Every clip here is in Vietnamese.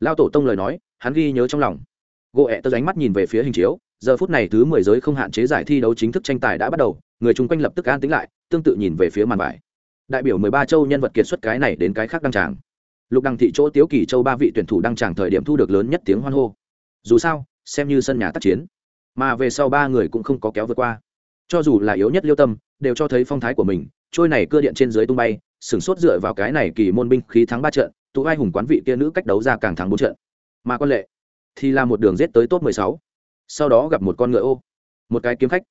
lao tổ tông lời nói, hắn ghi nhớ trong lòng. Gỗ ẹ tớ ánh mắt nhìn về phía hình chiếu, giờ phút này thứ mười giới không hạn chế giải thi đấu chính thức tranh tài đã bắt đầu, người chung quanh lập tức an tính lại, tương tự nhìn về phía màn bài đại biểu mười ba châu nhân vật kiệt xuất cái này đến cái khác đăng tràng. Lục đăng thị chỗ tiếu kỳ châu ba vị tuyển thủ đăng tràng thời điểm thu được lớn nhất tiếng hoan hô. Dù sao, xem như sân nhà tác chiến, mà về sau ba người cũng không có kéo vượt qua. Cho dù là yếu nhất liêu tâm, đều cho thấy phong thái của mình, trôi này cưa điện trên dưới tung bay, sửng sốt dựa vào cái này kỳ môn binh khí thắng ba trận tụ hai hùng quán vị kia nữ cách đấu ra càng thắng bốn trận. Mà quan lệ thì là một đường rết tới top mười sáu. Sau đó gặp một con ngựa ô, một cái kiếm khách.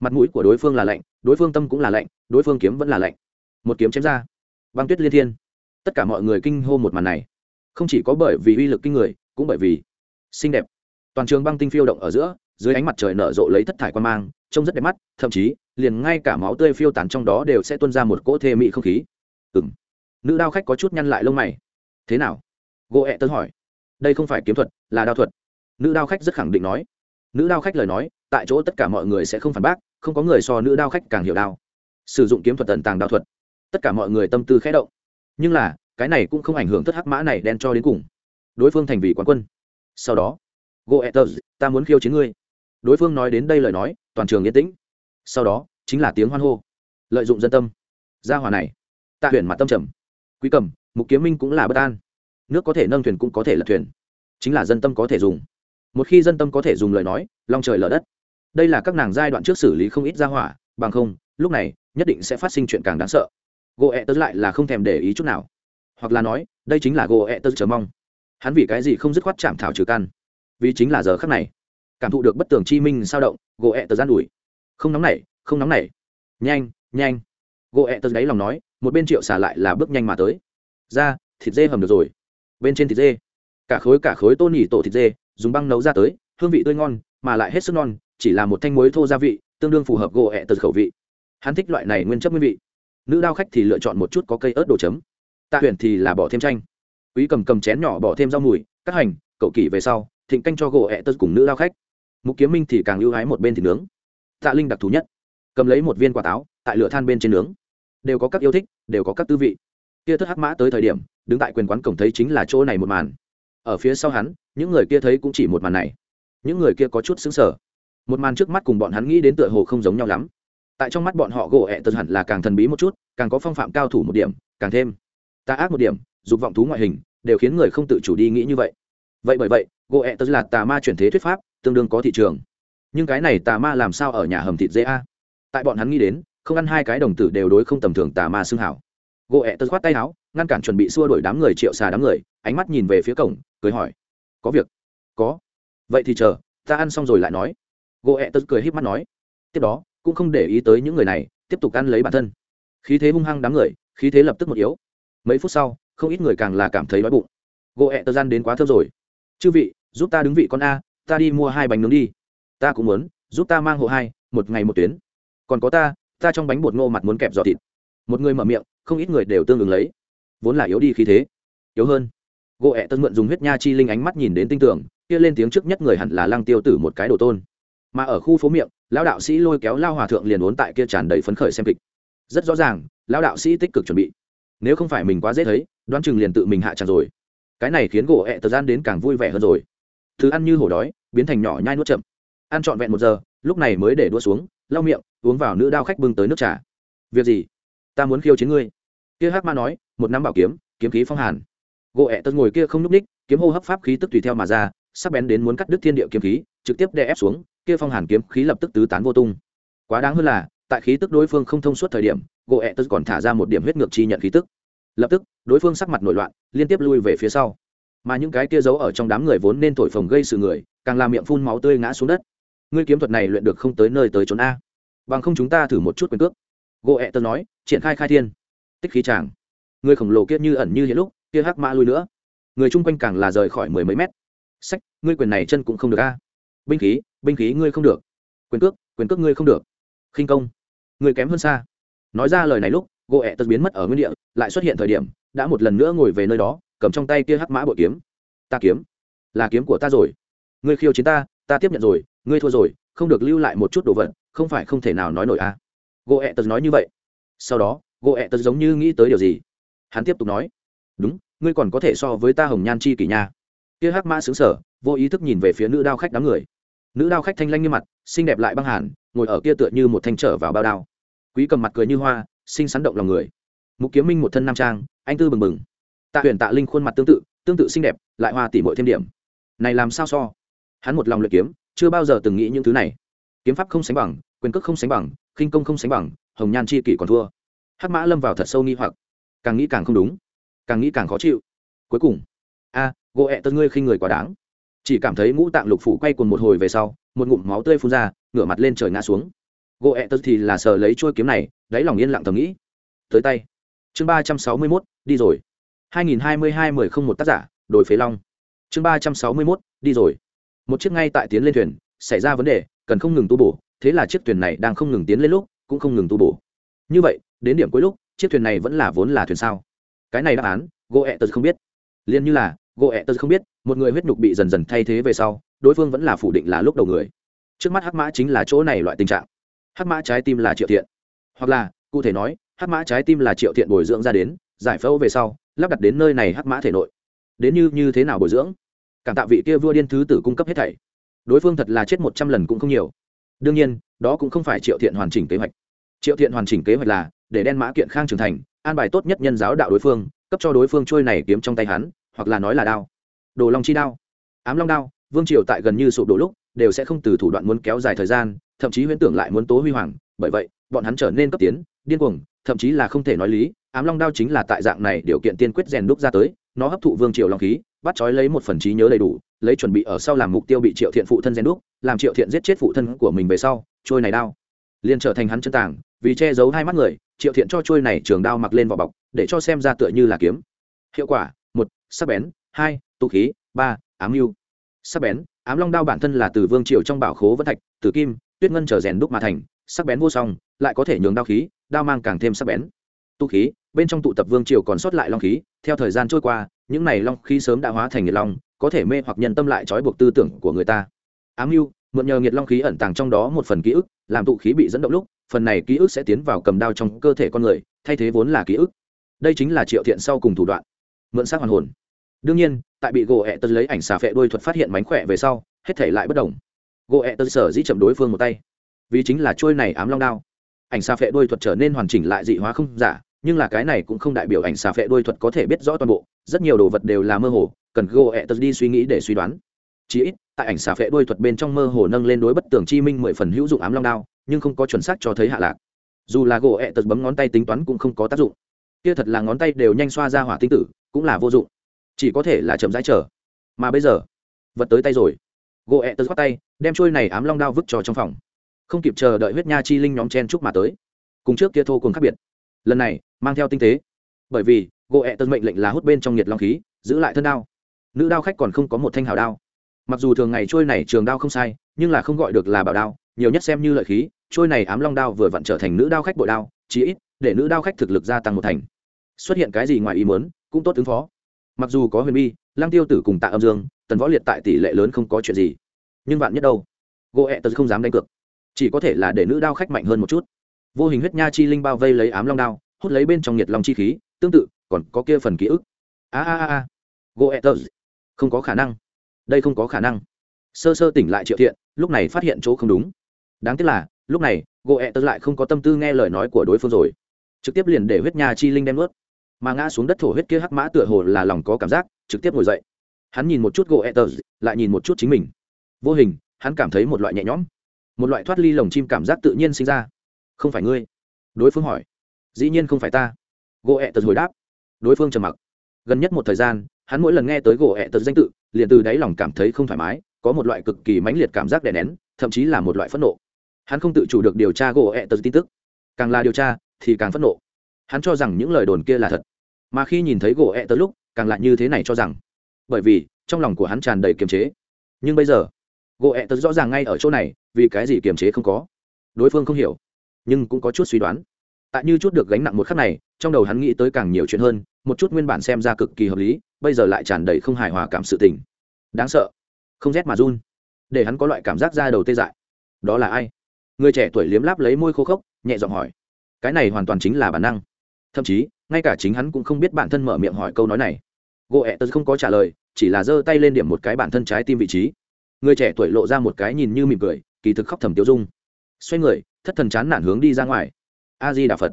Mặt mũi của đối phương là lạnh, đối phương tâm cũng là lạnh, đối phương kiếm vẫn là lạnh. Một kiếm chém ra, băng tuyết liên thiên. Tất cả mọi người kinh hô một màn này. Không chỉ có bởi vì uy lực kinh người, cũng bởi vì xinh đẹp. Toàn trường băng tinh phiêu động ở giữa, dưới ánh mặt trời nở rộ lấy thất thải quan mang, trông rất đẹp mắt, thậm chí, liền ngay cả máu tươi phiêu tán trong đó đều sẽ tuôn ra một cỗ thê mị không khí. Ừng nữ đao khách có chút nhăn lại lông mày thế nào? Gỗ ẹ tân hỏi. Đây không phải kiếm thuật, là đao thuật. Nữ đao khách rất khẳng định nói. Nữ đao khách lời nói, tại chỗ tất cả mọi người sẽ không phản bác, không có người so nữ đao khách càng hiểu đao. Sử dụng kiếm thuật tận tàng đao thuật. Tất cả mọi người tâm tư khẽ động. Nhưng là, cái này cũng không ảnh hưởng thất hắc mã này đen cho đến cùng. Đối phương thành vì quán quân. Sau đó goethers ta muốn khiêu chiến ngươi. Đối phương nói đến đây lời nói, toàn trường yên tĩnh. Sau đó, chính là tiếng hoan hô. Lợi dụng dân tâm. Gia hòa này. Tạ huyền mặt tâm trầm. Quý cầm mục kiếm minh cũng là bất an. Nước có thể nâng thuyền cũng có thể lật thuyền. Chính là dân tâm có thể dùng. Một khi dân tâm có thể dùng lời nói, long trời lở đất. Đây là các nàng giai đoạn trước xử lý không ít gia hỏa, bằng không, lúc này, nhất định sẽ phát sinh chuyện càng đáng sợ. Gỗ ẹ tớ lại là không thèm để ý chút nào. Hoặc là nói, đây chính là gỗ ẹ tớ chờ mong. Hắn vì cái gì không dứt khoát chạm thảo trừ căn? Vì chính là giờ khắc này, cảm thụ được bất tường chi minh sao động gỗ ẹ tớ gian đuổi không nóng nảy, không nóng nảy. Nhanh nhanh. Gỗ ẹ tớ đáy lòng nói, một bên triệu xả lại là bước nhanh mà tới ra, thịt dê hầm được rồi. Bên trên thịt dê. Cả khối cả khối tô nỉ tổ thịt dê, dùng băng nấu ra tới, hương vị tươi ngon, mà lại hết sức non, chỉ là một thanh muối thô gia vị, tương đương phù hợp gỗ ẹ tật khẩu vị. Hắn thích loại này nguyên chất nguyên vị. Nữ đao khách thì lựa chọn một chút có cây ớt đồ chấm. Tạ huyền thì là bỏ thêm chanh. Quý cầm cầm chén nhỏ bỏ thêm rau mùi, cắt hành, cậu kỷ về sau, thịnh canh cho gỗ ẹ tật cùng nữ đao khách. Mục kiếm minh thì càng ưu hái một bên thì nướng. Tạ linh đặc thù nhất. Cầm lấy một viên quả táo, tại lửa than bên trên nướng. Đều có các yêu thích, đều có các tư vị kia thất hắc mã tới thời điểm, đứng tại quyền quán cổng thấy chính là chỗ này một màn. Ở phía sau hắn, những người kia thấy cũng chỉ một màn này. Những người kia có chút xứng sở một màn trước mắt cùng bọn hắn nghĩ đến tựa hồ không giống nhau lắm. Tại trong mắt bọn họ gỗ ẹ tật hẳn là càng thần bí một chút, càng có phong phạm cao thủ một điểm, càng thêm ta ác một điểm, dục vọng thú ngoại hình, đều khiến người không tự chủ đi nghĩ như vậy. Vậy bởi vậy, gỗ ẹ tật là tà ma chuyển thế thuyết pháp, tương đương có thị trường. Nhưng cái này tà ma làm sao ở nhà hầm thịt dễ a? Tại bọn hắn nghĩ đến, không ăn hai cái đồng tử đều đối không tầm thường tà ma xưng hảo gỗ ẹ tật khoát tay áo, ngăn cản chuẩn bị xua đuổi đám người triệu xà đám người, ánh mắt nhìn về phía cổng, cười hỏi. Có việc. Có. Vậy thì chờ, ta ăn xong rồi lại nói. Gỗ ẹ tật cười h í p mắt nói. Tiếp đó, cũng không để ý tới những người này, tiếp tục ăn lấy bản thân. Khí thế hung hăng đám người, khí thế lập tức một yếu. Mấy phút sau, không ít người càng là cảm thấy đói bụng. Gỗ ẹ tật gian đến quá thơm rồi. Chư vị, giúp ta đứng vị con a, ta đi mua hai bánh nướng đi. Ta cũng muốn, giúp ta mang hộ hai, một ngày một tuyến. Còn có ta ta trong bánh bột ngô mặt muốn kẹp giò thịt. Một người mở miệng không ít người đều tương ứng lấy. Vốn là yếu đi khí thế, yếu hơn. Gỗ ẹ tân mượn dùng huyết nha chi linh ánh mắt nhìn đến tinh tưởng kia lên tiếng trước nhất người hẳn là lăng tiêu tử một cái đồ tôn. Mà ở khu phố miệng, lão đạo sĩ lôi kéo lao hòa thượng liền uốn tại kia tràn đầy phấn khởi xem kịch. Rất rõ ràng, lão đạo sĩ tích cực chuẩn bị. Nếu không phải mình quá dễ thấy, đoán chừng liền tự mình hạ tràn rồi. Cái này khiến gỗ ẹ tờ gian đến càng vui vẻ hơn rồi. Thứ ăn như hổ đói, biến thành nhỏ nhai nuốt chậm. Ăn trọn vẹn một giờ, lúc này mới để đua xuống, lau miệng, uống vào nữ đao khách bưng tới nước trà. Việc gì? Ta muốn khiêu chiến ngươi kia hắc ma nói, một nắm bảo kiếm kiếm khí phong hàn. Gỗ ẹ tật ngồi kia không n ú c ních, kiếm hô hấp pháp khí tức tùy theo mà ra, sắc bén đến muốn cắt đứt thiên địa kiếm khí, trực tiếp đè ép xuống, kia phong hàn kiếm khí lập tức tứ tán vô tung. Quá đáng hơn là, tại khí tức đối phương không thông suốt thời điểm, gỗ ẹ tật còn thả ra một điểm huyết ngược chi nhận khí tức. Lập tức, đối phương sắc mặt nổi loạn, liên tiếp lui về phía sau. Mà những cái kia giấu ở trong đám người vốn nên thổi phồng gây sự người, càng làm miệng phun máu tươi ngã xuống đất. Ngươi kiếm thuật này luyện được không tới nơi tới trốn a. Bằng không chúng ta thử một chút quyền cước. Gỗ ẹ tật nói, triển khai khai thiên tích khí tràng người khổng lồ kia như ẩn như hiện lúc, kia hắc mã lui nữa. Người chung quanh càng là rời khỏi mười mấy mét. Sách, ngươi quyền này chân cũng không được a. Binh khí binh khí ngươi không được. Quyền cước quyền cước ngươi không được. Khinh công, ngươi kém hơn xa. Nói ra lời này lúc gỗ ẹ tật biến mất ở nguyên địa, lại xuất hiện thời điểm, đã một lần nữa ngồi về nơi đó, cầm trong tay kia hắc mã bội kiếm. Ta kiếm, là kiếm của ta rồi. Ngươi khiêu chiến ta ta tiếp nhận rồi, ngươi thua rồi, không được lưu lại một chút đồ vật, không phải không thể nào nói nổi a. Gỗ ẹ tật nói như vậy. Sau đó gỗ ẹ tật giống như nghĩ tới điều gì? Hắn tiếp tục nói, đúng, ngươi còn có thể so với ta hồng nhan chi kỷ nha. Kia hắc mã xứng sở vô ý thức nhìn về phía nữ đao khách đám người. Nữ đao khách thanh lanh như mặt, xinh đẹp lại băng hàn, ngồi ở kia tựa như một thanh trở vào bao đao. Quý cầm mặt cười như hoa, xinh sắn động lòng người. Mục kiếm minh một thân nam trang, anh tư bừng bừng. Tạ huyền tạ linh khuôn mặt tương tự tương tự xinh đẹp, lại hoa tỉ mội thêm điểm. Này làm sao so? Hắn một lòng luyện kiếm, chưa bao giờ từng nghĩ những thứ này. Kiếm pháp không sánh bằng, quyền cước không sánh bằng, khinh công không sánh bằng, hồng nhan chi kỷ còn thua hắc mã lâm vào thật sâu nghi hoặc. Càng nghĩ càng không đúng. Càng nghĩ càng khó chịu. Cuối cùng, a, gỗ ẹ tật ngươi khinh người quá đáng. Chỉ cảm thấy ngũ tạng lục phủ quay cuồng một hồi về sau, một ngụm máu tươi phun ra, ngửa mặt lên trời ngã xuống. Gỗ ẹ tật thì là sờ lấy trôi kiếm này, đáy lòng yên lặng thầm nghĩ. Tới tay. Chương ba trăm sáu mươi mốt, đi rồi. hai nghìn hai mươi hai mười không một tác giả, đồi phế long. Chương ba trăm sáu mươi mốt, đi rồi. Một chiếc ngay tại tiến lên thuyền, xảy ra vấn đề, cần không ngừng tu bổ, thế là chiếc thuyền này đang không ngừng tiến lên lúc, cũng không ngừng tu bổ. Như vậy đến điểm cuối lúc, chiếc thuyền này vẫn là vốn là thuyền sao? Cái này đáp án gỗ ẹ tật không biết. Liền như là gỗ ẹ tật không biết, một người huyết nhục bị dần dần thay thế về sau, đối phương vẫn là phủ định là lúc đầu người. Trước mắt hắc mã chính là chỗ này loại tình trạng. Hắc mã trái tim là triệu thiện. Hoặc là, cụ thể nói, hắc mã trái tim là triệu thiện bồi dưỡng ra đến, giải phẫu về sau, lắp đặt đến nơi này hắc mã thể nội. Đến như như thế nào bồi dưỡng? Cảm tạ vị kia vua điên thứ tử cung cấp hết thảy. Đối phương thật là chết một trăm lần cũng không nhiều. Đương nhiên, đó cũng không phải triệu thiện hoàn chỉnh kế hoạch triệu thiện hoàn chỉnh kế hoạch là, để đen mã kiện khang trưởng thành, an bài tốt nhất nhân giáo đạo đối phương, cấp cho đối phương trôi này kiếm trong tay hắn, hoặc là nói là đao. Đồ long chi đao. Ám long đao, vương triều tại gần như sụp đổ lúc, đều sẽ không từ thủ đoạn muốn kéo dài thời gian, thậm chí huyễn tưởng lại muốn tố huy hoàng, bởi vậy, bọn hắn trở nên cấp tiến, điên cuồng, thậm chí là không thể nói lý, ám long đao chính là tại dạng này điều kiện tiên quyết rèn đúc ra tới, nó hấp thụ vương triều long khí, bắt trói lấy một phần trí nhớ đầy đủ, lấy chuẩn bị ở sau làm mục tiêu bị triệu thiện phụ thân rèn đúc, làm triệu thiện giết chết phụ thân của mình về sau, trôi này đao liền trở thành hắn chân tàng vì che giấu hai mắt người, triệu thiện cho trôi này trường đao mặc lên vỏ bọc, để cho xem ra tựa như là kiếm. Hiệu quả, một, sắc bén, hai, tụ khí, ba, ám mưu sắc bén, ám long đao bản thân là từ vương triều trong bảo khố vân thạch, từ kim, tuyết ngân trở rèn đúc mà thành, sắc bén vô song, lại có thể nhường đao khí, đao mang càng thêm sắc bén. Tu khí, bên trong tụ tập vương triều còn sót lại long khí, theo thời gian trôi qua, những này long khí sớm đã hóa thành nhiệt long, có thể mê hoặc nhân tâm lại trói buộc tư tưởng của người ta. Ám mưu mượn nhờ nhiệt long khí ẩn tàng trong đó một phần ký ức, làm tụ khí bị dẫn động lúc, phần này ký ức sẽ tiến vào cầm đao trong cơ thể con người, thay thế vốn là ký ức. Đây chính là triệu thiện sau cùng thủ đoạn. Mượn xác hoàn hồn. Đương nhiên, tại bị gỗ ẹ tật lấy ảnh xà phệ đuôi thuật phát hiện mánh khỏe về sau, hết thể lại bất đồng. Gỗ ẹ tật sở dĩ chậm đối phương một tay, vì chính là trôi này ám long đao. Ảnh xà phệ đuôi thuật trở nên hoàn chỉnh lại dị hóa không giả, nhưng là cái này cũng không đại biểu ảnh xà phệ đuôi thuật có thể biết rõ toàn bộ, rất nhiều đồ vật đều là mơ hồ, cần gỗ ẹ tật đi suy nghĩ để suy đoán chí ít, tại ảnh xà phệ đôi thuật bên trong mơ hồ nâng lên đối bất tường chi minh mười phần hữu dụng ám long đao, nhưng không có chuẩn xác cho thấy hạ lạc. Dù là gỗ ẹ tật bấm ngón tay tính toán cũng không có tác dụng. Kia thật là ngón tay đều nhanh xoa ra hỏa tinh tử, cũng là vô dụng. Chỉ có thể là chậm rãi chờ. Mà bây giờ, vật tới tay rồi. Gỗ ẹ tật khoát tay, đem trôi này ám long đao vứt cho trong phòng. Không kịp chờ đợi huyết nha chi linh nhóm chen chúc mà tới. Cùng trước kia thô cùng khác biệt. Lần này, mang theo tinh tế. Bởi vì, gỗ ẹ tật mệnh lệnh là hút bên trong nhiệt long khí, giữ lại thân đao. Nữ đao khách còn không có một thanh hào đao mặc dù thường ngày trôi này trường đao không sai, nhưng là không gọi được là bảo đao, nhiều nhất xem như lợi khí, trôi này ám long đao vừa vặn trở thành nữ đao khách bội đao, chí ít, để nữ đao khách thực lực gia tăng một thành. Xuất hiện cái gì ngoài ý muốn, cũng tốt ứng phó. Mặc dù có huyền bi lang tiêu tử cùng tạ âm dương, tần võ liệt tại tỷ lệ lớn không có chuyện gì. Nhưng vạn nhất đâu? Gỗ ẹ tật không dám đánh cược. Chỉ có thể là để nữ đao khách mạnh hơn một chút. Vô hình huyết nha chi linh bao vây lấy ám long đao, hút lấy bên trong nhiệt long chi khí, tương tự, còn có kia phần ký ức. A a a a. Gỗ ẹ tật. Không có khả năng đây không có khả năng. Sơ sơ tỉnh lại triệu thiện, lúc này phát hiện chỗ không đúng. Đáng tiếc là, lúc này gỗ ẹ e tớ lại không có tâm tư nghe lời nói của đối phương rồi. Trực tiếp liền để huyết nha chi linh đem ướt mà ngã xuống đất thổ huyết kia hắc mã tựa hồ là lòng có cảm giác, trực tiếp ngồi dậy. Hắn nhìn một chút gỗ ẹ e tớ lại nhìn một chút chính mình. Vô hình, hắn cảm thấy một loại nhẹ nhõm, một loại thoát ly lồng chim cảm giác tự nhiên sinh ra. Không phải ngươi? Đối phương hỏi. Dĩ nhiên không phải ta. Gỗ ẹ e tớ hồi đáp. Đối phương trầm mặc. Gần nhất một thời gian, hắn mỗi lần nghe tới gỗ ẹ tớ danh tự liền từ đáy lòng cảm thấy không thoải mái, có một loại cực kỳ mãnh liệt cảm giác đè nén, thậm chí là một loại phẫn nộ. Hắn không tự chủ được điều tra gỗ ẹ tật tin tức. Càng là điều tra, thì càng phẫn nộ. Hắn cho rằng những lời đồn kia là thật. Mà khi nhìn thấy gỗ ẹ tật lúc, càng lại như thế này cho rằng. Bởi vì, trong lòng của hắn tràn đầy kiềm chế. Nhưng bây giờ gỗ ẹ tật rõ ràng ngay ở chỗ này, vì cái gì kiềm chế không có? Đối phương không hiểu, nhưng cũng có chút suy đoán tại như chút được gánh nặng một khắc này, trong đầu hắn nghĩ tới càng nhiều chuyện hơn, một chút nguyên bản xem ra cực kỳ hợp lý, bây giờ lại tràn đầy không hài hòa cảm sự tình. Đáng sợ. Không rét mà run. Để hắn có loại cảm giác ra đầu tê dại. Đó là ai? Người trẻ tuổi liếm láp lấy môi khô khốc, nhẹ giọng hỏi. Cái này hoàn toàn chính là bản năng. Thậm chí, ngay cả chính hắn cũng không biết bản thân mở miệng hỏi câu nói này. Gỗ ẹ tớ không có trả lời, chỉ là giơ tay lên điểm một cái bản thân trái tim vị trí. Người trẻ tuổi lộ ra một cái nhìn như mỉm cười, kỳ thực khóc thầm tiêu dung. Xoay người, thất thần chán nản hướng đi ra ngoài a di đà phật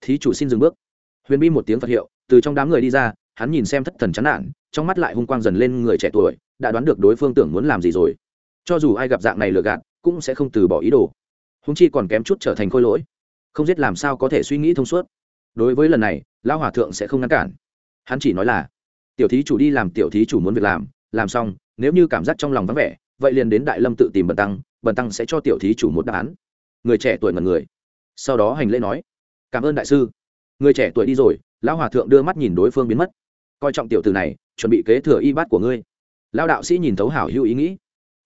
thí chủ xin dừng bước huyền bi một tiếng phật hiệu từ trong đám người đi ra hắn nhìn xem thất thần chán nản trong mắt lại hung quang dần lên người trẻ tuổi đã đoán được đối phương tưởng muốn làm gì rồi cho dù ai gặp dạng này lừa gạt cũng sẽ không từ bỏ ý đồ húng chi còn kém chút trở thành khôi lỗi không biết làm sao có thể suy nghĩ thông suốt đối với lần này lão hòa thượng sẽ không ngăn cản hắn chỉ nói là tiểu thí chủ đi làm tiểu thí chủ muốn việc làm làm xong nếu như cảm giác trong lòng vắng vẻ vậy liền đến đại lâm tự tìm bần tăng bần tăng sẽ cho tiểu thí chủ một đáp án người trẻ tuổi ngần người sau đó hành lễ nói, cảm ơn đại sư. Người trẻ tuổi đi rồi, lão hòa thượng đưa mắt nhìn đối phương biến mất. Coi trọng tiểu từ này, chuẩn bị kế thừa y bát của ngươi. Lão đạo sĩ nhìn thấu hảo hữu ý nghĩ.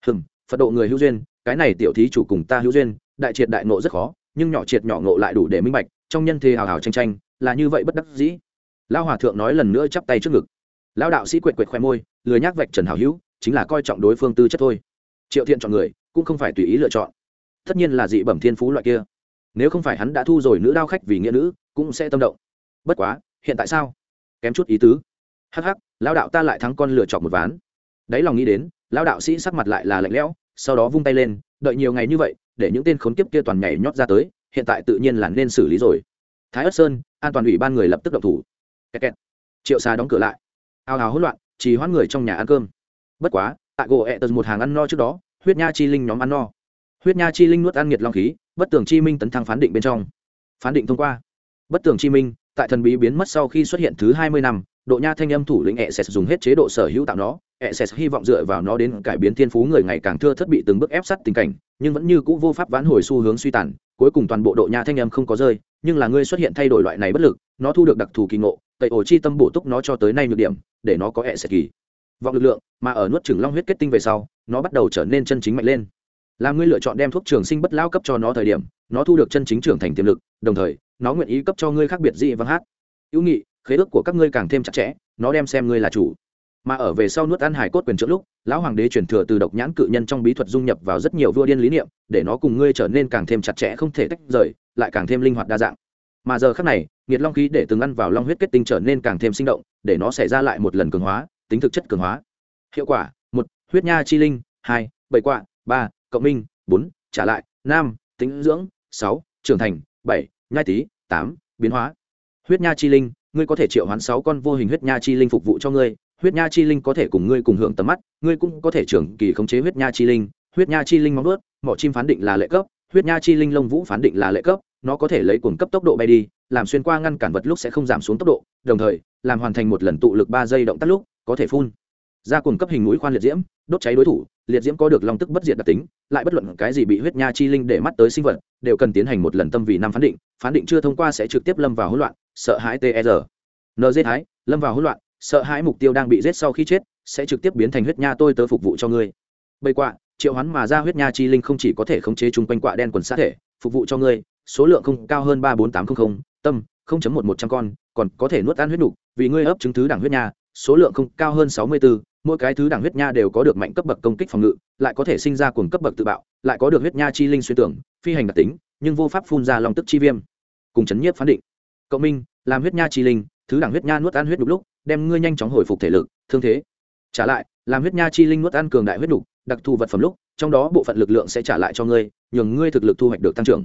Hừng phật độ người hữu duyên, cái này tiểu thí chủ cùng ta hữu duyên, đại triệt đại nộ rất khó, nhưng nhỏ triệt nhỏ nộ lại đủ để minh bạch, trong nhân thế hào hào tranh tranh, là như vậy bất đắc dĩ. Lão hòa thượng nói lần nữa chắp tay trước ngực. Lão đạo sĩ quệt quệt khoe môi, lười nhác vạch trần hảo hữu, chính là coi trọng đối phương tư chất thôi. Triệu thiện chọn người, cũng không phải tùy ý lựa chọn. Tất nhiên là dị bẩm thiên phú loại kia nếu không phải hắn đã thu rồi nữ đao khách vì nghĩa nữ, cũng sẽ tâm động. Bất quá, hiện tại sao? Kém chút ý tứ. Hắc hắc, lão đạo ta lại thắng con lựa chọn một ván. Đáy lòng nghĩ đến, lão đạo sĩ sắc mặt lại là lạnh lẽo, sau đó vung tay lên, đợi nhiều ngày như vậy, để những tên khốn kiếp kia toàn nhảy nhót ra tới, hiện tại tự nhiên là nên xử lý rồi. Thái ất sơn, an toàn ủy ban người lập tức động thủ. Kẹt kẹt. triệu xa đóng cửa lại. Ao ào hỗn loạn chỉ hoãn người trong nhà ăn cơm. Bất quá, tại gỗ ẹ tật một hàng ăn no trước đó, huyết nha chi linh nhóm ăn no huyết nha chi linh nuốt ăn nhiệt long khí, bất tường chi minh tấn thăng phán định bên trong. Phán định thông qua. Bất tường chi minh, tại thần bí biến mất sau khi xuất hiện thứ hai mươi năm, độ nha thanh âm thủ lĩnh e s dùng hết chế độ sở hữu tạo nó. E s hy vọng dựa vào nó đến cải biến thiên phú người ngày càng thưa thất bị từng bước ép sát tình cảnh, nhưng vẫn như cũ vô pháp vãn hồi xu hướng suy tàn. Cuối cùng toàn bộ độ nha thanh âm không có rơi, nhưng là ngươi xuất hiện thay đổi loại này bất lực, nó thu được đặc thù kỳ ngộ, tẩy ổ chi tâm bổ túc nó cho tới nay nhược điểm, để nó có e s kỳ vọng lực lượng, mà ở nuốt trừng long huyết kết tinh về sau, nó bắt đầu trở nên chân chính mạnh lên làm ngươi lựa chọn đem thuốc trường sinh bất lao cấp cho nó thời điểm, nó thu được chân chính trưởng thành tiềm lực, đồng thời, nó nguyện ý cấp cho ngươi khác biệt dị văn hát. Hữu nghị, khế ước của các ngươi càng thêm chặt chẽ, nó đem xem ngươi là chủ. Mà ở về sau nuốt ăn hải cốt quyền trước lúc, lão hoàng đế truyền thừa từ độc nhãn cự nhân trong bí thuật dung nhập vào rất nhiều vua điên lý niệm, để nó cùng ngươi trở nên càng thêm chặt chẽ không thể tách rời, lại càng thêm linh hoạt đa dạng. Mà giờ khác này nghiệt long khí để từng ăn vào long huyết kết tinh trở nên càng thêm sinh động, để nó xảy ra lại một lần cường hóa, tính thực chất cường hóa. Hiệu quả, một, huyết nha chi linh, hai, bảy quạ ba cộng minh, bốn, trả lại, năm tính dưỡng, sáu, trưởng thành, bảy, nhai tý, tám, biến hóa. Huyết nha chi linh, ngươi có thể triệu hoán sáu con vô hình huyết nha chi linh phục vụ cho ngươi. Huyết nha chi linh có thể cùng ngươi cùng hưởng tầm mắt, ngươi cũng có thể trưởng kỳ khống chế huyết nha chi linh. Huyết nha chi linh móng ướt mỏ chim phán định là lệ cấp, huyết nha chi linh lông vũ phán định là lệ cấp, nó có thể lấy cuồng cấp tốc độ bay đi, làm xuyên qua ngăn cản vật lúc sẽ không giảm xuống tốc độ, đồng thời, làm hoàn thành một lần tụ lực ba giây động tác lúc, có thể phun. Ra cuồng cấp hình mũi khoan liệt diễm, đốt cháy đối thủ liệt diễm có được long tức bất diệt đặc tính, lại bất luận cái gì bị huyết nha chi linh để mắt tới sinh vật, đều cần tiến hành một lần tâm vì năm phán định phán định chưa thông qua sẽ trực tiếp lâm vào hỗn loạn, sợ hãi tr nz thái, lâm vào hỗn loạn, sợ hãi mục tiêu đang bị giết sau khi chết, sẽ trực tiếp biến thành huyết nha tôi tớ phục vụ cho ngươi. Bây quạ, triệu hoán mà ra huyết nha chi linh không chỉ có thể khống chế chung quanh quạ đen quần sát thể, phục vụ cho ngươi, số lượng không cao hơn ba bốn tám trăm linh tâm một một trăm con, còn có thể nuốt ăn huyết đục vì ngươi ấp chứng thứ đẳng huyết nha số lượng không cao hơn sáu mươi bốn mỗi cái thứ đẳng huyết nha đều có được mạnh cấp bậc công kích phòng ngự, lại có thể sinh ra cuồng cấp bậc tự bạo, lại có được huyết nha chi linh xuyên tưởng, phi hành đặc tính, nhưng vô pháp phun ra lòng tức chi viêm. Cùng chấn nhiếp phán định. Cộng minh, làm huyết nha chi linh, thứ đẳng huyết nha nuốt ăn huyết đục lúc, đem ngươi nhanh chóng hồi phục thể lực, thương thế. Trả lại, làm huyết nha chi linh nuốt ăn cường đại huyết đục, đặc thù vật phẩm lúc, trong đó bộ phận lực lượng sẽ trả lại cho ngươi, nhường ngươi thực lực thu hoạch được tăng trưởng.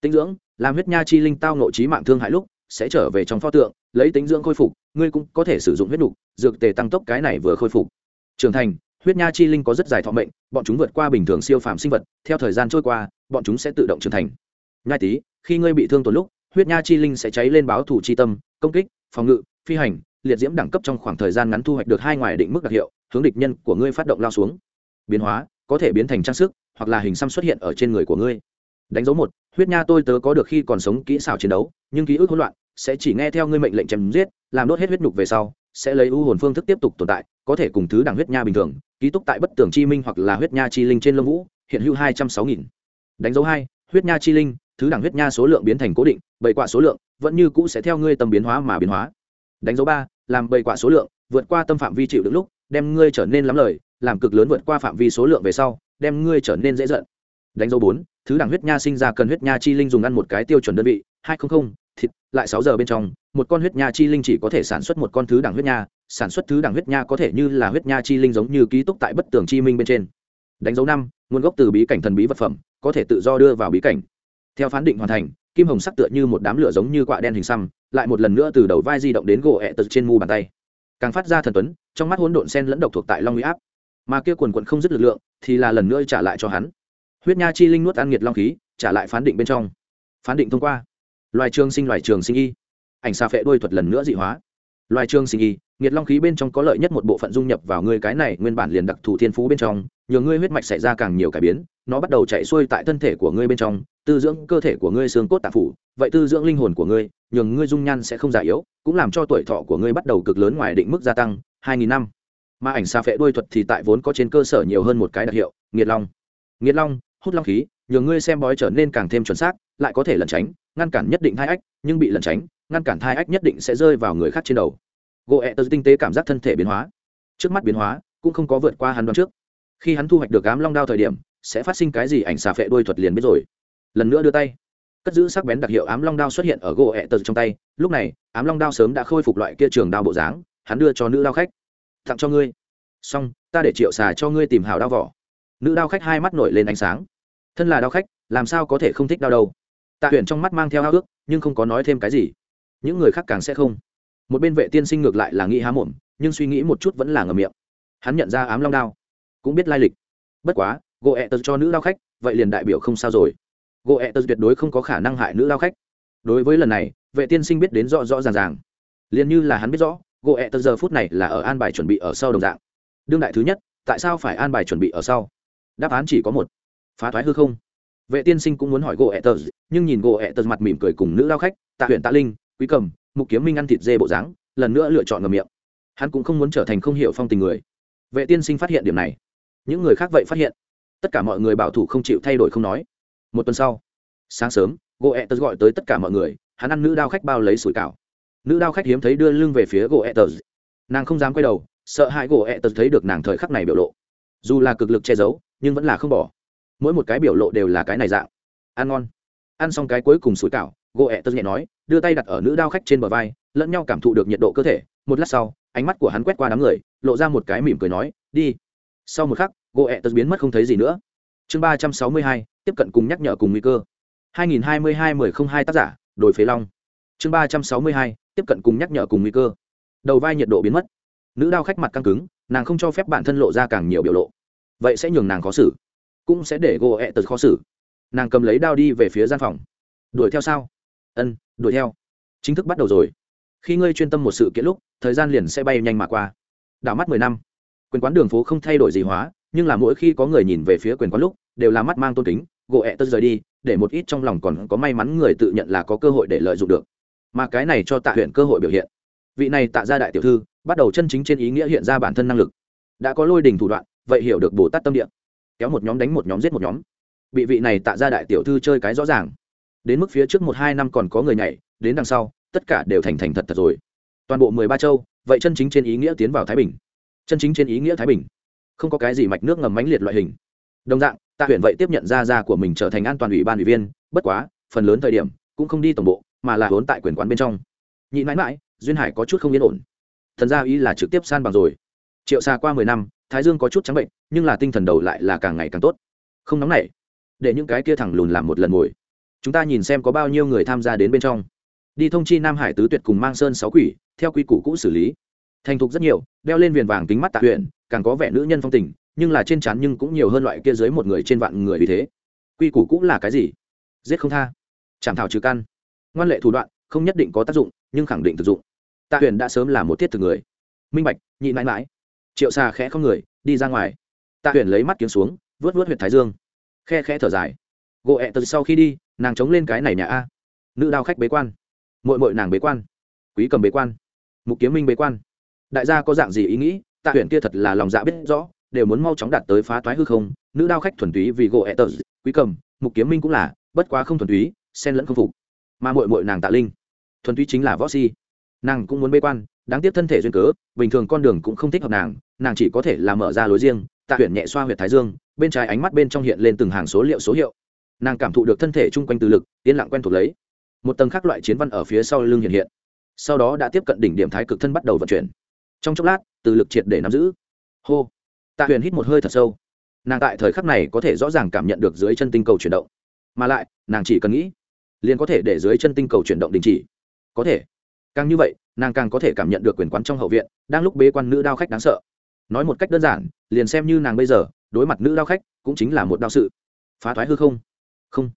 Tinh dưỡng, làm huyết nha chi linh tao ngộ trí mạng thương hại lúc sẽ trở về trong pho tượng, lấy tính dưỡng khôi phục, ngươi cũng có thể sử dụng huyết đục dược tề tăng tốc cái này vừa khôi phục. Trưởng thành, huyết nha chi linh có rất dài thọ mệnh, bọn chúng vượt qua bình thường siêu phàm sinh vật, theo thời gian trôi qua, bọn chúng sẽ tự động trưởng thành. Nhai tí khi ngươi bị thương tuần lúc, huyết nha chi linh sẽ cháy lên báo thủ chi tâm, công kích, phòng ngự, phi hành, liệt diễm đẳng cấp trong khoảng thời gian ngắn thu hoạch được hai ngoài định mức đặc hiệu, hướng địch nhân của ngươi phát động lao xuống. Biến hóa, có thể biến thành trang sức, hoặc là hình xăm xuất hiện ở trên người của ngươi. Đánh dấu một, huyết nha tôi tớ có được khi còn sống kỹ xảo chiến đấu, nhưng ký ức hỗn loạn sẽ chỉ nghe theo ngươi mệnh lệnh chém giết, làm đốt hết huyết nhục về sau, sẽ lấy u hồn phương thức tiếp tục tồn tại, có thể cùng thứ đẳng huyết nha bình thường, ký túc tại bất tường chi minh hoặc là huyết nha chi linh trên lông vũ, hiện hữu hai trăm sáu nghìn. Đánh dấu hai, huyết nha chi linh, thứ đẳng huyết nha số lượng biến thành cố định bảy quả số lượng vẫn như cũ sẽ theo ngươi tầm biến hóa mà biến hóa. Đánh dấu ba, làm bảy quả số lượng vượt qua tâm phạm vi chịu đựng lúc, đem ngươi trở nên lắm lời, làm cực lớn vượt qua phạm vi số lượng về sau, đem ngươi trở nên dễ giận. Đánh dấu bốn, thứ đẳng huyết nha sinh ra cần huyết nha chi linh dùng ăn một cái tiêu chuẩn đơn vị, hai trăm linh thịt, lại sáu giờ bên trong, một con huyết nha chi linh chỉ có thể sản xuất một con thứ đẳng huyết nha, sản xuất thứ đẳng huyết nha có thể như là huyết nha chi linh giống như ký túc tại bất tường chi minh bên trên. Đánh dấu năm, nguồn gốc từ bí cảnh thần bí vật phẩm, có thể tự do đưa vào bí cảnh. Theo phán định hoàn thành, kim hồng sắc tựa như một đám lửa giống như quạ đen hình xăm, lại một lần nữa từ đầu vai di động đến gỗ ẹ tật trên mu bàn tay. Càng phát ra thần tuấn, trong mắt hỗn độn sen lẫn độc thuộc tại long huy áp. Mà kia quần quận không dứt lực lượng, thì là lần nữa trả lại cho hắn. Huyết nha chi linh nuốt ăn nghiệt long khí, trả lại phán định bên trong. Phán định thông qua loài trường sinh loài trường sinh y. Ảnh xà phệ đôi thuật lần nữa dị hóa. Loài trường sinh y nghiệt long khí bên trong có lợi nhất một bộ phận dung nhập vào ngươi cái này nguyên bản liền đặc thù thiên phú bên trong, nhờ ngươi huyết mạch xảy ra càng nhiều cải biến, nó bắt đầu chạy xuôi tại thân thể của ngươi bên trong, tư dưỡng cơ thể của ngươi xương cốt tạp phủ, vậy tư dưỡng linh hồn của ngươi nhường ngươi dung nhan sẽ không già yếu, cũng làm cho tuổi thọ của ngươi bắt đầu cực lớn ngoài định mức gia tăng, hai nghìn năm. Mà ảnh xà phệ đôi thuật thì tại vốn có trên cơ sở nhiều hơn một cái đặc hiệu nghiệt long. Nghiệt long, hút long khí nhường ngươi xem bói trở nên càng thêm chuẩn xác, lại có thể lẩn tránh ngăn cản nhất định thai ách, nhưng bị lẩn tránh, ngăn cản thai ách nhất định sẽ rơi vào người khác trên đầu. Gỗ ẹ tớ tinh tế cảm giác thân thể biến hóa. Trước mắt biến hóa, cũng không có vượt qua hắn đoán trước. Khi hắn thu hoạch được ám long đao thời điểm, sẽ phát sinh cái gì ảnh xà phệ đôi thuật liền biết rồi. Lần nữa đưa tay. Cất giữ sắc bén đặc hiệu ám long đao xuất hiện ở gỗ ẹ tờ trong tay. Lúc này, ám long đao sớm đã khôi phục loại kia trường đao bộ dáng, hắn đưa cho nữ đao khách. Tặng cho ngươi. Xong, ta để triệu xà cho ngươi tìm hào đao vỏ. Nữ đao khách hai mắt nổi lên ánh sáng. Thân là đao khách, làm sao có thể không thích đao đâu? Tạ huyền trong mắt mang theo háo ước nhưng không có nói thêm cái gì. Những người khác càng sẽ không. Một bên vệ tiên sinh ngược lại là nghĩ há mồm, nhưng suy nghĩ một chút vẫn là ngầm miệng. Hắn nhận ra ám long đao. Cũng biết lai lịch. Bất quá gỗ ẹ tật cho nữ đao khách, vậy liền đại biểu không sao rồi. Gỗ ẹ tật tuyệt đối không có khả năng hại nữ đao khách. Đối với lần này, vệ tiên sinh biết đến rõ rõ ràng ràng. Liền như là hắn biết rõ gỗ ẹ tật giờ phút này là ở an bài chuẩn bị ở sau đồng dạng. Đương đại thứ nhất, tại sao phải an bài chuẩn bị ở sau? Đáp án chỉ có một. Phá thoái hư không vệ tiên sinh cũng muốn hỏi gỗ ẹ tờ, nhưng nhìn gỗ ẹ tờ mặt mỉm cười cùng nữ lao khách, tạ huyện tạ linh, quý cầm, mục kiếm minh ăn thịt dê bộ dáng, lần nữa lựa chọn ngầm miệng. Hắn cũng không muốn trở thành không hiểu phong tình người. Vệ tiên sinh phát hiện điểm này. Những người khác vậy phát hiện. Tất cả mọi người bảo thủ không chịu thay đổi không nói. Một tuần sau, sáng sớm gỗ ẹ tờ gọi tới tất cả mọi người, hắn ăn nữ đao khách bao lấy sủi cảo. Nữ đao khách hiếm thấy đưa lưng về phía gỗ ẹ tờ. Nàng không dám quay đầu, sợ hãi gỗ ẹ tờ thấy được nàng thời khắc này biểu lộ. Dù là cực lực che giấu, nhưng vẫn là không bỏ mỗi một cái biểu lộ đều là cái này dạng. Ăn ngon. Ăn xong cái cuối cùng sủi cảo, gỗ ẹ tân nhẹ nói, đưa tay đặt ở nữ đao khách trên bờ vai, lẫn nhau cảm thụ được nhiệt độ cơ thể. Một lát sau, ánh mắt của hắn quét qua đám người, lộ ra một cái mỉm cười nói, đi. Sau một khắc, gỗ ẹ tân biến mất không thấy gì nữa. Chương ba trăm sáu mươi hai, tiếp cận cùng nhắc nhở cùng nguy cơ. Hai nghìn hai mươi hai mười không hai tác giả đổi phế long. Chương ba trăm sáu mươi hai, tiếp cận cùng nhắc nhở cùng nguy cơ. Đầu vai nhiệt độ biến mất. Nữ đao khách mặt căng cứng, nàng không cho phép bản thân lộ ra càng nhiều biểu lộ. Vậy sẽ nhường nàng khó xử cũng sẽ để gỗ ẹ tật khó xử. Nàng cầm lấy đao đi về phía gian phòng. Đuổi theo sao? Ân, đuổi theo. Chính thức bắt đầu rồi. Khi ngươi chuyên tâm một sự kiện lúc, thời gian liền sẽ bay nhanh mà qua. Đảo mắt mười năm. Quyền quán đường phố không thay đổi gì hóa, nhưng là mỗi khi có người nhìn về phía quyền quán lúc, đều là mắt mang tôn kính gỗ ẹ tật rời đi, để một ít trong lòng còn có may mắn người tự nhận là có cơ hội để lợi dụng được. Mà cái này cho tạ huyện cơ hội biểu hiện. Vị này tạ ra đại tiểu thư, bắt đầu chân chính trên ý nghĩa hiện ra bản thân năng lực. Đã có lôi đình thủ đoạn, vậy hiểu được bồ tát tâm địa kéo một nhóm đánh một nhóm giết một nhóm. Bị vị này tạ ra đại tiểu thư chơi cái rõ ràng. Đến mức phía trước một hai năm còn có người nhảy, đến đằng sau, tất cả đều thành thành thật thật rồi. Toàn bộ mười ba châu, vậy chân chính trên ý nghĩa tiến vào thái bình. Chân chính trên ý nghĩa thái bình. Không có cái gì mạch nước ngầm mãnh liệt loại hình. Đồng dạng, tạ huyện vậy tiếp nhận ra ra của mình trở thành an toàn ủy ban ủy viên, bất quá, phần lớn thời điểm, cũng không đi tổng bộ, mà là vốn tại quyền quán bên trong. Nhị mãi mãi, duyên hải có chút không yên ổn. Thần gia ý là trực tiếp san bằng rồi. Triệu xa qua mười năm thái dương có chút trắng bệnh, nhưng là tinh thần đầu lại là càng ngày càng tốt. Không nóng nảy, để những cái kia thẳng lùn làm một lần ngồi. Chúng ta nhìn xem có bao nhiêu người tham gia đến bên trong. Đi thông chi nam hải tứ tuyệt cùng mang sơn sáu quỷ, theo quy củ cũ xử lý. Thành thục rất nhiều, đeo lên viền vàng kính mắt tạ huyện càng có vẻ nữ nhân phong tình, nhưng là trên chán nhưng cũng nhiều hơn loại kia dưới một người trên vạn người vì thế. Quy củ cũ là cái gì? Giết không tha. Chảm thảo trừ căn. Ngoan lệ thủ đoạn, không nhất định có tác dụng, nhưng khẳng định thực dụng. Tạ huyện đã sớm là một thiết thực người. Minh bạch, nhị mãi mãi triệu xà khẽ không người, đi ra ngoài. Tạ huyền lấy mắt kiếm xuống vớt vớt huyệt thái dương. Khe khẽ thở dài. Gỗ ẹ từ sau khi đi, nàng chống lên cái này nhà a. Nữ đao khách bế quan. Mội mội nàng bế quan. Quý cầm bế quan. Mục kiếm minh bế quan. Đại gia có dạng gì ý nghĩ? Tạ huyền kia thật là lòng dạ biết rõ, đều muốn mau chóng đạt tới phá toái hư không. Nữ đao khách thuần túy vì gỗ ẹ tờ, quý cầm, mục kiếm minh cũng là, bất quá không thuần túy, xen lẫn không phục. Mà mội mội nàng tạ linh, thuần túy chính là võ si. Nàng cũng muốn bế quan đáng tiếc thân thể duyên cớ, bình thường con đường cũng không thích hợp nàng nàng chỉ có thể là mở ra lối riêng, tạ huyện nhẹ xoa huyệt thái dương, bên trái ánh mắt bên trong hiện lên từng hàng số liệu số hiệu. Nàng cảm thụ được thân thể chung quanh từ lực, yên lặng quen thuộc lấy. Một tầng khác loại chiến văn ở phía sau lưng hiện hiện. Sau đó đã tiếp cận đỉnh điểm thái cực thân bắt đầu vận chuyển. Trong chốc lát, từ lực triệt để nắm giữ. Hô! Tạ huyền hít một hơi thật sâu. Nàng tại thời khắc này có thể rõ ràng cảm nhận được dưới chân tinh cầu chuyển động. Mà lại, nàng chỉ cần nghĩ, liền có thể để dưới chân tinh cầu chuyển động đình chỉ. Có thể. Càng như vậy nàng càng có thể cảm nhận được quyền quán trong hậu viện, đang lúc bế quan nữ đao khách đáng sợ. Nói một cách đơn giản, liền xem như nàng bây giờ, đối mặt nữ đao khách, cũng chính là một đao sự. Phá thoái hư không? Không.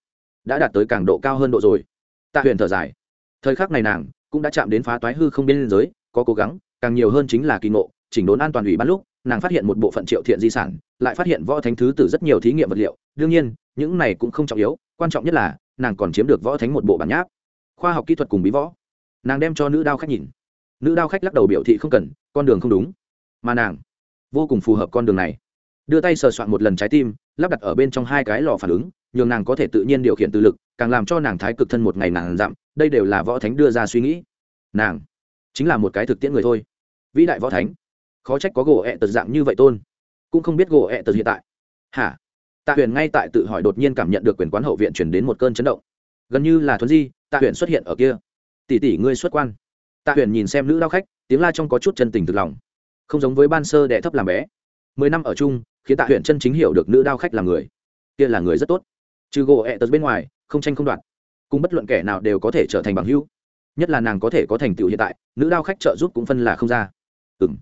Đã đạt tới càng độ cao hơn độ rồi. Tạ huyền thở dài. Thời khắc này nàng cũng đã chạm đến phá toái hư không biên giới, có cố gắng, càng nhiều hơn chính là kỳ ngộ, chỉnh đốn an toàn ủy ban lúc, nàng phát hiện một bộ phận triệu thiện di sản, lại phát hiện võ thánh thứ từ rất nhiều thí nghiệm vật liệu. Đương nhiên, những này cũng không trọng yếu, quan trọng nhất là, nàng còn chiếm được võ thánh một bộ bản nháp. Khoa học kỹ thuật cùng bí võ nàng đem cho nữ đao khách nhìn. Nữ đao khách lắc đầu biểu thị không cần, con đường không đúng. Mà nàng, vô cùng phù hợp con đường này. Đưa tay sờ soạn một lần trái tim, lắp đặt ở bên trong hai cái lò phản ứng, nhường nàng có thể tự nhiên điều khiển tự lực, càng làm cho nàng thái cực thân một ngày nàng dặm đây đều là võ thánh đưa ra suy nghĩ. Nàng, chính là một cái thực tiễn người thôi. Vĩ đại võ thánh, khó trách có gỗ ẹ tật dạng như vậy tôn, cũng không biết gỗ ẹ tật hiện tại. Hả? Tạ huyền ngay tại tự hỏi đột nhiên cảm nhận được quyền quán hậu viện chuyển đến một cơn chấn động. Gần như là thuấn di, tạ huyền xuất hiện ở kia tỷ tỷ ngươi xuất quan. Tạ huyền nhìn xem nữ lao khách, tiếng la trong có chút chân tình thực lòng. Không giống với ban sơ đệ thấp làm bé. Mười năm ở chung, khiến tạ huyền chân chính hiểu được nữ đao khách là người. Kia là người rất tốt. Trừ gỗ ẹ tật bên ngoài, không tranh không đoạt. Cùng bất luận kẻ nào đều có thể trở thành bằng hữu. Nhất là nàng có thể có thành tựu hiện tại, nữ đao khách trợ giúp cũng phân là không ra. Ừ m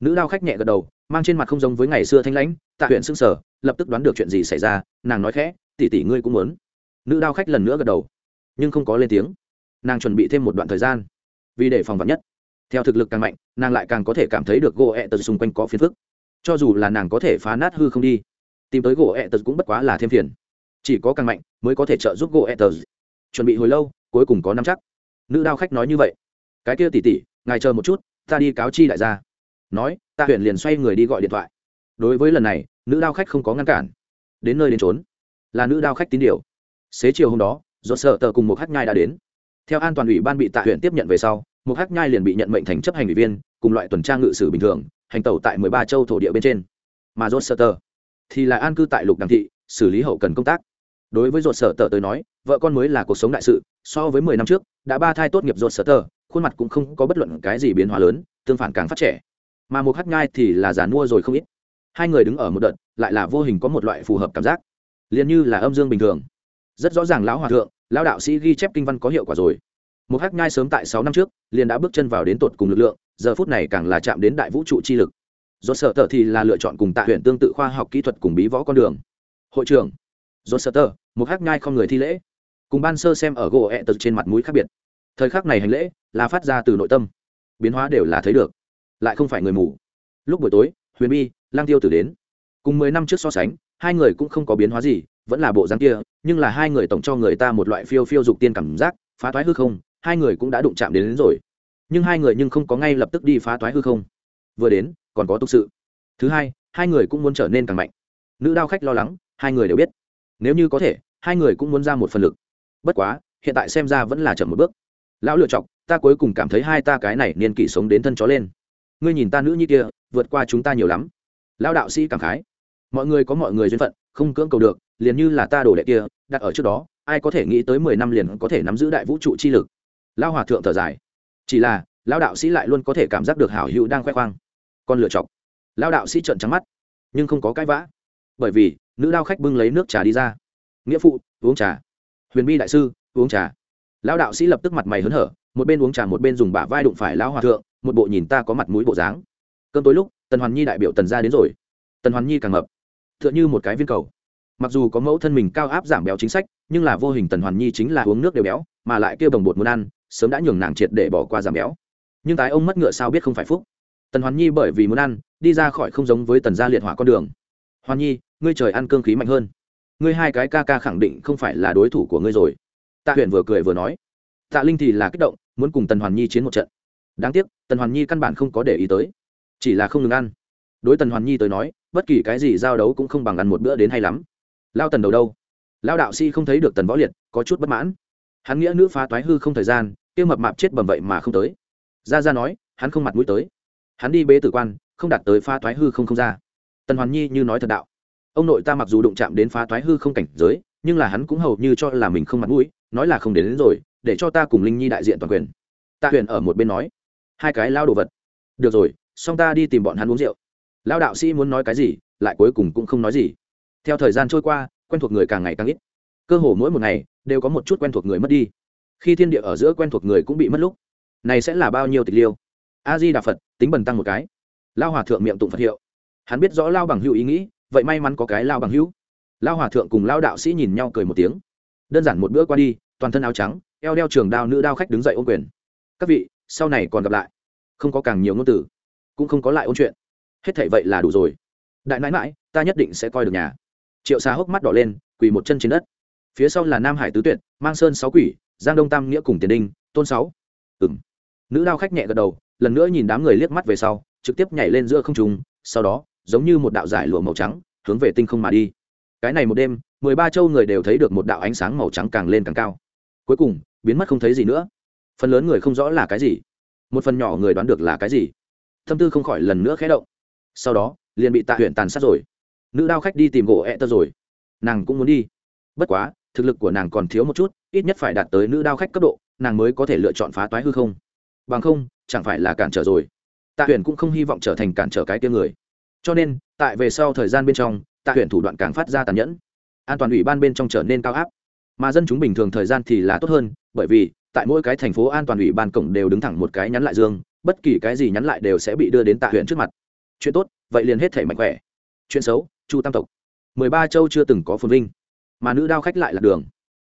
nữ đao khách nhẹ gật đầu, mang trên mặt không giống với ngày xưa thanh lãnh, tạ huyện xưng sở lập tức đoán được chuyện gì xảy ra, nàng nói khẽ tỉ tỉ ngươi cũng muốn. Nữ đao khách lần nữa gật đầu, nhưng không có lên tiếng nàng chuẩn bị thêm một đoạn thời gian. Vì để phòng vật nhất. Theo thực lực càng mạnh, nàng lại càng có thể cảm thấy được gỗ ẹ tật xung quanh có phiền phức. Cho dù là nàng có thể phá nát hư không đi, tìm tới gỗ ẹ tật cũng bất quá là thêm phiền. Chỉ có càng mạnh mới có thể trợ giúp gỗ ẹ tật. Chuẩn bị hồi lâu, cuối cùng có năm chắc. Nữ đao khách nói như vậy. Cái kia tỉ tỉ ngài chờ một chút, ta đi cáo chi đại gia. Nói, ta huyện liền xoay người đi gọi điện thoại. Đối với lần này, nữ đao khách không có ngăn cản. Đến nơi đến trốn là nữ đao khách tín điều. Xế chiều hôm đó, do sợ tờ cùng một hát nhai đã đến theo an toàn ủy ban bị tạ huyện tiếp nhận về sau một hắc nhai liền bị nhận mệnh thành chấp hành ủy viên, cùng loại tuần tra ngự sử bình thường, hành tẩu tại mười ba châu thổ địa bên trên. Mà rốt sở tờ thì là an cư tại lục đằng thị, xử lý hậu cần công tác. Đối với rột sở tờ tới nói, vợ con mới là cuộc sống đại sự, so với mười năm trước, đã ba thai tốt nghiệp rột sở tờ, khuôn mặt cũng không có bất luận cái gì biến hóa lớn, tương phản càng phát trẻ. Mà một hắc nhai thì là giàn mua rồi không ít. Hai người đứng ở một đợt, lại là vô hình có một loại phù hợp cảm giác, liền như là âm dương bình thường. Rất rõ ràng lão hòa thượng lão đạo sĩ ghi chép kinh văn có hiệu quả rồi. Một Hắc nhai sớm tại sáu năm trước, liền đã bước chân vào đến tột cùng lực lượng, giờ phút này càng là chạm đến đại vũ trụ chi lực. Do sở tờ thì là lựa chọn cùng tạ huyện tương tự khoa học kỹ thuật cùng bí võ con đường. Hội trưởng. Do sở tờ một Hắc nhai không người thi lễ. Cùng ban sơ xem ở gỗ ẹ tật trên mặt mũi khác biệt. Thời khắc này hành lễ là phát ra từ nội tâm. Biến hóa đều là thấy được. Lại không phải người mù. Lúc buổi tối, huyền bi, lang tiêu tử đến. Cùng mười năm trước so sánh, hai người cũng không có biến hóa gì vẫn là bộ dáng kia nhưng là hai người tổng cho người ta một loại phiêu phiêu dục tiên cảm giác phá toái hư không hai người cũng đã đụng chạm đến, đến rồi. Nhưng hai người nhưng không có ngay lập tức đi phá toái hư không. Vừa đến còn có tục sự. Thứ hai hai người cũng muốn trở nên càng mạnh. Nữ đao khách lo lắng hai người đều biết. Nếu như có thể hai người cũng muốn ra một phần lực. Bất quá hiện tại xem ra vẫn là chậm một bước. Lão lựa chọc ta cuối cùng cảm thấy hai ta cái này niên kỷ sống đến thân chó lên. Ngươi nhìn ta nữ như kia vượt qua chúng ta nhiều lắm. Lão đạo sĩ cảm khái. Mọi người có mọi người duyên phận không cưỡng cầu được liền như là ta đổ đệ kia, đặt ở trước đó, ai có thể nghĩ tới mười năm liền có thể nắm giữ đại vũ trụ chi lực. Lão hòa thượng thở dài. Chỉ là, lão đạo sĩ lại luôn có thể cảm giác được hảo hữu đang khoe khoang. Con lựa chọc. Lão đạo sĩ trợn trắng mắt, nhưng không có cãi vã. Bởi vì, nữ đao khách bưng lấy nước trà đi ra. Nghĩa phụ, uống trà. Huyền bi đại sư, uống trà. Lão đạo sĩ lập tức mặt mày hớn hở, một bên uống trà một bên dùng bả vai đụng phải lão hòa thượng, một bộ nhìn ta có mặt mũi bộ dáng. Cơn tối lúc, tần hoàn nhi đại biểu tần ra đến rồi. Tần hoàn nhi càng mập t h ư ợ n h ư một cái viên cầu mặc dù có mẫu thân mình cao áp giảm béo chính sách, nhưng là vô hình tần hoàn nhi chính là uống nước đều béo, mà lại kêu bồng bột muốn ăn, sớm đã nhường nàng triệt để bỏ qua giảm béo. Nhưng tái ông mất ngựa sao biết không phải phúc. Tần hoàn nhi bởi vì muốn ăn, đi ra khỏi không giống với tần gia liệt hỏa con đường. Hoàn nhi, ngươi trời ăn cương khí mạnh hơn. Ngươi hai cái ca ca khẳng định không phải là đối thủ của ngươi rồi. Tạ huyền vừa cười vừa nói. Tạ linh thì là kích động, muốn cùng tần hoàn nhi chiến một trận. Đáng tiếc, tần hoàn nhi căn bản không có để ý tới. Chỉ là không ngừng ăn. Đối tần hoàn nhi tới nói, bất kỳ cái gì giao đấu cũng không bằng ăn một bữa đến hay lắm lao tần đầu đâu? Lao đạo si không thấy được tần võ liệt có chút bất mãn. Hắn nghĩa nữ phá toái hư không thời gian tiêu mập mạp chết bầm vậy mà không tới. Ra ra nói hắn không mặt mũi tới. Hắn đi bế tử quan không đạt tới phá toái hư không không ra. Tần hoàn nhi như nói thật đạo. Ông nội ta mặc dù đụng chạm đến phá toái hư không cảnh giới nhưng là hắn cũng hầu như cho là mình không mặt mũi nói là không đến, đến rồi để cho ta cùng linh nhi đại diện toàn quyền. Tạ huyền ở một bên nói. Hai cái lao đồ vật. Được rồi xong ta đi tìm bọn hắn uống rượu. Lao đạo sĩ muốn nói cái gì lại cuối cùng cũng không nói gì theo thời gian trôi qua, quen thuộc người càng ngày càng ít. Cơ hồ mỗi một ngày, đều có một chút quen thuộc người mất đi. Khi thiên địa ở giữa quen thuộc người cũng bị mất lúc, này sẽ là bao nhiêu tịch liêu? A di đà phật, tính bần tăng một cái. Lao hòa thượng miệng tụng phật hiệu. Hắn biết rõ lao bằng hữu ý nghĩ, vậy may mắn có cái lao bằng hữu. Lao hòa thượng cùng lao đạo sĩ nhìn nhau cười một tiếng. Đơn giản một bữa qua đi, toàn thân áo trắng, eo đeo trường đao nữ đao khách đứng dậy ôm quyền. Các vị, sau này còn gặp lại. Không có càng nhiều ngôn từ, cũng không có lại ôn chuyện. Hết thảy vậy là đủ rồi. Đại nãi mãi ta nhất định sẽ coi được nhà triệu xà hốc mắt đỏ lên, quỳ một chân trên đất. Phía sau là nam hải tứ tuyệt, mang sơn sáu quỷ, giang đông tam nghĩa cùng tiền đinh, tôn sáu. Ừ m nữ đao khách nhẹ gật đầu, lần nữa nhìn đám người liếc mắt về sau, trực tiếp nhảy lên giữa không trùng sau đó, giống như một đạo giải lụa màu trắng, hướng về tinh không mà đi. Cái này một đêm, mười ba châu người đều thấy được một đạo ánh sáng màu trắng càng lên càng cao. Cuối cùng, biến mất không thấy gì nữa. Phần lớn người không rõ là cái gì. Một phần nhỏ người đoán được là cái gì. Tâm tư không khỏi lần nữa khé động. Sau đó, liền bị tạ huyện tàn sát rồi nữ đao khách đi tìm gỗ ẹ tơ rồi. Nàng cũng muốn đi. Bất quá, thực lực của nàng còn thiếu một chút, ít nhất phải đạt tới nữ đao khách cấp độ, nàng mới có thể lựa chọn phá toái hư không. Bằng không, chẳng phải là cản trở rồi. Tạ huyền cũng không hy vọng trở thành cản trở cái tiếng người. Cho nên, tại về sau thời gian bên trong, tạ huyền thủ đoạn càng phát ra tàn nhẫn. An toàn ủy ban bên trong trở nên cao áp. Mà dân chúng bình thường thời gian thì là tốt hơn, bởi vì, tại mỗi cái thành phố an toàn ủy ban cổng đều đứng thẳng một cái nhắn lại dương, bất kỳ cái gì nhắn lại đều sẽ bị đưa đến tạ huyện trước mặt. Chuyện tốt, vậy liền hết thể mạnh khỏe. Chuyện xấu chu tam tộc. Mười ba châu chưa từng có phồn vinh, mà nữ đao khách lại là đường.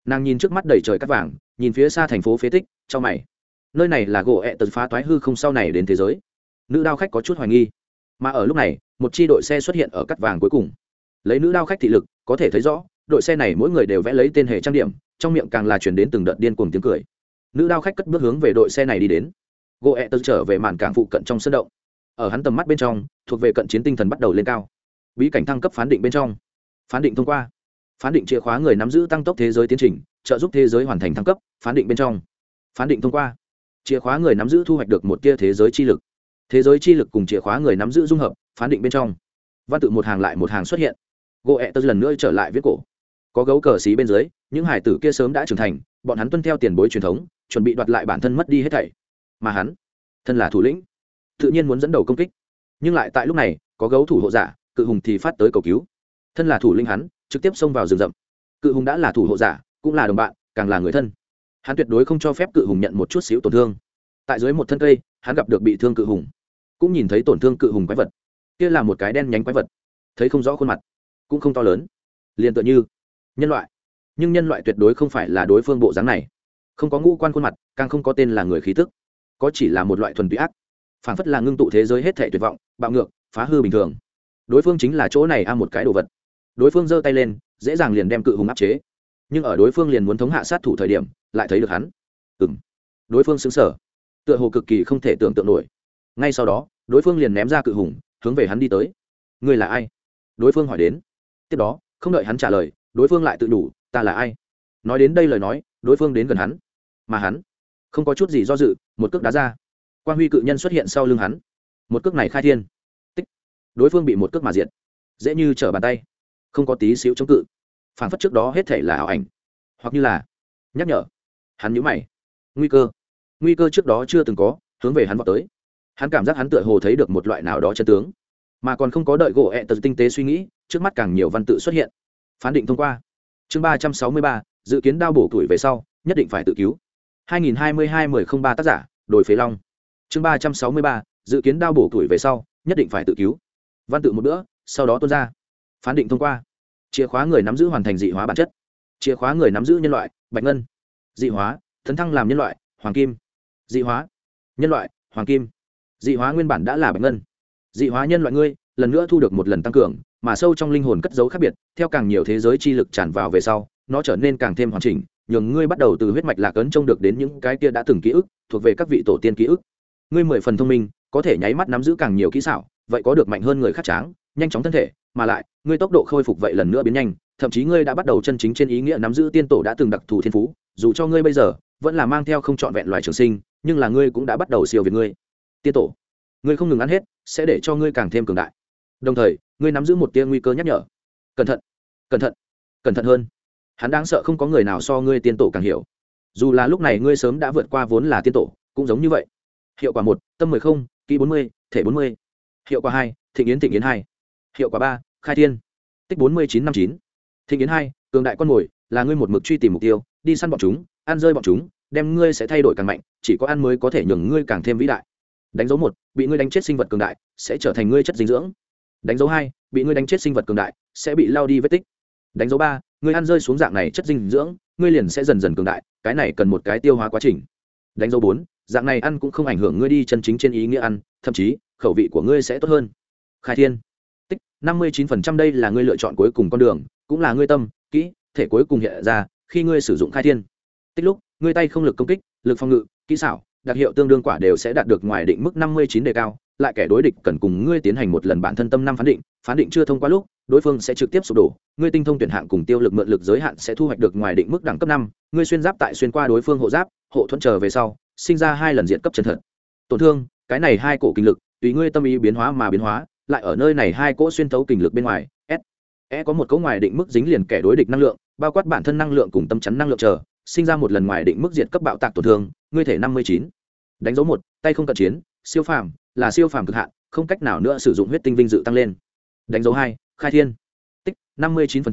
Nàng nhìn trước mắt đầy trời cắt vàng, nhìn phía xa thành phố phế tích, cho mày. Nơi này là gỗ ẹ tật phá toái hư không sau này đến thế giới. Nữ đao khách có chút hoài nghi. Mà ở lúc này, một c h i đội xe xuất hiện ở cắt vàng cuối cùng. Lấy nữ đao khách thị lực, có thể thấy rõ, đội xe này mỗi người đều vẽ lấy tên hệ trang điểm, trong miệng càng là chuyển đến từng đợt điên cuồng tiếng cười. Nữ đao khách cất bước hướng về đội xe này đi đến. Gỗ ẹ tật trở về màn cảng phụ cận trong sân động. Ở hắn tầm mắt bên trong, thuộc về cận chiến tinh thần bắt đầu lên cao bí cảnh thăng cấp phán định bên trong. Phán định thông qua. Phán định chìa khóa người nắm giữ tăng tốc thế giới tiến trình, trợ giúp thế giới hoàn thành thăng cấp, phán định bên trong. Phán định thông qua. Chìa khóa người nắm giữ thu hoạch được một tia thế giới chi lực. Thế giới chi lực cùng chìa khóa người nắm giữ dung hợp, phán định bên trong. Văn tự một hàng lại một hàng xuất hiện. Gỗ ẹ tớ lần nữa trở lại viết cổ. Có gấu cờ xí bên dưới, những hải tử kia sớm đã trưởng thành, bọn hắn tuân theo tiền bối truyền thống, chuẩn bị đoạt lại bản thân mất đi hết thảy. Mà hắn, thân là thủ lĩnh, tự nhiên muốn dẫn đầu công kích. Nhưng lại tại lúc này, có gấu thủ hộ giả cự hùng thì phát tới cầu cứu. Thân là thủ linh hắn, trực tiếp xông vào rừng rậm. Cự hùng đã là thủ hộ giả, cũng là đồng bạn, càng là người thân. Hắn tuyệt đối không cho phép cự hùng nhận một chút xíu tổn thương. Tại dưới một thân cây, hắn gặp được bị thương cự hùng. Cũng nhìn thấy tổn thương cự hùng quái vật. Kia là một cái đen nhánh quái vật. Thấy không rõ khuôn mặt, cũng không to lớn. Liền tựa như nhân loại. Nhưng nhân loại tuyệt đối không phải là đối phương bộ dáng này. Không có ngũ quan khuôn mặt, càng không có tên là người khí tức. Có chỉ là một loại thuần túy ác. Phản phất là ngưng tụ thế giới hết thể tuyệt vọng, bạo ngược, phá hư bình thường đối phương chính là chỗ này a một cái đồ vật. Đối phương giơ tay lên, dễ dàng liền đem cự hùng áp chế. Nhưng ở đối phương liền muốn thống hạ sát thủ thời điểm, lại thấy được hắn. Ừ m đối phương xứng sở tựa hồ cực kỳ không thể tưởng tượng nổi. Ngay sau đó, đối phương liền ném ra cự hùng, hướng về hắn đi tới. Người là ai? Đối phương hỏi đến. Tiếp đó, không đợi hắn trả lời, đối phương lại tự đủ, ta là ai? Nói đến đây lời nói, đối phương đến gần hắn. Mà hắn, không có chút gì do dự, một cước đá ra. Quan huy cự nhân xuất hiện sau lưng hắn. Một cước này khai thiên đối phương bị một cước mà diệt. Dễ như trở bàn tay. Không có tí xíu chống cự. Phản phất trước đó hết thể là ảo ảnh. Hoặc như là, nhắc nhở. Hắn nhũ mày. Nguy cơ. Nguy cơ trước đó chưa từng có, hướng về hắn vào tới. Hắn cảm giác hắn tựa hồ thấy được một loại nào đó chân tướng. Mà còn không có đợi gỗ ẹ tật tinh tế suy nghĩ, trước mắt càng nhiều văn tự xuất hiện. Phán định thông qua. Chương ba trăm sáu mươi ba, dự kiến đao bổ tuổi về sau, nhất định phải tự cứu. 2022-1003 tác giả, đồi phế long. Chương ba trăm sáu mươi ba, dự kiến đao bổ tuổi về sau, nhất định phải tự cứu văn tự một bữa, sau đó tuân ra. Phán định thông qua. Chìa khóa người nắm giữ hoàn thành dị hóa bản chất. Chìa khóa người nắm giữ nhân loại, bạch ngân. Dị hóa thấn thăng làm nhân loại, hoàng kim. Dị hóa, nhân loại, hoàng kim. Dị hóa nguyên bản đã là bạch ngân. Dị hóa nhân loại ngươi, lần nữa thu được một lần tăng cường, mà sâu trong linh hồn cất dấu khác biệt, theo càng nhiều thế giới chi lực tràn vào về sau, nó trở nên càng thêm hoàn chỉnh, nhường ngươi bắt đầu từ huyết mạch lạc ấn trông được đến những cái kia đã từng ký ức, thuộc về các vị tổ tiên ký ức. Ngươi mười phần thông minh, có thể nháy mắt nắm giữ càng nhiều kỹ xảo vậy có được mạnh hơn người khác tráng, nhanh chóng thân thể, mà lại, ngươi tốc độ khôi phục vậy lần nữa biến nhanh, thậm chí ngươi đã bắt đầu chân chính trên ý nghĩa nắm giữ tiên tổ đã từng đặc thù thiên phú, dù cho ngươi bây giờ vẫn là mang theo không trọn vẹn loài trường sinh, nhưng là ngươi cũng đã bắt đầu siêu việt ngươi. Tiên tổ, ngươi không ngừng ăn hết, sẽ để cho ngươi càng thêm cường đại. Đồng thời, ngươi nắm giữ một tia nguy cơ nhắc nhở. Cẩn thận cẩn thận cẩn thận hơn. Hắn đang sợ không có người nào so ngươi tiên tổ càng hiểu. Dù là lúc này ngươi sớm đã vượt qua vốn là tiên tổ, cũng giống như vậy. Hiệu quả một, tâm mười không, kỹ bốn mươi, thể bốn mươi hiệu quả hai, thịnh yến thịnh yến hai. Hiệu quả ba, khai thiên. Tích bốn mươi chín năm chín. Thịnh yến hai, cường đại con mồi, là ngươi một mực truy tìm mục tiêu, đi săn bọn chúng, ăn rơi bọn chúng, đem ngươi sẽ thay đổi càng mạnh, chỉ có ăn mới có thể nhường ngươi càng thêm vĩ đại. Đánh dấu một, bị ngươi đánh chết sinh vật cường đại, sẽ trở thành ngươi chất dinh dưỡng. Đánh dấu hai, bị ngươi đánh chết sinh vật cường đại, sẽ bị lao đi vết tích. Đánh dấu ba, ngươi ăn rơi xuống dạng này chất dinh dưỡng, ngươi liền sẽ dần dần cường đại, cái này cần một cái tiêu hóa quá trình. Đánh dấu bốn, dạng này ăn cũng không ảnh hưởng ngươi đi chân chính trên ý nghĩa ăn, thậm chí khẩu vị của ngươi sẽ tốt hơn. Khai thiên. Tích, năm mươi chín phần trăm đây là ngươi lựa chọn cuối cùng con đường, cũng là ngươi tâm, kỹ, thể cuối cùng hiện ra khi ngươi sử dụng khai thiên. Tích lúc, ngươi tay không lực công kích, lực phòng ngự, kỹ xảo, đặc hiệu tương đương quả đều sẽ đạt được ngoài định mức năm mươi chín đề cao, lại kẻ đối địch cần cùng ngươi tiến hành một lần bản thân tâm năm phán định phán định chưa thông qua lúc, đối phương sẽ trực tiếp sụp đổ, ngươi tinh thông tuyển hạng cùng tiêu lực mượn lực giới hạn sẽ thu hoạch được ngoài định mức đẳng cấp năm, ngươi xuyên giáp tại xuyên qua đối phương hộ giáp, hộ thuẫn trở về sau, sinh ra hai lần diện cấp chân thật. Tổn thương, cái này hai cổ kinh lực tùy ngươi tâm ý biến hóa mà biến hóa, lại ở nơi này hai cỗ xuyên thấu kình lực bên ngoài, s. E có một cỗ ngoài định mức dính liền kẻ đối địch năng lượng, bao quát bản thân năng lượng cùng tâm chắn năng lượng chờ, sinh ra một lần ngoài định mức diệt cấp bạo tạc tổn thương, ngươi thể năm mươi chín. Đánh dấu một, tay không cận chiến, siêu phàm, là siêu phàm cực hạn, không cách nào nữa sử dụng huyết tinh vinh dự tăng lên. Đánh dấu hai, khai thiên. Tích, năm mươi chín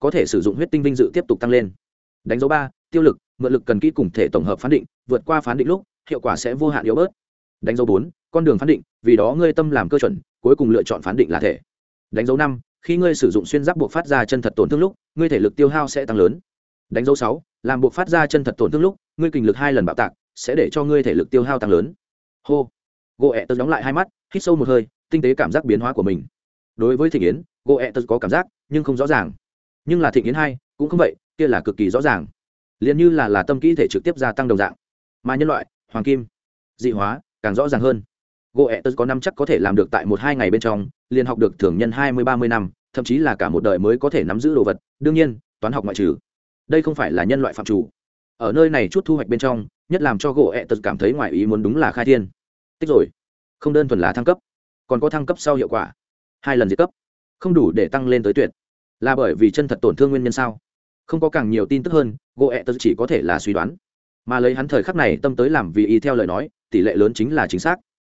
có thể sử dụng huyết tinh vinh dự tiếp tục tăng lên. Đánh dấu ba, tiêu lực, mượn lực cần kỹ cùng thể tổng hợp phán định, vượt qua phán định lúc, hiệu quả sẽ vô hạn yếu bớt đánh dấu bốn, con đường phán định, vì đó ngươi tâm làm cơ chuẩn, cuối cùng lựa chọn phán định là thể. Đánh dấu năm, khi ngươi sử dụng xuyên giáp buộc phát ra chân thật tổn thương lúc, ngươi thể lực tiêu hao sẽ tăng lớn. Đánh dấu sáu, làm buộc phát ra chân thật tổn thương lúc, ngươi kình lực hai lần bạo tạc, sẽ để cho ngươi thể lực tiêu hao tăng lớn. Hô. Gỗ ẹ tật đóng lại hai mắt, hít sâu một hơi, tinh tế cảm giác biến hóa của mình. Đối với thị yến, gỗ ẹ tật có cảm giác, nhưng không rõ ràng. Nhưng là thị yến hai, cũng không vậy, kia là cực kỳ rõ ràng. Liền như là là tâm kỹ thể trực tiếp gia tăng đồng dạng. Mà nhân loại, hoàng kim, dị hóa càng rõ ràng hơn. Gỗ ẹ tật có năm chắc có thể làm được tại một hai ngày bên trong, liền học được thường nhân hai mươi, ba mươi năm, thậm chí là cả một đời mới có thể nắm giữ đồ vật. Đương nhiên, toán học ngoại trừ. Đây không phải là nhân loại phạm chủ. Ở nơi này chút thu hoạch bên trong, nhất làm cho gỗ ẹ tật cảm thấy ngoài ý muốn đúng là khai thiên. Tích rồi. Không đơn thuần là thăng cấp, còn có thăng cấp sau hiệu quả. Hai lần diệt cấp. Không đủ để tăng lên tới tuyệt. Là bởi vì chân thật tổn thương nguyên nhân sao? Không có càng nhiều tin tức hơn gỗ ẹ tật chỉ có thể là suy đoán. Mà lấy hắn thời khắc này tâm tới làm vì ý theo lời nói tỷ lệ lớn chính là chính xác.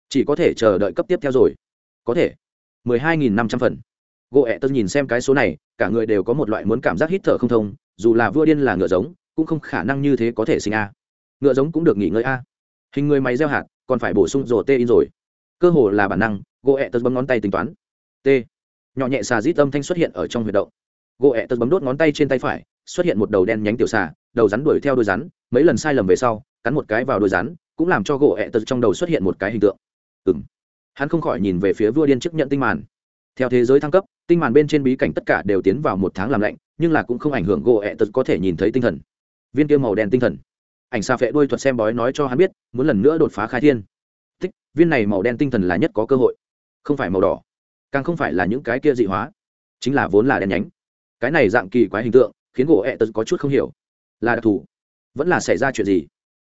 Chỉ có thể chờ đợi cấp tiếp theo rồi. Có thể. mười hai nghìn năm trăm phần. Gỗ ẹ tớ nhìn xem cái số này, cả người đều có một loại muốn cảm giác hít thở không thông, dù là vua điên là ngựa giống, cũng không khả năng như thế có thể sinh a. Ngựa giống cũng được nghỉ ngơi a. Hình người máy gieo hạt, còn phải bổ sung rổ tê in rồi. Cơ hồ là bản năng gỗ ẹ tớ bấm ngón tay tính toán. T. Nhỏ nhẹ xà rít âm thanh xuất hiện ở trong huyệt động. Gỗ ẹ tớ bấm đốt ngón tay trên tay phải, xuất hiện một đầu đen nhánh tiểu xà, đầu rắn đuổi theo đôi rắn, mấy lần sai lầm về sau cắn một cái vào đôi rắn, cũng làm cho gỗ ẹ tật trong đầu xuất hiện một cái hình tượng. Ừng hắn không khỏi nhìn về phía vua điên chức nhận tinh màn. Theo thế giới thăng cấp, tinh màn bên trên bí cảnh tất cả đều tiến vào một tháng làm lạnh, nhưng là cũng không ảnh hưởng gỗ ẹ tật có thể nhìn thấy tinh thần. Viên kia màu đen tinh thần. Ảnh xa phệ đuôi thuật xem bói nói cho hắn biết, muốn lần nữa đột phá khai thiên. Thích, viên này màu đen tinh thần là nhất có cơ hội. Không phải màu đỏ, càng không phải là những cái kia dị hóa. Chính là vốn là đen nhánh. Cái này dạng kỳ quái hình tượng, khiến gỗ ẹ tật có chút không hiểu. Là đặc thù. Vẫn là xảy ra chuyện gì?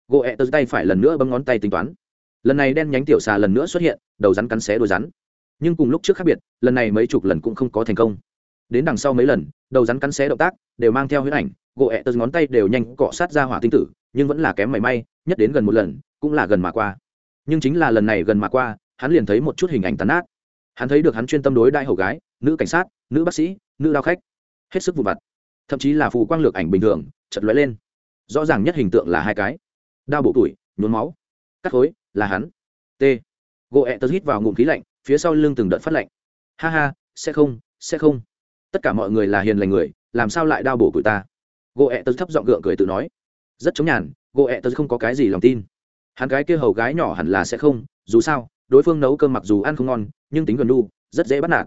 Gỗ ẹ tật tay phải lần nữa bấm ngón tay tính toán. Lần này đen nhánh tiểu xà lần nữa xuất hiện, đầu rắn cắn xé đôi rắn. Nhưng cùng lúc trước khác biệt, lần này mấy chục lần cũng không có thành công. Đến đằng sau mấy lần, đầu rắn cắn xé động tác đều mang theo huyết ảnh, gỗ ẹ tật ngón tay đều nhanh cọ sát ra hỏa tinh tử, nhưng vẫn là kém mảy may, nhất đến gần một lần, cũng là gần mà qua. Nhưng chính là lần này gần mà qua, hắn liền thấy một chút hình ảnh tàn ác hắn thấy được hắn chuyên tâm đối đại hầu gái, nữ cảnh sát, nữ bác sĩ, nữ đao khách. Hết sức vụ vặt. Thậm chí là phù quang lược ảnh bình thường chật lóe lên. Rõ ràng nhất hình tượng là hai cái đao bộ tuổi nhuốm máu. Cắt khối, là hắn. T. Gỗ ẹ tớ hít vào ngụm khí lạnh, phía sau lưng từng đợt phát lạnh. Ha ha, sẽ không sẽ không. Tất cả mọi người là hiền lành người, làm sao lại đao bổ tuổi ta? Gỗ ẹ tớ thấp giọng gượng cười tự nói. Rất chống nhàn, gỗ ẹ tớ không có cái gì lòng tin. Hắn cái kia hầu gái nhỏ hẳn là sẽ không, dù sao, đối phương nấu cơm mặc dù ăn không ngon, nhưng tính gần đu rất dễ bắt nạt.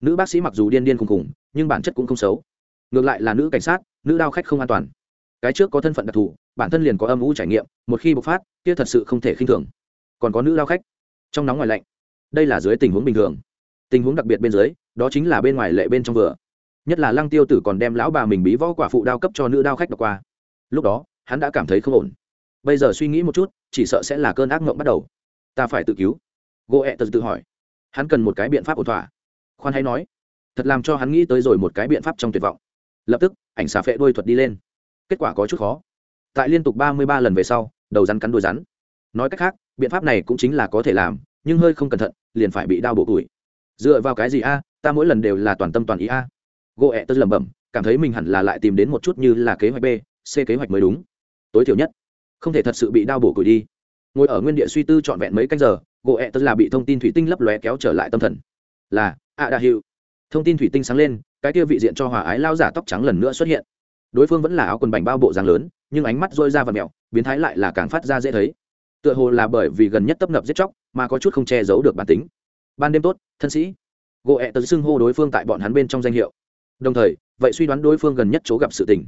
Nữ bác sĩ mặc dù điên điên khùng khùng, nhưng bản chất cũng không xấu. Ngược lại là nữ cảnh sát, nữ đao khách không an toàn cái trước có thân phận đặc thù, bản thân liền có âm u trải nghiệm, một khi bộc phát, kia thật sự không thể khinh thường. Còn có nữ lao khách, trong nóng ngoài lạnh, đây là dưới tình huống bình thường. Tình huống đặc biệt bên dưới, đó chính là bên ngoài lệ bên trong vừa. Nhất là lăng tiêu tử còn đem lão bà mình bí võ quả phụ đao cấp cho nữ đao khách đọc qua. Lúc đó, hắn đã cảm thấy không ổn. Bây giờ suy nghĩ một chút, chỉ sợ sẽ là cơn ác mộng bắt đầu. Ta phải tự cứu. Gỗ ẹ tật tự hỏi. Hắn cần một cái biện pháp ổn thỏa. Khoan hay nói, thật làm cho hắn nghĩ tới rồi một cái biện pháp trong tuyệt vọng. Lập tức, ảnh xà phệ đuôi thuật đi lên kết quả có chút khó. Tại liên tục ba mươi ba lần về sau, đầu rắn cắn đuôi rắn. Nói cách khác, biện pháp này cũng chính là có thể làm, nhưng hơi không cẩn thận, liền phải bị đau bổ củi dựa vào cái gì a? Ta mỗi lần đều là toàn tâm toàn ý a. Gỗ ẹ tớ lẩm bẩm, cảm thấy mình hẳn là lại tìm đến một chút như là kế hoạch b, c kế hoạch mới đúng. Tối thiểu nhất, không thể thật sự bị đau bổ củi đi. Ngồi ở nguyên địa suy tư trọn vẹn mấy canh giờ gỗ ẹ tớ là bị thông tin thủy tinh lấp lóe kéo trở lại tâm thần. Là a đa hiệu. Thông tin thủy tinh sáng lên, cái kia vị diện cho hòa ái lao giả tóc trắng lần nữa xuất hiện đối phương vẫn là áo quần bành bao bộ dáng lớn, nhưng ánh mắt dôi ra và mẹo, biến thái lại là càng phát ra dễ thấy. Tựa hồ là bởi vì gần nhất tấp nập giết chóc, mà có chút không che giấu được bản tính. Ban đêm tốt, thân sĩ. Gỗ ẹ tật xưng hô đối phương tại bọn hắn bên trong danh hiệu. Đồng thời, vậy suy đoán đối phương gần nhất chỗ gặp sự tình.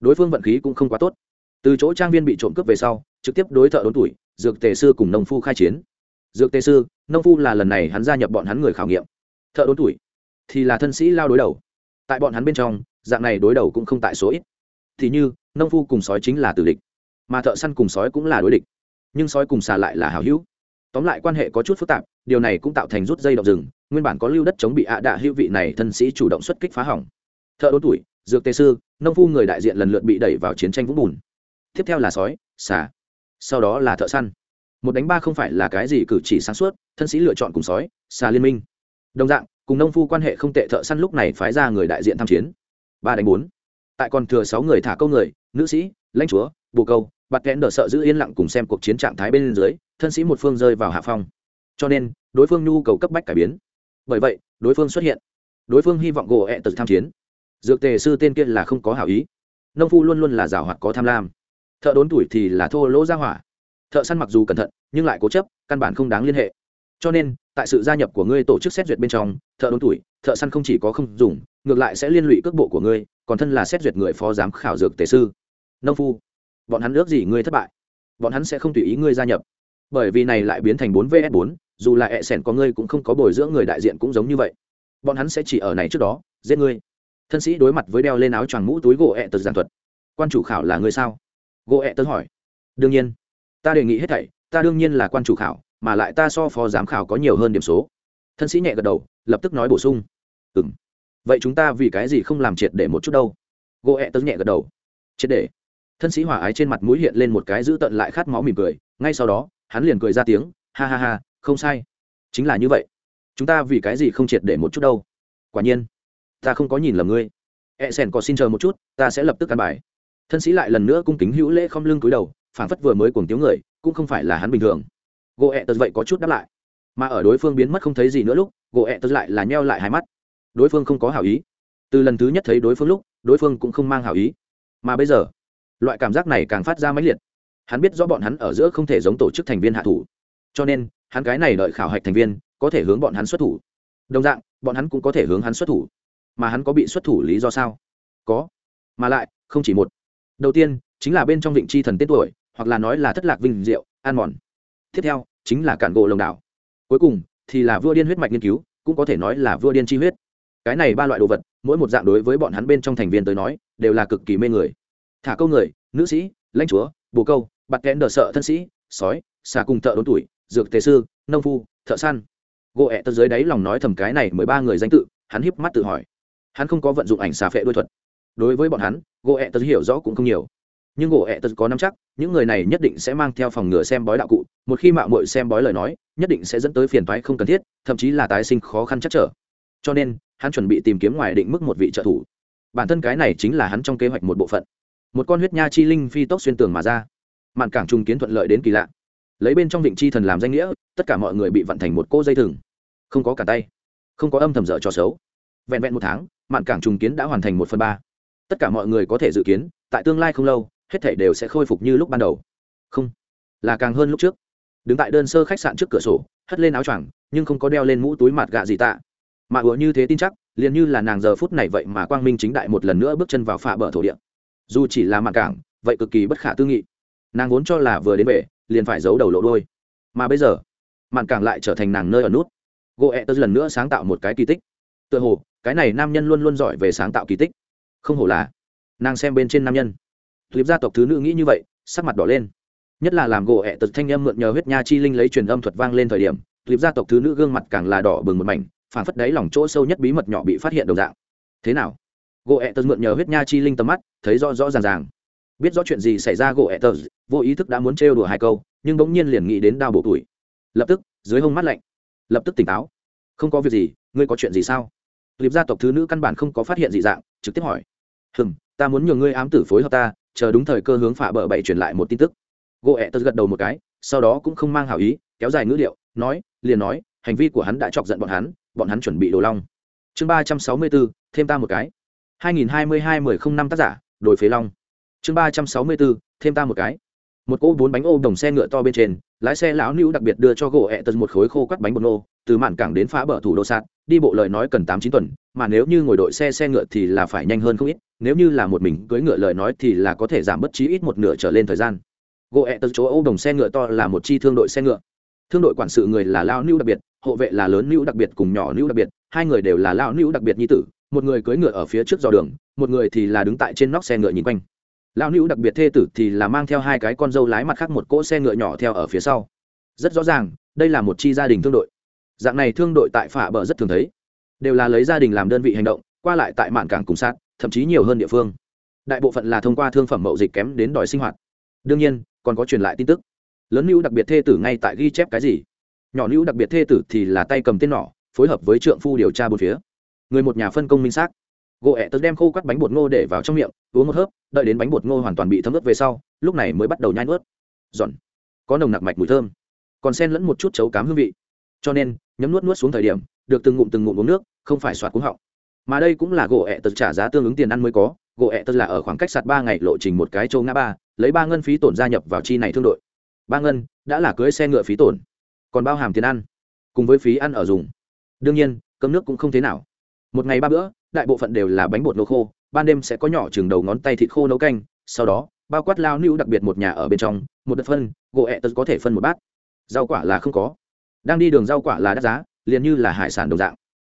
Đối phương vận khí cũng không quá tốt. Từ chỗ trang viên bị trộm cướp về sau, trực tiếp đối thợ đốn tuổi, dược tề sư cùng nông phu khai chiến. Dược tề sư, nông phu là lần này hắn gia nhập bọn hắn người khảo nghiệm. Thợ đốn tuổi thì là thân sĩ lao đối đầu. Tại bọn hắn bên trong dạng này đối đầu cũng không tại số ít. Thì như, nông phu cùng sói chính là tử địch, mà thợ săn cùng sói cũng là đối địch. Nhưng sói cùng xà lại là hảo hữu. Tóm lại quan hệ có chút phức tạp, điều này cũng tạo thành rút dây động rừng, nguyên bản có lưu đất chống bị ạ đạ hữu vị này thân sĩ chủ động xuất kích phá hỏng. Thợ đốn tuổi, dược tê sư, nông phu người đại diện lần lượt bị đẩy vào chiến tranh vũng bùn. Tiếp theo là sói, xà. Sau đó là thợ săn. Một đánh ba không phải là cái gì cử chỉ sáng suốt, thân sĩ lựa chọn cùng sói, xà liên minh. Đồng dạng, cùng nông phu quan hệ không tệ, thợ săn lúc này phái ra người đại diện tham chiến ba đánh bốn. Tại còn thừa sáu người thả câu người, nữ sĩ, lãnh chúa, bồ câu, bạt kẽn đỡ sợ giữ yên lặng cùng xem cuộc chiến trạng thái bên dưới, thân sĩ một phương rơi vào hạ phong. Cho nên, đối phương nhu cầu cấp bách cải biến. Bởi vậy, đối phương xuất hiện. Đối phương hy vọng gỗ ẹ tật tham chiến. Dược tề sư tên kia là không có hảo ý. Nông phu luôn luôn là rào hoạt có tham lam. Thợ đốn tuổi thì là thô lỗ ra hỏa. Thợ săn mặc dù cẩn thận, nhưng lại cố chấp, căn bản không đáng liên hệ. Cho nên, tại sự gia nhập của ngươi tổ chức xét duyệt bên trong, thợ đốn tuổi, thợ săn không chỉ có không dùng ngược lại sẽ liên lụy cước bộ của ngươi, còn thân là xét duyệt người phó giám khảo dược tề sư. Nông phu, bọn hắn ước gì ngươi thất bại, bọn hắn sẽ không tùy ý ngươi gia nhập. Bởi vì này lại biến thành bốn vs bốn, dù là hẹ sẻn có ngươi cũng không có bồi dưỡng người đại diện cũng giống như vậy. Bọn hắn sẽ chỉ ở này trước đó, giết ngươi. Thân sĩ đối mặt với đeo lên áo choàng mũ túi gỗ hẹ tật giàn thuật. Quan chủ khảo là ngươi sao? Gỗ hẹ tật hỏi. Đương nhiên. Ta đề nghị hết thảy, ta đương nhiên là quan chủ khảo, mà lại ta so phó giám khảo có nhiều hơn điểm số. Thân sĩ nhẹ gật đầu, lập tức nói bổ sung. Ừ m vậy chúng ta vì cái gì không làm triệt để một chút đâu? Gỗ ẹ tớ nhẹ gật đầu. Triệt để. Thân sĩ hỏa ái trên mặt mũi hiện lên một cái giữ tận lại khát máu mỉm cười, ngay sau đó, hắn liền cười ra tiếng, ha ha ha, không sai. Chính là như vậy. Chúng ta vì cái gì không triệt để một chút đâu? Quả nhiên, ta không có nhìn lầm ngươi. E sen có xin chờ một chút, ta sẽ lập tức căn bài. Thân sĩ lại lần nữa cung kính hữu lễ không lưng cúi đầu phản phất vừa mới cuồng tiếng người, cũng không phải là hắn bình thường. Gỗ ẹ tật vậy có chút đáp lại. Mà ở đối phương biến mất không thấy gì nữa lúc, gỗ ẹ tật lại là nheo lại hai mắt đối phương không có hảo ý. Từ lần thứ nhất thấy đối phương lúc, đối phương cũng không mang hảo ý. Mà bây giờ, loại cảm giác này càng phát ra mãnh liệt. Hắn biết rõ bọn hắn ở giữa không thể giống tổ chức thành viên hạ thủ. Cho nên, hắn cái này đợi khảo hạch thành viên, có thể hướng bọn hắn xuất thủ. Đồng dạng, bọn hắn cũng có thể hướng hắn xuất thủ. Mà hắn có bị xuất thủ lý do sao? Có. Mà lại, không chỉ một. Đầu tiên, chính là bên trong vịnh chi thần tên tuổi, hoặc là nói là thất lạc vinh diệu, an mòn. Tiếp theo, chính là cản gỗ lồng đảo. Cuối cùng, thì là vua điên huyết mạch nghiên cứu, cũng có thể nói là vua điên chi huyết cái này ba loại đồ vật, mỗi một dạng đối với bọn hắn bên trong thành viên tới nói, đều là cực kỳ mê người. Thả câu người, nữ sĩ, lãnh chúa, bồ câu, bạt kẽn đờ sợ thân sĩ, sói, xà cùng thợ đốn tuổi, dược tế sư, nông phu, thợ săn. Gỗ ẹ tật dưới đáy lòng nói thầm cái này mười ba người danh tự, hắn híp mắt tự hỏi. Hắn không có vận dụng ảnh xà phệ đôi thuật. Đối với bọn hắn, gỗ ẹ tật hiểu rõ cũng không nhiều. Nhưng gỗ ẹ tật có nắm chắc, những người này nhất định sẽ mang theo phòng ngừa xem bói đạo cụ, một khi mạo muội xem bói lời nói, nhất định sẽ dẫn tới phiền toái không cần thiết, thậm chí là tái sinh khó khăn chắc trở cho nên hắn chuẩn bị tìm kiếm ngoài định mức một vị trợ thủ. Bản thân cái này chính là hắn trong kế hoạch một bộ phận. Một con huyết nha chi linh phi tốc xuyên tường mà ra. Mạn cảng trùng kiến thuận lợi đến kỳ lạ. Lấy bên trong vịnh chi thần làm danh nghĩa, tất cả mọi người bị vận thành một cô dây thừng. Không có cả tay, không có âm thầm dở cho xấu. Vẹn vẹn một tháng, mạn cảng trùng kiến đã hoàn thành một phần ba. Tất cả mọi người có thể dự kiến, tại tương lai không lâu, hết thể đều sẽ khôi phục như lúc ban đầu. Không, là càng hơn lúc trước. Đứng tại đơn sơ khách sạn trước cửa sổ, hất lên áo choàng, nhưng không có đeo lên mũ túi mặt gạ gì tạ mà ủa như thế tin chắc, liền như là nàng giờ phút này vậy mà quang minh chính đại một lần nữa bước chân vào phà bờ thổ địa. Dù chỉ là mặt cảng, vậy cực kỳ bất khả tư nghị. Nàng vốn cho là vừa đến bể liền phải giấu đầu lộ đôi mà bây giờ mạn cảng lại trở thành nàng nơi ở nút. Gỗ ẹ tớ lần nữa sáng tạo một cái kỳ tích. Tựa hồ, cái này nam nhân luôn luôn giỏi về sáng tạo kỳ tích. Không hổ là, nàng xem bên trên nam nhân. Clip gia tộc thứ nữ nghĩ như vậy, sắc mặt đỏ lên. Nhất là làm gỗ ẹ tật thanh âm mượn nhờ huyết nha chi linh lấy truyền âm thuật vang lên thời điểm clip gia tộc thứ nữ gương mặt càng là đỏ bừng một mảnh phản phất đáy lòng chỗ sâu nhất bí mật nhỏ bị phát hiện đồng dạng. Thế nào? Gỗ ẹ tật mượn nhờ huyết nha chi linh tầm mắt, thấy rõ rõ ràng ràng. Biết rõ chuyện gì xảy ra, gỗ ẹ tật vô ý thức đã muốn trêu đùa hai câu, nhưng bỗng nhiên liền nghĩ đến đau bộ tuổi. Lập tức, dưới hông mắt lạnh. Lập tức tỉnh táo. Không có việc gì, ngươi có chuyện gì sao? Liệp gia tộc thứ nữ căn bản không có phát hiện dị dạng, trực tiếp hỏi. Hừm, ta muốn nhường ngươi ám tử phối hợp ta, chờ đúng thời cơ hướng phạ bờ bậy truyền lại một tin tức. Gỗ ẹ tật gật đầu một cái, sau đó cũng không mang hảo ý, kéo dài ngữ điệu, nói, liền nói, hành vi của hắn đã chọc giận bọn hắn bọn hắn chuẩn bị đồ long. Chương ba trăm sáu mươi bốn, thêm ta một cái. Hai nghìn hai mươi hai mười không năm tác giả đổi phế long. Chương ba trăm sáu mươi bốn, thêm ta một cái. Một cỗ bốn bánh ô đồng xe ngựa to bên trên, lái xe lão nữ đặc biệt đưa cho gỗ ẹ tật một khối khô cắt bánh bột nô, từ mạn cảng đến phá bờ thủ đô sạt, đi bộ lời nói cần tám chín tuần, mà nếu như ngồi đội xe xe ngựa thì là phải nhanh hơn không ít, nếu như là một mình cưỡi ngựa lời nói thì là có thể giảm bất chí ít một nửa trở lên thời gian. Gỗ ẹ tật chỗ ô đồng xe ngựa to là một chi thương đội xe ngựa. Thương đội quản sự người là lao nữ đặc biệt hộ vệ là lớn nữ đặc biệt cùng nhỏ nữ đặc biệt, hai người đều là lão nữ đặc biệt nhi tử, một người cưỡi ngựa ở phía trước dò đường, một người thì là đứng tại trên nóc xe ngựa nhìn quanh. Lão nữ đặc biệt thê tử thì là mang theo hai cái con dâu lái mặt khác một cỗ xe ngựa nhỏ theo ở phía sau. Rất rõ ràng, đây là một chi gia đình thương đội. Dạng này thương đội tại phả bờ rất thường thấy. Đều là lấy gia đình làm đơn vị hành động, qua lại tại mạn cảng cùng sát, thậm chí nhiều hơn địa phương. Đại bộ phận là thông qua thương phẩm mậu dịch kém đến đòi sinh hoạt. Đương nhiên, còn có truyền lại tin tức. Lớn nữ đặc biệt thê tử ngay tại ghi chép cái gì? Nhỏ nữ đặc biệt thê tử thì là tay cầm tên nỏ, phối hợp với trượng phu điều tra bốn phía. Người một nhà phân công minh xác. Gỗ ẹ tớ đem khô cắt bánh bột ngô để vào trong miệng, uống một hớp, đợi đến bánh bột ngô hoàn toàn bị thấm ướt về sau, lúc này mới bắt đầu nhai ướt giòn. Có nồng nặc mạch mùi thơm. Còn sen lẫn một chút chấu cám hương vị. Cho nên, nhấm nuốt nuốt xuống thời điểm, được từng ngụm từng ngụm uống nước, không phải soạt cuống họng. Mà đây cũng là gỗ ẹ tớ trả giá tương ứng tiền ăn mới có. Gỗ ẹ tớ là ở khoảng cách sạt ba ngày lộ trình một cái châu ngã ba, lấy ba ngân phí tổn gia nhập vào chi này thương đội. Ba ngân, đã là cưới xe ngựa phí tổn còn bao hàm tiền ăn, cùng với phí ăn ở dùng. Đương nhiên, cơm nước cũng không thế nào. Một ngày ba bữa, đại bộ phận đều là bánh bột nô khô, ban đêm sẽ có nhỏ chừng đầu ngón tay thịt khô nấu canh, sau đó, bao quát lao nữu đặc biệt một nhà ở bên trong, một đợt phân, gỗ ẹ tật có thể phân một bát. Rau quả là không có. Đang đi đường rau quả là đắt giá, liền như là hải sản đồng dạng.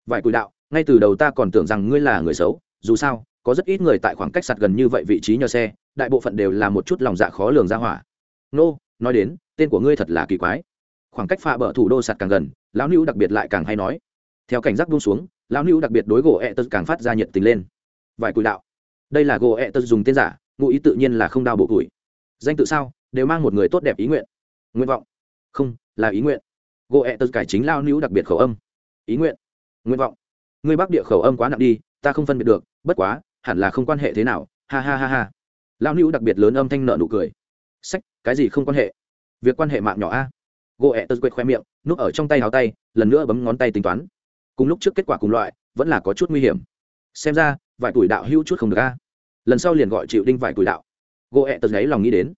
Vài cùi đạo, ngay từ đầu ta còn tưởng rằng ngươi là người xấu, dù sao, có rất ít người tại khoảng cách sạt gần như vậy vị trí nhờ xe, đại bộ phận đều là một chút lòng dạ khó lường ra hỏa. Nô, nói đến, tên của ngươi thật là kỳ quái khoảng cách phà bờ thủ đô sạt càng gần, lão nữ đặc biệt lại càng hay nói. Theo cảnh giác buông xuống, lão nữ đặc biệt đối gỗ ẹ tật càng phát ra nhiệt tình lên. Vài cùi đạo. Đây là gỗ ẹ tật dùng tên giả, ngụ ý tự nhiên là không đau bộ củi danh tự sao, đều mang một người tốt đẹp ý nguyện. Nguyện vọng. Không, là ý nguyện. Gỗ ẹ tật cải chính lao nữ đặc biệt khẩu âm. Ý nguyện. Nguyện vọng. Ngươi bắc địa khẩu âm quá nặng đi, ta không phân biệt được, bất quá, hẳn là không quan hệ thế nào, ha ha ha ha. Lao nữ đặc biệt lớn âm thanh nợ nụ cười. Sách, cái gì không quan hệ? Việc quan hệ mạng nhỏ a gỗ ẹ tật quệt khoe miệng, núp ở trong tay háo tay, lần nữa bấm ngón tay tính toán. Cùng lúc trước kết quả cùng loại, vẫn là có chút nguy hiểm. Xem ra, vài tuổi đạo hữu chút không được a. Lần sau liền gọi chịu đinh vài tuổi đạo. Gỗ ẹ tật gáy lòng nghĩ đến.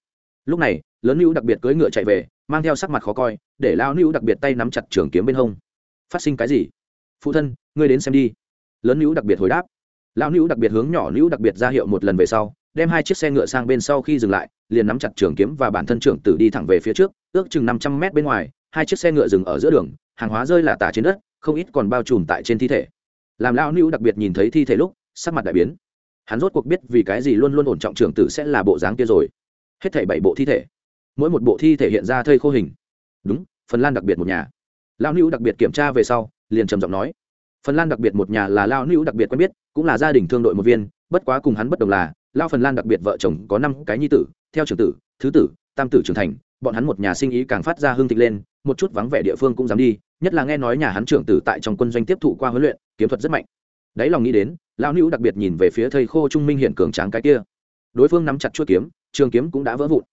Lúc này, lớn hữu đặc biệt cưỡi ngựa chạy về, mang theo sắc mặt khó coi, để lao hữu đặc biệt tay nắm chặt trường kiếm bên hông. Phát sinh cái gì? Phụ thân, ngươi đến xem đi. Lớn hữu đặc biệt hồi đáp. Lao hữu đặc biệt hướng nhỏ hữu đặc biệt ra hiệu một lần về sau đem hai chiếc xe ngựa sang bên sau khi dừng lại, liền nắm chặt trường kiếm và bản thân trưởng tử đi thẳng về phía trước, ước chừng năm trăm mét bên ngoài, hai chiếc xe ngựa dừng ở giữa đường, hàng hóa rơi là tả trên đất, không ít còn bao trùm tại trên thi thể. Làm lão nữ đặc biệt nhìn thấy thi thể lúc, sắc mặt đại biến. Hắn rốt cuộc biết vì cái gì luôn luôn ổn trọng trưởng tử sẽ là bộ dáng kia rồi. Hết thảy bảy bộ thi thể. Mỗi một bộ thi thể hiện ra thây khô hình. Đúng, phần lan đặc biệt một nhà. Lão nữ đặc biệt kiểm tra về sau, liền trầm giọng nói. Phần lan đặc biệt một nhà là lão nữ đặc biệt quen biết, cũng là gia đình thương đội một viên, bất quá cùng hắn bất đồng là lao phần lan đặc biệt vợ chồng có năm cái nhi tử, theo trưởng tử, thứ tử, tam tử trưởng thành, bọn hắn một nhà sinh ý càng phát ra hương thịnh lên, một chút vắng vẻ địa phương cũng dám đi, nhất là nghe nói nhà hắn trưởng tử tại trong quân doanh tiếp thụ qua huấn luyện, kiếm thuật rất mạnh. Đáy lòng nghĩ đến, lão nữ đặc biệt nhìn về phía thầy khô trung minh hiện cường tráng cái kia. Đối phương nắm chặt chuỗi kiếm, trường kiếm cũng đã vỡ vụn.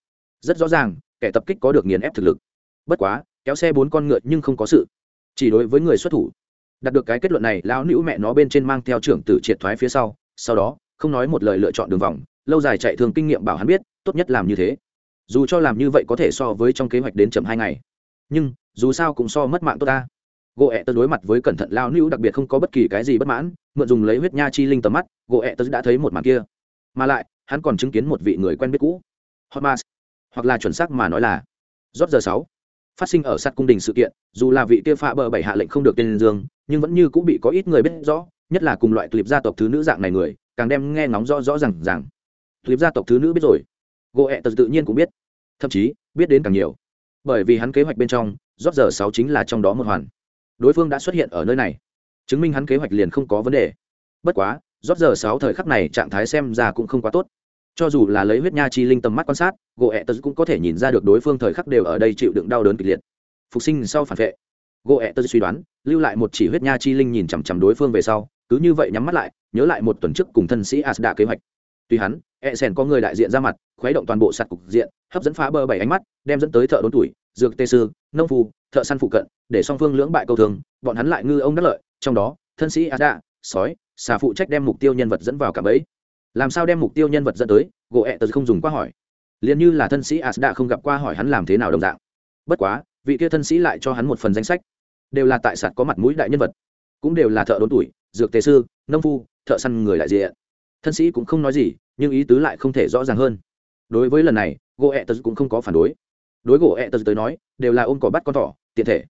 Rất rõ ràng, kẻ tập kích có được nghiền ép thực lực. Bất quá, kéo xe bốn con ngựa nhưng không có sự. Chỉ đối với người xuất thủ. Đạt được cái kết luận này, lão nữ mẹ nó bên trên mang theo trưởng tử triệt thoái phía sau sau đó không nói một lời lựa chọn đường vòng, lâu dài chạy thường kinh nghiệm bảo hắn biết, tốt nhất làm như thế. Dù cho làm như vậy có thể so với trong kế hoạch đến chậm hai ngày. Nhưng, dù sao cũng so mất mạng tốt ta. Gỗ ẹ tớ đối mặt với cẩn thận lao nữ đặc biệt không có bất kỳ cái gì bất mãn, mượn dùng lấy huyết nha chi linh tầm mắt, gỗ ẹ tớ đã thấy một màn kia. Mà lại, hắn còn chứng kiến một vị người quen biết cũ. Hotmas hoặc là chuẩn xác mà nói là rót giờ sáu. Phát sinh ở sát cung đình sự kiện, dù là vị kia phạ bờ bảy hạ lệnh không được tên dương, nhưng vẫn như cũng bị có ít người biết rõ, nhất là cùng loại clip gia tộc thứ nữ dạng này người càng đem nghe ngóng rõ rõ rằng rằng liệp gia tộc thứ nữ biết rồi. Gỗ ẹ tật tự nhiên cũng biết. Thậm chí, biết đến càng nhiều. Bởi vì hắn kế hoạch bên trong, rót giờ sáu chính là trong đó một hoàn. Đối phương đã xuất hiện ở nơi này. Chứng minh hắn kế hoạch liền không có vấn đề. Bất quá, rót giờ sáu thời khắc này trạng thái xem ra cũng không quá tốt. Cho dù là lấy huyết nha chi linh tầm mắt quan sát gỗ ẹ tật cũng có thể nhìn ra được đối phương thời khắc đều ở đây chịu đựng đau đớn kịch liệt. Phục sinh sau phản vệ gỗ ẹ tơ suy đoán, lưu lại một chỉ huyết nha chi linh nhìn chằm chằm đối phương về sau, cứ như vậy nhắm mắt lại, nhớ lại một tuần trước cùng thân sĩ asda kế hoạch. Tuy hắn e sen có người đại diện ra mặt, khuấy động toàn bộ sạt cục diện, hấp dẫn phá bờ bảy ánh mắt, đem dẫn tới thợ đốn tuổi, dược tê sư, nông phu, thợ săn phụ cận, để song phương lưỡng bại câu thường, bọn hắn lại ngư ông đắc lợi, trong đó, thân sĩ asda, sói, xà phụ trách đem mục tiêu nhân vật dẫn vào cả bẫy. Làm sao đem mục tiêu nhân vật dẫn tới? Gỗ ẹ Tơ không dùng qua hỏi. Liền như là thân sĩ asda không gặp qua hỏi hắn làm thế nào đồng dạng. Bất quá, vị kia thân sĩ lại cho hắn một phần danh sách đều là tại sạt có mặt mũi đại nhân vật. Cũng đều là thợ đốn tuổi, dược tế sư, nông phu, thợ săn người đại diện. Thân sĩ cũng không nói gì, nhưng ý tứ lại không thể rõ ràng hơn. Đối với lần này, gỗ ẹ tật cũng không có phản đối. Đối gỗ ẹ tật tới nói, đều là ôm cỏ bắt con thỏ, tiện thể.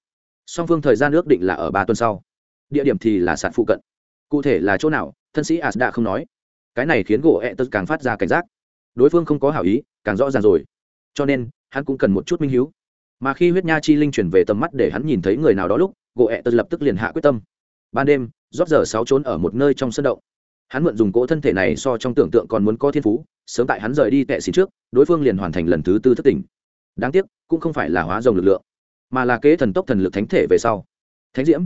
Song phương thời gian ước định là ở ba tuần sau. Địa điểm thì là sạt phụ cận. Cụ thể là chỗ nào, thân sĩ asda đã không nói. Cái này khiến gỗ ẹ tật càng phát ra cảnh giác. Đối phương không có hảo ý, càng rõ ràng rồi. Cho nên, hắn cũng cần một chút minh h mà khi huyết nha chi linh chuyển về tầm mắt để hắn nhìn thấy người nào đó lúc, gỗ ẹ tật lập tức liền hạ quyết tâm. Ban đêm, rót giờ sáu trốn ở một nơi trong sân động. Hắn mượn dùng cỗ thân thể này so trong tưởng tượng còn muốn có thiên phú, sớm tại hắn rời đi tệ xin trước, đối phương liền hoàn thành lần thứ tư thất tỉnh. Đáng tiếc, cũng không phải là hóa rồng lực lượng, mà là kế thần tốc thần lực thánh thể về sau. Thánh diễm,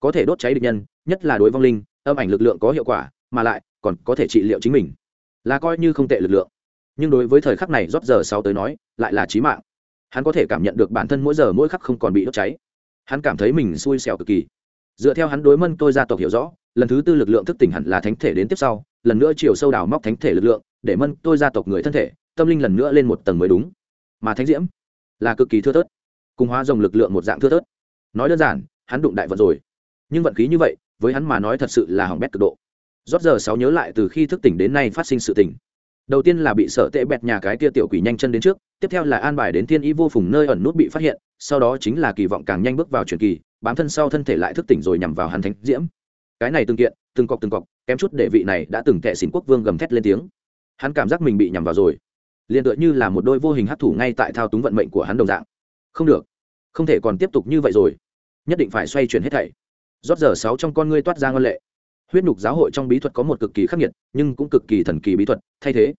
có thể đốt cháy địch nhân, nhất là đối vong linh, âm ảnh lực lượng có hiệu quả, mà lại, còn có thể trị liệu chính mình. Là coi như không tệ lực lượng. Nhưng đối với thời khắc này rót giờ sau tới nói, lại là trí mạng hắn có thể cảm nhận được bản thân mỗi giờ mỗi khắc không còn bị đốt cháy. Hắn cảm thấy mình xui xẻo cực kỳ. Dựa theo hắn đối mân tôi gia tộc hiểu rõ, lần thứ tư lực lượng thức tỉnh hẳn là thánh thể đến tiếp sau, lần nữa chiều sâu đào móc thánh thể lực lượng, để mân tôi gia tộc người thân thể, tâm linh lần nữa lên một tầng mới đúng. Mà thánh diễm là cực kỳ thưa thớt, cùng hóa dòng lực lượng một dạng thưa thớt. Nói đơn giản, hắn đụng đại vận rồi. Nhưng vận khí như vậy, với hắn mà nói thật sự là hỏng bét cực độ. Rót giờ sáu nhớ lại từ khi thức tỉnh đến nay phát sinh sự tỉnh đầu tiên là bị sợ tệ bẹt nhà cái kia tiểu quỷ nhanh chân đến trước, tiếp theo là an bài đến thiên ý vô phùng nơi ẩn nút bị phát hiện, sau đó chính là kỳ vọng càng nhanh bước vào truyền kỳ, bám thân sau thân thể lại thức tỉnh rồi nhằm vào hàn thánh diễm. Cái này từng kiện, từng cọc từng cọc, kém chút để vị này đã từng tệ xỉn quốc vương gầm thét lên tiếng. Hắn cảm giác mình bị nhằm vào rồi. Liền tựa như là một đôi vô hình hấp thủ ngay tại thao túng vận mệnh của hắn đồng dạng. Không được. Không thể còn tiếp tục như vậy rồi. Nhất định phải xoay chuyển hết thảy. Rót giờ sáu trong con ngươi toát ra ngân lệ huyết nhục giáo hội trong bí thuật có một cực kỳ khắc nghiệt, nhưng cũng cực kỳ thần kỳ bí thuật, thay thế.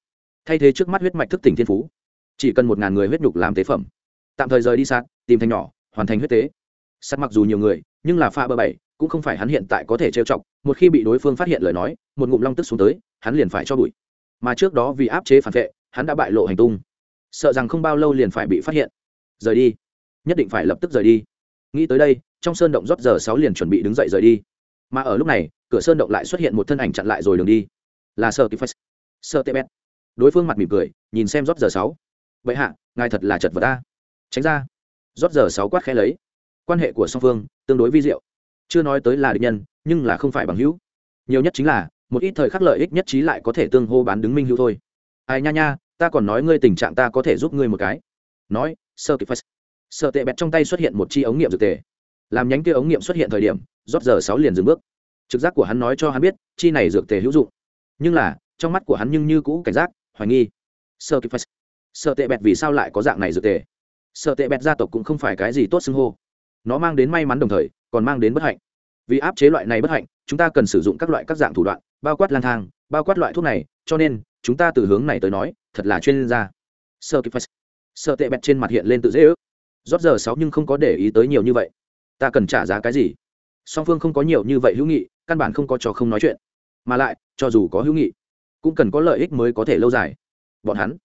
Thay thế trước mắt huyết mạch thức tỉnh thiên phú. Chỉ cần một ngàn người huyết nhục làm tế phẩm. Tạm thời rời đi sạt, tìm thành nhỏ, hoàn thành huyết tế. Sắt mặc dù nhiều người, nhưng là pha bờ bảy, cũng không phải hắn hiện tại có thể trêu chọc. Một khi bị đối phương phát hiện lời nói, một ngụm long tức xuống tới, hắn liền phải cho bụi. Mà trước đó vì áp chế phản vệ, hắn đã bại lộ hành tung. Sợ rằng không bao lâu liền phải bị phát hiện. Rời đi. Nhất định phải lập tức rời đi. Nghĩ tới đây, trong sơn động rót giờ sáu liền chuẩn bị đứng dậy rời đi. Mà ở lúc này cửa sơn động lại xuất hiện một thân ảnh chặn lại rồi đường đi. Là sợ kịp phách sợ tê bét đối phương mặt mỉm cười, nhìn xem rót giờ sáu. Vậy hạ, ngài thật là chật vật ta tránh ra. Rót giờ sáu quát khẽ lấy. Quan hệ của song phương tương đối vi diệu. Chưa nói tới là địch nhân, nhưng là không phải bằng hữu. Nhiều nhất chính là, một ít thời khắc lợi ích nhất trí lại có thể tương hô bán đứng minh hữu thôi. Ai nha nha, ta còn nói ngươi tình trạng ta có thể giúp ngươi một cái. Nói sơ kịp phách sợ tệ bẹt trong tay xuất hiện một chi ống nghiệm dược tề. Làm nhánh kia ống nghiệm xuất hiện thời điểm, rót giờ sáu liền dừng bước trực giác của hắn nói cho hắn biết, chi này dược tề hữu dụng. Nhưng là, trong mắt của hắn nhưng như cũ cảnh giác, hoài nghi. Sợ kịp sợ tệ bẹt vì sao lại có dạng này dược tề? Sợ tệ bẹt gia tộc cũng không phải cái gì tốt xưng hô. Nó mang đến may mắn đồng thời, còn mang đến bất hạnh. Vì áp chế loại này bất hạnh, chúng ta cần sử dụng các loại các dạng thủ đoạn, bao quát lang thang, bao quát loại thuốc này, cho nên, chúng ta từ hướng này tới nói, thật là chuyên gia. Sợ kịp sợ tệ bẹt trên mặt hiện lên tự dễ ước. Rót giờ sáu nhưng không có để ý tới nhiều như vậy. Ta cần trả giá cái gì? Song phương không có nhiều như vậy hữu nghị căn bản không có cho không nói chuyện. Mà lại, cho dù có hữu nghị, cũng cần có lợi ích mới có thể lâu dài. Bọn hắn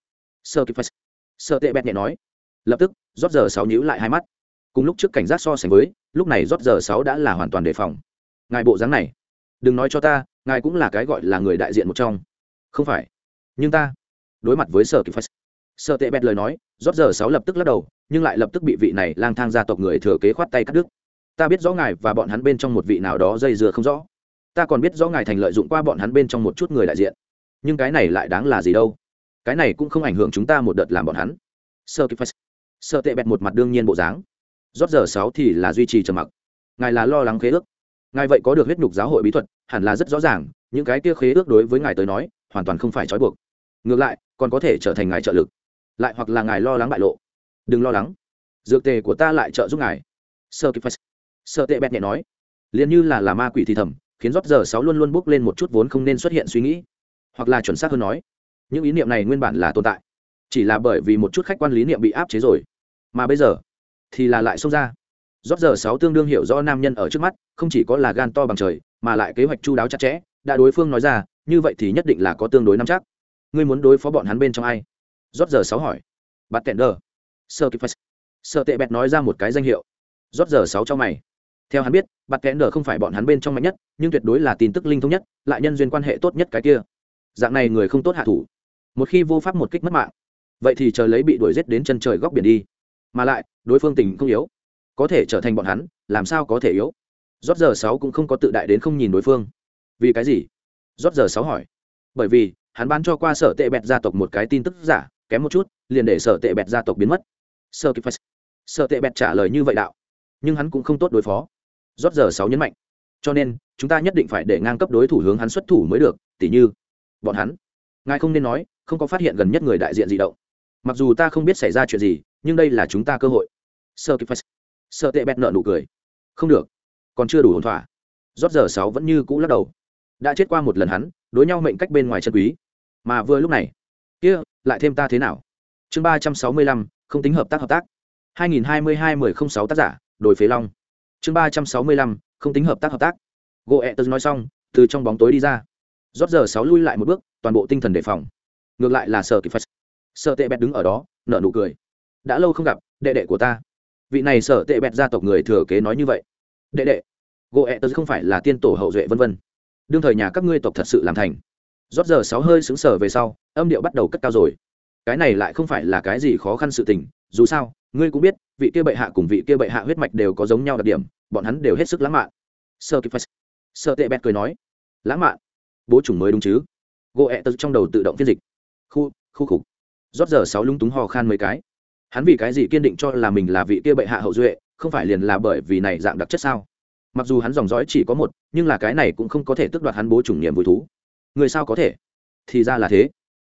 sơ kịp sợ tệ bẹt nhẹ nói, lập tức, rót giờ sáu nhíu lại hai mắt. Cùng lúc trước cảnh giác so sánh với, lúc này rót giờ sáu đã là hoàn toàn đề phòng. Ngài bộ dáng này, đừng nói cho ta, ngài cũng là cái gọi là người đại diện một trong. Không phải. Nhưng ta, đối mặt với sở kịp phật sợ tệ bẹt lời nói, rót giờ sáu lập tức lắc đầu, nhưng lại lập tức bị vị này lang thang gia tộc người thừa kế khoát tay cắt đứt. Ta biết rõ ngài và bọn hắn bên trong một vị nào đó dây dưa không rõ ta còn biết rõ ngài thành lợi dụng qua bọn hắn bên trong một chút người đại diện. Nhưng cái này lại đáng là gì đâu? Cái này cũng không ảnh hưởng chúng ta một đợt làm bọn hắn. Sơ kịp sơ tệ bẹt một mặt đương nhiên bộ dáng. Rót giờ sáu thì là duy trì trầm mặc. Ngài là lo lắng khế ước. Ngài vậy có được huyết nhục giáo hội bí thuật, hẳn là rất rõ ràng, những cái kia khế ước đối với ngài tới nói, hoàn toàn không phải trói buộc. Ngược lại, còn có thể trở thành ngài trợ lực. Lại hoặc là ngài lo lắng bại lộ. Đừng lo lắng. Dược tề của ta lại trợ giúp ngài. Sơ kịp sơ tệ bẹt nhẹ nói. Liền như là là ma quỷ thì thầm khiến rót giờ sáu luôn luôn bước lên một chút vốn không nên xuất hiện suy nghĩ. Hoặc là chuẩn xác hơn nói, những ý niệm này nguyên bản là tồn tại, chỉ là bởi vì một chút khách quan lý niệm bị áp chế rồi. Mà bây giờ, thì là lại xông ra. Rót giờ sáu tương đương hiểu rõ nam nhân ở trước mắt, không chỉ có là gan to bằng trời, mà lại kế hoạch chu đáo chặt chẽ, đã đối phương nói ra, như vậy thì nhất định là có tương đối nắm chắc. Ngươi muốn đối phó bọn hắn bên trong ai? Rót giờ sáu hỏi. Bắt tẹn đờ. Sơ kịp sợ tệ bẹt nói ra một cái danh hiệu. Rót giờ sáu cho mày theo hắn biết bắt kẽ nở không phải bọn hắn bên trong mạnh nhất, nhưng tuyệt đối là tin tức linh thông nhất, lại nhân duyên quan hệ tốt nhất cái kia. Dạng này người không tốt hạ thủ. Một khi vô pháp một kích mất mạng, vậy thì chờ lấy bị đuổi giết đến chân trời góc biển đi. Mà lại, đối phương tình không yếu. Có thể trở thành bọn hắn, làm sao có thể yếu? Rót giờ sáu cũng không có tự đại đến không nhìn đối phương. Vì cái gì? Rót giờ sáu hỏi. Bởi vì, hắn bán cho qua sở tệ bẹt gia tộc một cái tin tức giả, kém một chút, liền để sở tệ bẹt gia tộc biến mất. Sở tệ bẹt trả lời như vậy đạo. Nhưng hắn cũng không tốt đối phó rót giờ sáu nhấn mạnh. Cho nên, chúng ta nhất định phải để ngang cấp đối thủ hướng hắn xuất thủ mới được, tỉ như bọn hắn. Ngài không nên nói, không có phát hiện gần nhất người đại diện gì động. Mặc dù ta không biết xảy ra chuyện gì, nhưng đây là chúng ta cơ hội. Sơ kịp sợ tệ bẹt nợ nụ cười. Không được. Còn chưa đủ hồn thỏa. Rót giờ sáu vẫn như cũ lắc đầu. Đã chết qua một lần hắn, đối nhau mệnh cách bên ngoài chân quý. Mà vừa lúc này, kia, lại thêm ta thế nào? Chương ba trăm sáu mươi lăm, không tính hợp tác hợp tác. hai nghìn hai mươi hai mười không sáu tác giả đổi phế long chương ba trăm sáu mươi lăm, không tính hợp tác hợp tác. Gỗ ẹ tớ nói xong, từ trong bóng tối đi ra. Rót giờ sáu lui lại một bước, toàn bộ tinh thần đề phòng. Ngược lại là sợ kịp phật. Sợ tệ bẹt đứng ở đó, nở nụ cười. Đã lâu không gặp, đệ đệ của ta. Vị này sợ tệ bẹt gia tộc người thừa kế nói như vậy. Đệ đệ. Gỗ ẹ tớ không phải là tiên tổ hậu duệ vân vân. Đương thời nhà các ngươi tộc thật sự làm thành. Rót giờ sáu hơi xứng sở về sau, âm điệu bắt đầu cất cao rồi. Cái này lại không phải là cái gì khó khăn sự tình, dù sao ngươi cũng biết, vị kia bệ hạ cùng vị kia bệ hạ huyết mạch đều có giống nhau đặc điểm, bọn hắn đều hết sức lãng mạn. Sơ kịp sơ tệ bẹt cười nói, lãng mạn? Bố chủng mới đúng chứ? Gỗ ẹ tật trong đầu tự động phiên dịch. Khu khu khục. Rót giờ sáu lung túng hò khan mấy cái. Hắn vì cái gì kiên định cho là mình là vị kia bệ hạ hậu duệ, không phải liền là bởi vì này dạng đặc chất sao? Mặc dù hắn dòng dõi chỉ có một, nhưng là cái này cũng không có thể tước đoạt hắn bố chủng niềm vui thú. Người sao có thể? Thì ra là thế.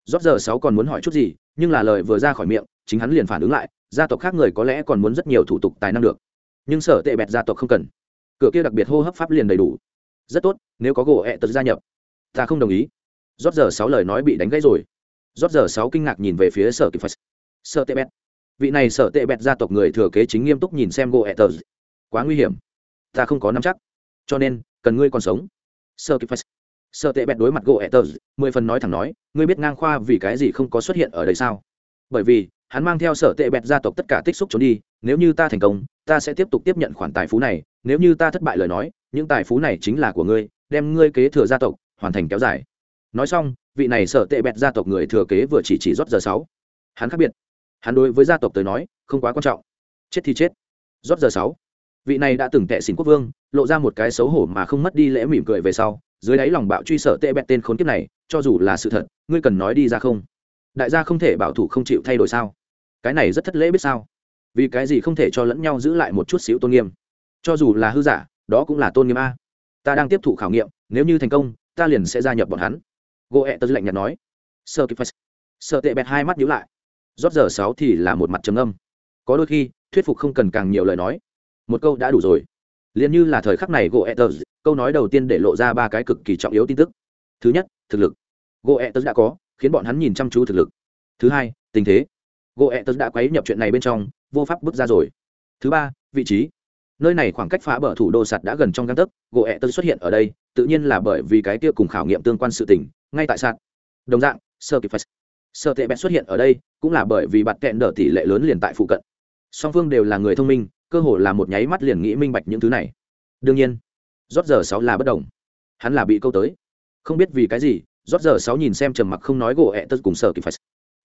Rót giờ sáu còn muốn hỏi chút gì, nhưng là lời vừa ra khỏi miệng, chính hắn liền phản ứng lại gia tộc khác người có lẽ còn muốn rất nhiều thủ tục tài năng được. Nhưng sở tệ bẹt gia tộc không cần. Cửa kia đặc biệt hô hấp pháp liền đầy đủ. Rất tốt, nếu có gỗ ẹ tật gia nhập. Ta không đồng ý. Rót giờ sáu lời nói bị đánh gãy rồi. Rót giờ sáu kinh ngạc nhìn về phía sở kịp phật. Sở tệ bẹt. Vị này sở tệ bẹt gia tộc người thừa kế chính nghiêm túc nhìn xem gỗ ẹ tật. Quá nguy hiểm. Ta không có nắm chắc. Cho nên, cần ngươi còn sống. Sở kịp phật. Sở tệ bẹt đối mặt gỗ ẹ tật. Mười phần nói thẳng nói, ngươi biết ngang khoa vì cái gì không có xuất hiện ở đây sao? Bởi vì hắn mang theo sở tệ bẹt gia tộc tất cả tích xúc trốn đi, nếu như ta thành công, ta sẽ tiếp tục tiếp nhận khoản tài phú này, nếu như ta thất bại lời nói, những tài phú này chính là của ngươi, đem ngươi kế thừa gia tộc, hoàn thành kéo dài. Nói xong, vị này sở tệ bẹt gia tộc người thừa kế vừa chỉ chỉ rót giờ sáu. Hắn khác biệt. Hắn đối với gia tộc tới nói, không quá quan trọng. Chết thì chết. Rót giờ sáu. Vị này đã từng tệ xỉn quốc vương, lộ ra một cái xấu hổ mà không mất đi lễ mỉm cười về sau, dưới đáy lòng bạo truy sở tệ bẹt tên khốn kiếp này, cho dù là sự thật, ngươi cần nói đi ra không? Đại gia không thể bảo thủ không chịu thay đổi sao? Cái này rất thất lễ biết sao? Vì cái gì không thể cho lẫn nhau giữ lại một chút xíu tôn nghiêm? Cho dù là hư giả, đó cũng là tôn nghiêm a. Ta đang tiếp thụ khảo nghiệm, nếu như thành công, ta liền sẽ gia nhập bọn hắn. Gỗ ẹ tớ lạnh nhạt nói. Sơ kịp sợ tệ bẹt hai mắt nhíu lại. Rót giờ sáu thì là một mặt trầm âm có đôi khi, thuyết phục không cần càng nhiều lời nói. Một câu đã đủ rồi. Liền như là thời khắc này gỗ ẹ tớ, câu nói đầu tiên để lộ ra ba cái cực kỳ trọng yếu tin tức. Thứ nhất, thực lực. Gỗ ẹ tớ đã có khiến bọn hắn nhìn chăm chú thực lực. Thứ hai, tình thế. Gỗ ẹ tớ đã quấy nhập chuyện này bên trong, vô pháp bước ra rồi. Thứ ba, vị trí. Nơi này khoảng cách phá bờ thủ đô sạt đã gần trong găng tấc gỗ ẹ tớ xuất hiện ở đây, tự nhiên là bởi vì cái kia cùng khảo nghiệm tương quan sự tình, ngay tại sạt. Đồng dạng sơ kịp sơ tệ bẹt xuất hiện ở đây, cũng là bởi vì bạt kẹn đỡ tỷ lệ lớn liền tại phụ cận. Song phương đều là người thông minh, cơ hồ là một nháy mắt liền nghĩ minh bạch những thứ này. Đương nhiên, rót giờ sáu là bất đồng. Hắn là bị câu tới. Không biết vì cái gì rót giờ sáu nhìn xem trầm mặc không nói gỗ ẹ tật cùng sợ kỳ phải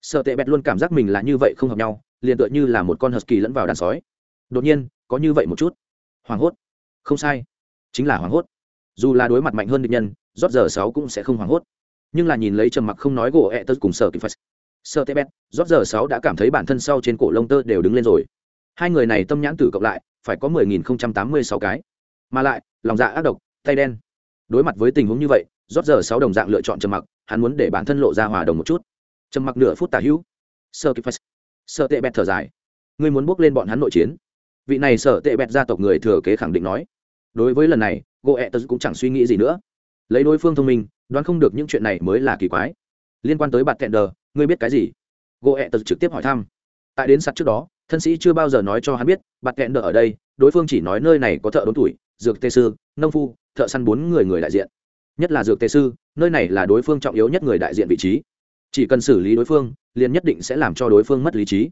sợ tệ bẹt luôn cảm giác mình là như vậy không hợp nhau, liền tựa như là một con husky lẫn vào đàn sói. Đột nhiên, có như vậy một chút. Hoảng hốt. Không sai. Chính là hoảng hốt. Dù là đối mặt mạnh hơn địch nhân, rót giờ sáu cũng sẽ không hoảng hốt. Nhưng là nhìn lấy trầm mặc không nói gỗ ẹ tật cùng sợ kịp phải sợ tệ bẹt, rót giờ sáu đã cảm thấy bản thân sau trên cổ lông tơ đều đứng lên rồi. Hai người này tâm nhãn tử cộng lại, phải có mười nghìn không trăm tám mươi sáu cái. Mà lại, lòng dạ ác độc, tay đen. Đối mặt với tình huống như vậy rót giờ sáu đồng dạng lựa chọn trầm mặc, hắn muốn để bản thân lộ ra hòa đồng một chút. Trầm mặc nửa phút tả hữu. Sơ kịp sơ tệ bẹt thở dài. Ngươi muốn bước lên bọn hắn nội chiến? Vị này sở tệ bẹt gia tộc người thừa kế khẳng định nói. Đối với lần này gỗ ẹ tớ cũng chẳng suy nghĩ gì nữa. Lấy đối phương thông minh, đoán không được những chuyện này mới là kỳ quái. Liên quan tới bạt kẹn đờ, ngươi biết cái gì? Gỗ ẹ tớ trực tiếp hỏi thăm. Tại đến sắt trước đó, thân sĩ chưa bao giờ nói cho hắn biết, bạt kẹn đờ ở đây, đối phương chỉ nói nơi này có thợ đốn tuổi, dược tê sư, nông phu, thợ săn bốn người người đại diện nhất là dược tề sư, nơi này là đối phương trọng yếu nhất người đại diện vị trí. Chỉ cần xử lý đối phương, liền nhất định sẽ làm cho đối phương mất lý trí.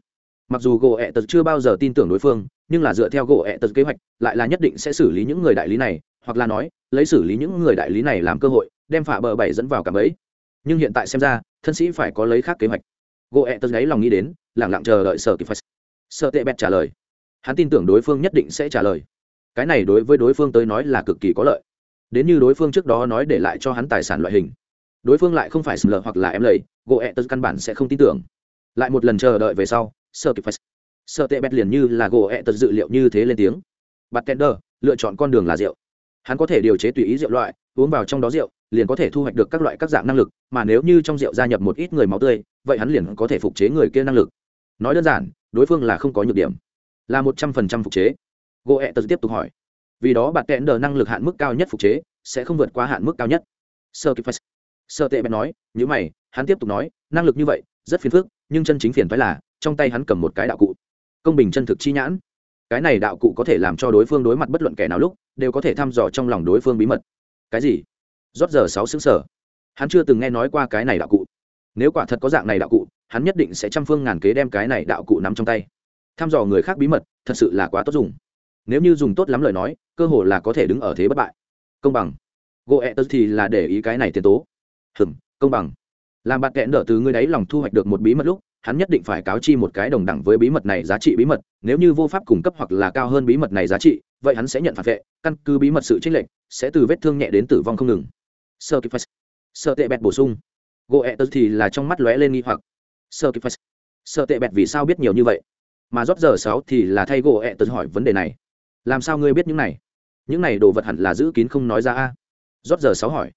Mặc dù gỗ ẹ tật chưa bao giờ tin tưởng đối phương, nhưng là dựa theo gỗ ẹ tật kế hoạch, lại là nhất định sẽ xử lý những người đại lý này, hoặc là nói, lấy xử lý những người đại lý này làm cơ hội, đem phả bờ bảy dẫn vào cảm ấy. nhưng hiện tại xem ra, thân sĩ phải có lấy khác kế hoạch. Gỗ ẹ tật gáy lòng nghĩ đến lẳng lặng chờ đợi sở kịp phải sợ tệ bẹt trả lời. Hắn tin tưởng đối phương nhất định sẽ trả lời. Cái này đối với đối phương tới nói là cực kỳ có lợi đến như đối phương trước đó nói để lại cho hắn tài sản loại hình. Đối phương lại không phải sờ hoặc là em lầy gỗ ẹ tật căn bản sẽ không tin tưởng. Lại một lần chờ đợi về sau sợ kịp phải sợ tệ bẹt liền như là gỗ ẹ tật dự liệu như thế lên tiếng. Bắt tender lựa chọn con đường là rượu. Hắn có thể điều chế tùy ý rượu loại, uống vào trong đó rượu, liền có thể thu hoạch được các loại các dạng năng lực, mà nếu như trong rượu gia nhập một ít người máu tươi, vậy hắn liền có thể phục chế người kia năng lực. Nói đơn giản, đối phương là không có nhược điểm. Là một trăm phần trăm phục chế. Gỗ ẹ tật tiếp tục hỏi vì đó bạn kẽn đờ năng lực hạn mức cao nhất phục chế, sẽ không vượt qua hạn mức cao nhất. Sơ kịp sơ tệ bèn nói nhữ mày, hắn tiếp tục nói, năng lực như vậy, rất phiền phức, nhưng chân chính phiền phải là, trong tay hắn cầm một cái đạo cụ. Công bình chân thực chi nhãn. Cái này đạo cụ có thể làm cho đối phương đối mặt bất luận kẻ nào lúc, đều có thể thăm dò trong lòng đối phương bí mật. Cái gì? Rót giờ sáu xứng sở. Hắn chưa từng nghe nói qua cái này đạo cụ. Nếu quả thật có dạng này đạo cụ, hắn nhất định sẽ trăm phương ngàn kế đem cái này đạo cụ nắm trong tay. Thăm dò người khác bí mật, thật sự là quá tốt dùng. Nếu như dùng tốt lắm lời nói cơ hồ là có thể đứng ở thế bất bại. Công bằng. Gỗ ẹ tớ thì là để ý cái này tiền tố. Hừng công bằng. Làm bạn kẹn đỡ từ người đấy lòng thu hoạch được một bí mật lúc, hắn nhất định phải cáo chi một cái đồng đẳng với bí mật này giá trị bí mật, nếu như vô pháp cung cấp hoặc là cao hơn bí mật này giá trị, vậy hắn sẽ nhận phạt vệ, căn cứ bí mật sự trích lệnh sẽ từ vết thương nhẹ đến tử vong không ngừng. Sơ kịp sơ tệ bẹt bổ sung. Gỗ ẹ tớ thì là trong mắt lóe lên nghi hoặc. Sơ kịp sơ tệ bẹt vì sao biết nhiều như vậy? Mà rót giờ sáu thì là thay gỗ ẹ tớ hỏi vấn đề này. Làm sao ngươi biết những này? Những này đồ vật hẳn là giữ kín không nói ra a. Rót giờ sáu hỏi.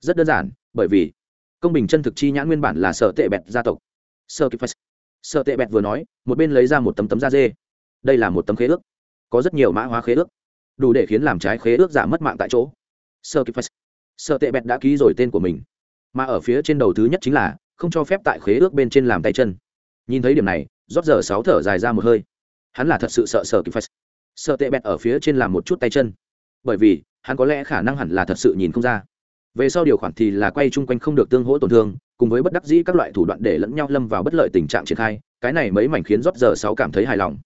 Rất đơn giản, bởi vì công bình chân thực chi nhãn nguyên bản là sở tệ bẹt gia tộc. Sở kịp sợ tệ bẹt vừa nói, một bên lấy ra một tấm tấm da dê. Đây là một tấm khế ước. Có rất nhiều mã hóa khế ước. Đủ để khiến làm trái khế ước giả mất mạng tại chỗ. Sở kịp sợ tệ bẹt đã ký rồi tên của mình. Mà ở phía trên đầu thứ nhất chính là, không cho phép tại khế ước bên trên làm tay chân. Nhìn thấy điểm này, rót giờ sáu thở dài ra một hơi. Hắn là thật sự sợ sợ kịp sợ tệ bẹt ở phía trên làm một chút tay chân bởi vì hắn có lẽ khả năng hẳn là thật sự nhìn không ra. Về sau điều khoản thì là quay chung quanh không được tương hỗ tổn thương, cùng với bất đắc dĩ các loại thủ đoạn để lẫn nhau lâm vào bất lợi tình trạng triển khai, cái này mấy mảnh khiến rót giờ sáu cảm thấy hài lòng.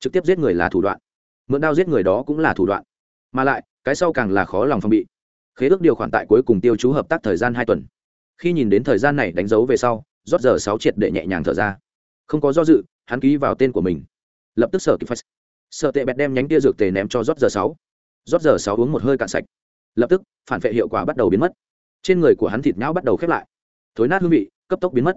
Trực tiếp giết người là thủ đoạn, mượn đao giết người đó cũng là thủ đoạn. Mà lại, cái sau càng là khó lòng phòng bị. Khế ước điều khoản tại cuối cùng tiêu chú hợp tác thời gian hai tuần. Khi nhìn đến thời gian này đánh dấu về sau, rót giờ sáu triệt để nhẹ nhàng thở ra. Không có do dự, hắn ký vào tên của mình. Lập tức sở kịp phải sợ tệ bẹt đem nhánh tia dược tề ném cho rót giờ sáu rót giờ sáu uống một hơi cạn sạch. Lập tức, phản vệ hiệu quả bắt đầu biến mất. Trên người của hắn thịt nhão bắt đầu khép lại. Thối nát hương vị, cấp tốc biến mất.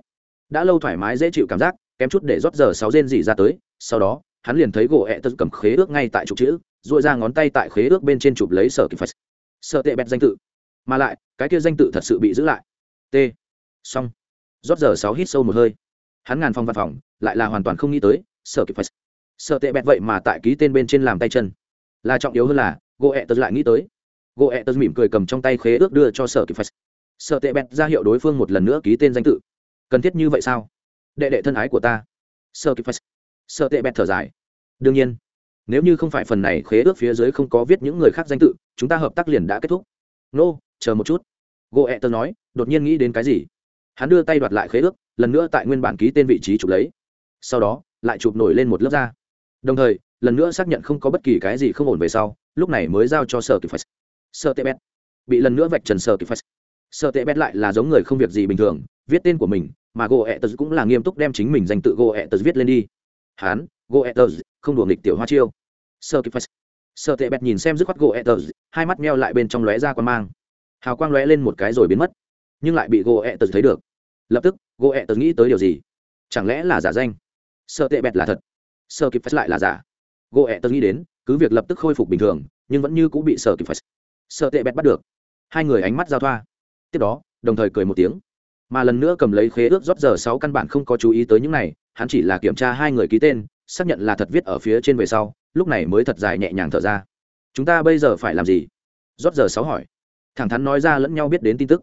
Đã lâu thoải mái dễ chịu cảm giác, kém chút để rót giờ sáu rên dỉ ra tới, sau đó, hắn liền thấy gỗ ẹ tật cầm khế ước ngay tại trục chữ dội ra ngón tay tại khế ước bên trên chụp lấy sở kịp phải sợ tệ bẹt danh tự. Mà lại, cái kia danh tự thật sự bị giữ lại. T. Xong. Rót giờ sáu hít sâu một hơi. Hắn ngàn phòng văn phòng, lại là hoàn toàn không nghĩ tới, sở kịp phải sợ tệ bẹt vậy mà tại ký tên bên trên làm tay chân. Là trọng yếu hơn là gỗ ẹ tật lại nghĩ tới. Gỗ ẹ tật mỉm cười cầm trong tay khế ước đưa cho sở kịp phải sợ tệ bẹt ra hiệu đối phương một lần nữa ký tên danh tự. Cần thiết như vậy sao? Đệ đệ thân ái của ta. Sợ kịp phải sợ tệ bẹt thở dài. Đương nhiên nếu như không phải phần này khế ước phía dưới không có viết những người khác danh tự chúng ta hợp tác liền đã kết thúc. Nô、no, chờ một chút. Gỗ ẹ tớ nói đột nhiên nghĩ đến cái gì? Hắn đưa tay đoạt lại khế ước lần nữa tại nguyên bản ký tên vị trí chụp lấy. Sau đó lại chụp nổi lên một lớp da. Đồng thời lần nữa xác nhận không có bất kỳ cái gì không ổn về sau, lúc này mới giao cho sở kịp phải sợ tệ bét bị lần nữa vạch trần sở kịp phải sợ tệ bét lại là giống người không việc gì bình thường, viết tên của mình, mà gỗ ẹ tớ cũng là nghiêm túc đem chính mình danh tự gỗ ẹ tớ viết lên đi. Hán gỗ ẹ tớ không đùa nghịch tiểu hoa chiêu. Sợ kịp phải sợ tệ bét nhìn xem dứt khoát gỗ ẹ tớ hai mắt meo lại bên trong lóe ra quan mang. Hào quang lóe lên một cái rồi biến mất. Nhưng lại bị gỗ ẹ tớ thấy được. Lập tức gỗ ẹ tớ nghĩ tới điều gì? Chẳng lẽ là giả danh? Sợ tệ bẹt là thật. Sợ kịp phải lại là giả gỗ ẹ tớ nghĩ đến, cứ việc lập tức khôi phục bình thường, nhưng vẫn như cũng bị sợ kịp phải sợ tệ bẹt bắt được. Hai người ánh mắt giao thoa. Tiếp đó, đồng thời cười một tiếng. Mà lần nữa cầm lấy khế ước rót giờ sáu căn bản không có chú ý tới những này, hắn chỉ là kiểm tra hai người ký tên, xác nhận là thật viết ở phía trên về sau, lúc này mới thật dài nhẹ nhàng thở ra. Chúng ta bây giờ phải làm gì? Rót giờ sáu hỏi. Thẳng thắn nói ra lẫn nhau biết đến tin tức.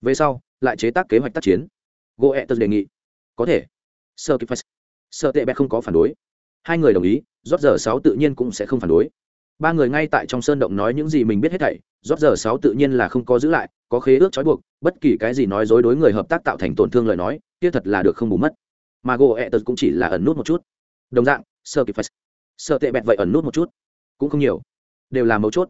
Về sau, lại chế tác kế hoạch tác chiến. Goethe đề nghị. Có thể. Sơ kịp sơ tệ bẹt không có phản đối. Hai người đồng ý rót giờ sáu tự nhiên cũng sẽ không phản đối. Ba người ngay tại trong sơn động nói những gì mình biết hết thảy, rót giờ sáu tự nhiên là không có giữ lại, có khế ước trói buộc, bất kỳ cái gì nói dối đối người hợp tác tạo thành tổn thương lời nói, kia thật là được không bù mất. Mà gỗ ẹ tật cũng chỉ là ẩn nút một chút. Đồng dạng sơ kịp phải sợ tệ bẹt vậy ẩn nút một chút, cũng không nhiều, đều là mấu chốt.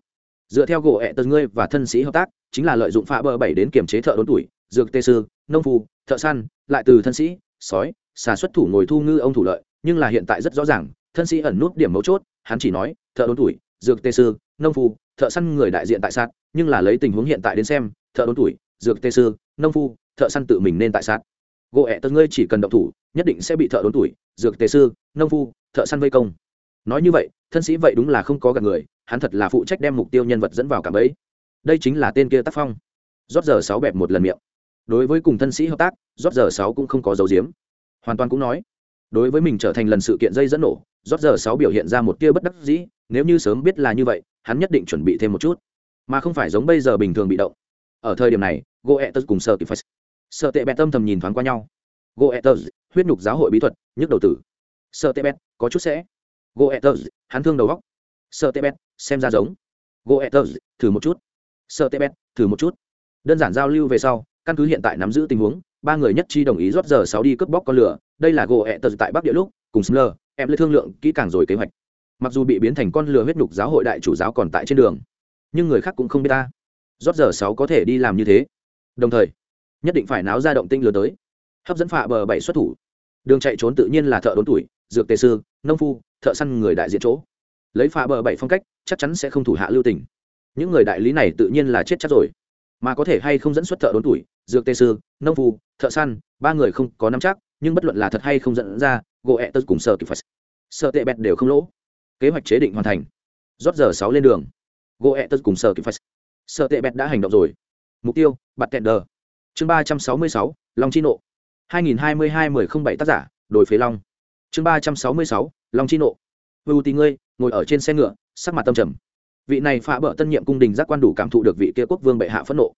Dựa theo gỗ ẹ tật ngươi và thân sĩ hợp tác, chính là lợi dụng phá bờ bảy đến kiềm chế thợ đốn tuổi, dược tê sư, nông phu, thợ săn, lại từ thân sĩ, sói, xà xuất thủ ngồi thu ngư ông thủ lợi, nhưng là hiện tại rất rõ ràng thân sĩ ẩn nút điểm mấu chốt, hắn chỉ nói, thợ đốn tuổi, dược tê sư, nông phu, thợ săn người đại diện tại sát, nhưng là lấy tình huống hiện tại đến xem, thợ đốn tuổi, dược tê sư, nông phu, thợ săn tự mình nên tại sát. Gỗ ẹ tân ngươi chỉ cần động thủ, nhất định sẽ bị thợ đốn tuổi, dược tê sư, nông phu, thợ săn vây công. Nói như vậy, thân sĩ vậy đúng là không có gặp người, hắn thật là phụ trách đem mục tiêu nhân vật dẫn vào cảm ấy đây chính là tên kia tác phong. Rót giờ sáu bẹp một lần miệng. Đối với cùng thân sĩ hợp tác, rót giờ sáu cũng không có dấu diếm. Hoàn toàn cũng nói, đối với mình trở thành lần sự kiện dây dẫn nổ rót giờ sáu biểu hiện ra một tia bất đắc dĩ, nếu như sớm biết là như vậy, hắn nhất định chuẩn bị thêm một chút. Mà không phải giống bây giờ bình thường bị động. Ở thời điểm này goethez cùng sợ kịp phải sợ tệ bẹt tâm thầm nhìn thoáng qua nhau. Goethez huyết nhục giáo hội bí thuật, nhức đầu tử. Sợ tệ bẹt có chút sẽ. Goethez hắn thương đầu góc. Sợ tệ bẹt xem ra giống. Goethez thử một chút. Sợ tệ bẹt thử một chút. Đơn giản giao lưu về sau, căn cứ hiện tại nắm giữ tình huống ba người nhất chi đồng ý rót giờ sáu đi cướp bóc con lửa. Đây là gỗ ẹ tờ tại bắc địa lúc, cùng smer em lên thương lượng kỹ càng rồi kế hoạch. Mặc dù bị biến thành con lửa huyết nhục giáo hội đại chủ giáo còn tại trên đường, nhưng người khác cũng không biết ta. Rót giờ sáu có thể đi làm như thế. Đồng thời, nhất định phải náo ra động tinh lừa tới. Hấp dẫn phạ bờ bảy xuất thủ. Đường chạy trốn tự nhiên là thợ đốn tuổi, dược tề sư, nông phu, thợ săn người đại diện chỗ. Lấy phạ bờ bảy phong cách, chắc chắn sẽ không thủ hạ lưu tình. Những người đại lý này tự nhiên là chết chắc rồi mà có thể hay không dẫn xuất thợ đốn tuổi, dược tê sư, nông phu, thợ săn, ba người không có nắm chắc, nhưng bất luận là thật hay không dẫn ra gỗ ẹ tớ cùng sợ kịp phải sợ tệ bẹt đều không lỗ. Kế hoạch chế định hoàn thành. Rót giờ sáu lên đường. Gỗ ẹ tớ cùng sợ kịp phải sợ tệ bẹt đã hành động rồi. Mục tiêu, bạt tẹn đờ. Chương ba trăm sáu mươi sáu, long chi nộ. hai nghìn hai mươi hai mười không bảy tác giả, đồi phế long. Chương ba trăm sáu mươi sáu, long chi nộ. Vưu tì ngươi, ngồi ở trên xe ngựa, sắc mặt tâm trầm vị này phá bỡ tân nhiệm cung đình giác quan đủ cảm thụ được vị kia quốc vương bệ hạ phẫn nộ.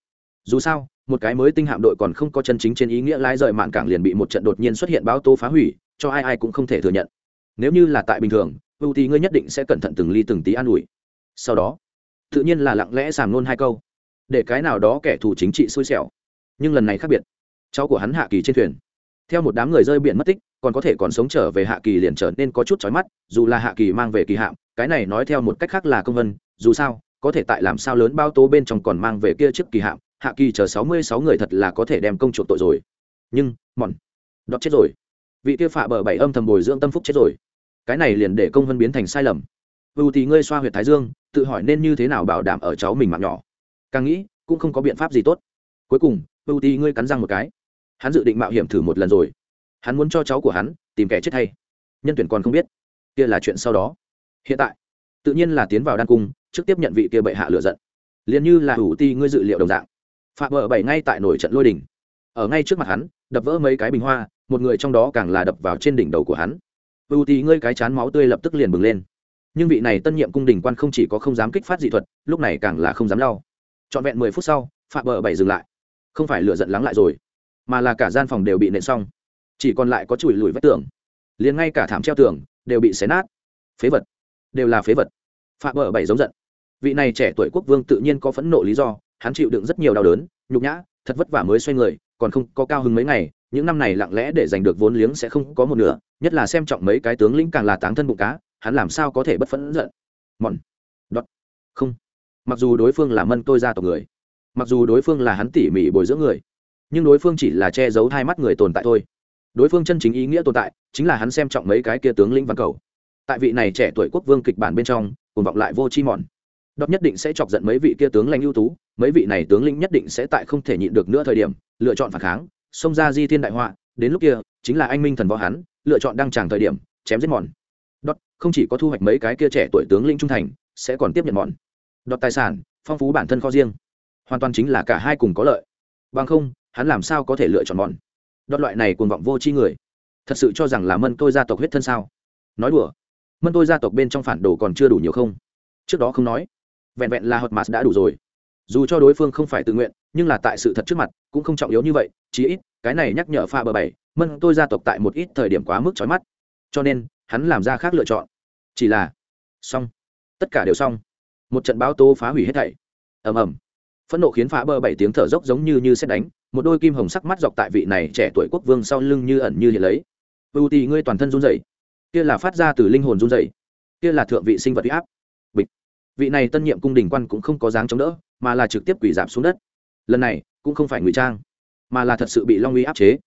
Dù sao, một cái mới tinh hạm đội còn không có chân chính trên ý nghĩa lái rời mạn cảng liền bị một trận đột nhiên xuất hiện báo tố phá hủy, cho ai ai cũng không thể thừa nhận. Nếu như là tại bình thường, ưu thì ngươi nhất định sẽ cẩn thận từng ly từng tí an ủi. Sau đó, tự nhiên là lặng lẽ giảm nôn hai câu. Để cái nào đó kẻ thù chính trị xui xẻo. Nhưng lần này khác biệt, cháu của hắn hạ kỳ trên thuyền. Theo một đám người rơi biển mất tích, còn có thể còn sống trở về hạ kỳ liền trở nên có chút chói mắt, dù là hạ kỳ mang về kỳ hạm, cái này nói theo một cách khác là công vân dù sao, có thể tại làm sao lớn bao tố bên trong còn mang về kia trước kỳ hạm, hạ kỳ chờ sáu mươi sáu người thật là có thể đem công chuộc tội rồi. Nhưng, mòn, đọt chết rồi. Vị kia phạ bờ bảy âm thầm bồi dưỡng tâm phúc chết rồi. Cái này liền để công vân biến thành sai lầm. Ưu thì ngươi xoa huyệt thái dương, tự hỏi nên như thế nào bảo đảm ở cháu mình mạng nhỏ. Càng nghĩ, cũng không có biện pháp gì tốt. Cuối cùng ưu thì ngươi cắn răng một cái. Hắn dự định mạo hiểm thử một lần rồi. Hắn muốn cho cháu của hắn tìm kẻ chết hay. Nhân tuyển còn không biết. Kia là chuyện sau đó. Hiện tại, tự nhiên là tiến vào đan cung trước tiếp nhận vị kia bệ hạ lựa giận. Liền như là ủ ti ngươi dự liệu đồng dạng. Phạm vợ bảy ngay tại nổi trận lôi đỉnh ở ngay trước mặt hắn, đập vỡ mấy cái bình hoa, một người trong đó càng là đập vào trên đỉnh đầu của hắn. Ưu ti ngươi cái chán máu tươi lập tức liền bừng lên. Nhưng vị này tân nhiệm cung đình quan không chỉ có không dám kích phát dị thuật, lúc này càng là không dám lau. Trọn vẹn mười phút sau phạm bờ bảy dừng lại. Không phải lựa giận lắng lại rồi, mà là cả gian phòng đều bị nện xong. Chỉ còn lại có chùi lùi vách tường. Liền ngay cả thảm treo tường đều bị xé nát. Phế vật. Đều là phế vật. Phạm bờ bảy giống giận vị này trẻ tuổi quốc vương tự nhiên có phẫn nộ lý do, hắn chịu đựng rất nhiều đau đớn, nhục nhã, thật vất vả mới xoay người, còn không có cao hứng mấy ngày, những năm này lặng lẽ để giành được vốn liếng sẽ không có một nửa, nhất là xem trọng mấy cái tướng lĩnh càng là táng thân bụng cá, hắn làm sao có thể bất phẫn giận. Mòn đọt, không. Mặc dù đối phương là mân tôi ra tộc người, mặc dù đối phương là hắn tỉ mỉ bồi dưỡng người, nhưng đối phương chỉ là che giấu hai mắt người tồn tại thôi. Đối phương chân chính ý nghĩa tồn tại, chính là hắn xem trọng mấy cái kia tướng lĩnh văn cầu. Tại vị này trẻ tuổi quốc vương kịch bản bên trong cùng vọng lại vô chi mòn đọc nhất định sẽ chọc giận mấy vị kia tướng lãnh ưu tú, mấy vị này tướng lĩnh nhất định sẽ tại không thể nhịn được nữa thời điểm, lựa chọn phản kháng, xông ra di thiên đại họa. Đến lúc kia, chính là anh minh thần võ hắn, lựa chọn đăng tràng thời điểm, chém giết mòn. Đọt không chỉ có thu hoạch mấy cái kia trẻ tuổi tướng lĩnh trung thành, sẽ còn tiếp nhận mòn. Đọt tài sản, phong phú bản thân kho riêng. Hoàn toàn chính là cả hai cùng có lợi. Bằng không, hắn làm sao có thể lựa chọn mòn? Đọt loại này cuồng vọng vô tri người, thật sự cho rằng là mân tôi gia tộc huyết thân sao? Nói đùa. Mân tôi gia tộc bên trong phản đồ còn chưa đủ nhiều không? Trước đó không nói vẹn vẹn là hot mars đã đủ rồi. Dù cho đối phương không phải tự nguyện, nhưng là tại sự thật trước mặt, cũng không trọng yếu như vậy, chí ít, cái này nhắc nhở pha bờ bảy, mân tôi gia tộc tại một ít thời điểm quá mức trói mắt. Cho nên, hắn làm ra khác lựa chọn. Chỉ là, xong. Tất cả đều xong. Một trận báo tố phá hủy hết thảy. Ầm ầm. Phẫn nộ khiến phá bờ bảy tiếng thở dốc giống như như xét đánh, một đôi kim hồng sắc mắt dọc tại vị này trẻ tuổi quốc vương sau lưng như ẩn như hiện lấy. Ưu tì, ngươi toàn thân run rẩy. Kia là phát ra từ linh hồn run rẩy. Kia là thượng vị sinh vật huy áp vị này tân nhiệm cung đình quan cũng không có dáng chống đỡ, mà là trực tiếp quỷ giảm xuống đất. Lần này, cũng không phải ngụy trang, mà là thật sự bị long uy áp chế.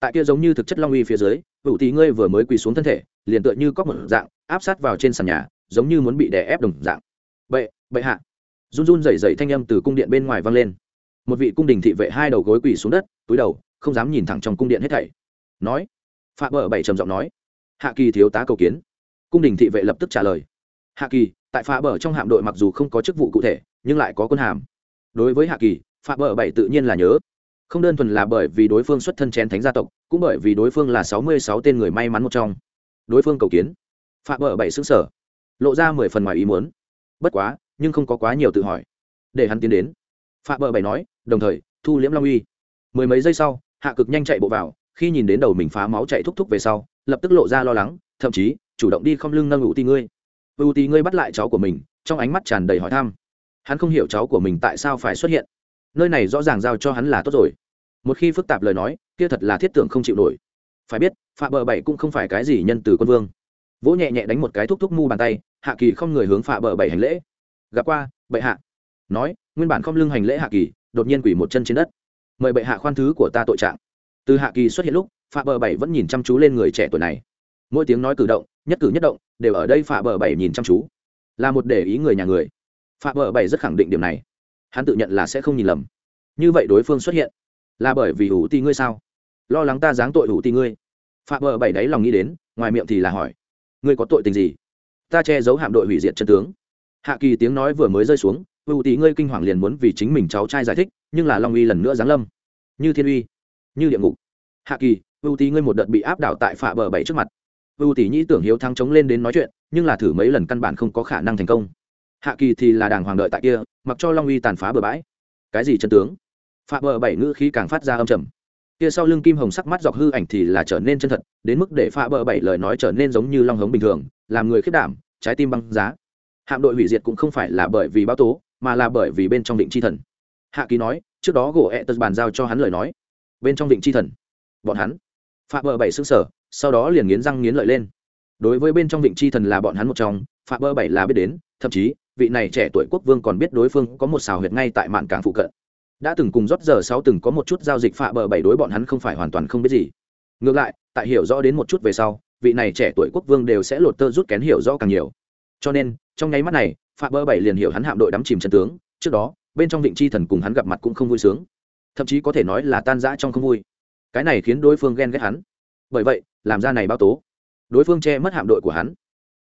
Tại kia giống như thực chất long uy phía dưới vũ tí ngươi vừa mới quỳ xuống thân thể, liền tựa như có một dạng, áp sát vào trên sàn nhà, giống như muốn bị đè ép đồng dạng. Bệ bệ hạ. Run run rẩy rẩy thanh âm từ cung điện bên ngoài vang lên. Một vị cung đình thị vệ hai đầu gối quỳ xuống đất, túi đầu, không dám nhìn thẳng trong cung điện hết thảy. Nói phạm bờ bảy trầm giọng nói, hạ kỳ thiếu tá cầu kiến. Cung đình thị vệ lập tức trả lời, hạ kỳ tại phá bờ trong hạm đội mặc dù không có chức vụ cụ thể, nhưng lại có quân hàm. Đối với hạ kỳ, phá bờ bảy tự nhiên là nhớ. Không đơn thuần là bởi vì đối phương xuất thân chén thánh gia tộc, cũng bởi vì đối phương là sáu mươi sáu tên người may mắn một trong. Đối phương cầu kiến. Phá bờ bảy xứng sở. Lộ ra mười phần ngoài ý muốn. Bất quá, nhưng không có quá nhiều tự hỏi. Để hắn tiến đến. Phạm bờ bảy nói, đồng thời, thu liễm long uy. Mười mấy giây sau, hạ cực nhanh chạy bộ vào, khi nhìn đến đầu mình phá máu chạy thúc thúc về sau, lập tức lộ ra lo lắng, thậm chí, chủ động đi không lưng nâng ngủ ti ngươi ưu ti ngươi bắt lại cháu của mình, trong ánh mắt tràn đầy hỏi thăm. Hắn không hiểu cháu của mình tại sao phải xuất hiện. Nơi này rõ ràng giao cho hắn là tốt rồi. Một khi phức tạp lời nói, kia thật là thiết tưởng không chịu nổi. Phải biết, phạm bờ bảy cũng không phải cái gì nhân từ quân vương. Vỗ nhẹ nhẹ đánh một cái thúc thúc mu bàn tay, hạ kỳ không người hướng phạm bờ bảy hành lễ. Gặp qua, bệ hạ. Nói, nguyên bản không lưng hành lễ hạ kỳ, đột nhiên quỷ một chân trên đất. Mời bệ hạ khoan thứ của ta tội trạng. Từ hạ kỳ xuất hiện lúc, phạm bờ bảy vẫn nhìn chăm chú lên người trẻ tuổi này mỗi tiếng nói cử động, nhất cử nhất động, đều ở đây phạm bờ bảy nhìn chăm chú. Là một để ý người nhà người. Phạm bờ bảy rất khẳng định điểm này. Hắn tự nhận là sẽ không nhìn lầm. Như vậy đối phương xuất hiện, là bởi vì ủ ti ngươi sao? Lo lắng ta giáng tội ủ ti ngươi. Phạm bờ bảy đáy lòng nghĩ đến, ngoài miệng thì là hỏi, ngươi có tội tình gì? Ta che giấu hạm đội hủy diệt chân tướng. Hạ kỳ tiếng nói vừa mới rơi xuống, hủ ti ngươi kinh hoàng liền muốn vì chính mình cháu trai giải thích, nhưng là long uy lần nữa giáng lâm. Như thiên uy, như địa ngục. Hạ kỳ ưu tí ngươi một đợt bị áp đảo tại phạ bờ bảy trước mặt ưu tỷ nhĩ tưởng hiếu thắng chống lên đến nói chuyện, nhưng là thử mấy lần căn bản không có khả năng thành công. Hạ kỳ thì là đàng hoàng đợi tại kia, mặc cho long uy tàn phá bờ bãi. Cái gì chân tướng? Phạm bờ bảy ngữ khí càng phát ra âm trầm. Kia sau lưng kim hồng sắc mắt dọc hư ảnh thì là trở nên chân thật, đến mức để Phạm bờ bảy lời nói trở nên giống như long hống bình thường, làm người khiết đảm, trái tim băng giá. Hạm đội hủy diệt cũng không phải là bởi vì báo tố, mà là bởi vì bên trong định chi thần. Hạ Kỳ nói, trước đó gỗ ẹ tật bàn giao cho hắn lời nói. Bên trong định chi thần. Bọn hắn. Phạm bờ bảy xứng sở sau đó liền nghiến răng nghiến lợi lên. Đối với bên trong vịnh chi thần là bọn hắn một trong, phạm bơ bảy là biết đến, thậm chí, vị này trẻ tuổi quốc vương còn biết đối phương có một xào huyệt ngay tại mạn cảng phụ cận. Đã từng cùng rót giờ sáu từng có một chút giao dịch phạm bờ bảy đối bọn hắn không phải hoàn toàn không biết gì. Ngược lại, tại hiểu rõ đến một chút về sau, vị này trẻ tuổi quốc vương đều sẽ lột tơ rút kén hiểu rõ càng nhiều. Cho nên, trong nháy mắt này, phạm bơ bảy liền hiểu hắn hạm đội đắm chìm chân tướng, trước đó, bên trong vịnh chi thần cùng hắn gặp mặt cũng không vui sướng. Thậm chí có thể nói là tan rã trong không vui. Cái này khiến đối phương ghen ghét hắn. Bởi vậy làm ra này báo tố. Đối phương che mất hạm đội của hắn,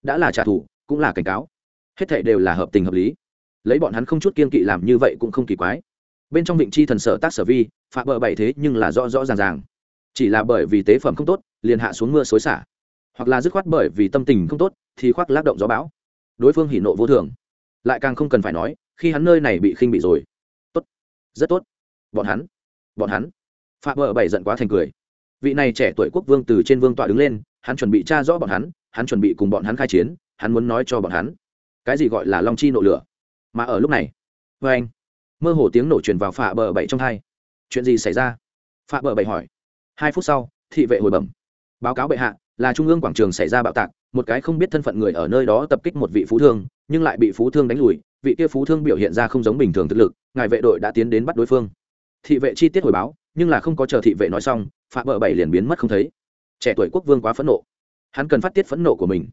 đã là trả thù, cũng là cảnh cáo. Hết thệ đều là hợp tình hợp lý. Lấy bọn hắn không chút kiên kỵ làm như vậy cũng không kỳ quái. Bên trong vịnh chi thần sở tác sở vi phạm bờ bảy thế nhưng là rõ rõ ràng ràng. Chỉ là bởi vì tế phẩm không tốt, liền hạ xuống mưa xối xả. Hoặc là dứt khoát bởi vì tâm tình không tốt, thì khoác lác động gió bão. Đối phương hỉ nộ vô thường. Lại càng không cần phải nói, khi hắn nơi này bị khinh bị rồi. Tốt. Rất tốt. Bọn hắn. Bọn hắn. Phạm bờ bảy giận quá thành cười vị này trẻ tuổi quốc vương từ trên vương tọa đứng lên, hắn chuẩn bị tra rõ bọn hắn hắn chuẩn bị cùng bọn hắn khai chiến, hắn muốn nói cho bọn hắn. Cái gì gọi là long chi nộ lửa? Mà ở lúc này vê anh, mơ hồ tiếng nổ truyền vào phạ bờ bảy trong hai. Chuyện gì xảy ra? Phạ bờ bảy hỏi. Hai phút sau, thị vệ hồi bẩm. Báo cáo bệ hạ, là trung ương quảng trường xảy ra bạo tạc, một cái không biết thân phận người ở nơi đó tập kích một vị phú thương, nhưng lại bị phú thương đánh lùi, vị kia phú thương biểu hiện ra không giống bình thường thực lực, ngài vệ đội đã tiến đến bắt đối phương. Thị vệ chi tiết hồi báo nhưng là không có chờ thị vệ nói xong phạm bờ bảy liền biến mất không thấy. Trẻ tuổi quốc vương quá phẫn nộ. Hắn cần phát tiết phẫn nộ của mình.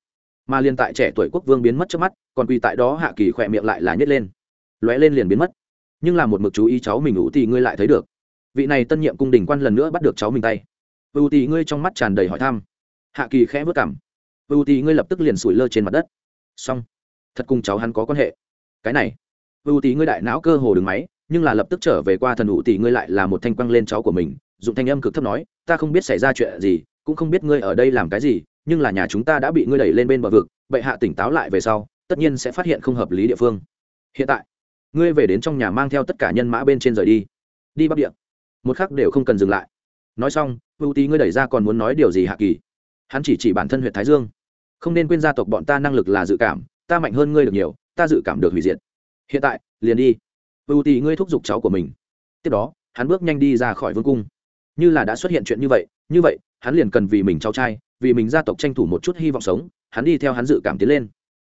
Mà liên tại trẻ tuổi quốc vương biến mất trước mắt, còn quỳ tại đó hạ kỳ khỏe miệng lại là nhét lên. Lóe lên liền biến mất. Nhưng là một mực chú ý cháu mình ủ thì ngươi lại thấy được. Vị này tân nhiệm cung đình quan lần nữa bắt được cháu mình tay. Ưu tì ngươi trong mắt tràn đầy hỏi thăm. Hạ kỳ khẽ vất cảm. Ưu tì ngươi lập tức liền sủi lơ trên mặt đất. Xong. Thật cùng cháu hắn có quan hệ. Cái này. Ưu tì ngươi đại não cơ hồ đứng máy nhưng là lập tức trở về qua thần ủ tỷ ngươi lại là một thanh quăng lên cháu của mình, dụng thanh âm cực thấp nói, ta không biết xảy ra chuyện gì, cũng không biết ngươi ở đây làm cái gì, nhưng là nhà chúng ta đã bị ngươi đẩy lên bên bờ vực, bệ hạ tỉnh táo lại về sau, tất nhiên sẽ phát hiện không hợp lý địa phương. Hiện tại, ngươi về đến trong nhà mang theo tất cả nhân mã bên trên rời đi. Đi bắc địa. Một khắc đều không cần dừng lại. Nói xong, ưu tí ngươi đẩy ra còn muốn nói điều gì hạ kỳ? Hắn chỉ chỉ bản thân huyện thái dương. Không nên quên gia tộc bọn ta năng lực là dự cảm, ta mạnh hơn ngươi được nhiều, ta dự cảm được hủy diệt. Hiện tại, liền đi ưu tì, ngươi thúc giục cháu của mình. Tiếp đó, hắn bước nhanh đi ra khỏi vương cung. Như là đã xuất hiện chuyện như vậy như vậy, hắn liền cần vì mình cháu trai, vì mình gia tộc tranh thủ một chút hy vọng sống, hắn đi theo hắn dự cảm tiến lên.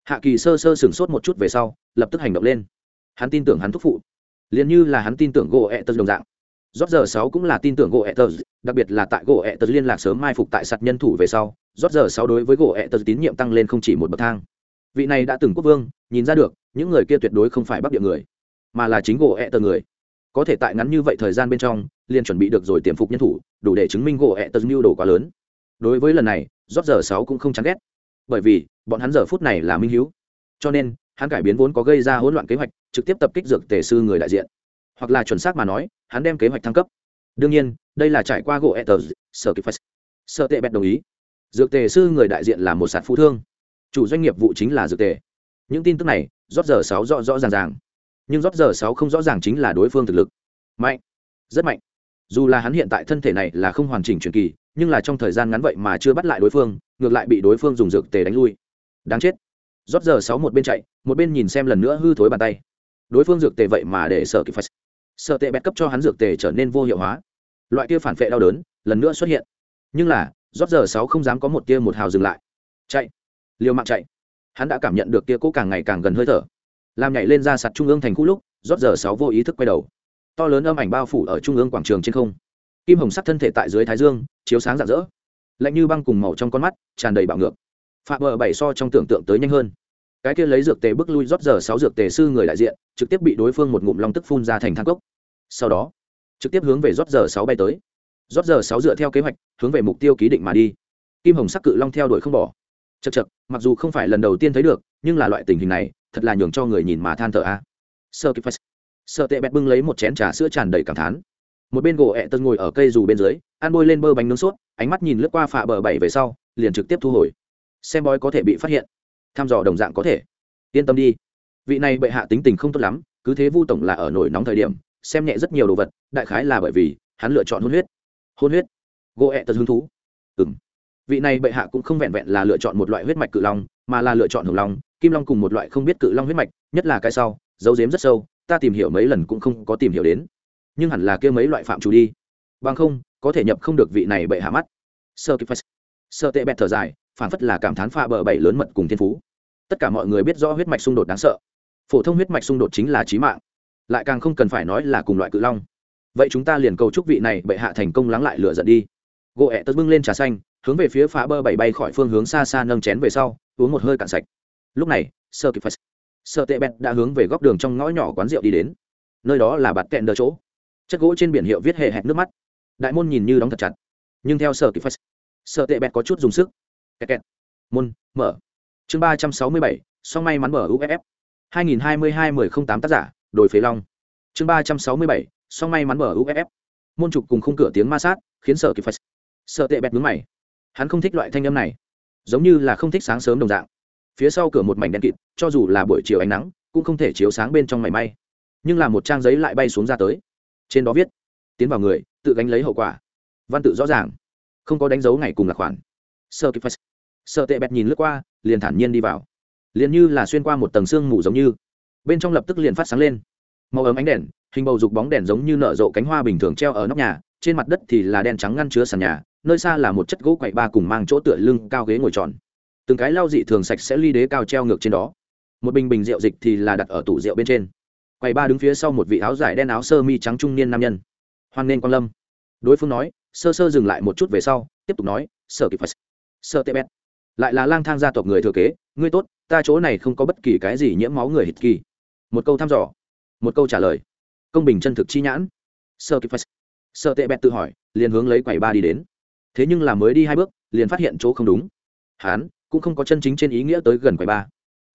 Hạ kỳ sơ sơ sửng sốt một chút về sau, lập tức hành động lên. Hắn tin tưởng hắn thúc phụ, liền như là hắn tin tưởng gỗ ẹ tơ đồng dạng. Rót giờ sáu cũng là tin tưởng gỗ ẹ tơ đặc biệt là tại gỗ ẹ tơ liên lạc sớm mai phục tại sạt nhân thủ về sau rót giờ sáu đối với gỗ ẹ tơ tín nhiệm tăng lên không chỉ một bậc thang. Vị này đã từng quốc vương, nhìn ra được, những người kia tuyệt đối không phải bắc địa người mà là chính gỗ ẹ tơ người. Có thể tại ngắn như vậy thời gian bên trong, liền chuẩn bị được rồi tiềm phục nhân thủ, đủ để chứng minh gỗ ẹ tơ mưu đồ quá lớn. Đối với lần này rót giờ sáu cũng không chán ghét. Bởi vì, bọn hắn giờ phút này là minh hữu cho nên, hắn cải biến vốn có gây ra hỗn loạn kế hoạch, trực tiếp tập kích dược tề sư người đại diện. Hoặc là chuẩn xác mà nói, hắn đem kế hoạch thăng cấp. Đương nhiên, đây là trải qua gỗ etters sở kịp sợ tệ bẹt đồng ý. Dược tề sư người đại diện là một sạt phú thương. Chủ doanh nghiệp vụ chính là dược tề. Những tin tức này rót giờ sáu rõ rõ ràng ràng nhưng rót giờ sáu không rõ ràng chính là đối phương thực lực. Mạnh. Rất mạnh. Dù là hắn hiện tại thân thể này là không hoàn chỉnh truyền kỳ, nhưng là trong thời gian ngắn vậy mà chưa bắt lại đối phương, ngược lại bị đối phương dùng dược tề đánh lui. Đáng chết. Rót giờ sáu một bên chạy, một bên nhìn xem lần nữa hư thối bàn tay. Đối phương dược tề vậy mà để sợ kịp phải sợ tệ bẹt cấp cho hắn dược tề trở nên vô hiệu hóa. Loại kia phản vệ đau đớn, lần nữa xuất hiện. Nhưng là, rót giờ sáu không dám có một tia một hào dừng lại. Chạy. Liều mạng chạy. Hắn đã cảm nhận được tia cố càng ngày càng gần hơi thở làm nhảy lên ra sạt trung ương thành khu lúc, rót giờ sáu vô ý thức quay đầu. To lớn âm ảnh bao phủ ở trung ương quảng trường trên không. Kim hồng sắc thân thể tại dưới thái dương, chiếu sáng rạng rỡ. Lạnh như băng cùng màu trong con mắt, tràn đầy bạo ngược. Phạm bờ bảy so trong tưởng tượng tới nhanh hơn. Cái kia lấy dược tề bước lui rót giờ sáu dược tề sư người đại diện, trực tiếp bị đối phương một ngụm long tức phun ra thành thang cốc. Sau đó, trực tiếp hướng về rót giờ sáu bay tới. Rót giờ sáu dựa theo kế hoạch, hướng về mục tiêu ký định mà đi. Kim hồng sắc cự long theo đuổi không bỏ. Chật chật mặc dù không phải lần đầu tiên thấy được nhưng là loại tình hình này, thật là nhường cho người nhìn mà than thở a. Sơ kịp sợ tệ bẹt bưng lấy một chén trà sữa tràn đầy cảm thán. Một bên gỗ ẹ tân ngồi ở cây dù bên dưới, ăn bôi lên bơ bánh nướng sốt, ánh mắt nhìn lướt qua phạ bờ bảy về sau, liền trực tiếp thu hồi. Xem bói có thể bị phát hiện. Thăm dò đồng dạng có thể. Yên tâm đi. Vị này bệ hạ tính tình không tốt lắm, cứ thế vu tổng là ở nổi nóng thời điểm, xem nhẹ rất nhiều đồ vật, đại khái là bởi vì, hắn lựa chọn hôn huyết. Hôn huyết. Gỗ ẹ tật hứng thú. Ừ m vị này bệ hạ cũng không vẹn vẹn là lựa chọn một loại huyết mạch cự long, mà là lựa chọn hồng long kim long cùng một loại không biết cự long huyết mạch, nhất là cái sau dấu dếm rất sâu, ta tìm hiểu mấy lần cũng không có tìm hiểu đến. Nhưng hẳn là kia mấy loại phạm chủ đi. Bằng không, có thể nhập không được vị này bệ hạ mắt. Sơ kịp sơ tệ bẹt thở dài, phản phất là cảm thán pha bờ bảy lớn mật cùng thiên phú. Tất cả mọi người biết rõ huyết mạch xung đột đáng sợ. Phổ thông huyết mạch xung đột chính là trí mạng. Lại càng không cần phải nói là cùng loại cự long. Vậy chúng ta liền cầu chúc vị này bệ hạ thành công lắng lại lửa giận đi. Gỗ ẹ tật bưng lên trà xanh, hướng về phía phá bờ bảy bay khỏi phương hướng xa xa nâng chén về sau, uống một hơi cạn sạch lúc này sơ kịp sơ tệ bẹt đã hướng về góc đường trong ngõ nhỏ quán rượu đi đến. Nơi đó là bạt kẹn đờ chỗ. Chất gỗ trên biển hiệu viết hệ hẹn nước mắt. Đại môn nhìn như đóng thật chặt. Nhưng theo sở kịp sơ tệ bẹt có chút dùng sức. Kẹt kẹt. Môn, mở. Chương ba trăm sáu mươi bảy song may mắn mở uff hai nghìn hai mươi hai mười không tám tác giả, đồi phế long. Chương ba trăm sáu mươi bảy song may mắn mở uff môn trục cùng khung cửa tiếng ma sát, khiến sở kịp phải sợ tệ bẹt mướn mày. Hắn không thích loại thanh âm này. Giống như là không thích sáng sớm đồng dạng phía sau cửa một mảnh đen kịt, cho dù là buổi chiều ánh nắng, cũng không thể chiếu sáng bên trong mảy may. Nhưng là một trang giấy lại bay xuống ra tới. Trên đó viết, tiến vào người, tự gánh lấy hậu quả. Văn tự rõ ràng. Không có đánh dấu ngày cùng là khoản. Sợ kịp sợ tệ bẹt nhìn lướt qua, liền thản nhiên đi vào. Liền như là xuyên qua một tầng xương mù giống như. Bên trong lập tức liền phát sáng lên. Màu ấm ánh đèn, hình bầu dục bóng đèn giống như nở rộ cánh hoa bình thường treo ở nóc nhà, trên mặt đất thì là đen trắng ngăn chứa sàn nhà, nơi xa là một chất gỗ quậy ba cùng mang chỗ tựa lưng cao ghế ngồi tròn từng cái lau dị thường sạch sẽ ly đế cao treo ngược trên đó. Một bình bình rượu dịch thì là đặt ở tủ rượu bên trên. Quầy ba đứng phía sau một vị áo dài đen áo sơ mi trắng trung niên nam nhân. Hoan nên quan lâm. Đối phương nói, sơ sơ dừng lại một chút về sau, tiếp tục nói sơ kịp phật sơ tê bét lại là lang thang gia tộc người thừa kế, ngươi tốt, ta chỗ này không có bất kỳ cái gì nhiễm máu người hít kỳ. Một câu thăm dò, một câu trả lời. Công bình chân thực chi nhãn. Sơ kịp sơ tệ bẹt tự hỏi, liền hướng lấy quầy ba đi đến. Thế nhưng là mới đi hai bước, liền phát hiện chỗ không đúng. Hán cũng không có chân chính trên ý nghĩa tới gần quầy ba,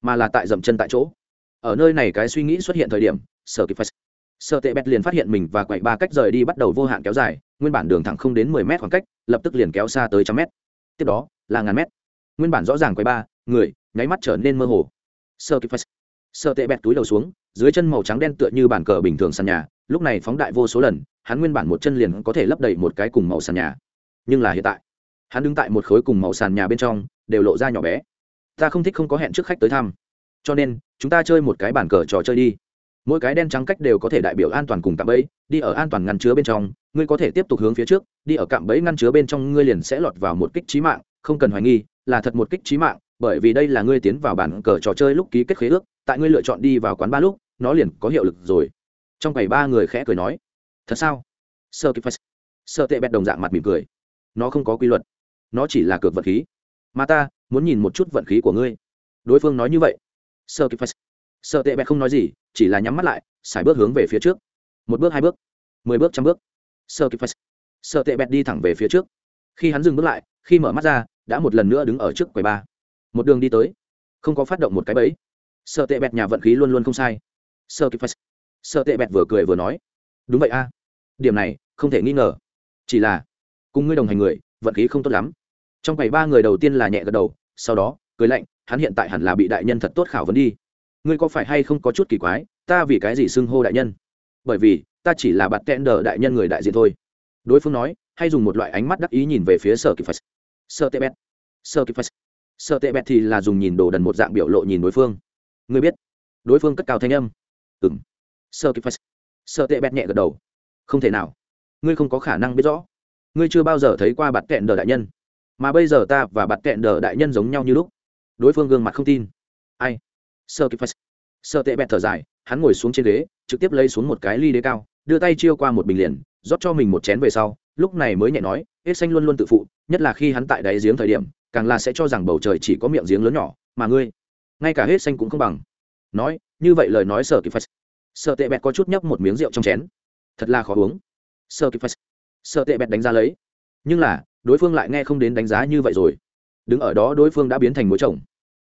mà là tại dậm chân tại chỗ. Ở nơi này cái suy nghĩ xuất hiện thời điểm, sở kịp sợ tệ bẹt liền phát hiện mình và quầy ba cách rời đi bắt đầu vô hạn kéo dài, nguyên bản đường thẳng không đến mười mét khoảng cách, lập tức liền kéo xa tới trăm mét. Tiếp đó, là ngàn mét. Nguyên bản rõ ràng quầy ba, người, nháy mắt trở nên mơ hồ. Sơ kịp sợ tệ bẹt túi đầu xuống, dưới chân màu trắng đen tựa như bản cờ bình thường sàn nhà, lúc này phóng đại vô số lần, hắn nguyên bản một chân liền có thể lấp đầy một cái cùng màu sàn nhà. Nhưng là hiện tại, hắn đứng tại một khối cùng màu sàn nhà bên trong đều lộ ra nhỏ bé. Ta không thích không có hẹn trước khách tới thăm. Cho nên, chúng ta chơi một cái bàn cờ trò chơi đi. Mỗi cái đen trắng cách đều có thể đại biểu an toàn cùng cạm bẫy, đi ở an toàn ngăn chứa bên trong, ngươi có thể tiếp tục hướng phía trước, đi ở cạm bẫy ngăn chứa bên trong ngươi liền sẽ lọt vào một kích trí mạng, không cần hoài nghi, là thật một kích trí mạng, bởi vì đây là ngươi tiến vào bản cờ trò chơi lúc ký kết khế ước, tại ngươi lựa chọn đi vào quán ba lúc, nó liền có hiệu lực rồi. Trong bảy ba người khẽ cười nói, thật sao? Sơ kịp sơ tệ bẹt đồng dạng mặt mỉm cười. Nó không có quy luật. Nó chỉ là cược vật khí mà ta muốn nhìn một chút vận khí của ngươi. Đối phương nói như vậy. Sợ kịp sơ tệ bẹt không nói gì, chỉ là nhắm mắt lại xài bước hướng về phía trước. Một bước, hai bước, mười bước, trăm bước. Sợ kịp sơ tệ bẹt đi thẳng về phía trước. Khi hắn dừng bước lại, khi mở mắt ra, đã một lần nữa đứng ở trước quầy ba. Một đường đi tới, không có phát động một cái bẫy. Sợ tệ bẹt nhà vận khí luôn luôn không sai. Sợ kịp sợ tệ bẹt vừa cười vừa nói, đúng vậy a. Điểm này không thể nghi ngờ. Chỉ là, cùng ngươi đồng hành người, vận khí không tốt lắm trong bảy ba người đầu tiên là nhẹ gật đầu, sau đó, cười lạnh, hắn hiện tại hẳn là bị đại nhân thật tốt khảo vấn đi. Ngươi có phải hay không có chút kỳ quái, ta vì cái gì xưng hô đại nhân? Bởi vì, ta chỉ là bạt tẹn đờ đại nhân người đại diện thôi. Đối phương nói, hay dùng một loại ánh mắt đắc ý nhìn về phía sở kịp phật sở tệ bẹt sở kịp phật sở tệ bẹt thì là dùng nhìn đồ đần một dạng biểu lộ nhìn đối phương. Ngươi biết. Đối phương cất cao thanh âm. Ừng sở kịp phật sở tệ bẹt nhẹ gật đầu. Không thể nào. Ngươi không có khả năng biết rõ. Ngươi chưa bao giờ thấy qua bạt tẹn đờ đại nhân mà bây giờ ta và bạt kẹn đờ đại nhân giống nhau như lúc. Đối phương gương mặt không tin. Ai? Sơ kịp phải sơ tệ bẹt thở dài, hắn ngồi xuống trên ghế, trực tiếp lấy xuống một cái ly đế cao, đưa tay chiêu qua một bình liền, rót cho mình một chén về sau, lúc này mới nhẹ nói, hết xanh luôn luôn tự phụ, nhất là khi hắn tại đáy giếng thời điểm, càng là sẽ cho rằng bầu trời chỉ có miệng giếng lớn nhỏ, mà ngươi, ngay cả hết xanh cũng không bằng. Nói, như vậy lời nói sợ kịp phải sợ tệ bẹt có chút nhấp một miếng rượu trong chén. Thật là khó uống. Sợ kịp phải sợ tệ bẹt đánh giá lấy. Nhưng là đối phương lại nghe không đến đánh giá như vậy rồi. Đứng ở đó đối phương đã biến thành mối chồng.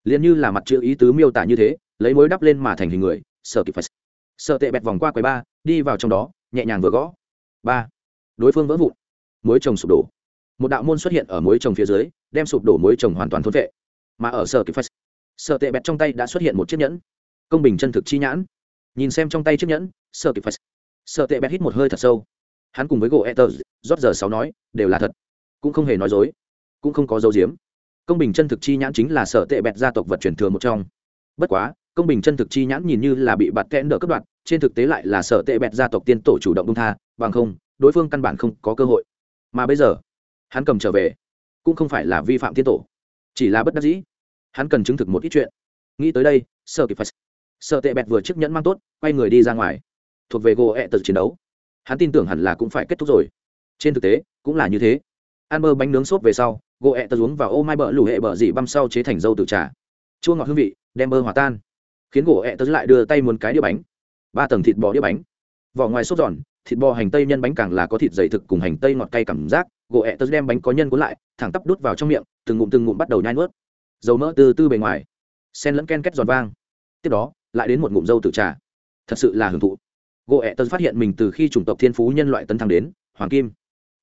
Liền như là mặt chữ ý tứ miêu tả như thế, lấy mối đắp lên mà thành hình người, sợ kịp phải. Sợ tệ bẹt vòng qua quầy ba, đi vào trong đó, nhẹ nhàng vừa gõ. Ba. Đối phương vỡ vụn. Mối chồng sụp đổ. Một đạo môn xuất hiện ở mối chồng phía dưới, đem sụp đổ mối chồng hoàn toàn thốn vệ. Mà ở sở kịp phải, sợ tệ bẹt trong tay đã xuất hiện một chiếc nhẫn. Công bình chân thực chi nhãn. Nhìn xem trong tay chiếc nhẫn sở kịp phải. Sợ tệ bẹt hít một hơi thật sâu. Hắn cùng với gỗ ether rót giờ sáu nói, đều là thật cũng không hề nói dối, cũng không có dấu diếm công bình chân thực chi nhãn chính là sở tệ bẹt gia tộc vật truyền thừa một trong. Bất quá, công bình chân thực chi nhãn nhìn như là bị bạt kẽn đỡ cấp đoạn trên thực tế lại là sở tệ bẹt gia tộc tiên tổ chủ động đông tha, bằng không, đối phương căn bản không có cơ hội. Mà bây giờ, hắn cầm trở về, cũng không phải là vi phạm tiên tổ, chỉ là bất đắc dĩ. Hắn cần chứng thực một ít chuyện. Nghĩ tới đây sợ kịp phải sợ tệ bẹt vừa chiếc nhẫn mang tốt, quay người đi ra ngoài. Thuộc về gỗ ẹ tật chiến đấu. Hắn tin tưởng hẳn là cũng phải kết thúc rồi. Trên thực tế, cũng là như thế ăn bơ bánh nướng xốp về sau, gỗ ẹ tật uống và ô mai bờ lủ hệ bờ dị băm sau chế thành dâu tự trà. Chua ngọt hương vị, đem bơ hòa tan. Khiến gỗ ẹ tật lại đưa tay muốn cái đĩa bánh. Ba tầng thịt bò đĩa bánh. Vỏ ngoài xốp giòn, thịt bò hành tây nhân bánh càng là có thịt dày thực cùng hành tây ngọt cay cảm giác. Gỗ ẹ tớ đem bánh có nhân cuốn lại, thẳng tắp đút vào trong miệng, từng ngụm từng ngụm bắt đầu nhai nuốt. Dầu mỡ từ từ bề ngoài. Sen lẫn ken két giòn vang. Tiếp đó, lại đến một ngụm dâu tự trà. Thật sự là hưởng thụ. Gỗ ẹ tớ phát hiện mình từ khi chủng tộc thiên phú nhân loại tấn thăng đến, hoàng kim,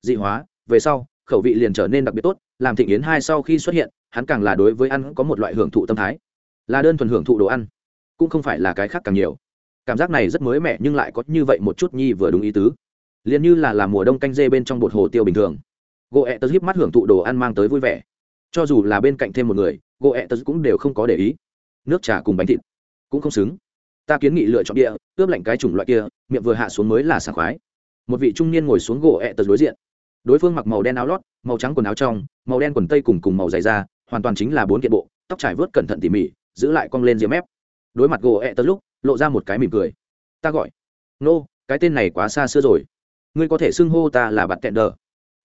dị hóa, về sau khẩu vị liền trở nên đặc biệt tốt, làm thịnh yến hai sau khi xuất hiện, hắn càng là đối với ăn có một loại hưởng thụ tâm thái. Là đơn thuần hưởng thụ đồ ăn, cũng không phải là cái khác càng nhiều. Cảm giác này rất mới mẻ nhưng lại có như vậy một chút nhi vừa đúng ý tứ. Liền như là làm mùa đông canh dê bên trong bột hồ tiêu bình thường. Gỗ ẹ tớ híp mắt hưởng thụ đồ ăn mang tới vui vẻ. Cho dù là bên cạnh thêm một người gỗ ẹ tớ cũng đều không có để ý. Nước trà cùng bánh thịt cũng không xứng. Ta kiến nghị lựa chọn địa, ướp lạnh cái chủng loại kia, miệng vừa hạ xuống mới là sảng khoái. Một vị trung niên ngồi xuống gỗ ẹ tớ đối diện đối phương mặc màu đen áo lót màu trắng quần áo trong màu đen quần tây cùng cùng màu dày da hoàn toàn chính là bốn kiện bộ tóc trải vớt cẩn thận tỉ mỉ giữ lại cong lên diêm mép. đối mặt gỗ ẹ tớ lúc lộ ra một cái mỉm cười. Ta gọi nô、no, cái tên này quá xa xưa rồi. Ngươi có thể xưng hô ta là bạn tẹn đờ.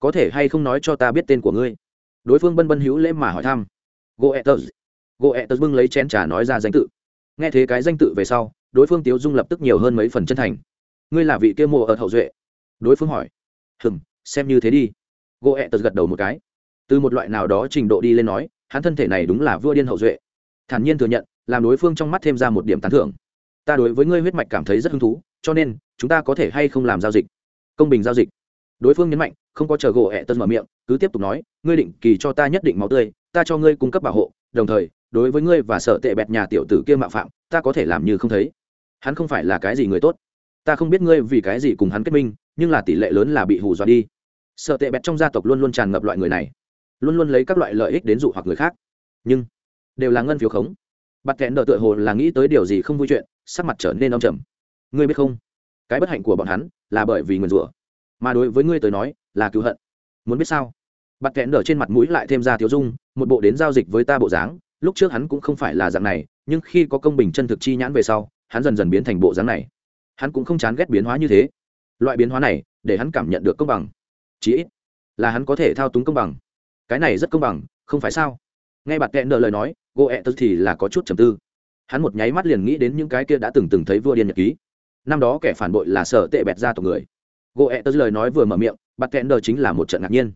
Có thể hay không nói cho ta biết tên của ngươi? Đối phương bân bân hữu lễ mà hỏi thăm. Gỗ ẹ tớ gỗ ẹ tớ bưng lấy chén trà nói ra danh tự. Nghe thế cái danh tự về sau đối phương tiếu dung lập tức nhiều hơn mấy phần chân thành. Ngươi là vị kia mộ ở hậu duệ? Đối phương hỏi. Hừng xem như thế đi. Gỗ ẹt tật gật đầu một cái. Từ một loại nào đó trình độ đi lên nói, hắn thân thể này đúng là vua điên hậu duệ. Thản nhiên thừa nhận, làm đối phương trong mắt thêm ra một điểm tán thưởng. Ta đối với ngươi huyết mạch cảm thấy rất hứng thú, cho nên, chúng ta có thể hay không làm giao dịch? Công bình giao dịch. Đối phương nhấn mạnh, không có chờ gỗ ẹ tân mở miệng, cứ tiếp tục nói, ngươi định kỳ cho ta nhất định máu tươi, ta cho ngươi cung cấp bảo hộ, đồng thời, đối với ngươi và sợ tệ bẹt nhà tiểu tử kia mạo phạm, ta có thể làm như không thấy. Hắn không phải là cái gì người tốt. Ta không biết ngươi vì cái gì cùng hắn kết minh, nhưng là tỷ lệ lớn là bị hù dọa đi sợ tệ bẹt trong gia tộc luôn luôn tràn ngập loại người này, luôn luôn lấy các loại lợi ích đến dụ hoặc người khác. Nhưng, đều là ngân phiếu khống. Bạt kẹn đờ tựa hồ là nghĩ tới điều gì không vui chuyện, sắc mặt trở nên âm trầm. Ngươi biết không? Cái bất hạnh của bọn hắn là bởi vì nguyền rủa. Mà đối với ngươi tới nói, là cứu hận. Muốn biết sao? Bạt kẹn đờ trên mặt mũi lại thêm ra thiếu dung, một bộ đến giao dịch với ta bộ dáng. Lúc trước hắn cũng không phải là dạng này, nhưng khi có công bình chân thực chi nhãn về sau, hắn dần dần biến thành bộ dáng này. Hắn cũng không chán ghét biến hóa như thế. Loại biến hóa này, để hắn cảm nhận được công bằng chí ít là hắn có thể thao túng công bằng. Cái này rất công bằng không phải sao? Nghe bạt kẹn nợ lời nói gỗ ẹ tớ thì là có chút trầm tư. Hắn một nháy mắt liền nghĩ đến những cái kia đã từng từng thấy vua điên nhật ký. Năm đó kẻ phản bội là sở tệ bẹt ra tộc người. Gỗ ẹ tớ lời nói vừa mở miệng bạt kẹn nợ chính là một trận ngạc nhiên.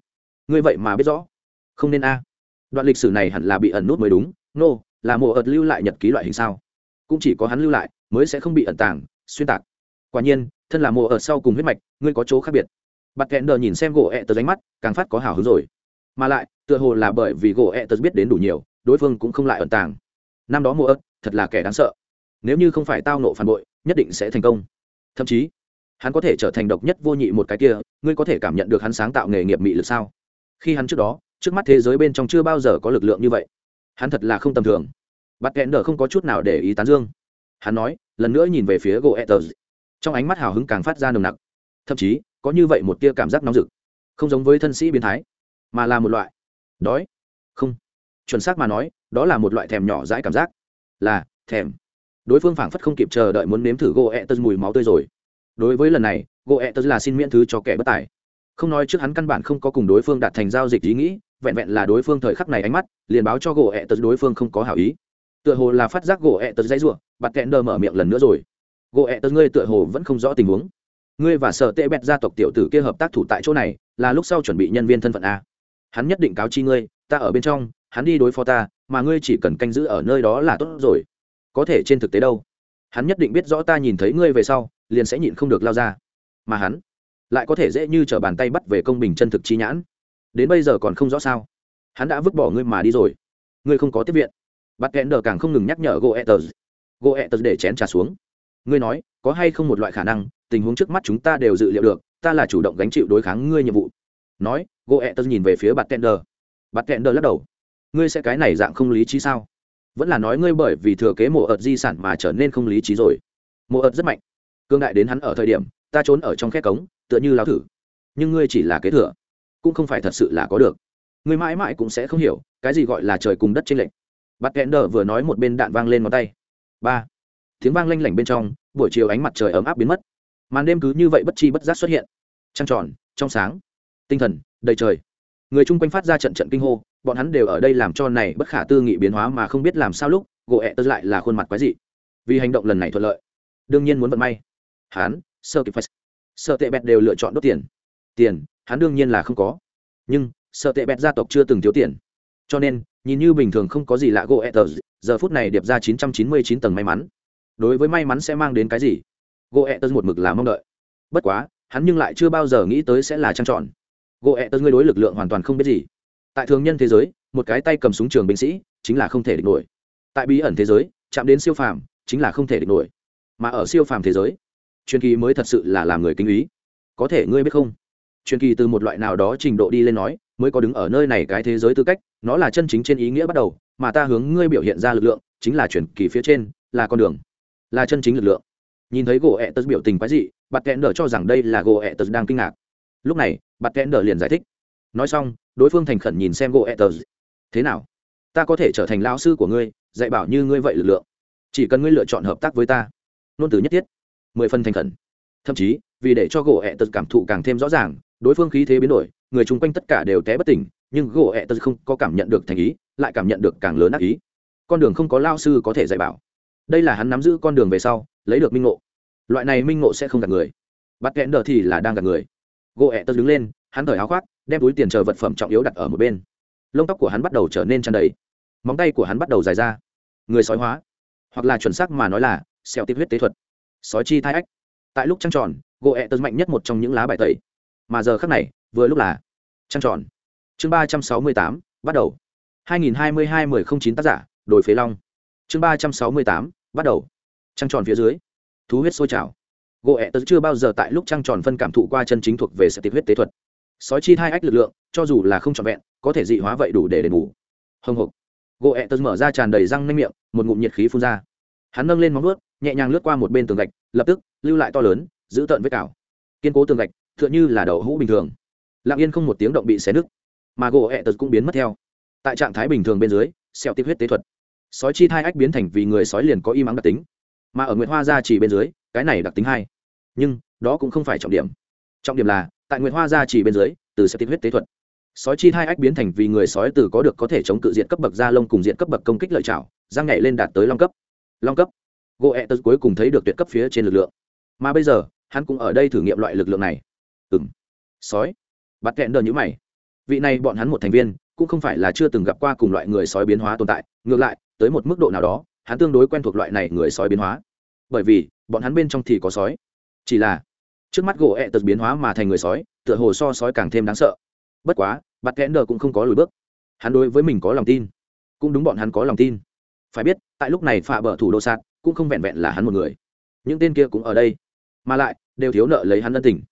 Ngươi vậy mà biết rõ. Không nên a. Đoạn lịch sử này hẳn là bị ẩn nút mới đúng. Nô、no, là mùa ợt lưu lại nhật ký loại hình sao? Cũng chỉ có hắn lưu lại mới sẽ không bị ẩn tàng xuyên tạc. Quả nhiên thân là mùa ợt sau cùng huyết mạch ngươi có chỗ khác biệt bặt kẹn đờ nhìn xem gỗ ẹ tờ ránh mắt, càng phát có hào hứng rồi. Mà lại, tựa hồ là bởi vì gỗ ẹ tờ biết đến đủ nhiều, đối phương cũng không lại ẩn tàng. Năm đó mùa ớt, thật là kẻ đáng sợ. Nếu như không phải tao nộ phản bội, nhất định sẽ thành công. Thậm chí, hắn có thể trở thành độc nhất vô nhị một cái kia, ngươi có thể cảm nhận được hắn sáng tạo nghề nghiệp mị lực sao? Khi hắn trước đó, trước mắt thế giới bên trong chưa bao giờ có lực lượng như vậy. Hắn thật là không tầm thường. Bắt kẽn đờ không có chút nào để ý tán dương. Hắn nói, lần nữa nhìn về phía gỗ etters trong ánh mắt hào hứng càng phát ra nồng nặc. Thậm chí có như vậy một tia cảm giác nóng rực, không giống với thân sĩ biến thái, mà là một loại, đói, không, chuẩn xác mà nói, đó là một loại thèm nhỏ dãi cảm giác, là thèm. Đối phương phảng phất không kịp chờ đợi muốn nếm thử gỗ ẹ tật mùi máu tươi rồi. Đối với lần này gỗ ẹ tật là xin miễn thứ cho kẻ bất tài. Không nói trước hắn căn bản không có cùng đối phương đạt thành giao dịch ý nghĩ, vẹn vẹn là đối phương thời khắc này ánh mắt, liền báo cho gỗ ẹ tật đối phương không có hảo ý. Tựa hồ là phát giác gỗ ẹ tật dãy ruộng bặt kẹn đờ mở miệng lần nữa rồi. Gỗ ẹ tật ngươi tựa hồ vẫn không rõ tình huống ngươi và sở tệ bẹt gia tộc tiểu tử kia hợp tác thủ tại chỗ này, là lúc sau chuẩn bị nhân viên thân phận a. Hắn nhất định cáo chi ngươi, ta ở bên trong, hắn đi đối phó ta, mà ngươi chỉ cần canh giữ ở nơi đó là tốt rồi. Có thể trên thực tế đâu? Hắn nhất định biết rõ ta nhìn thấy ngươi về sau, liền sẽ nhịn không được lao ra. Mà hắn lại có thể dễ như t r ở bàn tay bắt về công bình chân thực chi nhãn. Đến bây giờ còn không rõ sao? Hắn đã vứt bỏ ngươi mà đi rồi. Ngươi không có tiếp viện. Bắt kẽn đờ càng không ngừng nhắc nhở goethers goethers để chén trà xuống. Ngươi nói, có hay không một loại khả năng tình huống trước mắt chúng ta đều dự liệu được, ta là chủ động gánh chịu đối kháng ngươi nhiệm vụ. Nói goethers nhìn về phía bạt tender đờ tender đờ lắc đầu. Ngươi sẽ cái này dạng không lý trí sao? Vẫn là nói ngươi bởi vì thừa kế mộ ợt di sản mà trở nên không lý trí rồi. Mộ ợt rất mạnh. Cương đại đến hắn ở thời điểm, ta trốn ở trong khe cống, tựa như lao thử. Nhưng ngươi chỉ là kế thừa, cũng không phải thật sự là có được. Ngươi mãi mãi cũng sẽ không hiểu, cái gì gọi là trời cùng đất trên lệnh bắt kẽn đờ vừa nói một bên đạn vang lên ngón tay. Ba. Tiếng vang lanh lảnh bên trong, buổi chiều ánh mặt trời ấm áp biến mất màn đêm cứ như vậy bất chi bất giác xuất hiện. Trăng tròn, trong sáng, tinh thần, đầy trời. Người chung quanh phát ra trận trận kinh hô, bọn hắn đều ở đây làm cho này bất khả tư nghị biến hóa mà không biết làm sao lúc, gỗ ẹ tớ lại là khuôn mặt quái dị. Vì hành động lần này thuận lợi, đương nhiên muốn vận may. Hắn sơ kịp phải sợ tệ bẹt đều lựa chọn đốt tiền. Tiền, hắn đương nhiên là không có. Nhưng sợ tệ bẹt gia tộc chưa từng thiếu tiền. Cho nên, nhìn như bình thường không có gì lạ gỗ ẹ tớ giờ phút này điệp ra chín trăm chín mươi chín tầng may mắn. Đối với may mắn sẽ mang đến cái gì? Gỗ ẹ một mực là mong đợi. Bất quá, hắn nhưng lại chưa bao giờ nghĩ tới sẽ là trăng trọn. Gỗ ẹ ngươi đối lực lượng hoàn toàn không biết gì. Tại thường nhân thế giới, một cái tay cầm súng trường binh sĩ chính là không thể địch nổi. Tại bí ẩn thế giới, chạm đến siêu phàm chính là không thể địch nổi. Mà ở siêu phàm thế giới, truyền kỳ mới thật sự là làm người kinh ý. Có thể ngươi biết không? Truyền kỳ từ một loại nào đó trình độ đi lên nói, mới có đứng ở nơi này cái thế giới tư cách, nó là chân chính trên ý nghĩa bắt đầu, mà ta hướng ngươi biểu hiện ra lực lượng chính là truyền kỳ phía trên, là con đường, là chân chính lực lượng nhìn thấy gỗ ẹ tật biểu tình quái dị, bạt kẽn đờ cho rằng đây là gỗ ẹ tật đang kinh ngạc. Lúc này, bạt kẽn đờ liền giải thích. Nói xong, đối phương thành khẩn nhìn xem gỗ etters thế nào? Ta có thể trở thành lao sư của ngươi, dạy bảo như ngươi vậy lực lượng. Chỉ cần ngươi lựa chọn hợp tác với ta. Nôn từ nhất thiết. Mười phần thành khẩn. Thậm chí, vì để cho gỗ etters cảm thụ càng thêm rõ ràng, đối phương khí thế biến đổi, người chung quanh tất cả đều té bất tỉnh, nhưng gỗ etters không có cảm nhận được thành ý, lại cảm nhận được càng lớn ác ý. Con đường không có lao sư có thể dạy bảo. Đây là hắn nắm giữ con đường về sau lấy được minh ngộ. Loại này minh ngộ sẽ không gạt người. Bắt kẽn đờ thì là đang gạt người. Gỗ ẹ tớ đứng lên, hắn thở áo khoác, đem túi tiền chờ vật phẩm trọng yếu đặt ở một bên. Lông tóc của hắn bắt đầu trở nên tràn đầy. Móng tay của hắn bắt đầu dài ra. Người sói hóa. Hoặc là chuẩn xác mà nói là, xẹo tiếp huyết tế thuật. Sói chi thai ách. Tại lúc trăng tròn, gỗ ẹ tớ mạnh nhất một trong những lá bài tẩy. Mà giờ khác này, vừa lúc là trăng tròn. Chương ba trăm sáu mươi tám, bắt đầu. Hai nghìn hai mươi hai mười không chín tác giả đổi phế long. Chương ba trăm sáu mươi tám, bắt đầu trăng tròn phía dưới. Thú huyết sôi trào. Gỗ ẹ tớ chưa bao giờ tại lúc trăng tròn phân cảm thụ qua chân chính thuộc về sẽ tiết huyết tế thuật. Sói chi hai ách lực lượng, cho dù là không trọn vẹn, có thể dị hóa vậy đủ để đền bù. Hồng hộc gỗ ẹ Tớ mở ra tràn đầy răng nanh miệng, một ngụm nhiệt khí phun ra. Hắn nâng lên móng ướt nhẹ nhàng lướt qua một bên tường gạch, lập tức, lưu lại to lớn, giữ tợn với cào. Kiên cố tường gạch t h ư ợ n h ư là đậu hũ bình thường. Lặng yên không một tiếng động bị xé nứt. Mà gỗ ẹ tật cũng biến mất theo. Tại trạng thái bình thường bên dưới, xẹo tiếp huyết tế thuật. Sói chi thai ách biến thành vì người sói liền có im ắng đặc tính mà ở nguyệt hoa gia chỉ bên dưới, cái này đặc tính hay nhưng, đó cũng không phải trọng điểm. Trọng điểm là, tại nguyệt hoa gia chỉ bên dưới, từ sẽ tiết huyết tế thuật. Sói chi hai ách biến thành vì người sói từ có được có thể chống cự diện cấp bậc da lông cùng diện cấp bậc công kích lợi chảo giang nhảy lên đạt tới long cấp. Long cấp. Gỗ ẹ tớ cuối cùng thấy được tuyệt cấp phía trên lực lượng. Mà bây giờ, hắn cũng ở đây thử nghiệm loại lực lượng này. Ừng sói. Bắt kẹn đờ nhữ mày. Vị này bọn hắn một thành viên, cũng không phải là chưa từng gặp qua cùng loại người sói biến hóa tồn tại. Ngược lại, tới một mức độ nào đó hắn tương đối quen thuộc loại này người sói biến hóa. Bởi vì, bọn hắn bên trong thì có sói. Chỉ là, trước mắt gỗ ẹ tật biến hóa mà thành người sói, tựa hồ so sói càng thêm đáng sợ. Bất quá, bạt kẽn đờ cũng không có lùi bước. Hắn đối với mình có lòng tin. Cũng đúng bọn hắn có lòng tin. Phải biết, tại lúc này phạ bờ thủ đô sạt cũng không vẹn vẹn là hắn một người. Những tên kia cũng ở đây. Mà lại, đều thiếu nợ lấy hắn ân tình.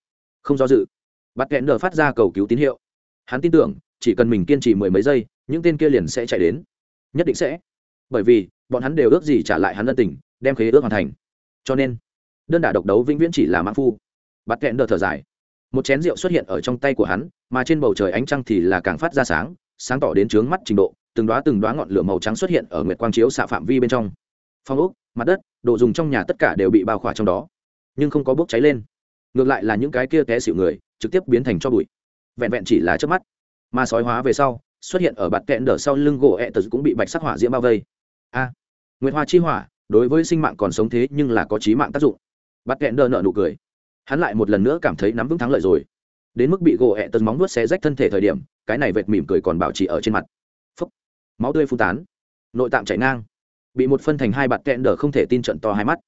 Không do dự bắt kẽn đờ phát ra cầu cứu tín hiệu. Hắn tin tưởng, chỉ cần mình kiên trì mười mấy giây, những tên kia liền sẽ chạy đến. Nhất định sẽ. Bởi vì bọn hắn đều ước gì trả lại hắn ân tình, đem khế ước hoàn thành. Cho nên, đơn đả độc đấu vĩnh viễn chỉ là mã phu. Bắt kẹn đờ thở dài. Một chén rượu xuất hiện ở trong tay của hắn, mà trên bầu trời ánh trăng thì là càng phát ra sáng sáng tỏ đến trướng mắt trình độ, từng đoá từng đoá ngọn lửa màu trắng xuất hiện ở nguyệt quang chiếu xạ phạm vi bên trong. Phong ốc, mặt đất, đồ dùng trong nhà tất cả đều bị bao khỏa trong đó, nhưng không có bốc cháy lên. Ngược lại là những cái kia té xịu người, trực tiếp biến thành cho bụi. Vẹn vẹn chỉ là trước mắt. Mà sói hóa về sau, xuất hiện ở bạt kẹn đờ sau lưng gỗ ẹ tật cũng bị bạch sắc hỏa diễm bao vây a. Nguyệt hoa chi hỏa, đối với sinh mạng còn sống thế nhưng là có trí mạng tác dụng. Bắt kẹn đờ nợ nụ cười. Hắn lại một lần nữa cảm thấy nắm vững thắng lợi rồi. Đến mức bị gỗ hẹ tật móng nuốt xé rách thân thể thời điểm, cái này vệt mỉm cười còn bảo trì ở trên mặt. Phấp máu tươi phun tán. Nội tạng chảy ngang. Bị một phân thành hai bạt kẹn đờ không thể tin trận to hai mắt.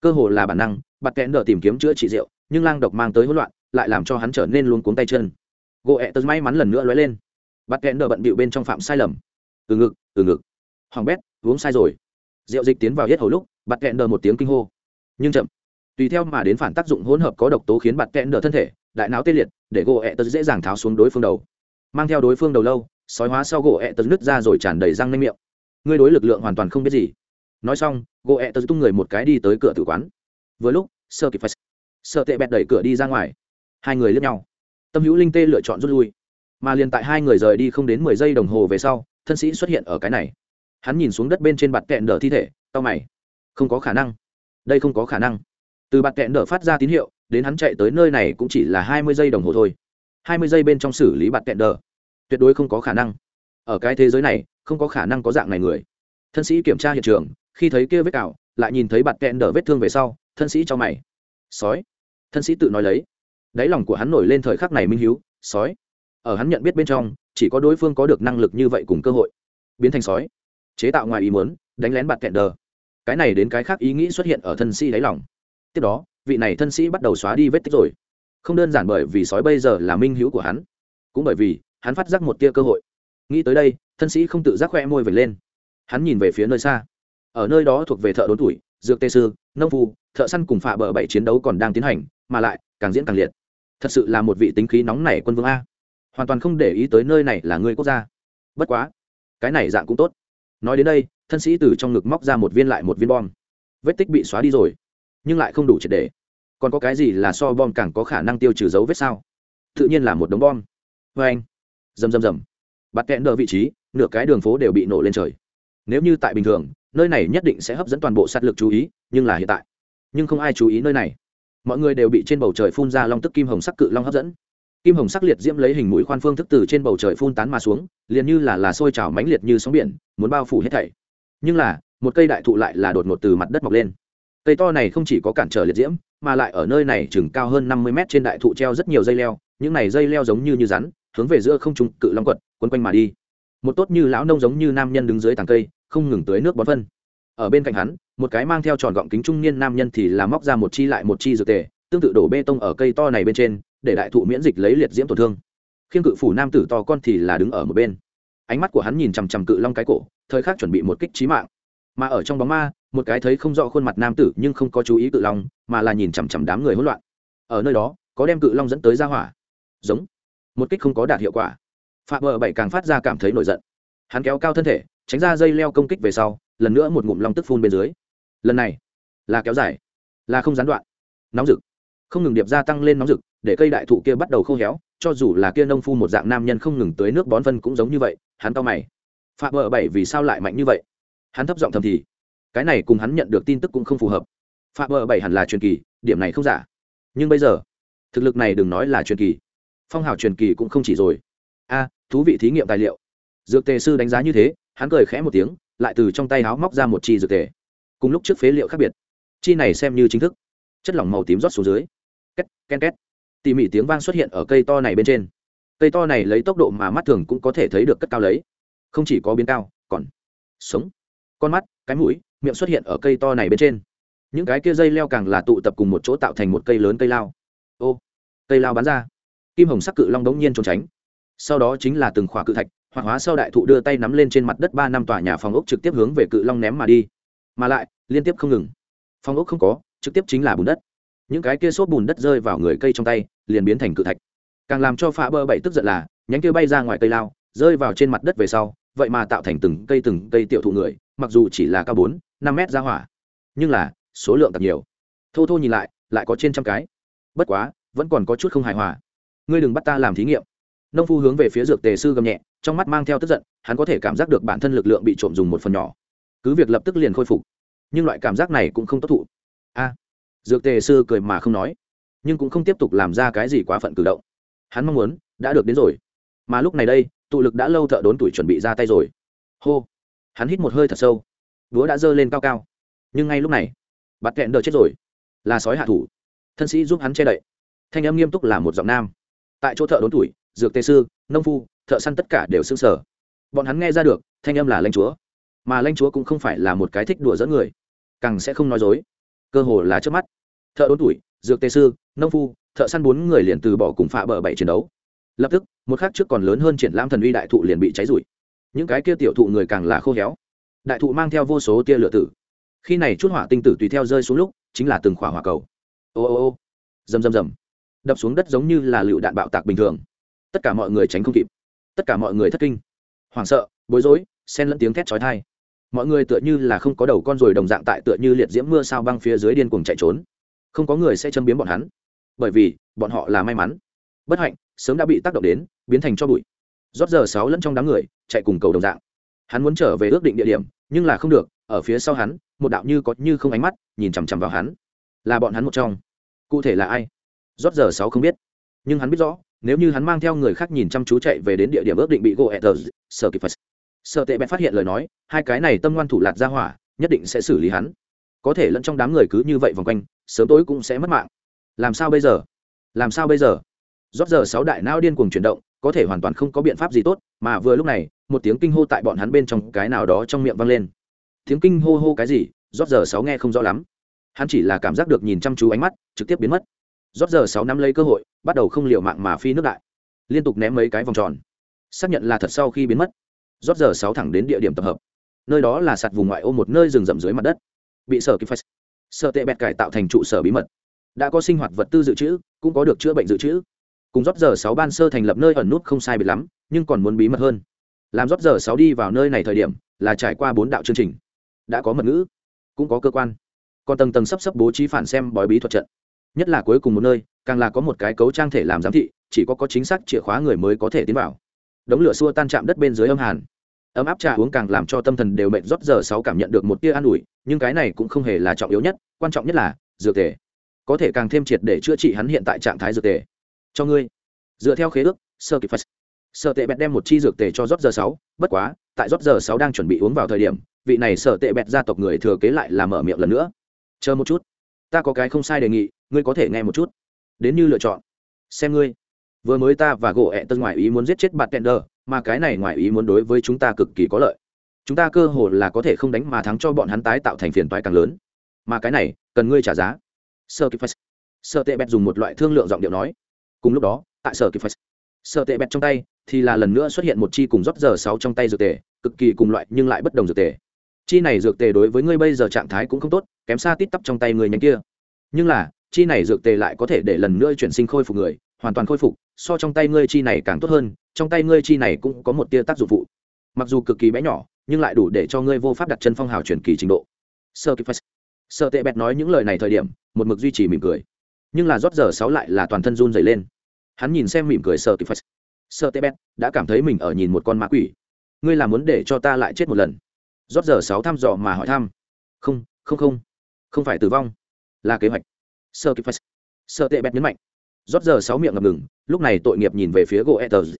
Cơ hồ là bản năng, bạt kẹn đờ tìm kiếm chữa trị rượu, nhưng lang độc mang tới hỗn loạn, lại làm cho hắn trở nên luôn cuống tay chân. Gỗ ẹ tật may mắn lần nữa lóe lên. Bạt kẹn đờ bận bịu bên trong phạm sai lầm. Từ ngực từ ngực. Hoàng bét uống sai rồi. Rượu dịch tiến vào hết hồi lúc, bạt kẹn đờ một tiếng kinh hô. Nhưng chậm. Tùy theo mà đến phản tác dụng hỗn hợp có độc tố khiến bạt kẹn đờ thân thể, đại não tê liệt, để gỗ ẹ tật dễ dàng tháo xuống đối phương đầu. Mang theo đối phương đầu lâu, sói hóa sau gỗ ẹ tật nứt ra rồi tràn đầy răng nanh miệng. Ngươi đối lực lượng hoàn toàn không biết gì. Nói xong, gỗ ẹ tật tung người một cái đi tới cửa tử quán. Vừa lúc, sơ kịp phải sợ tệ bẹt đẩy cửa đi ra ngoài. Hai người lướt nhau. Tâm hữu linh tê lựa chọn rút lui. Mà liền tại hai người rời đi không đến mười giây đồng hồ về sau, thân sĩ xuất hiện ở cái này hắn nhìn xuống đất bên trên bạt kẹn đờ thi thể tao mày. Không có khả năng. Đây không có khả năng. Từ bạt kẹn đờ phát ra tín hiệu, đến hắn chạy tới nơi này cũng chỉ là hai mươi giây đồng hồ thôi. Hai mươi giây bên trong xử lý bạt kẹn đờ. Tuyệt đối không có khả năng. Ở cái thế giới này, không có khả năng có dạng này người. Thân sĩ kiểm tra hiện trường, khi thấy kia vết cào, lại nhìn thấy bạt kẹn đờ vết thương về sau, thân sĩ cho mày. Sói. Thân sĩ tự nói lấy. Đáy lòng của hắn nổi lên thời khắc này minh hiếu, sói. Ở hắn nhận biết bên trong, chỉ có đối phương có được năng lực như vậy cùng cơ hội. Biến thành sói chế tạo ngoài ý muốn, đánh lén bạt kẹn đờ. Cái này đến cái khác ý nghĩ xuất hiện ở thân sĩ đáy lòng. Tiếp đó, vị này thân sĩ bắt đầu xóa đi vết tích rồi. Không đơn giản bởi vì sói bây giờ là minh hữu của hắn, cũng bởi vì hắn phát giác một tia cơ hội. Nghĩ tới đây, thân sĩ không tự giác khoe môi vệt lên. Hắn nhìn về phía nơi xa. Ở nơi đó thuộc về thợ đốn tuổi, dược tê sư, nông phu, thợ săn cùng phạ bờ bảy chiến đấu còn đang tiến hành, mà lại, càng diễn càng liệt. Thật sự là một vị tính khí nóng nảy quân vương a. Hoàn toàn không để ý tới nơi này là người quốc gia. Bất quá, cái này dạng cũng tốt nói đến đây, thân sĩ từ trong ngực móc ra một viên lại một viên bom. Vết tích bị xóa đi rồi, nhưng lại không đủ triệt để. Còn có cái gì là so bom càng có khả năng tiêu trừ dấu vết sao? Tự nhiên là một đống bom. Vê anh, rầm rầm rầm. Bạt kẹn đỡ vị trí, nửa cái đường phố đều bị nổ lên trời. Nếu như tại bình thường, nơi này nhất định sẽ hấp dẫn toàn bộ sát lực chú ý, nhưng là hiện tại. Nhưng không ai chú ý nơi này. Mọi người đều bị trên bầu trời phun ra long tức kim hồng sắc cự long hấp dẫn kim hồng sắc liệt diễm lấy hình mũi khoan phương thức từ trên bầu trời phun tán mà xuống, liền như là là sôi trào mãnh liệt như sóng biển, muốn bao phủ hết thảy. Nhưng là, một cây đại thụ lại là đột ngột từ mặt đất mọc lên. Cây to này không chỉ có cản trở liệt diễm, mà lại ở nơi này chừng cao hơn năm mươi mét trên đại thụ treo rất nhiều dây leo, những này dây leo giống như như rắn, hướng về giữa không trung cự long quật, quấn quanh mà đi. Một tốt như lão nông giống như nam nhân đứng dưới tàng cây, không ngừng tưới nước bón phân. Ở bên cạnh hắn, một cái mang theo tròn gọng kính trung niên nam nhân thì là móc ra một chi lại một chi dược tề, tương tự đổ bê tông ở cây to này bên trên để đại thụ miễn dịch lấy liệt diễm tổn thương. Khiêng cự phủ nam tử to con thì là đứng ở một bên. Ánh mắt của hắn nhìn chằm chằm cự long cái cổ, thời khắc chuẩn bị một kích trí mạng. Mà ở trong bóng ma, một cái thấy không rõ khuôn mặt nam tử nhưng không có chú ý cự long, mà là nhìn chằm chằm đám người hỗn loạn. Ở nơi đó, có đem cự long dẫn tới ra hỏa. Giống. Một kích không có đạt hiệu quả. Phạm vợ bảy càng phát ra cảm thấy nổi giận. Hắn kéo cao thân thể, tránh ra dây leo công kích về sau, lần nữa một ngụm long tức phun bên dưới. Lần này, là kéo dài, là không gián đoạn. Nóng rực. Không ngừng điệp gia tăng lên nóng rực để cây đại thụ kia bắt đầu khô héo, cho dù là kia nông phu một dạng nam nhân không ngừng tới nước bón phân cũng giống như vậy, hắn to mày. Phạm vợ bảy vì sao lại mạnh như vậy? Hắn thấp giọng thầm thì. Cái này cùng hắn nhận được tin tức cũng không phù hợp. Phạm vợ bảy hẳn là truyền kỳ, điểm này không giả. Nhưng bây giờ, thực lực này đừng nói là truyền kỳ. Phong hào truyền kỳ cũng không chỉ rồi. A, thú vị thí nghiệm tài liệu. Dược tề sư đánh giá như thế, hắn cười khẽ một tiếng, lại từ trong tay áo móc ra một chi dược tề. Cùng lúc trước phế liệu khác biệt. Chi này xem như chính thức. Chất lỏng màu tím rót xuống dưới. Két ken két tỉ mỉ tiếng vang xuất hiện ở cây to này bên trên. Cây to này lấy tốc độ mà mắt thường cũng có thể thấy được cất cao lấy. Không chỉ có biến cao, còn sống. Con mắt, cái mũi, miệng xuất hiện ở cây to này bên trên. Những cái kia dây leo càng là tụ tập cùng một chỗ tạo thành một cây lớn cây lao. Ô, cây lao bắn ra. Kim hồng sắc cự long đống nhiên trốn tránh. Sau đó chính là từng khỏa cự thạch, hoặc hóa sau đại thụ đưa tay nắm lên trên mặt đất ba năm tòa nhà phòng ốc trực tiếp hướng về cự long ném mà đi. Mà lại, liên tiếp không ngừng. Phòng ốc không có, trực tiếp chính là bùn đất những cái kia xốp bùn đất rơi vào người cây trong tay, liền biến thành cự thạch. Càng làm cho phá bơ bảy tức giận là, nhánh kia bay ra ngoài cây lao, rơi vào trên mặt đất về sau, vậy mà tạo thành từng cây từng cây tiểu thụ người, mặc dù chỉ là cao bốn, năm mét ra hỏa. Nhưng là, số lượng thật nhiều. Thô thô nhìn lại lại có trên trăm cái. Bất quá, vẫn còn có chút không hài hòa. Ngươi đừng bắt ta làm thí nghiệm. Nông phu hướng về phía dược tề sư gầm nhẹ, trong mắt mang theo tức giận, hắn có thể cảm giác được bản thân lực lượng bị trộm dùng một phần nhỏ. Cứ việc lập tức liền khôi phục, nhưng loại cảm giác này cũng không tốt thụ. A dược tề sư cười mà không nói, nhưng cũng không tiếp tục làm ra cái gì quá phận cử động. Hắn mong muốn, đã được đến rồi. Mà lúc này đây, tụ lực đã lâu thợ đốn tuổi chuẩn bị ra tay rồi. Hô! Hắn hít một hơi thật sâu. Búa đã giơ lên cao cao. Nhưng ngay lúc này, bạt kẹn đờ chết rồi. Là sói hạ thủ. Thân sĩ giúp hắn che đậy. Thanh âm nghiêm túc là một giọng nam. Tại chỗ thợ đốn tuổi, dược tề sư, nông phu, thợ săn tất cả đều s ư n g sở bọn hắn nghe ra được, thanh âm là lanh chúa. Mà lanh chúa cũng không phải là một cái thích đùa dẫn người. Càng sẽ không nói dối cơ hồ là trước mắt. Thợ đốn tuổi, dược tê sư, nông phu, thợ săn bốn người liền từ bỏ cùng phạ bờ bảy chiến đấu. Lập tức, một khắc trước còn lớn hơn triển lãm thần uy đại thụ liền bị cháy rụi. Những cái kia tiểu thụ người càng là khô héo. Đại thụ mang theo vô số tia lửa tử. Khi này chút hỏa tinh tử tùy theo rơi xuống lúc, chính là từng khỏa hỏa cầu. Ô ô ô. Rầm rầm rầm. Đập xuống đất giống như là lựu đạn bạo tạc bình thường. Tất cả mọi người tránh không kịp. Tất cả mọi người thất kinh. Hoảng sợ, bối rối, xen lẫn tiếng thét trói thai mọi người tựa như là không có đầu con ruồi đồng dạng tại tựa như liệt diễm mưa sao băng phía dưới điên cuồng chạy trốn. Không có người sẽ châm biếm bọn hắn. Bởi vì, bọn họ là may mắn. Bất hạnh, sớm đã bị tác động đến, biến thành cho bụi. Rót giờ sáu lẫn trong đám người, chạy cùng cầu đồng dạng. Hắn muốn trở về ước định địa điểm, nhưng là không được, ở phía sau hắn, một đạo như có như không ánh mắt, nhìn chằm chằm vào hắn. Là bọn hắn một trong. Cụ thể là ai? Rót giờ sáu không biết. Nhưng hắn biết rõ, nếu như hắn mang theo người khác nhìn chăm chú chạy về đến địa điểm ước định bị gỗ etters sở kịp phật sợ tệ bẹt phát hiện lời nói, hai cái này tâm ngoan thủ lạt ra hỏa, nhất định sẽ xử lý hắn. Có thể lẫn trong đám người cứ như vậy vòng quanh, sớm tối cũng sẽ mất mạng. Làm sao bây giờ? Làm sao bây giờ? Rót giờ sáu đại não điên cuồng chuyển động, có thể hoàn toàn không có biện pháp gì tốt, mà vừa lúc này, một tiếng kinh hô tại bọn hắn bên trong cái nào đó trong miệng vang lên. Tiếng kinh hô hô cái gì? Rót giờ sáu nghe không rõ lắm. Hắn chỉ là cảm giác được nhìn chăm chú ánh mắt, trực tiếp biến mất. Rót giờ sáu năm lấy cơ hội, bắt đầu không liệu mạng mà phi nước đại. Liên tục ném mấy cái vòng tròn. Xác nhận là thật sau khi biến mất rót giờ sáu thẳng đến địa điểm tập hợp. Nơi đó là sạt vùng ngoại ô một nơi rừng rậm dưới mặt đất. Bị sở kịp phách, sở tệ bẹt cải tạo thành trụ sở bí mật. Đã có sinh hoạt vật tư dự trữ, cũng có được chữa bệnh dự trữ. Cùng rót giờ sáu ban sơ thành lập nơi ẩn nút không sai biệt lắm, nhưng còn muốn bí mật hơn. Làm rót giờ sáu đi vào nơi này thời điểm, là trải qua bốn đạo chương trình. Đã có mật ngữ, cũng có cơ quan. Còn tầng tầng sắp sắp bố trí phản xem bói bí thuật trận. Nhất là cuối cùng một nơi, càng là có một cái cấu trang thể làm giám thị, chỉ có có chính xác chìa khóa người mới có thể tiến vào. Đống lửa xua tan chạm đất bên dưới âm hàn ấm áp trà uống càng làm cho tâm thần đều mệt. rót giờ sáu cảm nhận được một tia an ủi, nhưng cái này cũng không hề là trọng yếu nhất, quan trọng nhất là, dược tề. Có thể càng thêm triệt để chữa trị hắn hiện tại trạng thái dược tề. Cho ngươi. Dựa theo khế ước, sơ kịp phật. Sợ tệ bẹt đem một chi dược tề cho rót giờ sáu, bất quá, tại rót giờ sáu đang chuẩn bị uống vào thời điểm, vị này sợ tệ bẹt gia tộc người thừa kế lại làm mở miệng lần nữa. Chờ một chút. Ta có cái không sai đề nghị, ngươi có thể nghe một chút. Đến như lựa chọn. Xem ngươi. Vừa mới ta và gỗ ẹ tân ngoại ý muốn giết chết bạn tender mà cái này ngoài ý muốn đối với chúng ta cực kỳ có lợi. Chúng ta cơ hồ là có thể không đánh mà thắng cho bọn hắn tái tạo thành phiền toái càng lớn. Mà cái này, cần ngươi trả giá. Sơ kịp sơ tệ bẹt dùng một loại thương lượng giọng điệu nói. Cùng lúc đó, tại sở kịp sơ tệ bẹt trong tay thì là lần nữa xuất hiện một chi cùng rót giờ sáu trong tay dược tề, cực kỳ cùng loại nhưng lại bất đồng dược tề. Chi này dược tề đối với ngươi bây giờ trạng thái cũng không tốt, kém xa tít tắp trong tay người nhánh kia. Nhưng là, chi này dược tề lại có thể để lần nữa chuyển sinh khôi phục người hoàn toàn khôi phục, so trong tay ngươi chi này càng tốt hơn, trong tay ngươi chi này cũng có một tia tác dụng phụ. Mặc dù cực kỳ bé nhỏ, nhưng lại đủ để cho ngươi vô pháp đặt chân phong hào truyền kỳ trình độ. Sơ kịp sơ tệ bẹt nói những lời này thời điểm, một mực duy trì mỉm cười. Nhưng là rót giờ sáu lại là toàn thân run dày lên. Hắn nhìn xem mỉm cười sơ kịp sơ tệ bẹt, đã cảm thấy mình ở nhìn một con ma quỷ. Ngươi là muốn để cho ta lại chết một lần? Rót giờ sáu thăm dò mà hỏi thăm. Không không không. Không phải tử vong, là kế hoạch. Sơ kịp sơ tệ bẹt nhấn mạnh rót giờ sáu miệng ngập ngừng, lúc này tội nghiệp nhìn về phía gỗ etters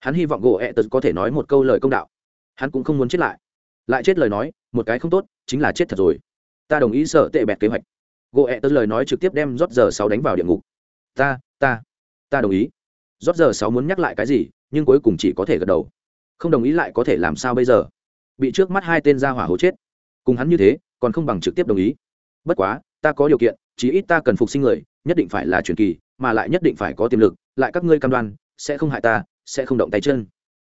hắn hy vọng gỗ etters có thể nói một câu lời công đạo. Hắn cũng không muốn chết lại. Lại chết lời nói, một cái không tốt, chính là chết thật rồi. Ta đồng ý sợ tệ bẹt kế hoạch. Gỗ etters lời nói trực tiếp đem rót giờ sáu đánh vào địa ngục. Ta ta ta đồng ý. Rót giờ sáu muốn nhắc lại cái gì, nhưng cuối cùng chỉ có thể gật đầu. Không đồng ý lại có thể làm sao bây giờ? Bị trước mắt hai tên ra hỏa hố chết. Cùng hắn như thế, còn không bằng trực tiếp đồng ý. Bất quá, ta có điều kiện, chí ít ta cần phục sinh người, nhất định phải là truyền kỳ mà lại nhất định phải có tiềm lực, lại các ngươi cam đoan, sẽ không hại ta, sẽ không động tay chân.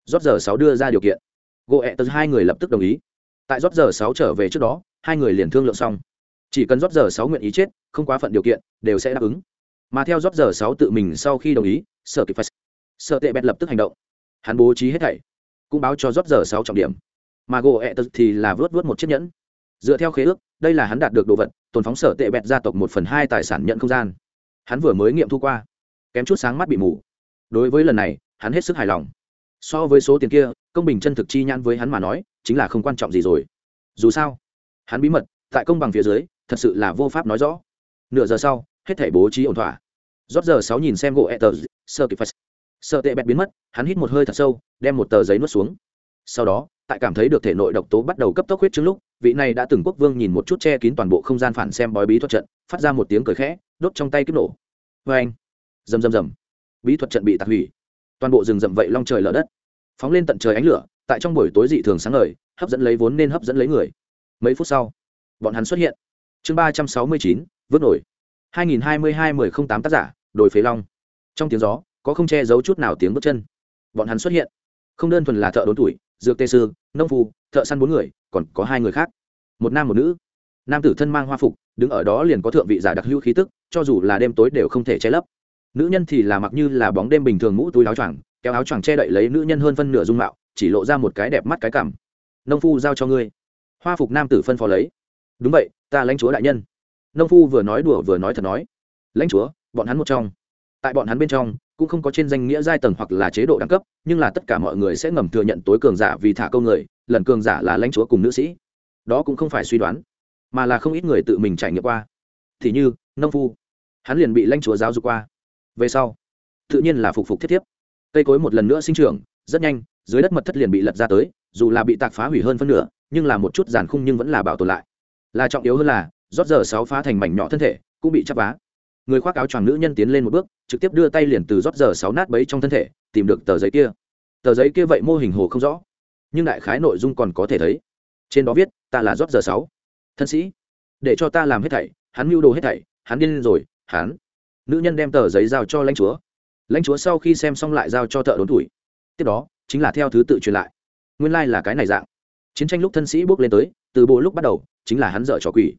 Rót giờ sáu đưa ra điều kiện. Gỗ ẹ tật hai người lập tức đồng ý. Tại rót giờ sáu trở về trước đó, hai người liền thương lượng xong. Chỉ cần rót giờ sáu nguyện ý chết, không quá phận điều kiện, đều sẽ đáp ứng. Mà theo rót giờ sáu tự mình sau khi đồng ý sợ kịp phải sợ tệ bẹt lập tức hành động. Hắn bố trí hết thảy, cũng báo cho rót giờ sáu trọng điểm. Mà gỗ ẹ tật thì là vớt vớt một chiếc nhẫn. Dựa theo khế ước, đây là hắn đạt được đồ vật, tồn phóng sở tệ bẹt gia tộc một phần hai tài sản nhận không gian hắn vừa mới nghiệm thu qua, kém chút sáng mắt bị mù. Đối với lần này, hắn hết sức hài lòng. So với số tiền kia, công bình chân thực chi nhãn với hắn mà nói, chính là không quan trọng gì rồi. Dù sao, hắn bí mật, tại công bằng phía dưới, thật sự là vô pháp nói rõ. Nửa giờ sau, hết thể bố trí ổn thỏa. Rót giờ sáu nhìn xem gỗ e tờ sơ kịp sợ tệ bẹt biến mất, hắn hít một hơi thật sâu, đem một tờ giấy nuốt xuống. Sau đó, tại cảm thấy được thể nội độc tố bắt đầu cấp tốc huyết trước lúc vị này đã từng quốc vương nhìn một chút che kín toàn bộ không gian phản xem bói bí thuật trận, phát ra một tiếng cười khẽ, đốt trong tay kích nổ. Vê anh. Rầm rầm rầm. Bí thuật trận bị tạc hủy. Toàn bộ rừng rậm vậy long trời lở đất. Phóng lên tận trời ánh lửa, tại trong buổi tối dị thường sáng ngời, hấp dẫn lấy vốn nên hấp dẫn lấy người. Mấy phút sau, bọn hắn xuất hiện. Chương ba trăm sáu mươi chín vớt nổi. Hai nghìn hai mươi hai mười không tám tác giả, đồi phế long. Trong tiếng gió, có không che giấu chút nào tiếng bước chân. Bọn hắn xuất hiện. Không đơn thuần là thợ đốn tuổi, dược tê sư, nông phu, thợ săn bốn người còn có hai người khác. Một nam một nữ. Nam tử thân mang hoa phục, đứng ở đó liền có thượng vị giả đặc hữu khí tức, cho dù là đêm tối đều không thể che lấp. Nữ nhân thì là mặc như là bóng đêm bình thường mũ túi áo choàng, kéo áo choàng che đậy lấy nữ nhân hơn phân nửa dung mạo, chỉ lộ ra một cái đẹp mắt cái cảm. Nông phu giao cho ngươi. Hoa phục nam tử phân phó lấy. Đúng vậy, ta lãnh chúa đại nhân. Nông phu vừa nói đùa vừa nói thật nói. Lãnh chúa, bọn hắn một trong. Tại bọn hắn bên trong cũng không có trên danh nghĩa giai tầng hoặc là chế độ đẳng cấp, nhưng là tất cả mọi người sẽ ngầm thừa nhận tối cường giả vì thả câu người, lần cường giả là lãnh chúa cùng nữ sĩ. Đó cũng không phải suy đoán, mà là không ít người tự mình trải nghiệm qua. Thì như, nông phu, hắn liền bị lãnh chúa giáo dục qua. Về sau, tự nhiên là phục phục thiết thiếp. Cây cối một lần nữa sinh trưởng, rất nhanh, dưới đất mật thất liền bị lật ra tới, dù là bị tạc phá hủy hơn phân nửa, nhưng là một chút giàn khung nhưng vẫn là bảo tồn lại. Là trọng yếu hơn là, rót giờ sáu phá thành mảnh nhỏ thân thể, cũng bị chắp vá người khoác áo choàng nữ nhân tiến lên một bước, trực tiếp đưa tay liền từ rót giờ sáu nát bấy trong thân thể, tìm được tờ giấy kia. Tờ giấy kia vậy mô hình hồ không rõ, nhưng đại khái nội dung còn có thể thấy. Trên đó viết, ta là rót giờ sáu. Thân sĩ, để cho ta làm hết thảy, hắn mưu đồ hết thảy, hắn điên rồi, hắn. Nữ nhân đem tờ giấy giao cho lãnh chúa. Lãnh chúa sau khi xem xong lại giao cho thợ đốn tuổi. Tiếp đó, chính là theo thứ tự truyền lại. Nguyên lai、like、là cái này dạng. Chiến tranh lúc thân sĩ bước lên tới, từ bộ lúc bắt đầu, chính là hắn dở trò quỷ.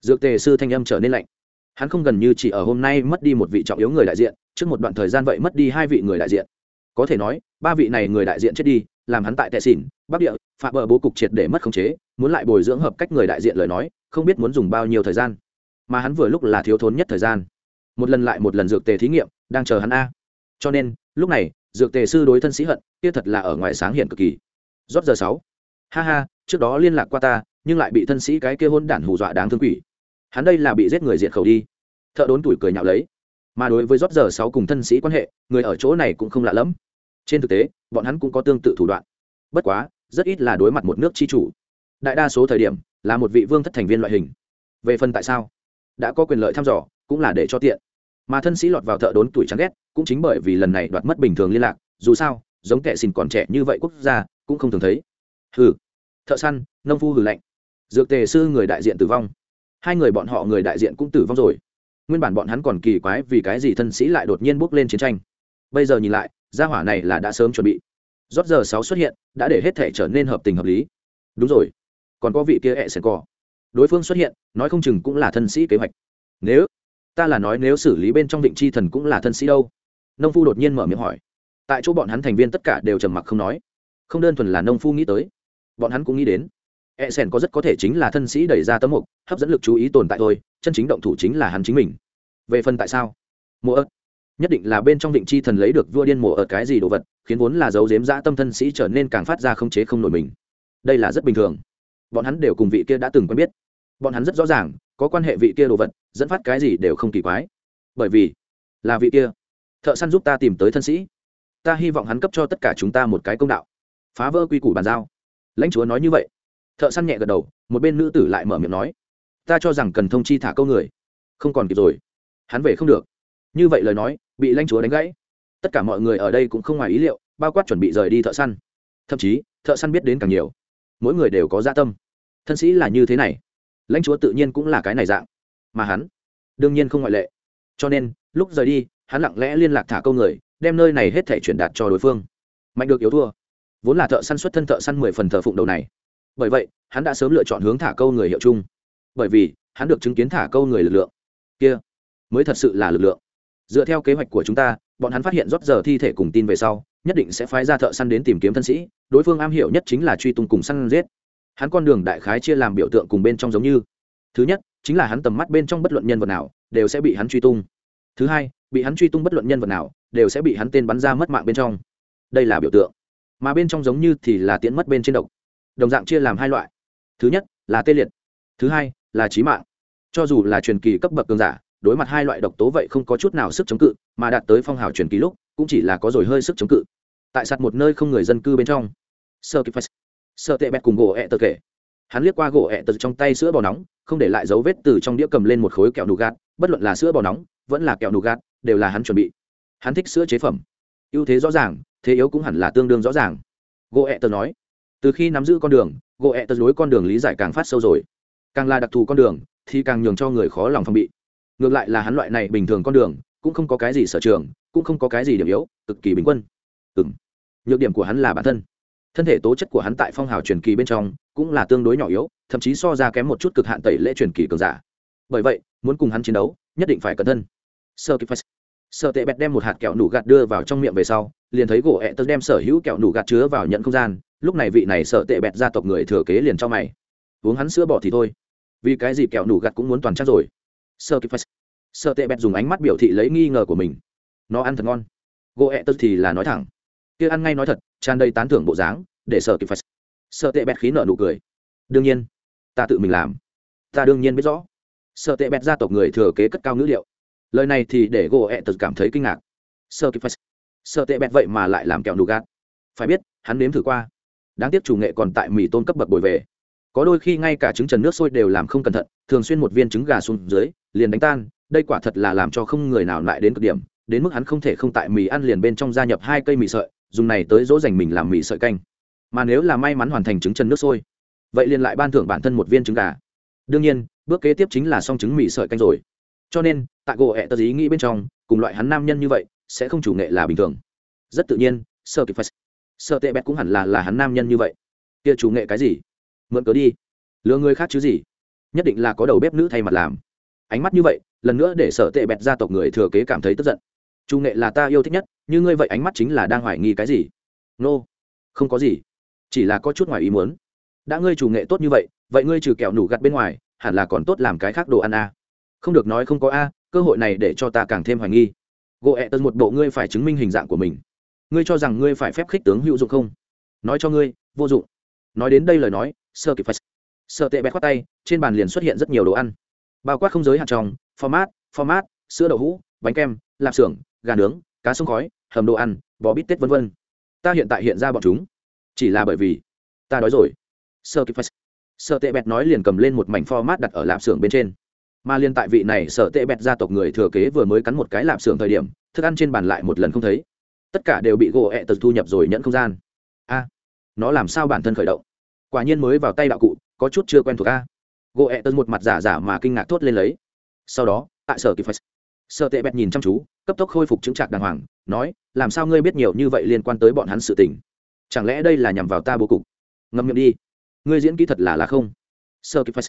Dược tề sư thanh âm trở nên lạnh hắn không gần như chỉ ở hôm nay mất đi một vị trọng yếu người đại diện, trước một đoạn thời gian vậy mất đi hai vị người đại diện. Có thể nói, ba vị này người đại diện chết đi, làm hắn tại tệ xỉn, bắc địa phạm bờ bố cục triệt để mất khống chế, muốn lại bồi dưỡng hợp cách người đại diện lời nói, không biết muốn dùng bao nhiêu thời gian. Mà hắn vừa lúc là thiếu thốn nhất thời gian. Một lần lại một lần dược tề thí nghiệm, đang chờ hắn a. Cho nên, lúc này, dược tề sư đối thân sĩ hận, kia thật là ở ngoài sáng hiện cực kỳ. Rót giờ sáu. Ha ha, trước đó liên lạc qua ta, nhưng lại bị thân sĩ cái kia hôn đản hù dọa đáng thương quỷ hắn đây là bị giết người diệt khẩu đi. Thợ đốn tuổi cười nhạo lấy. Mà đối với rót giờ sáu cùng thân sĩ quan hệ, người ở chỗ này cũng không lạ lẫm. Trên thực tế, bọn hắn cũng có tương tự thủ đoạn. Bất quá, rất ít là đối mặt một nước chi chủ. Đại đa số thời điểm, là một vị vương thất thành viên loại hình. Về phần tại sao? Đã có quyền lợi thăm dò, cũng là để cho tiện. Mà thân sĩ lọt vào thợ đốn tuổi chán ghét, cũng chính bởi vì lần này đoạt mất bình thường liên lạc, dù sao, giống kẻ xin còn trẻ như vậy quốc gia, cũng không thường thấy. Hừ. Thợ săn, nông phu hừ lạnh. Dược tề sư người đại diện tử vong hai người bọn họ người đại diện cũng tử vong rồi. Nguyên bản bọn hắn còn kỳ quái vì cái gì thân sĩ lại đột nhiên bước lên chiến tranh. Bây giờ nhìn lại, gia hỏa này là đã sớm chuẩn bị. Rót giờ sáu xuất hiện, đã để hết thể trở nên hợp tình hợp lý. Đúng rồi. Còn có vị kia ẹ sẽ cò. Đối phương xuất hiện, nói không chừng cũng là thân sĩ kế hoạch. Nếu, ta là nói nếu xử lý bên trong định chi thần cũng là thân sĩ đâu? Nông phu đột nhiên mở miệng hỏi. Tại chỗ bọn hắn thành viên tất cả đều trầm mặc không nói. Không đơn thuần là nông phu nghĩ tới. Bọn hắn cũng nghĩ đến e sen có rất có thể chính là thân sĩ đẩy ra tấm mục, hấp dẫn lực chú ý tồn tại thôi, chân chính động thủ chính là hắn chính mình. Về phần tại sao? Mùa ớt nhất định là bên trong định chi thần lấy được vua điên mùa ớt cái gì đồ vật, khiến vốn là dấu dếm dã tâm thân sĩ trở nên càng phát ra không chế không nổi mình. Đây là rất bình thường. Bọn hắn đều cùng vị kia đã từng quen biết. Bọn hắn rất rõ ràng, có quan hệ vị kia đồ vật, dẫn phát cái gì đều không kỳ quái. Bởi vì, là vị kia. Thợ săn giúp ta tìm tới thân sĩ. Ta hy vọng hắn cấp cho tất cả chúng ta một cái công đạo. Phá vỡ quy củ bàn giao. Lãnh chúa nói như vậy thợ săn nhẹ gật đầu, một bên nữ tử lại mở miệng nói, ta cho rằng cần thông chi thả câu người, không còn kịp rồi, hắn về không được. Như vậy lời nói, bị lãnh chúa đánh gãy. Tất cả mọi người ở đây cũng không ngoài ý liệu, bao quát chuẩn bị rời đi thợ săn. Thậm chí, thợ săn biết đến càng nhiều, mỗi người đều có gia dạ tâm. Thân sĩ là như thế này, lãnh chúa tự nhiên cũng là cái này dạng. Mà hắn, đương nhiên không ngoại lệ. Cho nên, lúc rời đi, hắn lặng lẽ liên lạc thả câu người, đem nơi này hết thể truyền đạt cho đối phương. Mạnh được yếu thua. Vốn là thợ săn xuất thân thợ săn mười phần thờ phụng đầu này bởi vậy, hắn đã sớm lựa chọn hướng thả câu người hiệu chung. Bởi vì, hắn được chứng kiến thả câu người lực lượng. Kia, mới thật sự là lực lượng. Dựa theo kế hoạch của chúng ta, bọn hắn phát hiện rót giờ thi thể cùng tin về sau, nhất định sẽ phái ra thợ săn đến tìm kiếm thân sĩ. Đối phương am hiểu nhất chính là truy tung cùng săn giết. Hắn con đường đại khái chia làm biểu tượng cùng bên trong giống như. Thứ nhất, chính là hắn tầm mắt bên trong bất luận nhân vật nào, đều sẽ bị hắn truy tung. Thứ hai, bị hắn truy tung bất luận nhân vật nào, đều sẽ bị hắn tên bắn ra mất mạng bên trong. Đây là biểu tượng. Mà bên trong giống như thì là tiễn mất bên trên độc đồng dạng chia làm hai loại. Thứ nhất là tê liệt, thứ hai là trí mạng. Cho dù là truyền kỳ cấp bậc cường giả, đối mặt hai loại độc tố vậy không có chút nào sức chống cự, mà đạt tới phong hào truyền kỳ lúc, cũng chỉ là có rồi hơi sức chống cự. Tại sạt một nơi không người dân cư bên trong sơ kịp sơ tệ bẹt cùng gỗ ẹ tờ kể. Hắn liếc qua gỗ ẹ tờ trong tay sữa bò nóng, không để lại dấu vết từ trong đĩa cầm lên một khối kẹo nụ gạt, bất luận là sữa bò nóng, vẫn là kẹo nụ gạt, đều là hắn chuẩn bị. Hắn thích sữa chế phẩm. Ưu thế rõ ràng, thế yếu cũng hẳn là tương đương rõ ràng. Gỗ ẹ tờ nói từ khi nắm giữ con đường gỗ ẹ tật lối con đường lý giải càng phát sâu rồi. Càng là đặc thù con đường, thì càng nhường cho người khó lòng phòng bị. Ngược lại là hắn loại này bình thường con đường, cũng không có cái gì sở trường, cũng không có cái gì điểm yếu, cực kỳ bình quân. Ừ m nhược điểm của hắn là bản thân. Thân thể tố chất của hắn tại phong hào truyền kỳ bên trong, cũng là tương đối nhỏ yếu, thậm chí so ra kém một chút cực hạn tẩy lễ truyền kỳ cường giả. Bởi vậy, muốn cùng hắn chiến đấu, nhất định phải cẩn thân sơ kịp sợ tệ bẹt đem một hạt kẹo nủ gạt đưa vào trong miệng về sau, liền thấy gỗ ẹ tớ đem sở hữu kẹo nủ gạt chứa vào nhận không gian lúc này vị này sợ tệ bẹt gia tộc người thừa kế liền cho mày. Uống hắn sữa bỏ thì thôi. Vì cái gì kẹo nủ gặt cũng muốn toàn chắc rồi. Sợ kịp sợ tệ bẹt dùng ánh mắt biểu thị lấy nghi ngờ của mình. Nó ăn thật ngon. Gỗ ẹ tật thì là nói thẳng. Kia ăn ngay nói thật, tràn đầy tán thưởng bộ dáng, để sợ kịp sợ tệ bẹt khí nợ nụ cười. Đương nhiên, ta tự mình làm. Ta đương nhiên biết rõ. Sợ tệ bẹt gia tộc người thừa kế cất cao ngữ liệu. Lời này thì để gỗ ẹ tật cảm thấy kinh ngạc. Sợ kịp sợ tệ bẹt vậy mà lại làm kẹo nụ gạt phải biết, hắn nếm thử qua đáng tiếc chủ nghệ còn tại mì tôn cấp bậc bồi về. Có đôi khi ngay cả trứng trần nước sôi đều làm không cẩn thận, thường xuyên một viên trứng gà xuống dưới, liền đánh tan, đây quả thật là làm cho không người nào lại đến cực điểm, đến mức hắn không thể không tại mì ăn liền bên trong gia nhập hai cây mì sợi, dùng này tới dỗ dành mình làm mì sợi canh. Mà nếu là may mắn hoàn thành trứng trần nước sôi, vậy liền lại ban thưởng bản thân một viên trứng gà. Đương nhiên, bước kế tiếp chính là xong trứng mì sợi canh rồi. Cho nên, tại gỗ ẹ tờ ý nghĩ bên trong, cùng loại hắn nam nhân như vậy, sẽ không chủ nghệ là bình thường. Rất tự nhiên sơ kịp phải sợ tệ bẹt cũng hẳn là là hắn nam nhân như vậy. Kia chủ nghệ cái gì? Mượn cớ đi. Lừa người khác chứ gì? Nhất định là có đầu bếp nữ thay mặt làm. Ánh mắt như vậy, lần nữa để sở tệ bẹt gia tộc người thừa kế cảm thấy tức giận. Chủ nghệ là ta yêu thích nhất, như ngươi vậy ánh mắt chính là đang hoài nghi cái gì? Nô、no. không có gì. Chỉ là có chút ngoài ý muốn. Đã ngươi chủ nghệ tốt như vậy vậy ngươi trừ kẹo nủ gặt bên ngoài, hẳn là còn tốt làm cái khác đồ ăn à. Không được nói không có a, cơ hội này để cho ta càng thêm hoài nghi. Gộ ẹ tân một bộ ngươi phải chứng minh hình dạng của mình ngươi cho rằng ngươi phải phép khích tướng hữu dụng không? Nói cho ngươi, vô dụng. Nói đến đây lời nói sơ kịp phải sợ tệ bẹt khoát tay, trên bàn liền xuất hiện rất nhiều đồ ăn. Bao quát không giới hạt tròng, format format, sữa đậu hũ, bánh kem, lạp xưởng, gà nướng, cá sông khói, hầm đồ ăn, bò bít tết v v ta hiện tại hiện ra bọn chúng. Chỉ là bởi vì ta đói rồi. Sơ kịp phải sợ tệ bẹt nói liền cầm lên một mảnh format đặt ở lạp xưởng bên trên. Mà liên tại vị này sở tệ bẹt gia tộc người thừa kế vừa mới cắn một cái lạp xưởng thời điểm, thức ăn trên bàn lại một lần không thấy tất cả đều bị gỗ ẹ tật thu nhập rồi nhận không gian. A, nó làm sao bản thân khởi động? Quả nhiên mới vào tay đạo cụ, có chút chưa quen thuộc a. Gỗ ẹ tật một mặt giả giả mà kinh ngạc thốt lên lấy. Sau đó, tại sở kịp phải sở tệ bẹt nhìn chăm chú, cấp tốc khôi phục chứng trạc đàng hoàng, nói, làm sao ngươi biết nhiều như vậy liên quan tới bọn hắn sự tình? Chẳng lẽ đây là nhằm vào ta bố cục? Ngâm miệng đi. Ngươi diễn kỹ thật là là không. Sợ kịp phải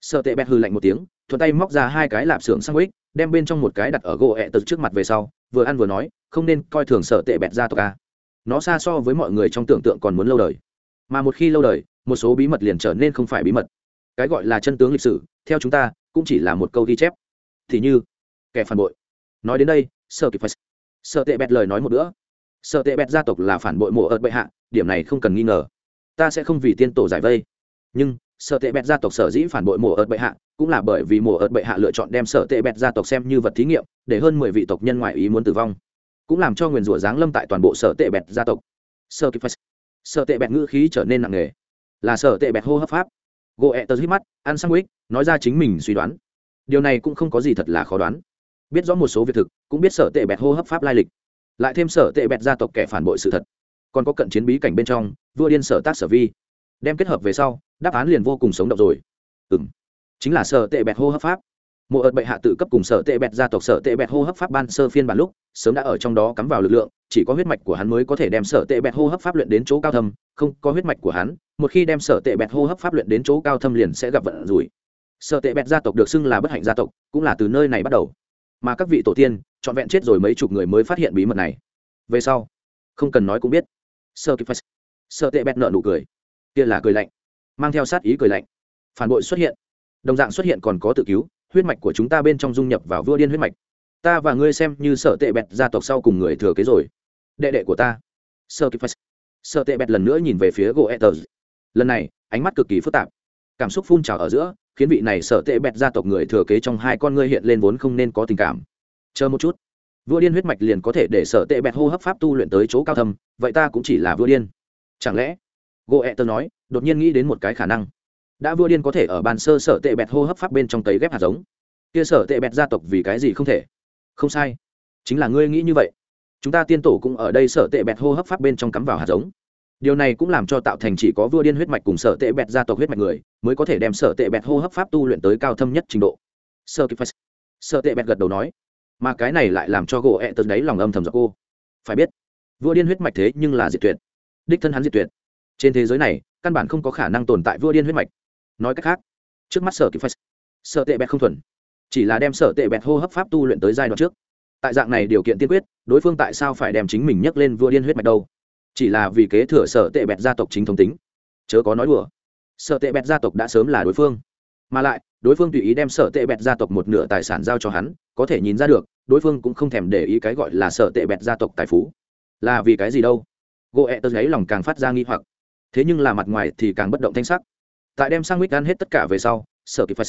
sợ tệ bẹt hư lạnh một tiếng, thuận tay móc ra hai cái lạp xưởng sang ích đem bên trong một cái đặt ở gỗ ẹ tật trước mặt về sau, vừa ăn vừa nói không nên coi thường sở tệ bẹt gia tộc a. Nó xa so với mọi người trong tưởng tượng còn muốn lâu đời. Mà một khi lâu đời, một số bí mật liền trở nên không phải bí mật. Cái gọi là chân tướng lịch sử, theo chúng ta, cũng chỉ là một câu ghi chép. Thì như, kẻ phản bội. Nói đến đây, sở kịp phải sở tệ bẹt lời nói một nữa sở tệ bẹt gia tộc là phản bội mộ ợt bệ hạ, điểm này không cần nghi ngờ. Ta sẽ không vì tiên tổ giải vây. Nhưng, sở tệ bẹt gia tộc sở dĩ phản bội mộ ợt bệ hạ, cũng là bởi vì mộ ợt bệ hạ lựa chọn đem sở tệ bẹt gia tộc xem như vật thí nghiệm, để hơn mười vị tộc nhân ngoại ý muốn tử vong cũng làm cho nguyền rủa giáng lâm tại toàn bộ sở tệ bẹt gia tộc. Sở kịp phải sở tệ bẹt ngữ khí trở nên nặng nề. Là sở tệ bẹt hô hấp pháp. Gỗ ẹ tờ hít mắt, ăn sang ích nói ra chính mình suy đoán. Điều này cũng không có gì thật là khó đoán. Biết rõ một số việc thực, cũng biết sở tệ bẹt hô hấp pháp lai lịch. Lại thêm sở tệ bẹt gia tộc kẻ phản bội sự thật. Còn có cận chiến bí cảnh bên trong, vua điên sở tác sở vi. Đem kết hợp về sau, đáp án liền vô cùng sống động rồi. Ừ m chính là sở tệ bẹt hô hấp pháp mộ ợt bệ hạ tự cấp cùng sở tệ bẹt gia tộc sở tệ bẹt hô hấp pháp ban sơ phiên bản lúc, sớm đã ở trong đó cắm vào lực lượng, chỉ có huyết mạch của hắn mới có thể đem sở tệ bẹt hô hấp pháp luyện đến chỗ cao thâm, không có huyết mạch của hắn, một khi đem sở tệ bẹt hô hấp pháp luyện đến chỗ cao thâm liền sẽ gặp vận rủi. Sở tệ bẹt gia tộc được xưng là bất hạnh gia tộc, cũng là từ nơi này bắt đầu. Mà các vị tổ tiên, trọn vẹn chết rồi mấy chục người mới phát hiện bí mật này. Về sau, không cần nói cũng biết. Sở kịp sở tệ bẹt nợ nụ cười. Kia là cười lạnh, mang theo sát ý cười lạnh. Phản bội xuất hiện. Đồng dạng xuất hiện còn có tự cứu huyết mạch của chúng ta bên trong dung nhập vào vua điên huyết mạch. Ta và ngươi xem như sợ tệ bẹt gia tộc sau cùng người thừa kế rồi. Đệ đệ của ta. Sơ kịp sợ tệ bẹt lần nữa nhìn về phía gỗ etters lần này, ánh mắt cực kỳ phức tạp. Cảm xúc phun trào ở giữa, khiến vị này sợ tệ bẹt gia tộc người thừa kế trong hai con ngươi hiện lên vốn không nên có tình cảm. Chờ một chút. Vua điên huyết mạch liền có thể để sợ tệ bẹt hô hấp pháp tu luyện tới chỗ cao thâm, vậy ta cũng chỉ là vua điên. Chẳng lẽ? Gỗ etters nói, đột nhiên nghĩ đến một cái khả năng đã vua điên có thể ở bàn sơ sở tệ bẹt hô hấp pháp bên trong tấy ghép hạt giống. Kia sở tệ bẹt gia tộc vì cái gì không thể? Không sai. Chính là ngươi nghĩ như vậy. Chúng ta tiên tổ cũng ở đây sở tệ bẹt hô hấp pháp bên trong cắm vào hạt giống. Điều này cũng làm cho tạo thành chỉ có vua điên huyết mạch cùng sở tệ bẹt gia tộc huyết mạch người mới có thể đem sở tệ bẹt hô hấp pháp tu luyện tới cao thâm nhất trình độ. Sơ sở tệ bẹt gật đầu nói. Mà cái này lại làm cho gỗ ẹ tật đấy lòng âm thầm giặc cô. Phải biết, vua điên huyết mạch thế nhưng là diệt tuyệt. Đích thân hắn diệt tuyệt. Trên thế giới này, căn bản không có khả năng tồn tại vua điên huyết mạch nói cách khác, trước mắt sở kịp sở tệ bẹt không thuần, chỉ là đem sở tệ bẹt hô hấp pháp tu luyện tới giai đoạn trước. Tại dạng này điều kiện tiên quyết, đối phương tại sao phải đem chính mình nhấc lên vua điên huyết mạch đâu? Chỉ là vì kế thừa sở tệ bẹt gia tộc chính thống tính. Chớ có nói đùa. Sở tệ bẹt gia tộc đã sớm là đối phương. Mà lại, đối phương tùy ý đem sở tệ bẹt gia tộc một nửa tài sản giao cho hắn, có thể nhìn ra được, đối phương cũng không thèm để ý cái gọi là sở tệ bẹt gia tộc tài phú. Là vì cái gì đâu? Gỗ ẹ tớ gáy lòng càng phát ra nghi hoặc. Thế nhưng là mặt ngoài thì càng bất động thanh sắc tại đem sang mít ăn hết tất cả về sau sở kịp phải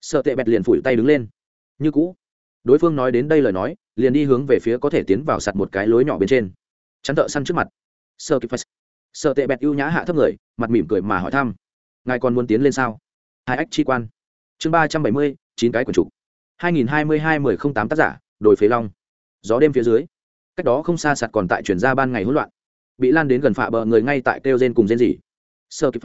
sợ. Tệ bẹt liền phủi tay đứng lên. Như cũ, đối phương nói đến đây lời nói, liền đi hướng về phía có thể tiến vào sặt một cái lối nhỏ bên trên. Chắn thợ săn trước mặt. Sợ kịp sợ. Tệ bẹt ưu nhã hạ thấp người, mặt mỉm cười mà hỏi thăm. Ngài còn muốn tiến lên sao? Hai ách chi quan. Chương ba trăm bảy mươi, chín cái quần trục hai nghìn hai mươi hai mười không tám tác giả, đồi phế long. Gió đêm phía dưới. Cách đó không xa sạt còn tại chuyển ra ban ngày hỗn loạn. Bị lan đến gần phạ bờ người ngay tại kêu gen cùng gen gì sợ kịp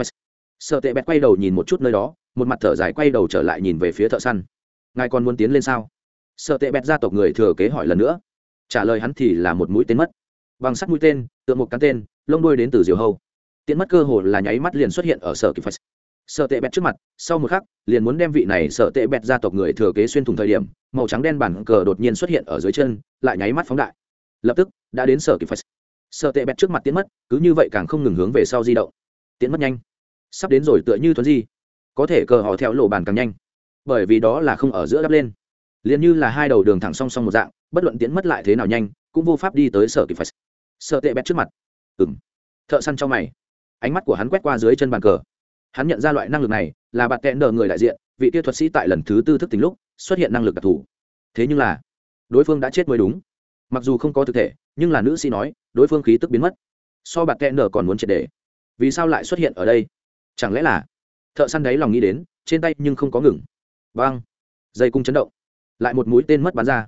sợ tệ bẹt quay đầu nhìn một chút nơi đó, một mặt thở dài quay đầu trở lại nhìn về phía thợ săn. Ngài còn muốn tiến lên sao? Sợ tệ bẹt gia tộc người thừa kế hỏi lần nữa. Trả lời hắn thì là một mũi tên mất. Bằng sắt mũi tên, tượng một cán tên, lông đuôi đến từ diều hâu. Tiến mất cơ hồ là nháy mắt liền xuất hiện ở sở kịp phật. Sợ tệ bẹt trước mặt, sau một khắc, liền muốn đem vị này sợ tệ bẹt gia tộc người thừa kế xuyên thủng thời điểm, màu trắng đen bản cờ đột nhiên xuất hiện ở dưới chân, lại nháy mắt phóng đại. Lập tức, đã đến sở kịp phật. Sợ tệ bẹt trước mặt tiến mất, cứ như vậy càng không ngừng hướng về sau di động. Tiến mất nhanh sắp đến rồi tựa như thuấn di. Có thể cờ họ theo lộ bàn càng nhanh. Bởi vì đó là không ở giữa đắp lên. Liền như là hai đầu đường thẳng song song một dạng, bất luận tiến mất lại thế nào nhanh, cũng vô pháp đi tới sở kịp phải sợ tệ bẹt trước mặt. Ừng thợ săn trong mày. Ánh mắt của hắn quét qua dưới chân bàn cờ. Hắn nhận ra loại năng lực này, là bạn tẹn nợ người đại diện, vị kia thuật sĩ tại lần thứ tư thức tính lúc, xuất hiện năng lực đặc thù. Thế nhưng là, đối phương đã chết mới đúng. Mặc dù không có thực thể, nhưng là nữ sĩ nói, đối phương khí tức biến mất. So bạn tẹn nợ còn muốn triệt đề vì sao lại xuất hiện ở đây? Chẳng lẽ là? Thợ săn đấy lòng nghĩ đến, trên tay nhưng không có ngừng. Vang! Dây cung chấn động. Lại một mũi tên mất bắn ra.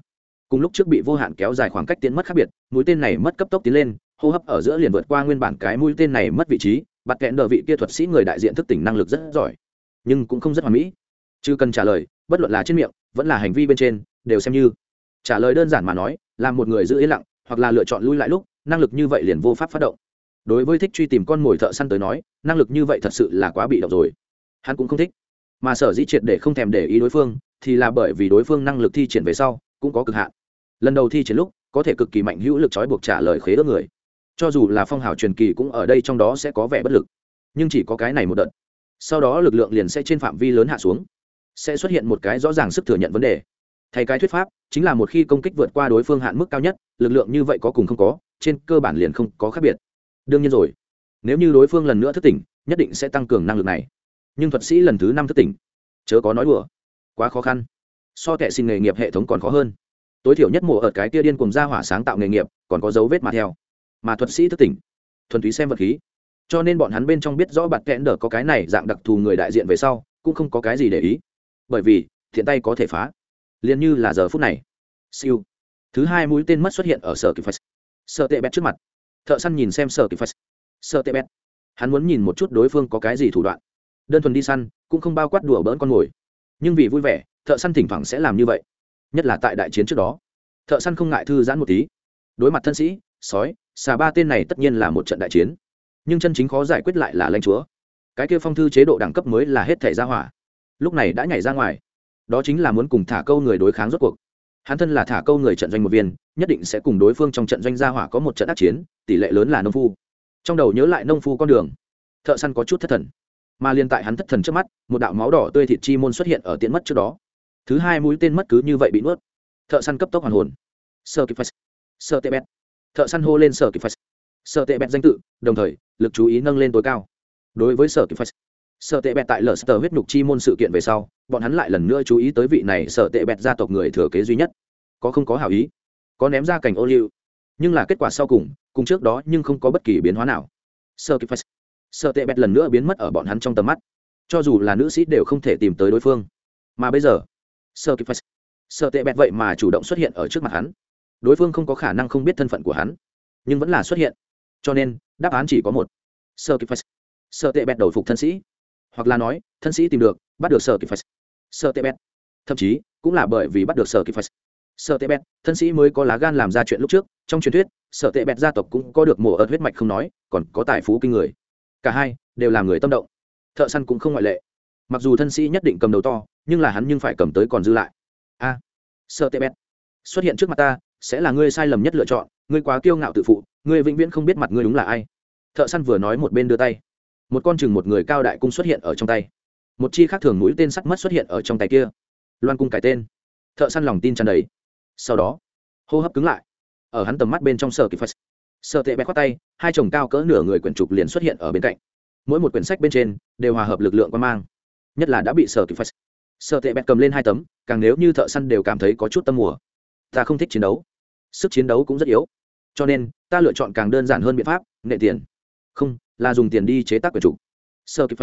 Cùng lúc trước bị vô hạn kéo dài khoảng cách tiến mất khác biệt, mũi tên này mất cấp tốc tiến lên, hô hấp ở giữa liền vượt qua nguyên bản cái mũi tên này mất vị trí bặt kẹn đờ vị kia thuật sĩ người đại diện thức tỉnh năng lực rất giỏi. Nhưng cũng không rất hoàn mỹ. Chứ cần trả lời, bất luận là trên miệng, vẫn là hành vi bên trên, đều xem như. Trả lời đơn giản mà nói, là một người giữ yên lặng, hoặc là lựa chọn lui lại lúc, năng lực như vậy liền vô pháp phát động đối với thích truy tìm con mồi thợ săn tới nói, năng lực như vậy thật sự là quá bị động rồi. Hắn cũng không thích. Mà sở dĩ triệt để không thèm để ý đối phương, thì là bởi vì đối phương năng lực thi triển về sau, cũng có cực hạn. Lần đầu thi triển lúc, có thể cực kỳ mạnh hữu lực trói buộc trả lời khế ước người. Cho dù là phong hào truyền kỳ cũng ở đây trong đó sẽ có vẻ bất lực. Nhưng chỉ có cái này một đợt. Sau đó lực lượng liền sẽ trên phạm vi lớn hạ xuống. Sẽ xuất hiện một cái rõ ràng sức thừa nhận vấn đề. Thay cái thuyết pháp, chính là một khi công kích vượt qua đối phương hạn mức cao nhất, lực lượng như vậy có cùng không có, trên cơ bản liền không có khác biệt đương nhiên rồi. Nếu như đối phương lần nữa thức tỉnh, nhất định sẽ tăng cường năng lực này. Nhưng thuật sĩ lần thứ năm thức tỉnh, chớ có nói đùa. Quá khó khăn. So kệ xin nghề nghiệp hệ thống còn khó hơn. Tối thiểu nhất mùa ở cái kia điên cùng ra hỏa sáng tạo nghề nghiệp, còn có dấu vết mà theo. Mà thuật sĩ thức tỉnh, thuần túy xem vật khí. Cho nên bọn hắn bên trong biết rõ bạt kẽn đờ có cái này dạng đặc thù người đại diện về sau, cũng không có cái gì để ý. Bởi vì, thiện tay có thể phá. Liền như là giờ phút này. Siêu. Thứ hai mũi tên mất xuất hiện ở sở kịp phật sợ tệ bét trước mặt thợ săn nhìn xem sở kỳ phật sợ tệ bét hắn muốn nhìn một chút đối phương có cái gì thủ đoạn. Đơn thuần đi săn, cũng không bao quát đùa bỡn con mồi. Nhưng vì vui vẻ, thợ săn thỉnh thoảng sẽ làm như vậy. Nhất là tại đại chiến trước đó. Thợ săn không ngại thư giãn một tí. Đối mặt thân sĩ, sói, xà ba tên này tất nhiên là một trận đại chiến. Nhưng chân chính khó giải quyết lại là lãnh chúa. Cái kia phong thư chế độ đẳng cấp mới là hết thẻ ra hỏa. Lúc này đã nhảy ra ngoài. Đó chính là muốn cùng thả câu người đối kháng rốt cuộc. Hắn thân là thả câu người trận doanh một viên nhất định sẽ cùng đối phương trong trận doanh gia hỏa có một trận ác chiến, tỷ lệ lớn là nông phu. Trong đầu nhớ lại nông phu con đường. Thợ săn có chút thất thần. Mà liên tại hắn thất thần trước mắt, một đạo máu đỏ tươi thịt chi môn xuất hiện ở tiện mất trước đó. Thứ hai mũi tên mất cứ như vậy bị nuốt. Thợ săn cấp tốc hoàn hồn. Sơ kịp sơ tệ bẹt. thợ săn hô lên sở kịp sơ tệ bẹt danh tự, đồng thời, lực chú ý nâng lên tối cao. Đối với sở kịp sở tệ bẹt tại lở sở huyết nhục chi môn sự kiện về sau, bọn hắn lại lần nữa chú ý tới vị này sở tệ bẹt gia tộc người thừa kế duy nhất. Có không có hảo ý? Có ném ra cảnh ô liu. Nhưng là kết quả sau cùng cùng trước đó nhưng không có bất kỳ biến hóa nào. Sơ kịp sơ tệ bẹt lần nữa biến mất ở bọn hắn trong tầm mắt. Cho dù là nữ sĩ đều không thể tìm tới đối phương. Mà bây giờ sơ kịp sơ tệ bẹt vậy mà chủ động xuất hiện ở trước mặt hắn. Đối phương không có khả năng không biết thân phận của hắn, nhưng vẫn là xuất hiện. Cho nên, đáp án chỉ có một. Sơ kịp sơ tệ bẹt đầu phục thân sĩ. Hoặc là nói, thân sĩ tìm được, bắt được sơ kịp phải sợ tệ bẹt, thậm chí cũng là bởi vì bắt được sơ kịp sợ tệ Bẹt, thân sĩ mới có lá gan làm ra chuyện lúc trước trong truyền thuyết sợ tệ Bẹt gia tộc cũng có được mổ ớt huyết mạch không nói còn có tài phú kinh người. Cả hai đều là người tâm động. Thợ săn cũng không ngoại lệ. Mặc dù thân sĩ nhất định cầm đầu to nhưng là hắn nhưng phải cầm tới còn dư lại. A à, sợ tệ Bẹt xuất hiện trước mặt ta sẽ là ngươi sai lầm nhất lựa chọn ngươi quá kiêu ngạo tự phụ ngươi vĩnh viễn không biết mặt ngươi đúng là ai. Thợ săn vừa nói một bên đưa tay. Một con chừng một người cao đại cung xuất hiện ở trong tay. Một chi khác thường mũi tên sắt mất xuất hiện ở trong tay kia. Loan cung cải tên. Thợ săn lòng tin tràn đầy sau đó, hô hấp cứng lại. Ở hắn tầm mắt bên trong sở kỳ phật sợ tệ bẹt khoát tay, hai chồng cao cỡ nửa người quyển trục liền xuất hiện ở bên cạnh. Mỗi một quyển sách bên trên đều hòa hợp lực lượng quan mang, nhất là đã bị sở kỳ phật sợ tệ bẹt cầm lên hai tấm, càng nếu như thợ săn đều cảm thấy có chút tâm mùa. Ta không thích chiến đấu, sức chiến đấu cũng rất yếu, cho nên ta lựa chọn càng đơn giản hơn biện pháp, nệ tiền. Không, là dùng tiền đi chế tác quyển trục. Sơ kịp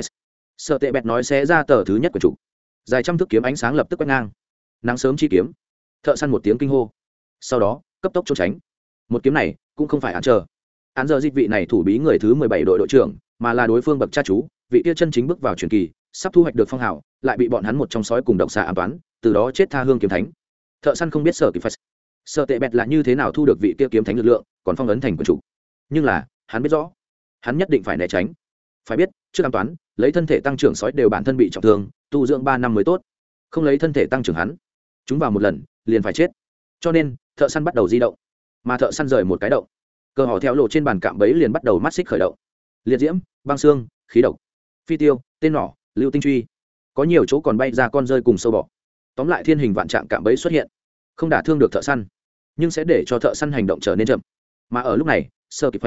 sợ tệ bẹt nói sẽ ra tờ thứ nhất quyển trục. Dài trăm thước kiếm ánh sáng lập tức quét ngang. Nắng sớm chi kiếm thợ săn một tiếng kinh hô. Sau đó, cấp tốc trốn tránh. Một kiếm này cũng không phải án chờ. Án giờ dịch vị này thủ bí người thứ mười bảy đội đội trưởng, mà là đối phương bậc cha chú, vị kia chân chính bước vào truyền kỳ, sắp thu hoạch được phong hào, lại bị bọn hắn một trong sói cùng độc xà an toán từ đó chết tha hương kiếm thánh. Thợ săn không biết sở kịp sợ tệ bẹt là như thế nào thu được vị kia kiếm thánh lực lượng, còn phong ấn thành quần chủ. Nhưng là, hắn biết rõ. Hắn nhất định phải né tránh. Phải biết, trước an toán lấy thân thể tăng trưởng sói đều bản thân bị trọng thương, tu dưỡng ba năm mới tốt. Không lấy thân thể tăng trưởng hắn. Chúng vào một lần liền phải chết. Cho nên, thợ săn bắt đầu di động, mà thợ săn rời một cái động. Cờ họ theo lộ trên bàn cạm bẫy liền bắt đầu mắt xích khởi động. Liệt diễm, băng xương, khí độc, phi tiêu, tên nỏ, lưu tinh truy. Có nhiều chỗ còn bay ra con rơi cùng sâu bọ. Tóm lại thiên hình vạn trạng cạm bẫy xuất hiện, không đả thương được thợ săn, nhưng sẽ để cho thợ săn hành động trở nên chậm. Mà ở lúc này sơ kịp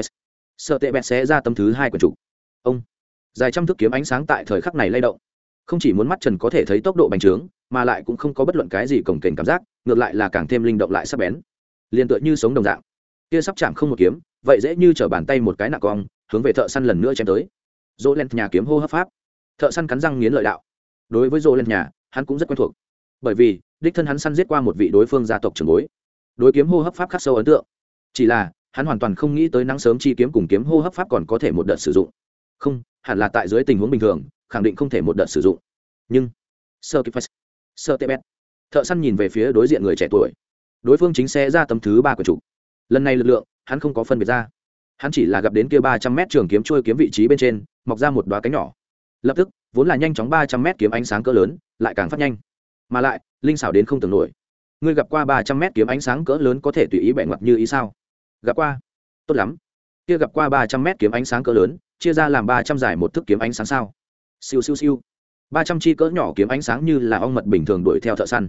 sợ tệ bẹt xé ra tấm thứ hai của chủ. Ông, dài trăm thước kiếm ánh sáng tại thời khắc này lay động. Không chỉ muốn mắt trần có thể thấy tốc độ bành trướng, mà lại cũng không có bất luận cái gì cổng kềnh cảm giác ngược lại là càng thêm linh động lại sắp bén. Liền tựa như sống đồng dạng. Kia sắp chạm không một kiếm, vậy dễ như chở bàn tay một cái nạ cong, hướng về thợ săn lần nữa chém tới. Dỗ lên nhà kiếm hô hấp pháp. Thợ săn cắn răng nghiến lợi đạo. Đối với dỗ lên nhà, hắn cũng rất quen thuộc. Bởi vì, đích thân hắn săn giết qua một vị đối phương gia tộc trường bối. Đối kiếm hô hấp pháp khắc sâu ấn tượng. Chỉ là, hắn hoàn toàn không nghĩ tới nắng sớm chi kiếm cùng kiếm hô hấp pháp còn có thể một đợt sử dụng. Không, hẳn là tại dưới tình huống bình thường, khẳng định không thể một đợt sử dụng. Nhưng sơ kịp sơ tê bét thợ săn nhìn về phía đối diện người trẻ tuổi. Đối phương chính sẽ ra tấm thứ ba của chủ. Lần này lực lượng, hắn không có phân biệt ra. Hắn chỉ là gặp đến kia ba trăm mét trường kiếm trôi kiếm vị trí bên trên, mọc ra một đoá cánh nhỏ. Lập tức, vốn là nhanh chóng ba trăm mét kiếm ánh sáng cỡ lớn, lại càng phát nhanh. Mà lại, linh xảo đến không tưởng nổi. Ngươi gặp qua ba trăm mét kiếm ánh sáng cỡ lớn có thể tùy ý bẻ ngoặt như ý sao? Gặp qua. Tốt lắm. Kia gặp qua ba trăm mét kiếm ánh sáng cỡ lớn, chia ra làm ba trăm giải một thức kiếm ánh sáng sao? Siêu siêu siêu. ba trăm chi cỡ nhỏ kiếm ánh sáng như là ong mật bình thường đuổi theo thợ săn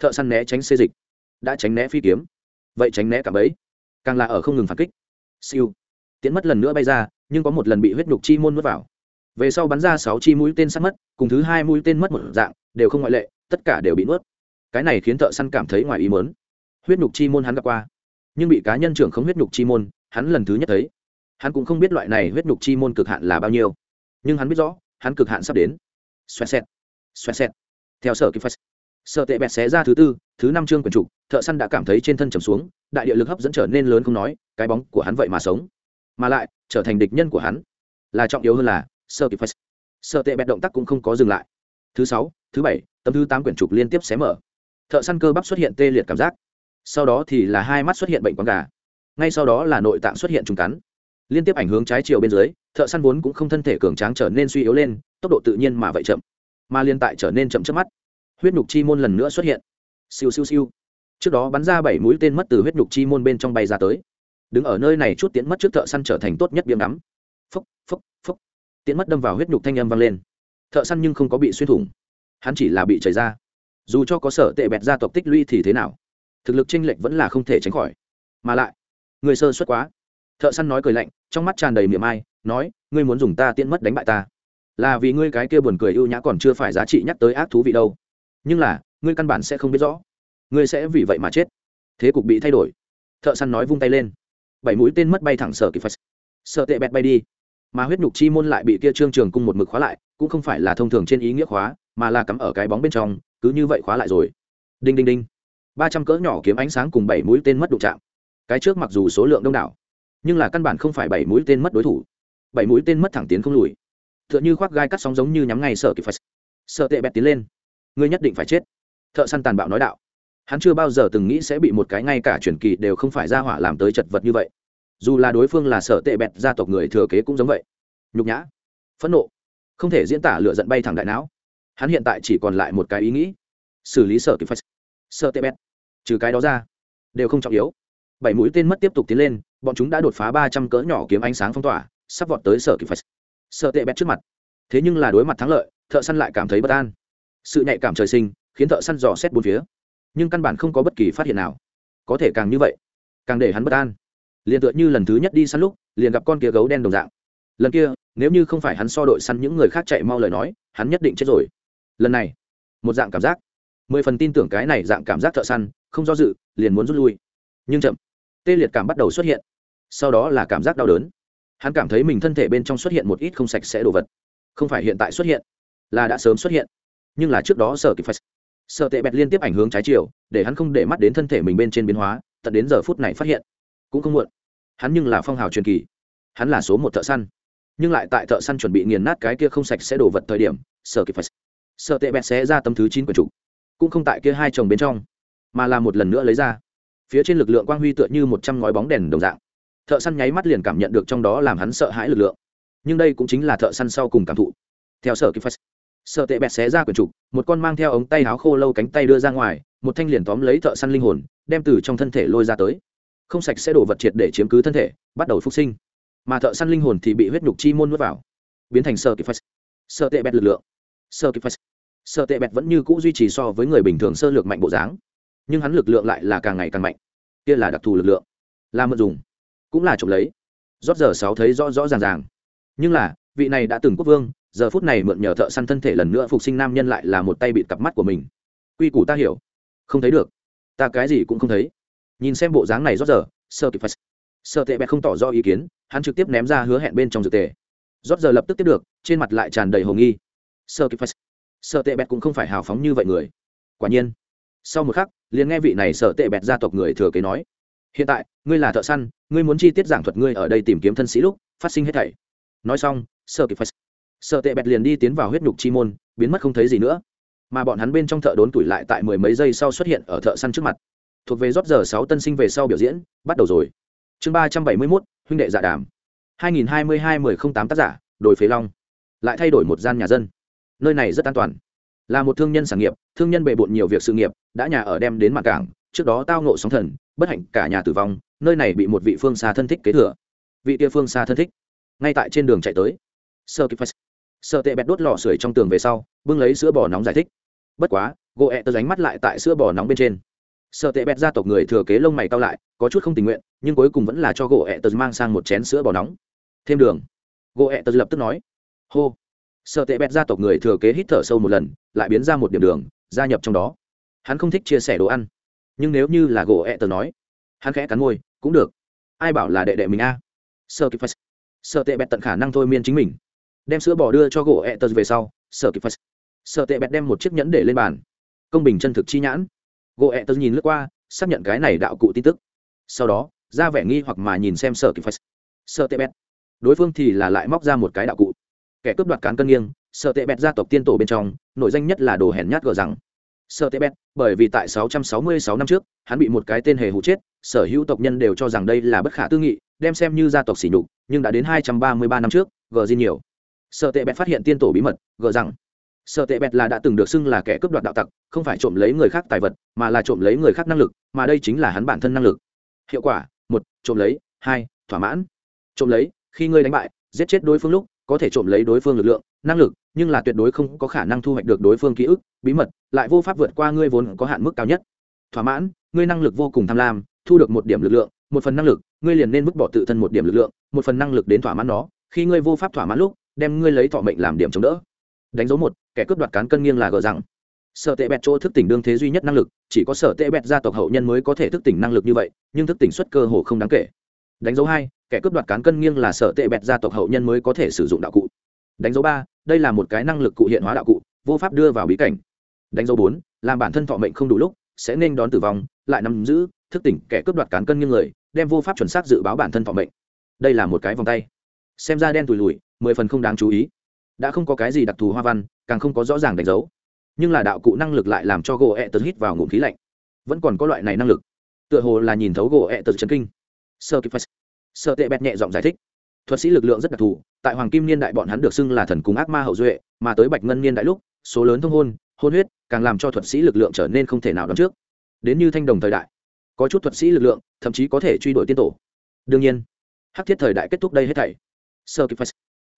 thợ săn né tránh xê dịch, đã tránh né phi kiếm. Vậy tránh né cả bấy càng là ở không ngừng phản kích. Siêu. Tiến mất lần nữa bay ra, nhưng có một lần bị huyết nhục chi môn nuốt vào. Về sau bắn ra sáu chi mũi tên sắt mất, cùng thứ hai mũi tên mất một dạng, đều không ngoại lệ, tất cả đều bị nuốt. Cái này khiến thợ săn cảm thấy ngoài ý mớn huyết nhục chi môn hắn gặp qua, nhưng bị cá nhân trưởng không huyết nhục chi môn, hắn lần thứ nhất thấy. Hắn cũng không biết loại này huyết nhục chi môn cực hạn là bao nhiêu, nhưng hắn biết rõ, hắn cực hạn sắp đến. Xoẹt xẹt xoẹt xẹt. Theo sở kịp phật sợ tệ bẹt xé ra thứ tư, thứ năm chương quyển trục, thợ săn đã cảm thấy trên thân trầm xuống, đại địa lực hấp dẫn trở nên lớn không nói, cái bóng của hắn vậy mà sống. Mà lại, trở thành địch nhân của hắn, là trọng yếu hơn là sợ kịp phải sợ tệ bẹt động tác cũng không có dừng lại. Thứ sáu, thứ bảy, tấm thứ tám quyển trục liên tiếp xé mở. Thợ săn cơ bắp xuất hiện tê liệt cảm giác. Sau đó thì là hai mắt xuất hiện bệnh quán gà. Ngay sau đó là nội tạng xuất hiện trùng cắn. Liên tiếp ảnh hướng trái chiều bên dưới, thợ săn vốn cũng không thân thể cường tráng trở nên suy yếu lên, tốc độ tự nhiên mà vậy chậm. Mà liên tại trở nên chậm trước mắt huyết nhục chi môn lần nữa xuất hiện. Siêu siêu siêu. Trước đó bắn ra bảy mũi tên mất từ huyết nhục chi môn bên trong bay ra tới. Đứng ở nơi này chút tiến mất trước thợ săn trở thành tốt nhất biếm đắm phốc phốc phốc. Tiến mất đâm vào huyết nhục thanh âm vang lên. Thợ săn nhưng không có bị xuyên thủng. Hắn chỉ là bị chảy ra. Dù cho có sở tệ bẹt gia tộc tích lũy thì thế nào? Thực lực chênh lệch vẫn là không thể tránh khỏi. Mà lại, người sơ xuất quá. Thợ săn nói cười lạnh, trong mắt tràn đầy miệng ai, nói, ngươi muốn dùng ta tiễn mất đánh bại ta. Là vì ngươi cái kia buồn cười ưu nhã còn chưa phải giá trị nhắc tới ác thú vị đâu nhưng là, ngươi căn bản sẽ không biết rõ. Ngươi sẽ vì vậy mà chết. Thế cục bị thay đổi. Thợ săn nói vung tay lên. Bảy mũi tên mất bay thẳng sở kịp phật sợ tệ bẹt bay đi. Mà huyết nhục chi môn lại bị kia trương trường cung một mực khóa lại, cũng không phải là thông thường trên ý nghĩa khóa, mà là cắm ở cái bóng bên trong, cứ như vậy khóa lại rồi. Đinh đinh đinh. Ba trăm cỡ nhỏ kiếm ánh sáng cùng bảy mũi tên mất đụng chạm. Cái trước mặc dù số lượng đông đảo, nhưng là căn bản không phải bảy mũi tên mất đối thủ. Bảy mũi tên mất thẳng tiến không lùi. T h ư ợ n h ư khoác gai cắt sóng giống như nhắm ngay sợ kịp phật sợ tệ bẹt tiến lên ngươi nhất định phải chết. Thợ săn tàn bạo nói đạo. Hắn chưa bao giờ từng nghĩ sẽ bị một cái ngay cả truyền kỳ đều không phải ra hỏa làm tới chật vật như vậy. Dù là đối phương là sở tệ bẹt gia tộc người thừa kế cũng giống vậy. Nhục nhã. Phẫn nộ. Không thể diễn tả lựa giận bay thẳng đại não. Hắn hiện tại chỉ còn lại một cái ý nghĩ. Xử lý sở kịp phật sở tệ bẹt. Trừ cái đó ra, đều không trọng yếu. Bảy mũi tên mất tiếp tục tiến lên, bọn chúng đã đột phá ba trăm cỡ nhỏ kiếm ánh sáng phong tỏa, sắp vọt tới sở kịp phật sở tệ bẹt trước mặt. Thế nhưng là đối mặt thắng lợi, thợ săn lại cảm thấy bất an sự nhạy cảm trời sinh khiến thợ săn dò xét bốn phía nhưng căn bản không có bất kỳ phát hiện nào có thể càng như vậy càng để hắn bất an liền tựa như lần thứ nhất đi săn lúc liền gặp con kia gấu đen đồng dạng lần kia nếu như không phải hắn so đội săn những người khác chạy mau lời nói hắn nhất định chết rồi lần này một dạng cảm giác mười phần tin tưởng cái này dạng cảm giác thợ săn không do dự liền muốn rút lui nhưng chậm tê liệt cảm bắt đầu xuất hiện sau đó là cảm giác đau đớn hắn cảm thấy mình thân thể bên trong xuất hiện một ít không sạch sẽ đồ vật không phải hiện tại xuất hiện là đã sớm xuất hiện nhưng là trước đó sở kịp phải sợ tệ bẹt liên tiếp ảnh hướng trái chiều, để hắn không để mắt đến thân thể mình bên trên biến hóa, tận đến giờ phút này phát hiện, cũng không muộn. Hắn nhưng là phong hào truyền kỳ. Hắn là số một thợ săn. Nhưng lại tại thợ săn chuẩn bị nghiền nát cái kia không sạch sẽ đổ vật thời điểm sợ kịp phải sợ tệ bẹt sẽ ra tấm thứ chín của chủ, cũng không tại kia hai chồng bên trong, mà là một lần nữa lấy ra. Phía trên lực lượng quang huy tựa như một trăm ngói bóng đèn đồng dạng. Thợ săn nháy mắt liền cảm nhận được trong đó làm hắn sợ hãi lực lượng. Nhưng đây cũng chính là thợ săn sau cùng cảm thụ. Theo sở kịp phật sợ tệ bẹt xé ra quyển trục, một con mang theo ống tay áo khô lâu cánh tay đưa ra ngoài, một thanh liền tóm lấy thợ săn linh hồn, đem từ trong thân thể lôi ra tới. Không sạch sẽ đổ vật triệt để chiếm cứ thân thể, bắt đầu phục sinh. Mà thợ săn linh hồn thì bị huyết nhục chi môn nuốt vào, biến thành sợ kịp phật sợ tệ bẹt lực lượng. Sợ kịp phật sợ tệ bẹt vẫn như cũ duy trì so với người bình thường sơ lược mạnh bộ dáng, nhưng hắn lực lượng lại là càng ngày càng mạnh. Kia là đặc thù lực lượng, là mượn dùng, cũng là trộm lấy. Rót giờ sáu thấy rõ rõ ràng ràng. Nhưng là, vị này đã từng quốc vương giờ phút này mượn nhờ thợ săn thân thể lần nữa phục sinh nam nhân lại là một tay bịt cặp mắt của mình. Quy củ ta hiểu. Không thấy được. Ta cái gì cũng không thấy. Nhìn xem bộ dáng này rót giờ sơ kịp phải sơ tệ bẹt không tỏ rõ ý kiến, hắn trực tiếp ném ra hứa hẹn bên trong dược tề. Rót giờ lập tức tiếp được, trên mặt lại tràn đầy hồ nghi. Sơ kịp phải sơ tệ bẹt cũng không phải hào phóng như vậy người. Quả nhiên. Sau một khắc, liền nghe vị này sợ tệ bẹt gia tộc người thừa kế nói. Hiện tại, ngươi là thợ săn, ngươi muốn chi tiết giảng thuật ngươi ở đây tìm kiếm thân sĩ lúc, phát sinh hết thảy. Nói xong sợ kịp phải sợ tệ bẹt liền đi tiến vào huyết nhục chi môn, biến mất không thấy gì nữa. Mà bọn hắn bên trong thợ đốn tuổi lại tại mười mấy giây sau xuất hiện ở thợ săn trước mặt. Thuộc về rót giờ sáu tân sinh về sau biểu diễn, bắt đầu rồi. Chương ba trăm bảy mươi mốt, huynh đệ dạ đàm. hai nghìn hai mươi hai mười không tám tác giả, đồi phế long. Lại thay đổi một gian nhà dân. Nơi này rất an toàn. Là một thương nhân sản nghiệp, thương nhân bề bộn nhiều việc sự nghiệp, đã nhà ở đem đến mặt cảng, trước đó tao ngộ sóng thần, bất hạnh cả nhà tử vong, nơi này bị một vị phương xa thân thích kế thừa. Vị địa phương xa thân thích, ngay tại trên đường chạy tới. Sơ kịp sợ tệ bẹt đốt lò sưởi trong tường về sau, bưng lấy sữa bò nóng giải thích. Bất quá, gỗ ẹ tớ ránh mắt lại tại sữa bò nóng bên trên. Sợ tệ bẹt gia tộc người thừa kế lông mày cao lại, có chút không tình nguyện, nhưng cuối cùng vẫn là cho gỗ ẹ tớ mang sang một chén sữa bò nóng. Thêm đường. Gỗ ẹ tớ lập tức nói. Hô. Sợ tệ bẹt gia tộc người thừa kế hít thở sâu một lần, lại biến ra một điểm đường, gia nhập trong đó. Hắn không thích chia sẻ đồ ăn. Nhưng nếu như là gỗ ẹ tớ nói, hắn khẽ cắn môi, cũng được. Ai bảo là đệ đệ mình a? À? sợ kịp sợ tệ bẹt tận khả năng thôi miên chính mình đem sữa bò đưa cho gỗ ẹ tờ về sau, sợ kịp sợ tệ bẹt đem một chiếc nhẫn để lên bàn. Công bình chân thực chi nhãn. Gỗ ẹ tờ nhìn lướt qua, xác nhận cái này đạo cụ tin tức. Sau đó, ra vẻ nghi hoặc mà nhìn xem sợ kịp sợ tệ bẹt. Đối phương thì là lại móc ra một cái đạo cụ. Kẻ cướp đoạt cán cân nghiêng, sợ tệ bẹt gia tộc tiên tổ bên trong nội danh nhất là đồ hèn nhát gờ rằng. Sợ tệ bẹt, bởi vì tại 666 năm trước, hắn bị một cái tên hề hụ chết, sở hữu tộc nhân đều cho rằng đây là bất khả tư nghị, đem xem như gia tộc sỉ nhục, nhưng đã đến 233 năm trước, gờ di nhiều sợ tệ bẹt phát hiện tiên tổ bí mật, gờ rằng sợ tệ bẹt là đã từng được xưng là kẻ cướp đoạt đạo tặc, không phải trộm lấy người khác tài vật, mà là trộm lấy người khác năng lực, mà đây chính là hắn bản thân năng lực. Hiệu quả, một, trộm lấy, hai, thỏa mãn. Trộm lấy, khi ngươi đánh bại, giết chết đối phương lúc, có thể trộm lấy đối phương lực lượng, năng lực, nhưng là tuyệt đối không có khả năng thu hoạch được đối phương ký ức, bí mật, lại vô pháp vượt qua ngươi vốn có hạn mức cao nhất. Thỏa mãn, ngươi năng lực vô cùng tham lam, thu được một điểm lực lượng, một phần năng lực, ngươi liền nên vứt bỏ tự thân một điểm lực lượng, một phần năng lực đến thỏa mãn nó, khi ngươi vô pháp thỏa mãn lúc đem ngươi lấy thọ mệnh làm điểm chống đỡ. Đánh dấu một, kẻ cướp đoạt cán cân nghiêng là gờ rằng sở tệ bẹt chỗ thức tỉnh đương thế duy nhất năng lực, chỉ có sở tệ bẹt gia tộc hậu nhân mới có thể thức tỉnh năng lực như vậy, nhưng thức tỉnh xuất cơ hồ không đáng kể. Đánh dấu hai, kẻ cướp đoạt cán cân nghiêng là sở tệ bẹt gia tộc hậu nhân mới có thể sử dụng đạo cụ. Đánh dấu ba, đây là một cái năng lực cụ hiện hóa đạo cụ, vô pháp đưa vào bí cảnh. Đánh dấu bốn, làm bản thân thọ mệnh không đủ lúc, sẽ nên đón tử vong, lại nắm giữ, thức tỉnh kẻ cướp đoạt cán cân nghiêng người, đem vô pháp chuẩn xác dự báo bản thân thọ mệnh. Đây là một cái vòng tay. Xem ra đen tùi lùi mười phần không đáng chú ý. Đã không có cái gì đặc thù hoa văn, càng không có rõ ràng đánh dấu. Nhưng là đạo cụ năng lực lại làm cho gỗ ẹ tật hít vào ngụm khí lạnh. Vẫn còn có loại này năng lực. Tựa hồ là nhìn thấu gỗ ẹ tật chân kinh. Sơ kịp sơ tệ bẹt nhẹ giọng giải thích. Thuật sĩ lực lượng rất đặc thù, tại hoàng kim niên đại bọn hắn được xưng là thần cung ác ma hậu duệ, mà tới bạch ngân niên đại lúc, số lớn thông hôn hôn huyết càng làm cho thuật sĩ lực lượng trở nên không thể nào đón trước. Đến như thanh đồng thời đại, có chút thuật sĩ lực lượng, thậm chí có thể truy đuổi tiên tổ. Đương nhiên, hắc thiết thời đại kết thúc đây hết thảy. Sơ kịp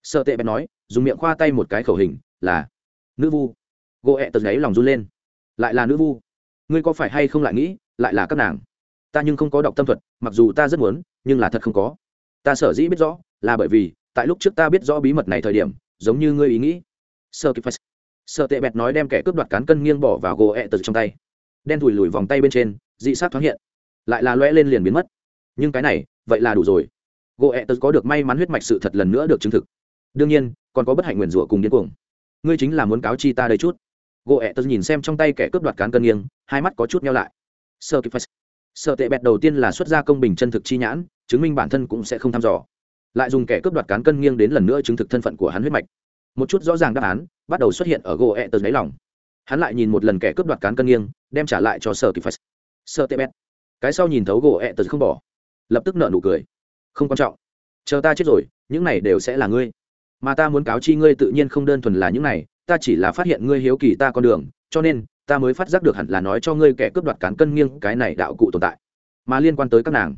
Sợ tệ bèn nói, dùng miệng khoa tay một cái khẩu hình, là, nữ vu. Gỗ ẹ tật gáy lòng run lên. Lại là nữ vu? Ngươi có phải hay không lại nghĩ, lại là các nàng? Ta nhưng không có đọc tâm thuật, mặc dù ta rất muốn, nhưng là thật không có. Ta sở dĩ biết rõ, là bởi vì, tại lúc trước ta biết rõ bí mật này thời điểm, giống như ngươi ý nghĩ. Sợ kịp sợ tệ bẹt nói đem kẻ cướp đoạt cán cân nghiêng bỏ vào gỗ ẹ tật trong tay. Đen thùi lùi vòng tay bên trên, dị sát thoáng hiện. Lại là loe lên liền biến mất. Nhưng cái này, vậy là đủ rồi. Gỗ ẹ tật có được may mắn huyết mạch sự thật lần nữa được chứng thực đương nhiên, còn có bất hạnh nguyền rủa cùng điên cuồng. Ngươi chính là muốn cáo chi ta đây chút. Gỗ ẹ tớ nhìn xem trong tay kẻ cướp đoạt cán cân nghiêng, hai mắt có chút nhau lại. Sơ kịp sợ tệ bẹt đầu tiên là xuất ra công bình chân thực chi nhãn, chứng minh bản thân cũng sẽ không thăm dò. Lại dùng kẻ cướp đoạt cán cân nghiêng đến lần nữa chứng thực thân phận của hắn huyết mạch. Một chút rõ ràng đáp án, bắt đầu xuất hiện ở gỗ ẹ tớ đáy lòng. Hắn lại nhìn một lần kẻ cướp đoạt cán cân nghiêng, đem trả lại cho sở kịp phải sợ tệ bét cái sau nhìn thấu gỗ ẹ tờ không bỏ. Lập tức nợ nụ cười. Không quan trọng. Chờ ta chết rồi, những này đều sẽ là ngươi mà ta muốn cáo chi ngươi tự nhiên không đơn thuần là những này, ta chỉ là phát hiện ngươi hiếu kỳ ta con đường, cho nên, ta mới phát giác được hẳn là nói cho ngươi kẻ cướp đoạt cán cân nghiêng cái này đạo cụ tồn tại. Mà liên quan tới các nàng.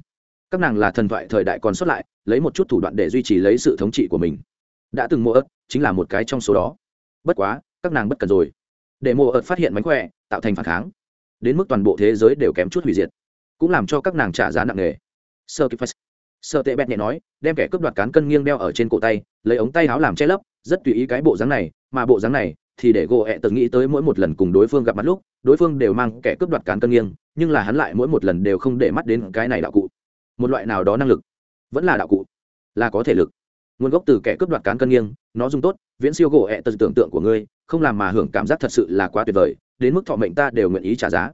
Các nàng là thần thoại thời đại còn xuất lại, lấy một chút thủ đoạn để duy trì lấy sự thống trị của mình. Đã từng mua ớt, chính là một cái trong số đó. Bất quá, các nàng bất cần rồi. Để mua ớt phát hiện mánh khỏe, tạo thành phản kháng. Đến mức toàn bộ thế giới đều kém chút hủy diệt. Cũng làm cho các nàng trả giá nặng nề. Sơ kịp sơ tệ bẹt nhẹ nói, đem kẻ cướp đoạt cán cân nghiêng đeo ở trên cổ tay lấy ống tay áo làm che lấp, rất tùy ý cái bộ dáng này, mà bộ dáng này thì để gỗ ẹ tự nghĩ tới mỗi một lần cùng đối phương gặp mặt lúc, đối phương đều mang kẻ cướp đoạt cán cân nghiêng, nhưng là hắn lại mỗi một lần đều không để mắt đến cái này đạo cụ. Một loại nào đó năng lực. Vẫn là đạo cụ. Là có thể lực. Nguồn gốc từ kẻ cướp đoạt cán cân nghiêng, nó dùng tốt, viễn siêu gỗ ẹ tật tưởng tượng của ngươi, không làm mà hưởng cảm giác thật sự là quá tuyệt vời, đến mức thọ mệnh ta đều nguyện ý trả giá.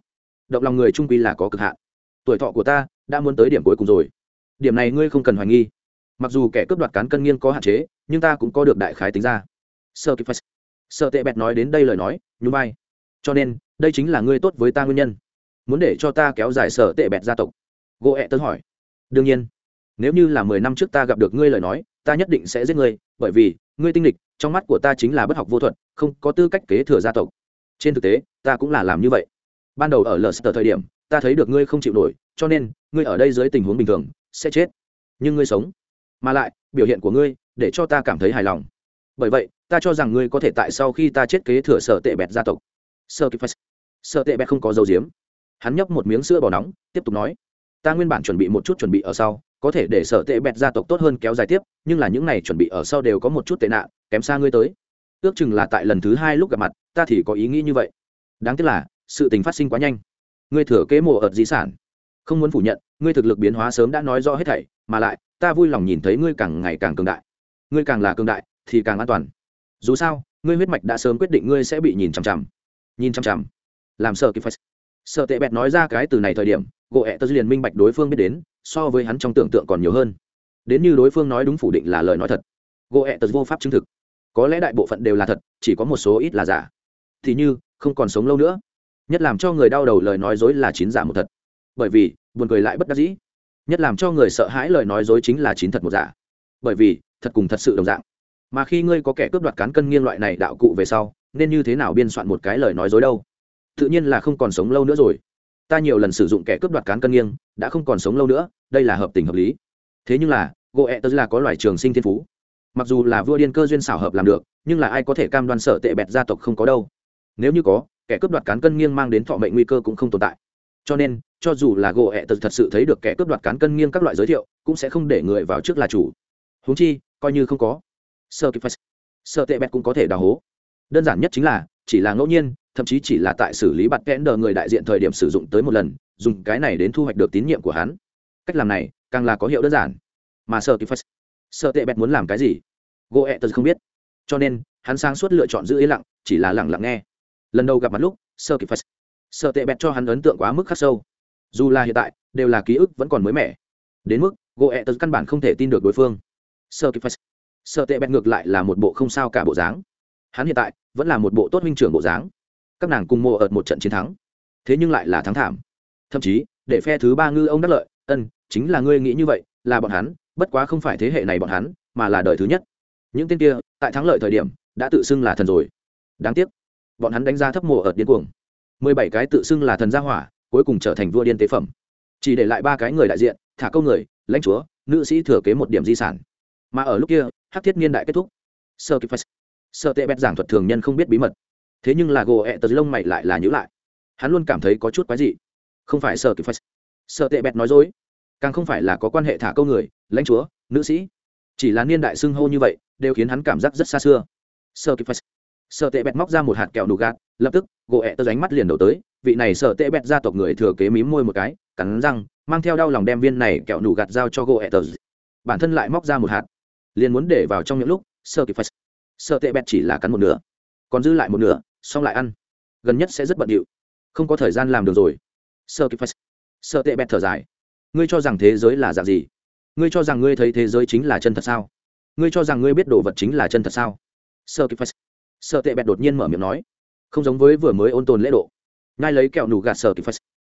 Động lòng người trung quy là có cực hạn. Tuổi thọ của ta đã muốn tới điểm cuối cùng rồi. Điểm này ngươi không cần hoài nghi mặc dù kẻ cướp đoạt cán cân nghiêng có hạn chế, nhưng ta cũng có được đại khái tính ra. Sơ kịp sơ tệ bẹt nói đến đây lời nói, nhún vai. Cho nên, đây chính là ngươi tốt với ta nguyên nhân. Muốn để cho ta kéo dài sở tệ bẹt gia tộc. Gỗ ẹ tớ hỏi. Đương nhiên. Nếu như là mười năm trước ta gặp được ngươi lời nói, ta nhất định sẽ giết ngươi, bởi vì, ngươi tinh lịch trong mắt của ta chính là bất học vô thuật, không có tư cách kế thừa gia tộc. Trên thực tế, ta cũng là làm như vậy. Ban đầu ở lờ sờ thời điểm, ta thấy được ngươi không chịu nổi, cho nên, ngươi ở đây dưới tình huống bình thường, sẽ chết. Nhưng ngươi sống mà lại, biểu hiện của ngươi, để cho ta cảm thấy hài lòng. Bởi vậy, ta cho rằng ngươi có thể tại sau khi ta chết kế thừa sở tệ bẹt gia tộc. Sơ kịp sợ tệ bẹt không có dấu diếm. Hắn nhấp một miếng sữa bỏ nóng, tiếp tục nói, ta nguyên bản chuẩn bị một chút chuẩn bị ở sau, có thể để sở tệ bẹt gia tộc tốt hơn kéo dài tiếp, nhưng là những này chuẩn bị ở sau đều có một chút tệ nạn, kém xa ngươi tới. Ước chừng là tại lần thứ hai lúc gặp mặt, ta thì có ý nghĩ như vậy. Đáng tiếc là, sự tình phát sinh quá nhanh. Ngươi thừa kế mộ ợt di sản. Không muốn phủ nhận, ngươi thực lực biến hóa sớm đã nói rõ hết thảy, mà lại ta vui lòng nhìn thấy ngươi càng ngày càng cường đại. Ngươi càng là cường đại, thì càng an toàn. Dù sao, ngươi huyết mạch đã sớm quyết định ngươi sẽ bị nhìn chằm chằm. Nhìn chằm chằm. Làm sợ kịp phải. Sợ tệ bẹt nói ra cái từ này thời điểm, gỗ ẹ tớ liền minh bạch đối phương biết đến, so với hắn trong tưởng tượng còn nhiều hơn. Đến như đối phương nói đúng phủ định là lời nói thật. Gỗ ẹ tớ vô pháp chứng thực. Có lẽ đại bộ phận đều là thật, chỉ có một số ít là giả. Thì như, không còn sống lâu nữa. Nhất làm cho người đau đầu lời nói dối là chín giả một thật. Bởi vì, buồn cười lại bất đắc dĩ nhất làm cho người sợ hãi lời nói dối chính là chín thật một giả bởi vì, thật cùng thật sự đồng dạng. Mà khi ngươi có kẻ cướp đoạt cán cân nghiêng loại này đạo cụ về sau, nên như thế nào biên soạn một cái lời nói dối đâu? Tự nhiên là không còn sống lâu nữa rồi. Ta nhiều lần sử dụng kẻ cướp đoạt cán cân nghiêng, đã không còn sống lâu nữa, đây là hợp tình hợp lý. Thế nhưng là gỗ ẹ tớ là có loài trường sinh thiên phú. Mặc dù là vua điên cơ duyên xảo hợp làm được, nhưng là ai có thể cam đoan sở tệ bẹt gia tộc không có đâu? Nếu như có, kẻ cướp đoạt cán cân nghiêng mang đến thọ mệnh nguy cơ cũng không tồn tại cho nên, cho dù là gỗ ẹ tật thật sự thấy được kẻ cướp đoạt cán cân nghiêng các loại giới thiệu, cũng sẽ không để người vào trước là chủ. Húng chi, coi như không có. Sơ kịp sơ tệ bẹt cũng có thể đào hố. Đơn giản nhất chính là, chỉ là ngẫu nhiên, thậm chí chỉ là tại xử lý bạt kẽn đờ người đại diện thời điểm sử dụng tới một lần, dùng cái này đến thu hoạch được tín nhiệm của hắn. Cách làm này, càng là có hiệu đơn giản. Mà sơ kịp sơ tệ bẹt muốn làm cái gì? Gỗ ẹ tật không biết. Cho nên, hắn sáng suốt lựa chọn giữ ý lặng, chỉ là lặng lặng nghe. Lần đầu gặp mặt lúc sơ kịp sợ tệ bẹt cho hắn ấn tượng quá mức khắc sâu. Dù là hiện tại, đều là ký ức vẫn còn mới mẻ. Đến mức gỗ ẹ tật căn bản không thể tin được đối phương. Sợ kịp sợ tệ bẹt ngược lại là một bộ không sao cả bộ dáng. Hắn hiện tại, vẫn là một bộ tốt minh trưởng bộ dáng. Các nàng cùng mộ ợt một trận chiến thắng. Thế nhưng lại là thắng thảm. Thậm chí, để phe thứ ba ngư ông đắc lợi, ân, chính là ngươi nghĩ như vậy, là bọn hắn, bất quá không phải thế hệ này bọn hắn, mà là đời thứ nhất. Những tên kia, tại thắng lợi thời điểm, đã tự xưng là thần rồi. Đáng tiếc, bọn hắn đánh giá thấp mộ ợt điên cuồng mười bảy cái tự xưng là thần gia hỏa, cuối cùng trở thành vua điên tế phẩm. Chỉ để lại ba cái người đại diện, thả câu người, lãnh chúa, nữ sĩ thừa kế một điểm di sản. Mà ở lúc kia, hắc thiết niên đại kết thúc. Sơ kịp sơ tệ bét giảng thuật thường nhân không biết bí mật. Thế nhưng là gồ ẹ tờ lông mày lại là nhữ lại. Hắn luôn cảm thấy có chút quái dị. Không phải sơ kịp sơ tệ bét nói dối. Càng không phải là có quan hệ thả câu người, lãnh chúa, nữ sĩ. Chỉ là niên đại xưng hô như vậy, đều khiến hắn cảm giác rất xa xưa. Sơ kịp sợ tệ bẹt móc ra một hạt kẹo nụ gạt, lập tức, gỗ ẹ tơ ránh mắt liền đổ tới, vị này sợ tệ bẹt gia tộc người thừa kế mím môi một cái, cắn răng, mang theo đau lòng đem viên này kẹo nụ gạt giao cho gỗ ẹ tơ. Bản thân lại móc ra một hạt, liền muốn để vào trong những lúc sợ kịp phải sợ tệ bẹt chỉ là cắn một nửa, còn dư lại một nửa, xong lại ăn. Gần nhất sẽ rất bận điệu, không có thời gian làm được rồi. Sợ kịp phải sợ tệ bẹt thở dài. Ngươi cho rằng thế giới là dạng gì? Ngươi cho rằng ngươi thấy thế giới chính là chân thật sao? Ngươi cho rằng ngươi biết đồ vật chính là chân thật sao? Sợ kịp phải sợ tệ bẹt đột nhiên mở miệng nói, không giống với vừa mới ôn tồn lễ độ. Ngay lấy kẹo nủ gạt sợ kịp phật.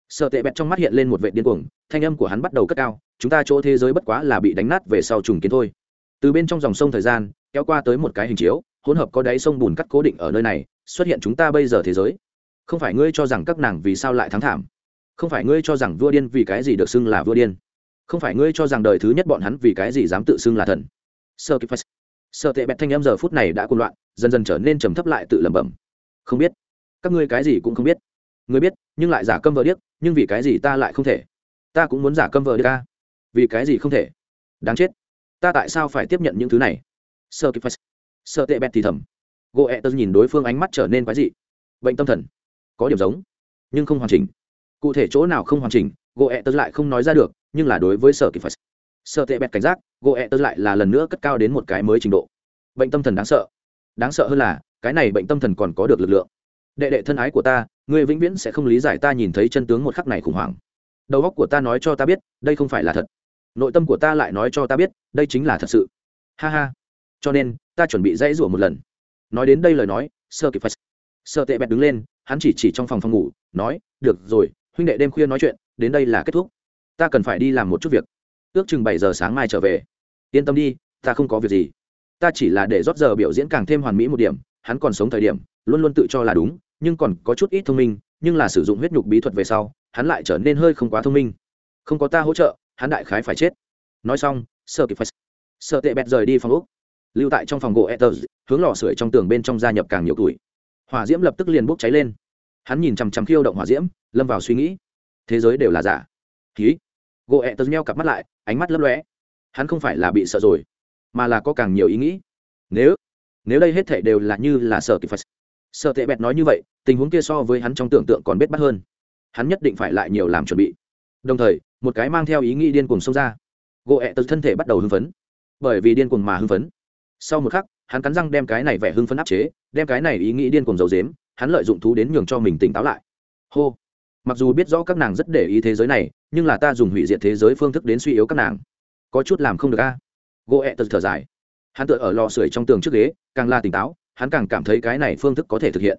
Sợ tệ bẹt trong mắt hiện lên một vệ điên cuồng, thanh âm của hắn bắt đầu cất cao, chúng ta chỗ thế giới bất quá là bị đánh nát về sau trùng kiến thôi. Từ bên trong dòng sông thời gian, kéo qua tới một cái hình chiếu, hỗn hợp có đáy sông bùn cắt cố định ở nơi này, xuất hiện chúng ta bây giờ thế giới. Không phải ngươi cho rằng các nàng vì sao lại thắng thảm? Không phải ngươi cho rằng vua điên vì cái gì được xưng là vua điên? Không phải ngươi cho rằng đời thứ nhất bọn hắn vì cái gì dám tự xưng là thần? Sơ kịp sợ tệ bẹt thanh em giờ phút này đã cuồng loạn dần dần trở nên trầm thấp lại tự lẩm bẩm. Không biết. Các ngươi cái gì cũng không biết. Ngươi biết, nhưng lại giả câm vợ điếc, nhưng vì cái gì ta lại không thể? Ta cũng muốn giả câm vợ điếc ca vì cái gì không thể? Đáng chết. Ta tại sao phải tiếp nhận những thứ này? Sợ kịp sợ tệ bẹt thì thầm. Gỗ ẹ tớ nhìn đối phương ánh mắt trở nên quái dị. Bệnh tâm thần. Có điểm giống, nhưng không hoàn chỉnh. Cụ thể chỗ nào không hoàn chỉnh gỗ ẹ tớ lại không nói ra được, nhưng là đối với sở kịp sợ tệ bẹt cảnh giác gỗ ẹ tớ lại là lần nữa cất cao đến một cái mới trình độ. Bệnh tâm thần đáng sợ đáng sợ hơn là, cái này bệnh tâm thần còn có được lực lượng. Đệ đệ thân ái của ta, ngươi vĩnh viễn sẽ không lý giải ta nhìn thấy chân tướng một khắc này khủng hoảng. Đầu óc của ta nói cho ta biết, đây không phải là thật. Nội tâm của ta lại nói cho ta biết, đây chính là thật sự. Ha ha. Cho nên, ta chuẩn bị dãy rủa một lần. Nói đến đây lời nói, sơ kịp phải sơ tệ bẹt đứng lên, hắn chỉ chỉ trong phòng phòng ngủ, nói, được rồi, huynh đệ đêm khuya nói chuyện, đến đây là kết thúc. Ta cần phải đi làm một chút việc. Ước chừng bảy giờ sáng mai trở về. Yên tâm đi, ta không có việc gì ta chỉ là để rót giờ biểu diễn càng thêm hoàn mỹ một điểm, hắn còn sống thời điểm, luôn luôn tự cho là đúng, nhưng còn có chút ít thông minh, nhưng là sử dụng huyết nhục bí thuật về sau, hắn lại trở nên hơi không quá thông minh. Không có ta hỗ trợ, hắn đại khái phải chết. Nói xong sợ kịp phải sợ tệ bẹt rời đi phòng úc, lưu tại trong phòng gỗ etters hướng lò sưởi trong tường bên trong gia nhập càng nhiều tuổi. Hỏa diễm lập tức liền bốc cháy lên. Hắn nhìn chằm chằm khiêu động hỏa diễm, lâm vào suy nghĩ. Thế giới đều là giả. Ký. Gỗ etters meo cặp mắt lại, ánh mắt lấp lóe. Hắn không phải là bị sợ rồi mà là có càng nhiều ý nghĩ. Nếu nếu đây hết thể đều là như là sợ kịp phải sợ tệ bẹt nói như vậy, tình huống kia so với hắn trong tưởng tượng còn bết bắt hơn. Hắn nhất định phải lại nhiều làm chuẩn bị. Đồng thời, một cái mang theo ý nghĩ điên cuồng xông ra. Gỗ ẹ tật thân thể bắt đầu hưng phấn. Bởi vì điên cuồng mà hưng phấn. Sau một khắc, hắn cắn răng đem cái này vẻ hưng phấn áp chế, đem cái này ý nghĩ điên cuồng dầu dếm hắn lợi dụng thú đến nhường cho mình tỉnh táo lại. Hô. Mặc dù biết rõ các nàng rất để ý thế giới này, nhưng là ta dùng hủy diệt thế giới phương thức đến suy yếu các nàng. Có chút làm không được a gỗ ẹ tật thở dài. Hắn tựa ở lò sưởi trong tường trước ghế, càng la tỉnh táo, hắn càng cảm thấy cái này phương thức có thể thực hiện.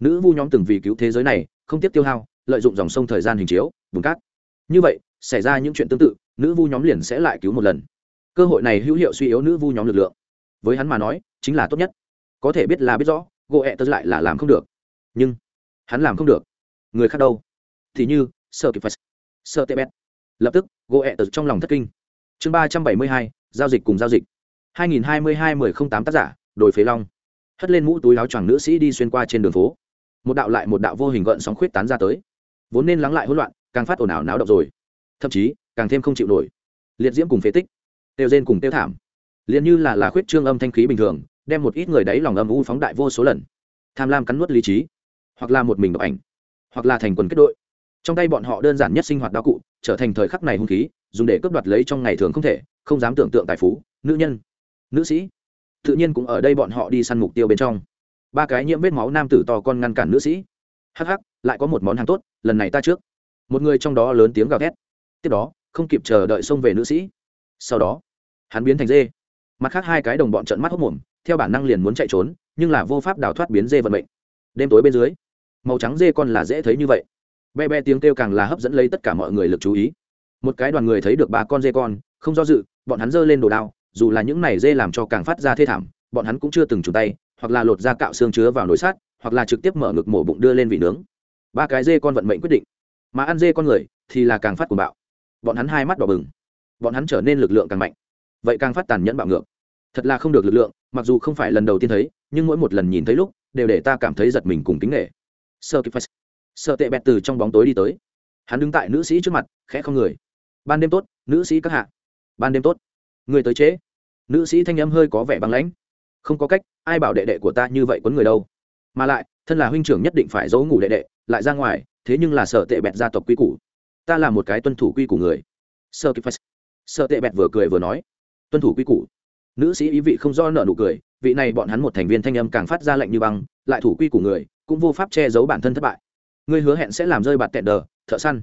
Nữ vu nhóm từng vì cứu thế giới này, không tiếp tiêu hao, lợi dụng dòng sông thời gian hình chiếu, bùn cát. Như vậy, xảy ra những chuyện tương tự, nữ vu nhóm liền sẽ lại cứu một lần. Cơ hội này hữu hiệu suy yếu nữ vu nhóm lực lượng. Với hắn mà nói, chính là tốt nhất. Có thể biết là biết rõ, gỗ ẹ tật lại là làm không được. Nhưng, hắn làm không được. Người khác đâu? Thì như sợ kịp phải sợ tệ bét lập tức, gỗ ẹ tật trong lòng thất kinh. Chương ba trăm bảy mươi hai giao dịch cùng giao dịch. hai nghìn hai mươi hai mười không tám tác giả, đồi phế long. Hất lên mũ túi áo choàng nữ sĩ đi xuyên qua trên đường phố. Một đạo lại một đạo vô hình gợn sóng khuyết tán ra tới. Vốn nên lắng lại hỗn loạn, càng phát ồn ào náo động rồi. Thậm chí, càng thêm không chịu nổi. Liệt diễm cùng phế tích, tiêu rên cùng tiêu thảm. Liền như là là khuyết trương âm thanh khí bình thường, đem một ít người đấy lòng âm u phóng đại vô số lần. Tham lam cắn nuốt lý trí, hoặc là một mình độc ảnh, hoặc là thành quần kết đội. Trong tay bọn họ đơn giản nhất sinh hoạt đao cụ, trở thành thời khắc này hung khí dùng để cướp đoạt lấy trong ngày thường không thể, không dám tưởng tượng tài phú, nữ nhân, nữ sĩ. Tự nhiên cũng ở đây bọn họ đi săn mục tiêu bên trong. Ba cái nhiễm vết máu nam tử to con ngăn cản nữ sĩ. Hắc hắc, lại có một món hàng tốt, lần này ta trước. Một người trong đó lớn tiếng gào thét. Tiếp đó, không kịp chờ đợi xông về nữ sĩ. Sau đó, hắn biến thành dê. Mặt khác hai cái đồng bọn trận mắt hốc mồm, theo bản năng liền muốn chạy trốn, nhưng là vô pháp đào thoát biến dê vận mệnh. Đêm tối bên dưới, màu trắng dê con là dễ thấy như vậy. Be be tiếng kêu càng là hấp dẫn lấy tất cả mọi người lực chú ý một cái đoàn người thấy được ba con dê con, không do dự, bọn hắn giơ lên đồ đao, dù là những này dê làm cho càng phát ra thê thảm, bọn hắn cũng chưa từng trùng tay, hoặc là lột da cạo xương chứa vào nồi sát hoặc là trực tiếp mở ngực mổ bụng đưa lên vị nướng. Ba cái dê con vận mệnh quyết định. Mà ăn dê con người thì là càng phát cuồng bạo. Bọn hắn hai mắt đỏ bừng. Bọn hắn trở nên lực lượng càng mạnh. Vậy càng phát tàn nhẫn bạo ngược. Thật là không được lực lượng, mặc dù không phải lần đầu tiên thấy, nhưng mỗi một lần nhìn thấy lúc, đều để ta cảm thấy giật mình cùng kính nghệ sơ kịp sợ tệ bẹt từ trong bóng tối đi tới. Hắn đứng tại nữ sĩ trước mặt, khẽ không người ban đêm tốt, nữ sĩ các hạ. Ban đêm tốt. Người tới chế nữ sĩ thanh âm hơi có vẻ băng lãnh. Không có cách, ai bảo đệ đệ của ta như vậy quấn người đâu. Mà lại, thân là huynh trưởng nhất định phải giấu ngủ đệ đệ, lại ra ngoài, thế nhưng là sợ tệ bẹt gia tộc quy củ. Ta là một cái tuân thủ quy củ người. Sợ kịp phải sợ tệ bẹt vừa cười vừa nói. Tuân thủ quy củ. Nữ sĩ ý vị không do nợ nụ cười, vị này bọn hắn một thành viên thanh âm càng phát ra lệnh như băng, lại thủ quy củ người, cũng vô pháp che giấu bản thân thất bại. Ngươi hứa hẹn sẽ làm rơi bạt tẹn đờ, thợ săn.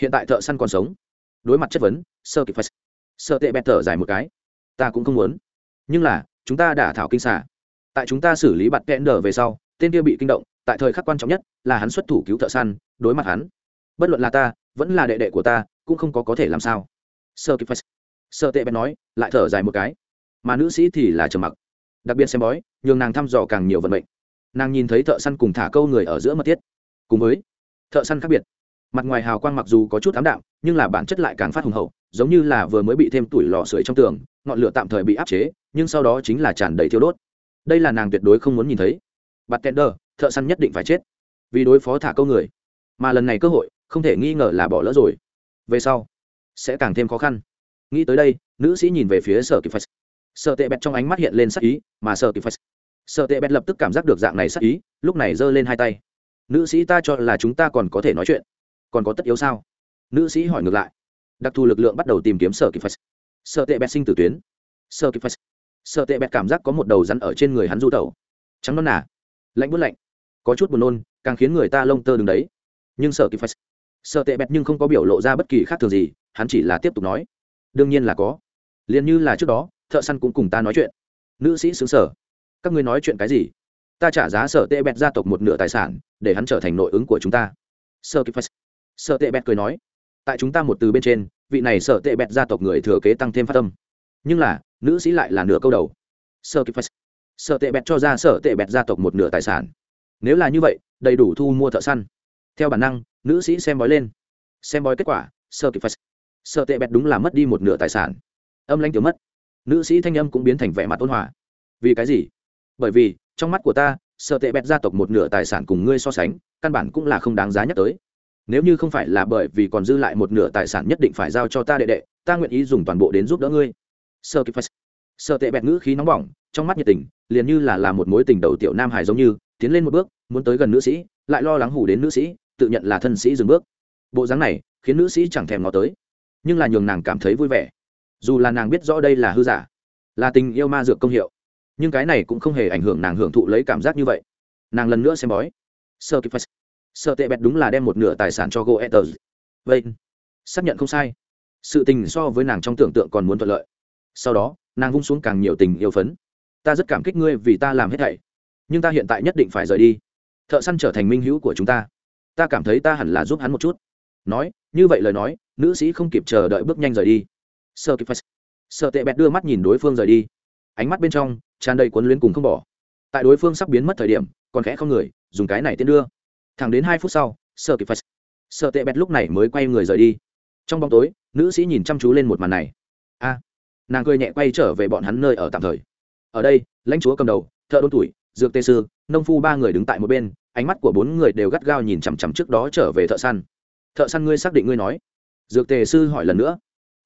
Hiện tại thợ săn còn sống đối mặt chất vấn, sơ kịp phải sợ tệ bẹt thở dài một cái. Ta cũng không muốn. Nhưng là, chúng ta đã thảo kinh xả tại chúng ta xử lý bạt kẽn đờ về sau, tên kia bị kinh động, tại thời khắc quan trọng nhất là hắn xuất thủ cứu thợ săn, đối mặt hắn. Bất luận là ta, vẫn là đệ đệ của ta, cũng không có có thể làm sao. Sơ kịp phải sợ tệ bẹt nói, lại thở dài một cái. Mà nữ sĩ thì là trầm mặc. Đặc biệt xem bói, nhường nàng thăm dò càng nhiều vận mệnh. Nàng nhìn thấy thợ săn cùng thả câu người ở giữa mật thiết. Cùng với, thợ săn khác biệt mặt ngoài hào quang mặc dù có chút ám đạm, nhưng là bản chất lại càng phát hùng hậu, giống như là vừa mới bị thêm tuổi lò sưởi trong tường, ngọn lửa tạm thời bị áp chế, nhưng sau đó chính là tràn đầy thiêu đốt. Đây là nàng tuyệt đối không muốn nhìn thấy. Bạt tender, thợ săn nhất định phải chết. Vì đối phó thả câu người. Mà lần này cơ hội, không thể nghi ngờ là bỏ lỡ rồi. Về sau, sẽ càng thêm khó khăn. Nghĩ tới đây, nữ sĩ nhìn về phía sở kịp phật sợ tệ bẹt trong ánh mắt hiện lên sắc ý, mà sợ kịp phật sợ tệ bẹt lập tức cảm giác được dạng này sắc ý, lúc này giơ lên hai tay. Nữ sĩ ta cho là chúng ta còn có thể nói chuyện còn có tất yếu sao? Nữ sĩ hỏi ngược lại. Đặc thù lực lượng bắt đầu tìm kiếm sở kịp phật sợ tệ bẹt sinh tử tuyến. Sợ kịp phật sợ tệ bẹt cảm giác có một đầu rắn ở trên người hắn du tẩu. Trắng non nà. Lạnh bớt lạnh. Có chút buồn nôn, càng khiến người ta lông tơ đứng đấy. Nhưng sợ kịp phật sợ tệ bẹt nhưng không có biểu lộ ra bất kỳ khác thường gì, hắn chỉ là tiếp tục nói. Đương nhiên là có. Liền như là trước đó, thợ săn cũng cùng ta nói chuyện. Nữ sĩ xứng sở. Các ngươi nói chuyện cái gì? Ta trả giá sở tệ bẹt gia tộc một nửa tài sản, để hắn trở thành nội ứng của chúng ta. Sơ kịp sợ tệ bẹt cười nói, tại chúng ta một từ bên trên, vị này sợ tệ bẹt gia tộc người thừa kế tăng thêm phát tâm nhưng là, nữ sĩ lại là nửa câu đầu. Sợ kịp sợ tệ bẹt cho ra sợ tệ bẹt gia tộc một nửa tài sản. Nếu là như vậy, đầy đủ thu mua thợ săn. Theo bản năng, nữ sĩ xem bói lên. Xem bói kết quả sợ kịp sợ tệ bẹt đúng là mất đi một nửa tài sản. Âm lãnh tiểu mất. Nữ sĩ thanh âm cũng biến thành vẻ mặt ôn hòa. Vì cái gì? Bởi vì, trong mắt của ta sợ tệ bẹt gia tộc một nửa tài sản cùng ngươi so sánh, căn bản cũng là không đáng giá nhắc tới nếu như không phải là bởi vì còn dư lại một nửa tài sản nhất định phải giao cho ta đệ đệ, ta nguyện ý dùng toàn bộ đến giúp đỡ ngươi. Sơ kịp sợ tệ bẹt ngữ khí nóng bỏng, trong mắt nhiệt tình, liền như là làm một mối tình đầu tiểu nam hải giống như, tiến lên một bước, muốn tới gần nữ sĩ, lại lo lắng hủ đến nữ sĩ, tự nhận là thân sĩ dừng bước. Bộ dáng này, khiến nữ sĩ chẳng thèm ngó tới, nhưng là nhường nàng cảm thấy vui vẻ. Dù là nàng biết rõ đây là hư giả, là tình yêu ma dược công hiệu, nhưng cái này cũng không hề ảnh hưởng nàng hưởng thụ lấy cảm giác như vậy. Nàng lần nữa xem bói. Sơ kịp sợ tệ bẹt đúng là đem một nửa tài sản cho goethers vậy, xác nhận không sai. Sự tình so với nàng trong tưởng tượng còn muốn thuận lợi. Sau đó, nàng vung xuống càng nhiều tình yêu phấn. Ta rất cảm kích ngươi vì ta làm hết thảy. Nhưng ta hiện tại nhất định phải rời đi. Thợ săn trở thành minh hữu của chúng ta. Ta cảm thấy ta hẳn là giúp hắn một chút. Nói, như vậy lời nói, nữ sĩ không kịp chờ đợi bước nhanh rời đi. Sợ kịp sợ tệ bẹt đưa mắt nhìn đối phương rời đi. Ánh mắt bên trong, tràn đầy quấn luyến cùng không bỏ. Tại đối phương sắp biến mất thời điểm, còn khẽ không người, dùng cái này tiến đưa thẳng đến hai phút sau sợ kịp sợ tệ bẹt lúc này mới quay người rời đi. Trong bóng tối, nữ sĩ nhìn chăm chú lên một màn này. A, nàng cười nhẹ quay trở về bọn hắn nơi ở tạm thời. Ở đây, lãnh chúa cầm đầu, thợ đôn tuổi, dược tê sư, nông phu ba người đứng tại một bên, ánh mắt của bốn người đều gắt gao nhìn chằm chằm trước đó trở về thợ săn. Thợ săn ngươi xác định ngươi nói. Dược tề sư hỏi lần nữa.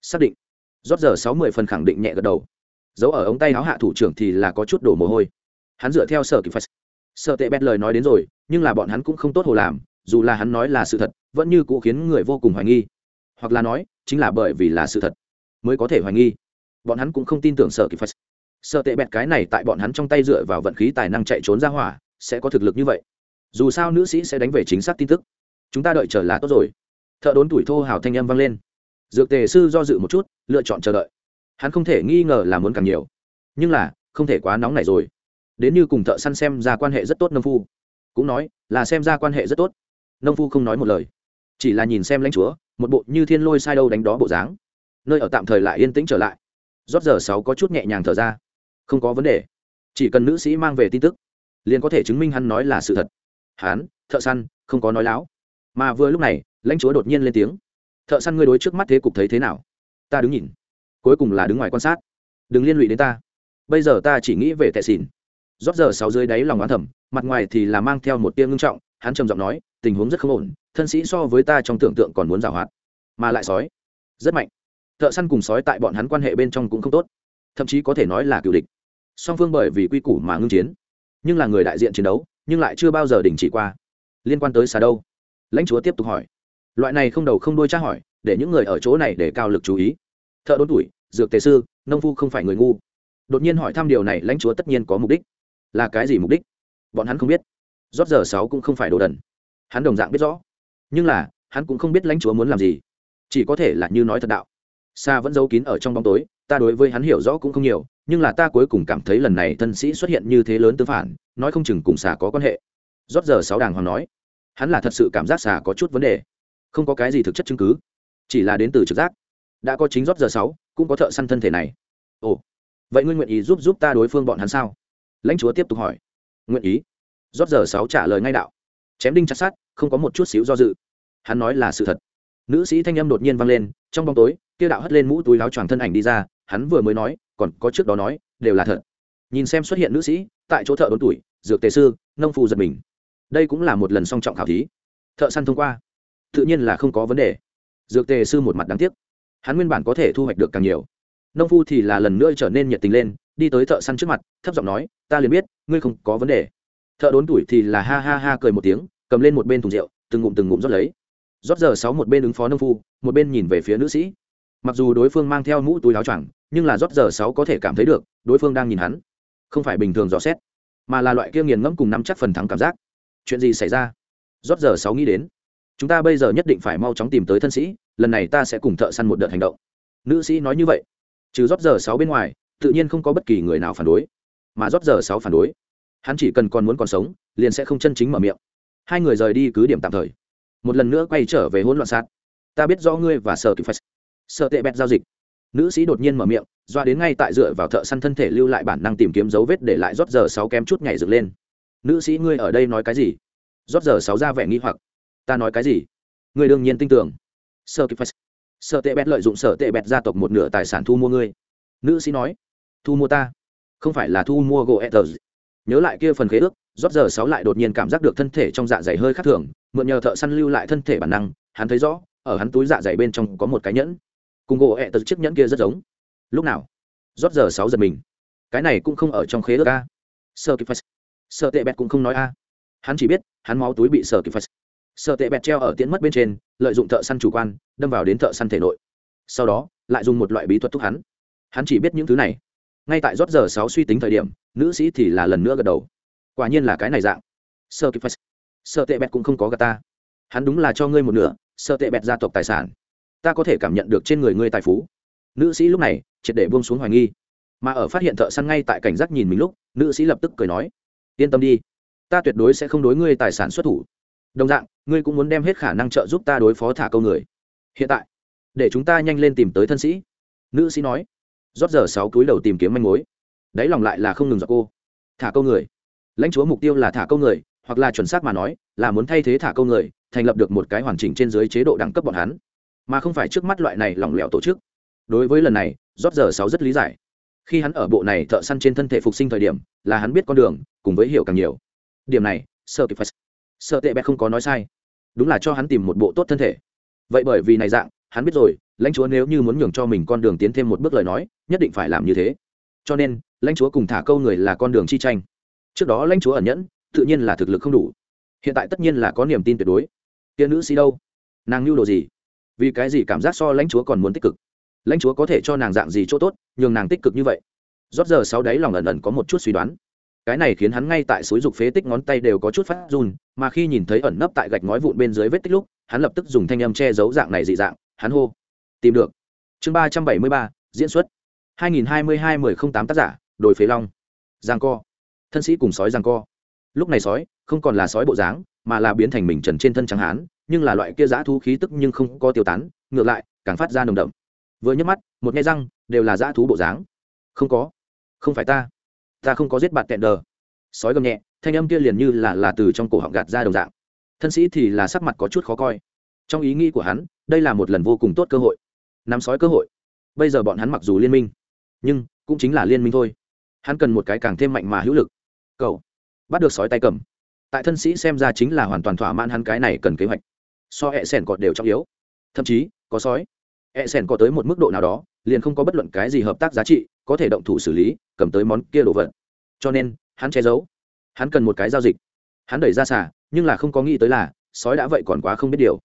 Xác định. Rót giờ sáu mươi phần khẳng định nhẹ gật đầu. Giấu ở ống tay áo hạ thủ trưởng thì là có chút đổ mồ hôi. Hắn dựa theo sở kịp phải sợ tệ bẹt lời nói đến rồi, nhưng là bọn hắn cũng không tốt hồ làm, dù là hắn nói là sự thật, vẫn như cũ khiến người vô cùng hoài nghi. Hoặc là nói, chính là bởi vì là sự thật mới có thể hoài nghi. Bọn hắn cũng không tin tưởng sợ kịp phải sợ tệ bẹt cái này tại bọn hắn trong tay dựa vào vận khí tài năng chạy trốn ra hỏa, sẽ có thực lực như vậy. Dù sao nữ sĩ sẽ đánh về chính xác tin tức. Chúng ta đợi chờ là tốt rồi. Thợ đốn tuổi thô hào thanh âm vang lên. Dược tề sư do dự một chút, lựa chọn chờ đợi. Hắn không thể nghi ngờ là muốn càng nhiều. Nhưng là, không thể quá nóng này rồi đến như cùng thợ săn xem ra quan hệ rất tốt nông phu. Cũng nói, là xem ra quan hệ rất tốt. Nông phu không nói một lời, chỉ là nhìn xem lãnh chúa, một bộ như thiên lôi sai đâu đánh đó bộ dáng. Nơi ở tạm thời lại yên tĩnh trở lại. Rót giờ sáu có chút nhẹ nhàng thở ra. Không có vấn đề. Chỉ cần nữ sĩ mang về tin tức, liền có thể chứng minh hắn nói là sự thật. Hắn thợ săn, không có nói láo. Mà vừa lúc này, lãnh chúa đột nhiên lên tiếng. Thợ săn ngươi đối trước mắt thế cục thấy thế nào? Ta đứng nhìn. Cuối cùng là đứng ngoài quan sát. Đừng liên lụy đến ta. Bây giờ ta chỉ nghĩ về tệ xỉn rót giờ sáu dưới đáy lòng oán thầm, mặt ngoài thì là mang theo một tia ngưng trọng, hắn trầm giọng nói, tình huống rất không ổn, thân sĩ so với ta trong tưởng tượng còn muốn giảo hoạt, mà lại sói, rất mạnh. Thợ săn cùng sói tại bọn hắn quan hệ bên trong cũng không tốt, thậm chí có thể nói là cựu địch. Song phương bởi vì quy củ mà ngưng chiến, nhưng là người đại diện chiến đấu, nhưng lại chưa bao giờ đình chỉ qua. Liên quan tới xà đâu? Lãnh chúa tiếp tục hỏi. Loại này không đầu không đôi tra hỏi, để những người ở chỗ này để cao lực chú ý. Thợ đốn tuổi, dược tề sư, nông phu không phải người ngu. Đột nhiên hỏi thăm điều này, lãnh chúa tất nhiên có mục đích là cái gì mục đích? Bọn hắn không biết. Rót giờ sáu cũng không phải đồ đần. Hắn đồng dạng biết rõ. Nhưng là, hắn cũng không biết lãnh chúa muốn làm gì. Chỉ có thể là như nói thật đạo. Xa vẫn giấu kín ở trong bóng tối, ta đối với hắn hiểu rõ cũng không nhiều, nhưng là ta cuối cùng cảm thấy lần này thân sĩ xuất hiện như thế lớn tương phản, nói không chừng cùng xà có quan hệ. Rót giờ sáu đàng hoàng nói, hắn là thật sự cảm giác xà có chút vấn đề. Không có cái gì thực chất chứng cứ, chỉ là đến từ trực giác. Đã có chính rót giờ sáu, cũng có thợ săn thân thể này. Ồ, vậy ngươi nguyện ý giúp giúp ta đối phương bọn hắn sao? Lãnh chúa tiếp tục hỏi. Nguyện ý. Rót giờ sáu trả lời ngay đạo. Chém đinh chặt sát không có một chút xíu do dự. Hắn nói là sự thật. Nữ sĩ thanh âm đột nhiên vang lên, trong bóng tối, kia đạo hất lên mũ túi láo choàng thân ảnh đi ra, hắn vừa mới nói, còn có trước đó nói, đều là thật. Nhìn xem xuất hiện nữ sĩ, tại chỗ thợ đốn tuổi, dược tề sư, nông phù giật mình. Đây cũng là một lần song trọng khảo thí. Thợ săn thông qua. Tự nhiên là không có vấn đề. Dược tề sư một mặt đáng tiếc. Hắn nguyên bản có thể thu hoạch được càng nhiều. Nông phu thì là lần nữa trở nên nhiệt tình lên đi tới thợ săn trước mặt, thấp giọng nói, ta liền biết, ngươi không có vấn đề. Thợ đốn tuổi thì là ha ha ha cười một tiếng, cầm lên một bên thùng rượu, từng ngụm từng ngụm rót lấy. Rót giờ sáu một bên ứng phó nông phu, một bên nhìn về phía nữ sĩ. Mặc dù đối phương mang theo mũ túi áo choàng, nhưng là rót giờ sáu có thể cảm thấy được, đối phương đang nhìn hắn. Không phải bình thường dò xét, mà là loại kia nghiền ngẫm cùng nắm chắc phần thắng cảm giác. Chuyện gì xảy ra? Rót giờ sáu nghĩ đến. Chúng ta bây giờ nhất định phải mau chóng tìm tới thân sĩ, lần này ta sẽ cùng thợ săn một đợt hành động. Nữ sĩ nói như vậy. Trừ rót giờ sáu bên ngoài tự nhiên không có bất kỳ người nào phản đối, mà rót giờ sáu phản đối. Hắn chỉ cần còn muốn còn sống, liền sẽ không chân chính mở miệng. Hai người rời đi cứ điểm tạm thời. Một lần nữa quay trở về hỗn loạn sát. Ta biết rõ ngươi và sở kịp phải sợ tệ bẹt giao dịch. Nữ sĩ đột nhiên mở miệng, doa đến ngay tại dựa vào thợ săn thân thể lưu lại bản năng tìm kiếm dấu vết để lại rót giờ sáu kém chút nhảy dựng lên. Nữ sĩ ngươi ở đây nói cái gì? Rót giờ sáu ra vẻ nghi hoặc. Ta nói cái gì? Ngươi đương nhiên tin tưởng. Sợ kịp phải sợ tệ bẹt lợi dụng sợ tệ bẹt gia tộc một nửa tài sản thu mua ngươi. Nữ sĩ nói thu mua ta. Không phải là thu mua gỗ etters nhớ lại kia phần khế ước, rót giờ sáu lại đột nhiên cảm giác được thân thể trong dạ dày hơi khác thường, mượn nhờ thợ săn lưu lại thân thể bản năng, hắn thấy rõ, ở hắn túi dạ dày bên trong có một cái nhẫn. Cùng gỗ etters chiếc nhẫn kia rất giống. Lúc nào? Rót giờ sáu giật mình. Cái này cũng không ở trong khế ước a. Sơ kịp sợ tệ bẹt cũng không nói a. Hắn chỉ biết, hắn máu túi bị sợ kịp sợ tệ bẹt treo ở tiễn mất bên trên, lợi dụng thợ săn chủ quan, đâm vào đến thợ săn thể nội. Sau đó, lại dùng một loại bí thuật thúc hắn. Hắn chỉ biết những thứ này ngay tại rót giờ sáu suy tính thời điểm, nữ sĩ thì là lần nữa gật đầu. Quả nhiên là cái này dạng. Sợ kịp sợ tệ bẹt cũng không có gà ta. Hắn đúng là cho ngươi một nửa sợ tệ bẹt gia tộc tài sản. Ta có thể cảm nhận được trên người ngươi tài phú. Nữ sĩ lúc này, triệt để buông xuống hoài nghi. Mà ở phát hiện thợ săn ngay tại cảnh giác nhìn mình lúc, nữ sĩ lập tức cười nói, yên tâm đi, ta tuyệt đối sẽ không đối ngươi tài sản xuất thủ. Đồng dạng, ngươi cũng muốn đem hết khả năng trợ giúp ta đối phó thả câu người. Hiện tại, để chúng ta nhanh lên tìm tới thân sĩ. Nữ sĩ nói rót giờ sáu túi đầu tìm kiếm manh mối. Đáy lòng lại là không ngừng dọc cô. Thả câu người. Lãnh chúa mục tiêu là thả câu người, hoặc là chuẩn xác mà nói, là muốn thay thế thả câu người, thành lập được một cái hoàn chỉnh trên dưới chế độ đẳng cấp bọn hắn. Mà không phải trước mắt loại này lỏng lẻo tổ chức. Đối với lần này, rót giờ sáu rất lý giải. Khi hắn ở bộ này thợ săn trên thân thể phục sinh thời điểm, là hắn biết con đường, cùng với hiểu càng nhiều. Điểm này, sợ kịp phải sợ. Tệ bẹt không có nói sai. Đúng là cho hắn tìm một bộ tốt thân thể. Vậy bởi vì này dạng, hắn biết rồi lãnh chúa nếu như muốn nhường cho mình con đường tiến thêm một bước lời nói, nhất định phải làm như thế. Cho nên, lãnh chúa cùng thả câu người là con đường chi tranh. Trước đó lãnh chúa ẩn nhẫn, tự nhiên là thực lực không đủ. Hiện tại tất nhiên là có niềm tin tuyệt đối. Tiên nữ sĩ đâu? Nàng nhu đồ gì? Vì cái gì cảm giác so lãnh chúa còn muốn tích cực? Lãnh chúa có thể cho nàng dạng gì chỗ tốt, nhường nàng tích cực như vậy? Rót giờ sau đấy lòng ẩn ẩn có một chút suy đoán. Cái này khiến hắn ngay tại suối dục phế tích ngón tay đều có chút phát run, mà khi nhìn thấy ẩn nấp tại gạch ngói vụn bên dưới vết tích lúc, hắn lập tức dùng thanh âm che giấu dạng này dị dạng, hắn hô tìm được. Chương ba trăm bảy mươi ba, diễn xuất. hai nghìn hai mươi hai mười không tám tác giả, đồi phế long. Giang co. Thân sĩ cùng sói giang co. Lúc này sói, không còn là sói bộ dáng, mà là biến thành mình trần trên thân trắng hán, nhưng là loại kia giã thú khí tức nhưng không có tiêu tán, ngược lại, càng phát ra nồng đậm. Vừa nhấc mắt, một nghe răng, đều là giã thú bộ dáng. Không có. Không phải ta. Ta không có giết bạn tẹn đờ. Sói gầm nhẹ, thanh âm kia liền như là là từ trong cổ họng gạt ra đồng dạng. Thân sĩ thì là sắc mặt có chút khó coi. Trong ý nghĩ của hắn, đây là một lần vô cùng tốt cơ hội nắm sói cơ hội. Bây giờ bọn hắn mặc dù liên minh, nhưng cũng chính là liên minh thôi. Hắn cần một cái càng thêm mạnh mà hữu lực. Cậu bắt được sói tay cầm. Tại thân sĩ xem ra chính là hoàn toàn thỏa mãn hắn cái này cần kế hoạch. So hẹ sẻn cọt đều trọng yếu. Thậm chí, có sói. Hẹ sẻn có tới một mức độ nào đó, liền không có bất luận cái gì hợp tác giá trị, có thể động thủ xử lý, cầm tới món kia đồ vật. Cho nên, hắn che giấu. Hắn cần một cái giao dịch. Hắn đẩy ra xả nhưng là không có nghĩ tới là, sói đã vậy còn quá không biết điều.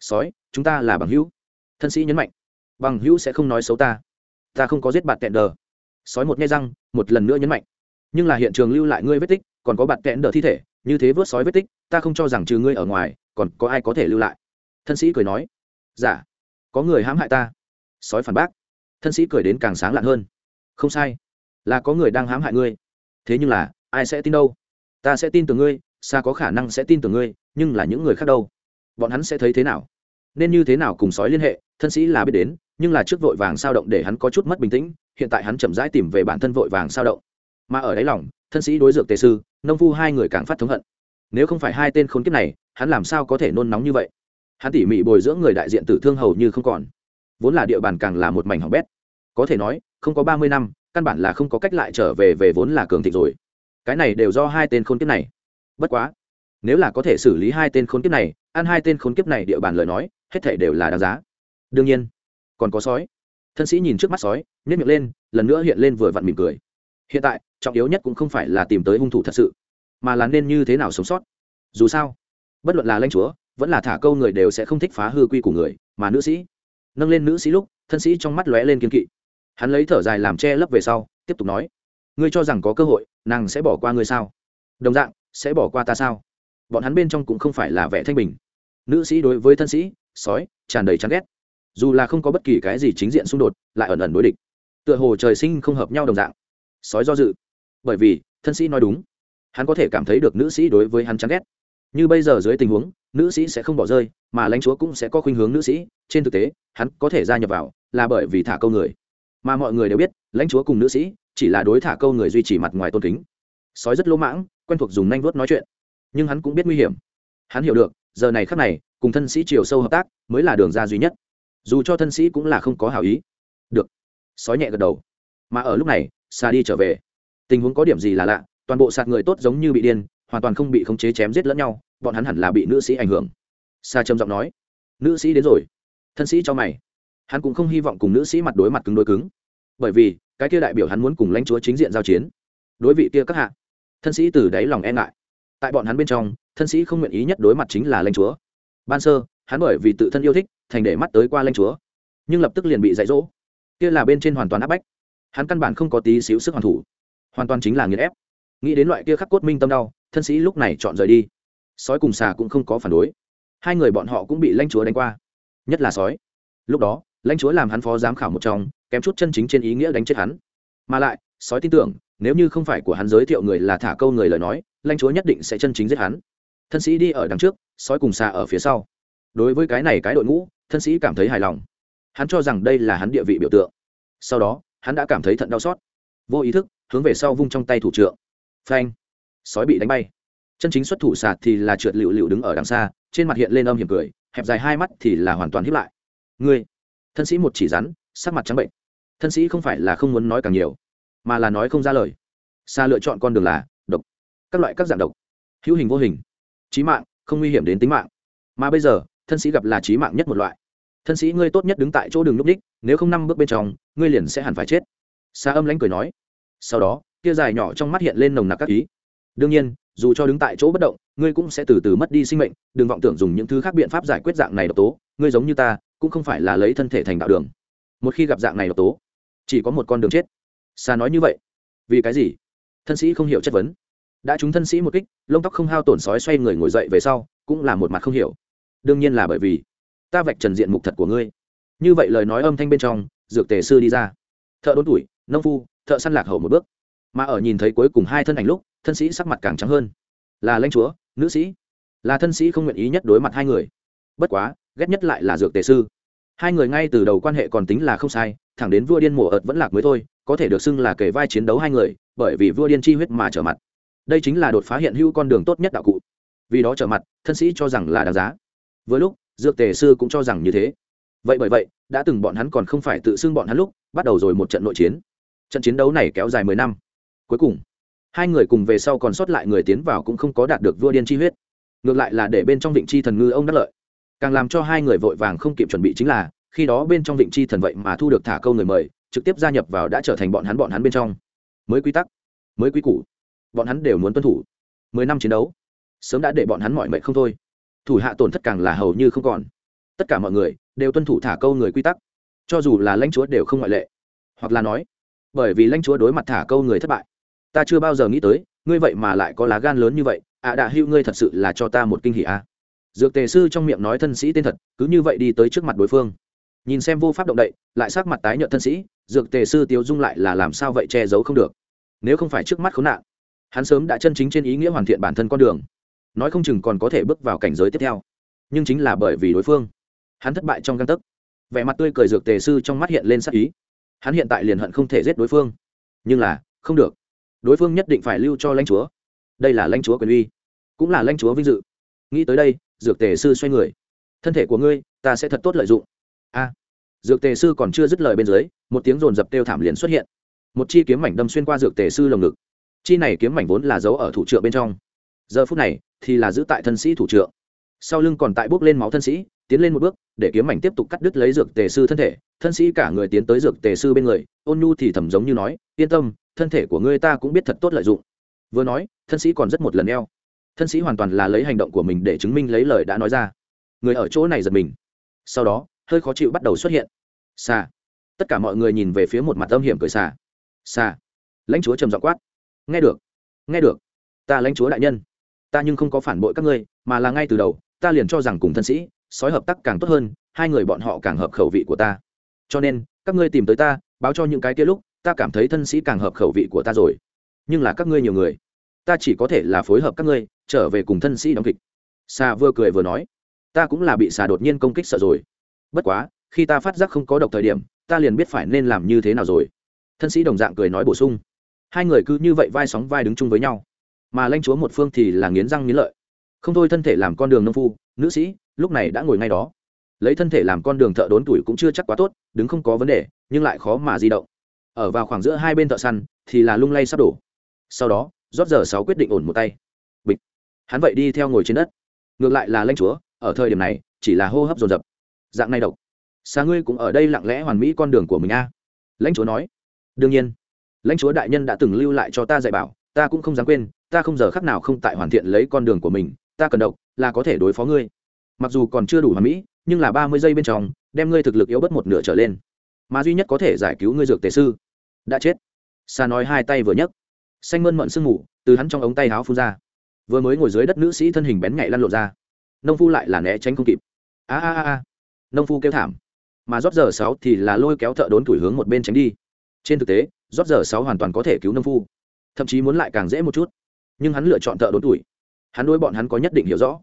Sói, chúng ta là bằng hữu. Thân sĩ nhấn mạnh bằng hữu sẽ không nói xấu ta. Ta không có giết bạt tẹn đờ. Sói một nghe răng một lần nữa nhấn mạnh. Nhưng là hiện trường lưu lại ngươi vết tích còn có bạt tẹn đờ thi thể như thế vớt sói vết tích ta không cho rằng trừ ngươi ở ngoài còn có ai có thể lưu lại. Thân sĩ cười nói. Giả dạ, có người hãm hại ta. Sói phản bác. Thân sĩ cười đến càng sáng lạn hơn. Không sai là có người đang hãm hại ngươi. Thế nhưng là ai sẽ tin đâu? Ta sẽ tin tưởng ngươi xa có khả năng sẽ tin tưởng ngươi nhưng là những người khác đâu? Bọn hắn sẽ thấy thế nào? Nên như thế nào cùng sói liên hệ, thân sĩ là biết đến, nhưng là trước vội vàng sao động để hắn có chút mất bình tĩnh, hiện tại hắn chậm rãi tìm về bản thân vội vàng sao động. Mà ở đáy lòng, thân sĩ đối dược tề sư, nông phu hai người càng phát thống hận. Nếu không phải hai tên khốn kiếp này, hắn làm sao có thể nôn nóng như vậy? Hắn tỉ mỉ bồi dưỡng người đại diện tử thương hầu như không còn. Vốn là địa bàn càng là một mảnh hỏng bét. Có thể nói, không có ba mươi năm, căn bản là không có cách lại trở về về vốn là cường thịnh rồi. Cái này đều do hai tên khốn kiếp này. Bất quá, nếu là có thể xử lý hai tên khốn kiếp này, ăn hai tên khốn kiếp này địa bàn lời nói hết thể đều là đáng giá. Đương nhiên, còn có sói. Thân sĩ nhìn trước mắt sói nhét miệng lên, lần nữa hiện lên vừa vặn mỉm cười. Hiện tại, trọng yếu nhất cũng không phải là tìm tới hung thủ thật sự, mà là nên như thế nào sống sót. Dù sao, bất luận là lãnh chúa, vẫn là thả câu người đều sẽ không thích phá hư quy của người, mà nữ sĩ. Nâng lên nữ sĩ lúc, thân sĩ trong mắt lóe lên kiên kỵ. Hắn lấy thở dài làm che lấp về sau, tiếp tục nói, ngươi cho rằng có cơ hội, nàng sẽ bỏ qua ngươi sao? Đồng dạng, sẽ bỏ qua ta sao? Bọn hắn bên trong cũng không phải là vẻ thanh bình. Nữ sĩ đối với thân sĩ sói, tràn đầy chán ghét. Dù là không có bất kỳ cái gì chính diện xung đột, lại ẩn ẩn đối địch. Tựa hồ trời sinh không hợp nhau đồng dạng. Sói do dự. Bởi vì, thân sĩ nói đúng. Hắn có thể cảm thấy được nữ sĩ đối với hắn chán ghét. Như bây giờ dưới tình huống, nữ sĩ sẽ không bỏ rơi, mà lãnh chúa cũng sẽ có khuynh hướng nữ sĩ. Trên thực tế, hắn có thể gia nhập vào là bởi vì thả câu người. Mà mọi người đều biết, lãnh chúa cùng nữ sĩ chỉ là đối thả câu người duy trì mặt ngoài tôn kính. Sói rất lỗ mãng, quen thuộc dùng nanh vuốt nói chuyện. Nhưng hắn cũng biết nguy hiểm. Hắn hiểu được giờ này khắc này, cùng thân sĩ chiều sâu hợp tác mới là đường ra duy nhất. Dù cho thân sĩ cũng là không có hảo ý. Được. Sói nhẹ gật đầu. Mà ở lúc này xa đi trở về. Tình huống có điểm gì là lạ, toàn bộ sạt người tốt giống như bị điên, hoàn toàn không bị khống chế chém giết lẫn nhau, bọn hắn hẳn là bị nữ sĩ ảnh hưởng. Xa trầm giọng nói. Nữ sĩ đến rồi. Thân sĩ cho mày. Hắn cũng không hy vọng cùng nữ sĩ mặt đối mặt cứng đối cứng. Bởi vì, cái kia đại biểu hắn muốn cùng lãnh chúa chính diện giao chiến. Đối vị kia các hạ. Thân sĩ từ đáy lòng e ngại tại bọn hắn bên trong, thân sĩ không nguyện ý nhất đối mặt chính là lãnh chúa. Ban sơ, hắn bởi vì tự thân yêu thích, thành để mắt tới qua lãnh chúa. Nhưng lập tức liền bị dạy dỗ. Kia là bên trên hoàn toàn áp bách. Hắn căn bản không có tí xíu sức hoàn thủ. Hoàn toàn chính là nghiền ép. Nghĩ đến loại kia khắc cốt minh tâm đau, thân sĩ lúc này chọn rời đi. Sói cùng xà cũng không có phản đối. Hai người bọn họ cũng bị lãnh chúa đánh qua. Nhất là sói. Lúc đó, lãnh chúa làm hắn phó giám khảo một trong, kém chút chân chính trên ý nghĩa đánh chết hắn. Mà lại, sói tin tưởng, nếu như không phải của hắn giới thiệu người là thả câu người lời nói lãnh chúa nhất định sẽ chân chính giết hắn. Thân sĩ đi ở đằng trước, sói cùng xa ở phía sau. Đối với cái này cái đội ngũ, thân sĩ cảm thấy hài lòng. Hắn cho rằng đây là hắn địa vị biểu tượng. Sau đó, hắn đã cảm thấy thận đau xót. Vô ý thức, hướng về sau vung trong tay thủ trượng. Phanh! Sói bị đánh bay. Chân chính xuất thủ sạt thì là trượt lựu lựu đứng ở đằng xa, trên mặt hiện lên âm hiểm cười, hẹp dài hai mắt thì là hoàn toàn hiếp lại. Ngươi! Thân sĩ một chỉ rắn, sắc mặt trắng bệnh. Thân sĩ không phải là không muốn nói càng nhiều, mà là nói không ra lời. Xa lựa chọn con đường là các loại các dạng độc. Hữu hình vô hình. Trí mạng, không nguy hiểm đến tính mạng. Mà bây giờ, thân sĩ gặp là trí mạng nhất một loại. Thân sĩ ngươi tốt nhất đứng tại chỗ đường núp đích, nếu không năm bước bên trong, ngươi liền sẽ hẳn phải chết. Xa âm lãnh cười nói. Sau đó kia dài nhỏ trong mắt hiện lên nồng nặc các ý. Đương nhiên, dù cho đứng tại chỗ bất động, ngươi cũng sẽ từ từ mất đi sinh mệnh, đừng vọng tưởng dùng những thứ khác biện pháp giải quyết dạng này độc tố. Ngươi giống như ta, cũng không phải là lấy thân thể thành đạo đường. Một khi gặp dạng này độc tố, chỉ có một con đường chết. Xa nói như vậy. Vì cái gì? Thân sĩ không hiểu chất vấn đã chúng thân sĩ một kích, lông tóc không hao tổn sói xoay người ngồi dậy về sau, cũng là một mặt không hiểu. Đương nhiên là bởi vì, ta vạch trần diện mục thật của ngươi. Như vậy lời nói âm thanh bên trong, dược tề sư đi ra. Thợ đốn tuổi, nông phu, thợ săn lạc hậu một bước. Mà ở nhìn thấy cuối cùng hai thân ảnh lúc, thân sĩ sắc mặt càng trắng hơn. Là lãnh chúa, nữ sĩ. Là thân sĩ không nguyện ý nhất đối mặt hai người. Bất quá, ghét nhất lại là dược tề sư. Hai người ngay từ đầu quan hệ còn tính là không sai, thẳng đến vua điên mùa ợt vẫn lạc mới thôi, có thể được xưng là kể vai chiến đấu hai người, bởi vì vua điên chi huyết mà trở mặt đây chính là đột phá hiện hữu con đường tốt nhất đạo cụ. Vì đó trở mặt, thân sĩ cho rằng là đáng giá. Với lúc, dược tề sư cũng cho rằng như thế. Vậy bởi vậy, đã từng bọn hắn còn không phải tự xưng bọn hắn lúc, bắt đầu rồi một trận nội chiến. Trận chiến đấu này kéo dài mười năm. Cuối cùng, hai người cùng về sau còn sót lại người tiến vào cũng không có đạt được vua điên chi huyết. Ngược lại là để bên trong vịnh chi thần ngư ông đắc lợi. Càng làm cho hai người vội vàng không kịp chuẩn bị chính là, khi đó bên trong vịnh chi thần vậy mà thu được thả câu người mời, trực tiếp gia nhập vào đã trở thành bọn hắn bọn hắn bên trong. Mới quy tắc, mới quy củ bọn hắn đều muốn tuân thủ. Mười năm chiến đấu sớm đã để bọn hắn mọi mệnh không thôi. Thủ hạ tổn thất càng là hầu như không còn. Tất cả mọi người đều tuân thủ thả câu người quy tắc. Cho dù là lãnh chúa đều không ngoại lệ. Hoặc là nói bởi vì lãnh chúa đối mặt thả câu người thất bại ta chưa bao giờ nghĩ tới ngươi vậy mà lại có lá gan lớn như vậy. Ạ à, đạ hữu ngươi thật sự là cho ta một kinh hỉ a à. dược tề sư trong miệng nói thân sĩ tên thật cứ như vậy đi tới trước mặt đối phương. Nhìn xem vô pháp động đậy lại sát mặt tái nhợt thân sĩ dược tề sư tiêu dung lại là làm sao vậy che giấu không được. Nếu không phải trước mắt khốn nạn hắn sớm đã chân chính trên ý nghĩa hoàn thiện bản thân con đường. Nói không chừng còn có thể bước vào cảnh giới tiếp theo. Nhưng chính là bởi vì đối phương, hắn thất bại trong găng tấc. Vẻ mặt tươi cười dược tề sư trong mắt hiện lên sắc ý. Hắn hiện tại liền hận không thể giết đối phương. Nhưng là, không được. Đối phương nhất định phải lưu cho lãnh chúa. Đây là lãnh chúa quyền uy, cũng là lãnh chúa vinh dự. Nghĩ tới đây, dược tề sư xoay người. Thân thể của ngươi, ta sẽ thật tốt lợi dụng. A. À, dược tề sư còn chưa dứt lời bên dưới, một tiếng rồn rập kêu thảm liền xuất hiện. Một chi kiếm mảnh đâm xuyên qua dược tề sư lồng ngực chi này kiếm mảnh vốn là giấu ở thủ trượng bên trong. Giờ phút này, thì là giữ tại thân sĩ thủ trượng. Sau lưng còn tại bước lên máu thân sĩ, tiến lên một bước, để kiếm mảnh tiếp tục cắt đứt lấy dược tề sư thân thể. Thân sĩ cả người tiến tới dược tề sư bên người, ôn nhu thì thầm giống như nói, yên tâm, thân thể của ngươi ta cũng biết thật tốt lợi dụng. Vừa nói, thân sĩ còn rất một lần eo. Thân sĩ hoàn toàn là lấy hành động của mình để chứng minh lấy lời đã nói ra. Người ở chỗ này giật mình. Sau đó, hơi khó chịu bắt đầu xuất hiện. Xa tất cả mọi người nhìn về phía một mặt âm hiểm cười xà. Xa lãnh chúa trầm dọ quát nghe được. Nghe được. Ta lãnh chúa đại nhân. Ta nhưng không có phản bội các ngươi, mà là ngay từ đầu, ta liền cho rằng cùng thân sĩ, sói hợp tác càng tốt hơn, hai người bọn họ càng hợp khẩu vị của ta. Cho nên, các ngươi tìm tới ta, báo cho những cái kia lúc, ta cảm thấy thân sĩ càng hợp khẩu vị của ta rồi. Nhưng là các ngươi nhiều người. Ta chỉ có thể là phối hợp các ngươi, trở về cùng thân sĩ đóng kịch. Xà vừa cười vừa nói. Ta cũng là bị xà đột nhiên công kích sợ rồi. Bất quá, khi ta phát giác không có độc thời điểm, ta liền biết phải nên làm như thế nào rồi. Thân sĩ đồng dạng cười nói bổ sung hai người cứ như vậy vai sóng vai đứng chung với nhau. Mà lãnh chúa một phương thì là nghiến răng nghiến lợi. Không thôi thân thể làm con đường nông phu, nữ sĩ, lúc này đã ngồi ngay đó. Lấy thân thể làm con đường thợ đốn tuổi cũng chưa chắc quá tốt, đứng không có vấn đề, nhưng lại khó mà di động. Ở vào khoảng giữa hai bên thợ săn, thì là lung lay sắp đổ. Sau đó, rót giờ sáu quyết định ổn một tay. Bịch. Hắn vậy đi theo ngồi trên đất. Ngược lại là lãnh chúa, ở thời điểm này, chỉ là hô hấp dồn dập. Dạng này độc. Xa ngươi cũng ở đây lặng lẽ hoàn mỹ con đường của mình a. Lãnh chúa nói. Đương nhiên lãnh chúa đại nhân đã từng lưu lại cho ta dạy bảo, ta cũng không dám quên, ta không giờ khắc nào không tại hoàn thiện lấy con đường của mình, ta cần độc, là có thể đối phó ngươi. Mặc dù còn chưa đủ hoàn mỹ, nhưng là ba mươi giây bên trong, đem ngươi thực lực yếu bất một nửa trở lên. Mà duy nhất có thể giải cứu ngươi dược tề sư, đã chết. Xa nói hai tay vừa nhấc. Xanh mơn mận sương mù, từ hắn trong ống tay áo phun ra. Vừa mới ngồi dưới đất nữ sĩ thân hình bén nhạy lăn lộn ra. Nông phu lại là né tránh không kịp. A a a a. Nông phu kêu thảm. Mà rót giờ sáu thì là lôi kéo thợ đốn tuổi hướng một bên tránh đi. Trên thực tế rót giờ sáu hoàn toàn có thể cứu nông phu. Thậm chí muốn lại càng dễ một chút. Nhưng hắn lựa chọn thợ đốn tuổi. Hắn đối bọn hắn có nhất định hiểu rõ.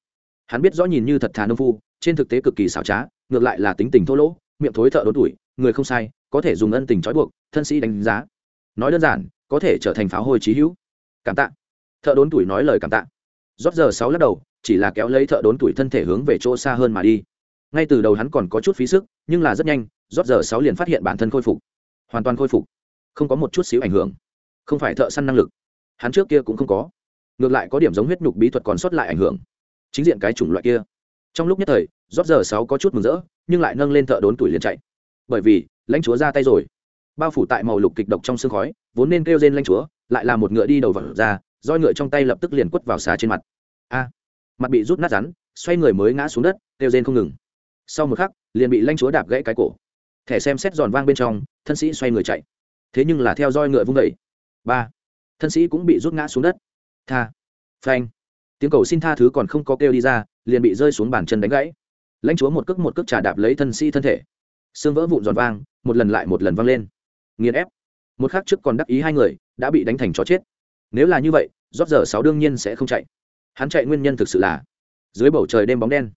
Hắn biết rõ nhìn như thật thà nông phu, trên thực tế cực kỳ xảo trá, ngược lại là tính tình thô lỗ, miệng thối thợ đốn tuổi, người không sai, có thể dùng ân tình trói buộc, thân sĩ đánh giá. Nói đơn giản, có thể trở thành pháo hôi trí hữu. Cảm tạ. Thợ đốn tuổi nói lời cảm tạ. Rót giờ sáu lắc đầu, chỉ là kéo lấy thợ đốn tuổi thân thể hướng về chỗ xa hơn mà đi. Ngay từ đầu hắn còn có chút phí sức, nhưng là rất nhanh, rót giờ sáu liền phát hiện bản thân khôi phục. Hoàn toàn khôi phục không có một chút xíu ảnh hưởng. Không phải thợ săn năng lực. Hắn trước kia cũng không có. Ngược lại có điểm giống huyết nhục bí thuật còn sót lại ảnh hưởng. Chính diện cái chủng loại kia. Trong lúc nhất thời rót giờ sáu có chút mừng rỡ, nhưng lại nâng lên thợ đốn tuổi liền chạy. Bởi vì, lãnh chúa ra tay rồi. Bao phủ tại màu lục kịch độc trong sương khói, vốn nên kêu trên lãnh chúa, lại là một ngựa đi đầu vật ra, roi ngựa trong tay lập tức liền quất vào xà trên mặt. A! Mặt bị rút nát rắn, xoay người mới ngã xuống đất, kêu rên không ngừng. Sau một khắc, liền bị lãnh chúa đạp gãy cái cổ. Thẻ xem xét giòn vang bên trong, thân sĩ xoay người chạy thế nhưng là theo roi ngựa vung vẩy ba. Thân sĩ cũng bị rút ngã xuống đất. Tha. Phanh. Tiếng cầu xin tha thứ còn không có kêu đi ra, liền bị rơi xuống bàn chân đánh gãy. Lãnh chúa một cước một cước trà đạp lấy thân sĩ thân thể. Xương vỡ vụn giòn vang, một lần lại một lần vang lên. Nghiền ép. Một khắc trước còn đắc ý hai người, đã bị đánh thành chó chết. Nếu là như vậy, rót giờ sáu đương nhiên sẽ không chạy. Hắn chạy nguyên nhân thực sự là, dưới bầu trời đêm bóng đen.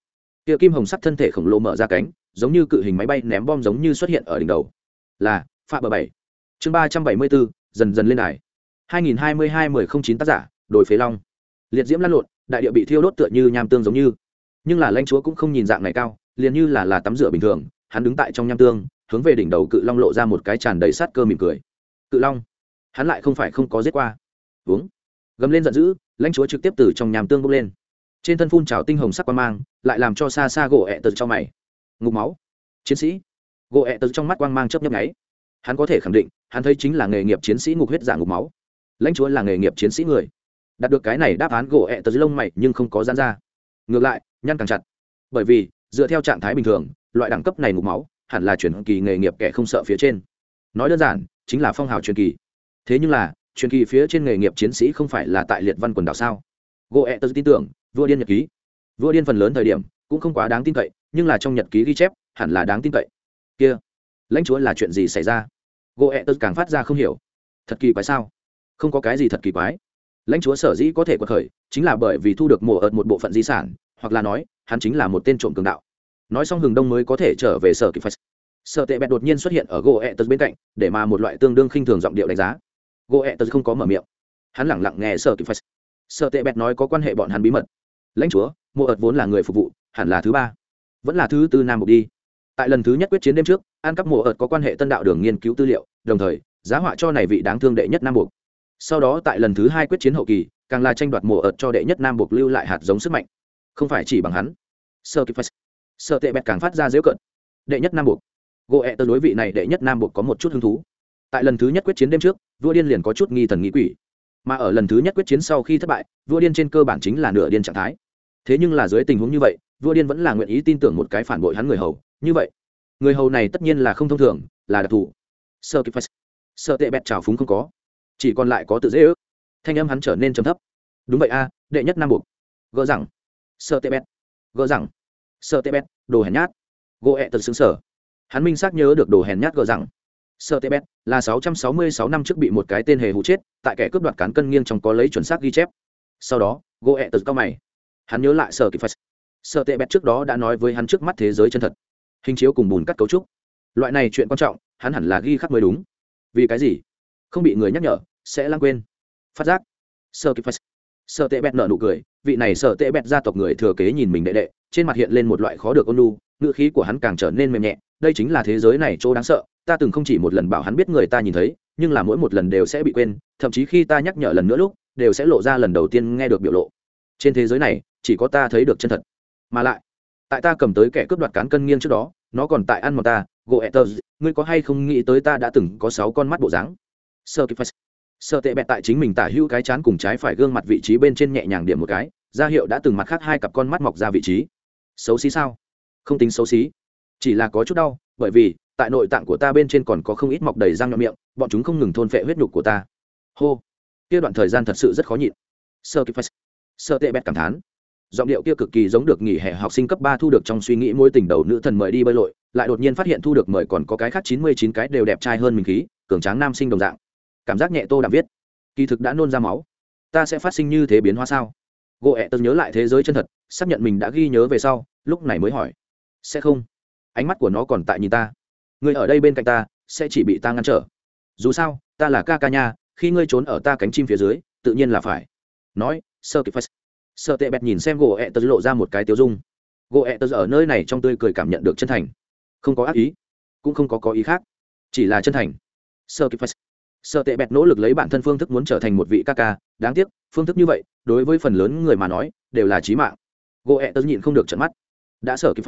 Kia kim hồng sắc thân thể khổng lồ mở ra cánh, giống như cự hình máy bay ném bom giống như xuất hiện ở đỉnh đầu. Là pha bờ bảy chương ba trăm bảy mươi bốn dần dần lên đài. hai nghìn hai mươi hai mười không chín tác giả, đồi phế long. Liệt diễm lăn lộn, đại địa bị thiêu đốt tựa như nham tương giống như. Nhưng là lãnh chúa cũng không nhìn dạng này cao, liền như là là tắm rửa bình thường, hắn đứng tại trong nham tương, hướng về đỉnh đầu cự long lộ ra một cái tràn đầy sát cơ mỉm cười. Cự long, hắn lại không phải không có giết qua. Uống. Gầm lên giận dữ, lãnh chúa trực tiếp từ trong nham tương bốc lên. Trên thân phun trào tinh hồng sắc quan mang, lại làm cho xa xa gỗ ẹ tật trong mày. Ngục máu. Chiến sĩ. Gỗ ẹ tật trong mắt quang mang chấp nhấp nháy. Hắn có thể khẳng định hắn thấy chính là nghề nghiệp chiến sĩ ngục huyết giả ngục máu. Lãnh chúa là nghề nghiệp chiến sĩ người. Đạt được cái này đáp án gỗ ẹ dưới lông mày nhưng không có gian ra. Ngược lại, nhăn càng chặt. Bởi vì, dựa theo trạng thái bình thường, loại đẳng cấp này ngục máu hẳn là chuyển kỳ nghề nghiệp kẻ không sợ phía trên. Nói đơn giản, chính là phong hào truyền kỳ. Thế nhưng là, truyền kỳ phía trên nghề nghiệp chiến sĩ không phải là tại liệt văn quần đảo sao? Gỗ ẹ tờ tin tưởng, vua điên nhật ký. Vua điên phần lớn thời điểm, cũng không quá đáng tin cậy, nhưng là trong nhật ký ghi chép, hẳn là đáng tin cậy. Kia, lãnh chúa là chuyện gì xảy ra? Gỗ ẹ tớ càng phát ra không hiểu. Thật kỳ quái sao? Không có cái gì thật kỳ quái. Lãnh chúa sở dĩ có thể quật khởi, chính là bởi vì thu được mùa ợt một bộ phận di sản, hoặc là nói, hắn chính là một tên trộm cường đạo. Nói xong hừng đông mới có thể trở về sở kịp phật sợ tệ bẹt đột nhiên xuất hiện ở gỗ ẹ tật bên cạnh, để mà một loại tương đương khinh thường giọng điệu đánh giá. Gỗ ẹ tật không có mở miệng. Hắn lẳng lặng nghe sở kịp phật sợ tệ bẹt nói có quan hệ bọn hắn bí mật. Lãnh chúa Mùa ợt vốn là người phục vụ, hẳn là thứ ba. Vẫn là thứ tư nam mục đi tại lần thứ nhất quyết chiến đêm trước, an cắp mộ ợt có quan hệ tân đạo đường nghiên cứu tư liệu, đồng thời, giá họa cho này vị đáng thương đệ nhất nam buộc. Sau đó tại lần thứ hai quyết chiến hậu kỳ, càng là tranh đoạt mộ ợt cho đệ nhất nam buộc lưu lại hạt giống sức mạnh. Không phải chỉ bằng hắn. Sơ kịp sợ tệ bẹt càng phát ra dễu cận. Đệ nhất nam buộc. Gỗ ẹ tờ đối vị này đệ nhất nam buộc có một chút hứng thú. Tại lần thứ nhất quyết chiến đêm trước, vua điên liền có chút nghi thần nghĩ quỷ. Mà ở lần thứ nhất quyết chiến sau khi thất bại, vua điên trên cơ bản chính là nửa điên trạng thái. Thế nhưng là dưới tình huống như vậy, vua điên vẫn là nguyện ý tin tưởng một cái phản bội hắn người hầu như vậy, người hầu này tất nhiên là không thông thường, là đặc thù. Sợ kịp sợ tệ bẹt trào phúng không có, chỉ còn lại có tự dễ ước. Thanh âm hắn trở nên trầm thấp. Đúng vậy a, đệ nhất nam buộc. Gỡ rằng sợ tệ bẹt. Gỡ rằng sợ tệ bẹt, đồ hèn nhát. Gỗ ẹ tật xứng sở. Hắn minh xác nhớ được đồ hèn nhát gỡ rằng sợ tệ bẹt là sáu trăm sáu mươi sáu năm trước bị một cái tên hề hụ chết, tại kẻ cướp đoạt cán cân nghiêng trong có lấy chuẩn xác ghi chép. Sau đó, gỗ ẹ tật cao mày. Hắn nhớ lại sợ kịp phải sợ tệ bẹt trước đó đã nói với hắn trước mắt thế giới chân thật hình chiếu cùng bùn cắt cấu trúc. Loại này chuyện quan trọng, hắn hẳn là ghi khắc mới đúng. Vì cái gì? Không bị người nhắc nhở, sẽ lãng quên. Phát giác. Sơ kịp phát sợ tệ bẹt nợ nụ cười, vị này sợ tệ bẹt gia tộc người thừa kế nhìn mình đệ đệ, trên mặt hiện lên một loại khó được ôn lu ngữ khí của hắn càng trở nên mềm nhẹ, đây chính là thế giới này chỗ đáng sợ, ta từng không chỉ một lần bảo hắn biết người ta nhìn thấy, nhưng là mỗi một lần đều sẽ bị quên, thậm chí khi ta nhắc nhở lần nữa lúc, đều sẽ lộ ra lần đầu tiên nghe được biểu lộ. Trên thế giới này, chỉ có ta thấy được chân thật. Mà lại tại ta cầm tới kẻ cướp đoạt cán cân nghiêng trước đó, nó còn tại ăn một ta. Gỗ etters ngươi có hay không nghĩ tới ta đã từng có sáu con mắt bộ dáng? Sơ kịp sơ tệ bẹt tại chính mình tả hữu cái chán cùng trái phải gương mặt vị trí bên trên nhẹ nhàng điểm một cái, ra hiệu đã từng mặt khác hai cặp con mắt mọc ra vị trí. Xấu xí sao? Không tính xấu xí. Chỉ là có chút đau, bởi vì, tại nội tạng của ta bên trên còn có không ít mọc đầy răng nhọn miệng, bọn chúng không ngừng thôn phệ huyết nhục của ta. Hô. Kia đoạn thời gian thật sự rất khó nhịn. Sơ kịp sơ tệ bẹt cảm thán giọng điệu kia cực kỳ giống được nghỉ hè học sinh cấp ba thu được trong suy nghĩ mối tình đầu nữ thần mời đi bơi lội, lại đột nhiên phát hiện thu được mời còn có cái khác chín mươi chín cái đều đẹp trai hơn mình khí, cường tráng nam sinh đồng dạng. Cảm giác nhẹ tô đạm viết. Kỳ thực đã nôn ra máu. Ta sẽ phát sinh như thế biến hóa sao? Gỗ ẹ tớ nhớ lại thế giới chân thật, xác nhận mình đã ghi nhớ về sau, lúc này mới hỏi. Sẽ không. Ánh mắt của nó còn tại nhìn ta. Người ở đây bên cạnh ta, sẽ chỉ bị ta ngăn trở. Dù sao, ta là ca ca nha, khi ngươi trốn ở ta cánh chim phía dưới, tự nhiên là phải. Nói, "Sir Kifas." Sợ tệ bẹt nhìn xem gỗ ẹ tớ lộ ra một cái tiêu dung. Gỗ ẹ tớ ở nơi này trong tươi cười cảm nhận được chân thành. Không có ác ý, cũng không có có ý khác, chỉ là chân thành. Sợ kịp sợ tệ bẹt nỗ lực lấy bản thân phương thức muốn trở thành một vị ca ca, đáng tiếc, phương thức như vậy, đối với phần lớn người mà nói, đều là trí mạng. Gỗ ẹ tớ nhịn không được trận mắt. Đã sợ kịp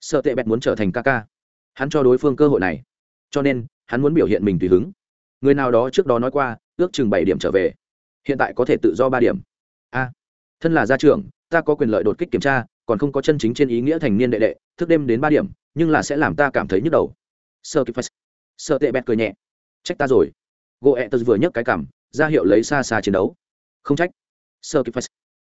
sợ tệ bẹt muốn trở thành ca ca. Hắn cho đối phương cơ hội này. Cho nên, hắn muốn biểu hiện mình tùy hứng. Người nào đó trước đó nói qua, ước chừng bảy điểm trở về. Hiện tại có thể tự do ba điểm thân là gia trưởng, ta có quyền lợi đột kích kiểm tra, còn không có chân chính trên ý nghĩa thành niên đệ đệ, thức đêm đến ba điểm, nhưng là sẽ làm ta cảm thấy nhức đầu. Sơ kịp sợ tệ bẹt cười nhẹ. Trách ta rồi. Gỗ ẹ tật vừa nhấc cái cảm, ra hiệu lấy xa xa chiến đấu. Không trách. Sơ kịp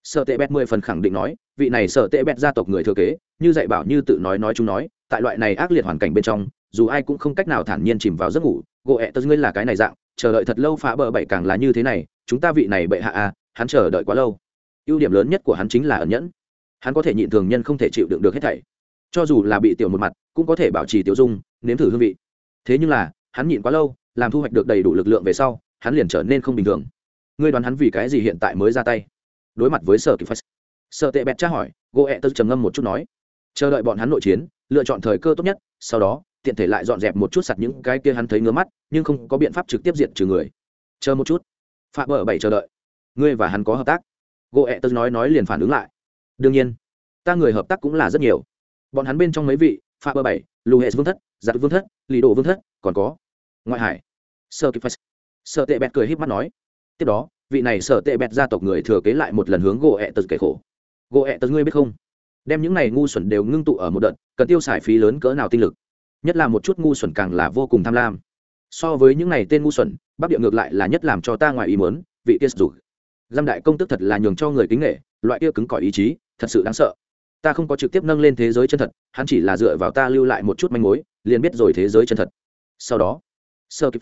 sợ tệ bẹt mười phần khẳng định nói, vị này sợ tệ bẹt gia tộc người thừa kế, như dạy bảo như tự nói nói chúng nói, tại loại này ác liệt hoàn cảnh bên trong, dù ai cũng không cách nào thản nhiên chìm vào giấc ngủ, gỗ ẹ tật ngươi là cái này dạng, chờ đợi thật lâu phá bờ bảy càng là như thế này, chúng ta vị này bệ hạ à hắn chờ đợi quá lâu ưu điểm lớn nhất của hắn chính là ẩn nhẫn. Hắn có thể nhịn thường nhân không thể chịu đựng được hết thảy. Cho dù là bị tiểu một mặt cũng có thể bảo trì tiểu dung nếm thử hương vị. Thế nhưng là hắn nhịn quá lâu làm thu hoạch được đầy đủ lực lượng về sau hắn liền trở nên không bình thường. Ngươi đoán hắn vì cái gì hiện tại mới ra tay? Đối mặt với sở kịp phách, sợ tệ bẹt tra hỏi gỗ ẹ tớ trầm ngâm một chút nói chờ đợi bọn hắn nội chiến lựa chọn thời cơ tốt nhất sau đó tiện thể lại dọn dẹp một chút sặt những cái kia hắn thấy ngứa mắt nhưng không có biện pháp trực tiếp diện trừ người. Chờ một chút. Phạm ở bảy chờ đợi. Ngươi và hắn có hợp tác? Gỗ ẹ tớ nói nói liền phản ứng lại. Đương nhiên, ta người hợp tác cũng là rất nhiều. Bọn hắn bên trong mấy vị phạm bờ bảy lù hệ vương thất, giặc vương thất, lì đồ vương thất, còn có ngoại hải sơ kịp sợ tệ bẹt cười híp mắt nói, tiếp đó, vị này Sở tệ bẹt gia tộc người thừa kế lại một lần hướng gỗ ẹ tớ kể khổ. Gỗ ẹ tớ ngươi biết không? Đem những này ngu xuẩn đều ngưng tụ ở một đợt, cần tiêu xài phí lớn cỡ nào tinh lực. Nhất là một chút ngu xuẩn càng là vô cùng tham lam. So với những này tên ngu xuẩn, bắc địa ngược lại là nhất làm cho ta ngoài ý mớn vị kia dù giam đại công tức thật là nhường cho người kính nghệ loại kia cứng cỏi ý chí, thật sự đáng sợ. Ta không có trực tiếp nâng lên thế giới chân thật, hắn chỉ là dựa vào ta lưu lại một chút manh mối, liền biết rồi thế giới chân thật. Sau đó sơ kịp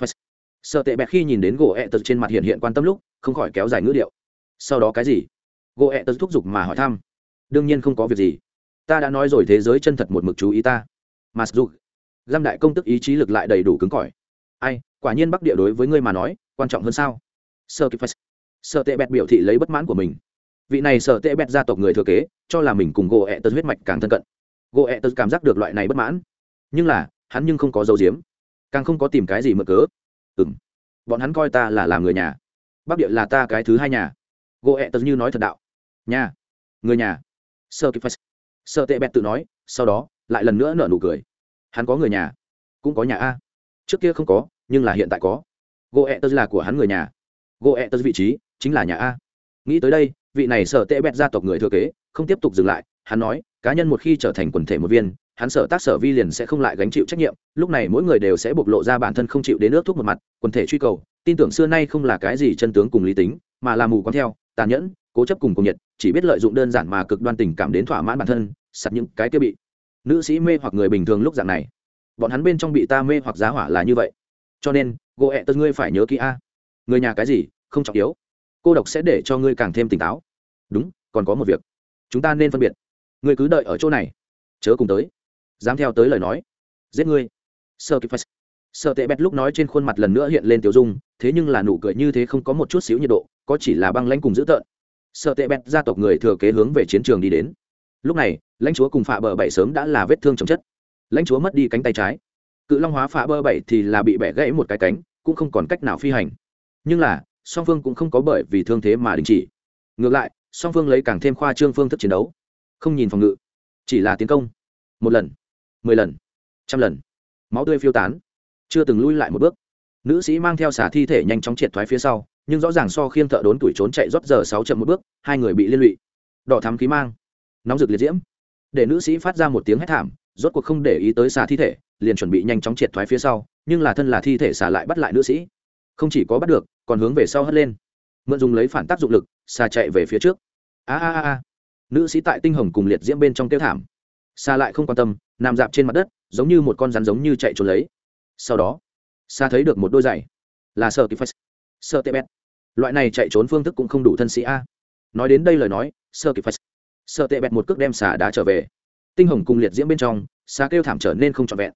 sợ tệ bẹt khi nhìn đến gỗ ẹ tật trên mặt hiện hiện quan tâm lúc, không khỏi kéo dài ngữ điệu. Sau đó cái gì? Gỗ ẹ tật thúc giục mà hỏi thăm. Đương nhiên không có việc gì. Ta đã nói rồi thế giới chân thật một mực chú ý ta. Mà dù giam đại công tức ý chí lực lại đầy đủ cứng cỏi. Ai, quả nhiên bắc địa đối với ngươi mà nói, quan trọng hơn sao? Sơ kịp sợ tệ bẹt biểu thị lấy bất mãn của mình. Vị này sợ tệ bẹt gia tộc người thừa kế, cho là mình cùng gỗ ẹ tật huyết mạch càng thân cận. Gỗ ẹ tật cảm giác được loại này bất mãn. Nhưng là, hắn nhưng không có dấu diếm càng không có tìm cái gì mở cớ. Ừ m bọn hắn coi ta là làm người nhà. Bắc địa là ta cái thứ hai nhà. Gỗ ẹ tật như nói thật đạo. Nhà. Người nhà. Sợ kịp sợ tệ bẹt tự nói, sau đó, lại lần nữa nở nụ cười. Hắn có người nhà. Cũng có nhà a. Trước kia không có, nhưng là hiện tại có. Gỗ ẹ tật là của hắn người nhà. Gỗ ẹ tật vị trí chính là nhà a. Nghĩ tới đây, vị này sợ tệ bẹt gia tộc người thừa kế, không tiếp tục dừng lại, hắn nói, cá nhân một khi trở thành quần thể một viên, hắn sợ tác sở vi liền sẽ không lại gánh chịu trách nhiệm, lúc này mỗi người đều sẽ bộc lộ ra bản thân không chịu đến nước thuốc một mặt, quần thể truy cầu, tin tưởng xưa nay không là cái gì chân tướng cùng lý tính, mà là mù quáng theo, tàn nhẫn, cố chấp cùng cùng nhiệt, chỉ biết lợi dụng đơn giản mà cực đoan tình cảm đến thỏa mãn bản thân sặt những cái kia bị nữ sĩ mê hoặc người bình thường lúc dạng này. Bọn hắn bên trong bị ta mê hoặc giá hỏa là như vậy. Cho nên gỗ ẹ tật ngươi phải nhớ kỹ a. Người nhà cái gì, không trọng yếu cô độc sẽ để cho ngươi càng thêm tỉnh táo. Đúng, còn có một việc. Chúng ta nên phân biệt. Ngươi cứ đợi ở chỗ này. Chớ cùng tới. Dám theo tới lời nói. Giết ngươi. Sơ kịp sợ tệ bẹt lúc nói trên khuôn mặt lần nữa hiện lên tiểu dung, thế nhưng là nụ cười như thế không có một chút xíu nhiệt độ, có chỉ là băng lãnh cùng dữ tợn. Sợ tệ bẹt gia tộc người thừa kế hướng về chiến trường đi đến. Lúc này, lãnh chúa cùng phạ bờ bảy sớm đã là vết thương chồng chất. Lãnh chúa mất đi cánh tay trái. Cự long hóa phạ bờ bảy thì là bị bẻ gãy một cái cánh, cũng không còn cách nào phi hành. Nhưng là song phương cũng không có bởi vì thương thế mà đình chỉ. Ngược lại, song phương lấy càng thêm khoa trương phương thức chiến đấu. Không nhìn phòng ngự, chỉ là tiến công. Một lần, mười lần, trăm lần. Máu tươi phiêu tán. Chưa từng lui lại một bước. Nữ sĩ mang theo xả thi thể nhanh chóng triệt thoái phía sau, nhưng rõ ràng so khiêng thợ đốn tuổi trốn chạy rót giờ sáu chậm một bước, hai người bị liên lụy. Đỏ thắm khí mang, nóng rực liệt diễm. Để nữ sĩ phát ra một tiếng hét thảm, rốt cuộc không để ý tới xả thi thể, liền chuẩn bị nhanh chóng triệt thoái phía sau, nhưng là thân là thi thể xả lại bắt lại nữ sĩ không chỉ có bắt được, còn hướng về sau hất lên. Mượn dùng lấy phản tác dụng lực, xà chạy về phía trước. A a a a. Nữ sĩ tại tinh hồng cùng liệt diễm bên trong kêu thảm. Xà lại không quan tâm, nằm dạp trên mặt đất, giống như một con rắn giống như chạy trốn lấy. Sau đó, xà thấy được một đôi giày. Là sợ kịp phật sợ tê bét loại này chạy trốn phương thức cũng không đủ thân sĩ a. Nói đến đây lời nói sợ kịp phật sợ tệ bẹt một cước đem xà đá trở về. Tinh hồng cùng liệt diễm bên trong, xà kêu thảm trở nên không trọn vẹn.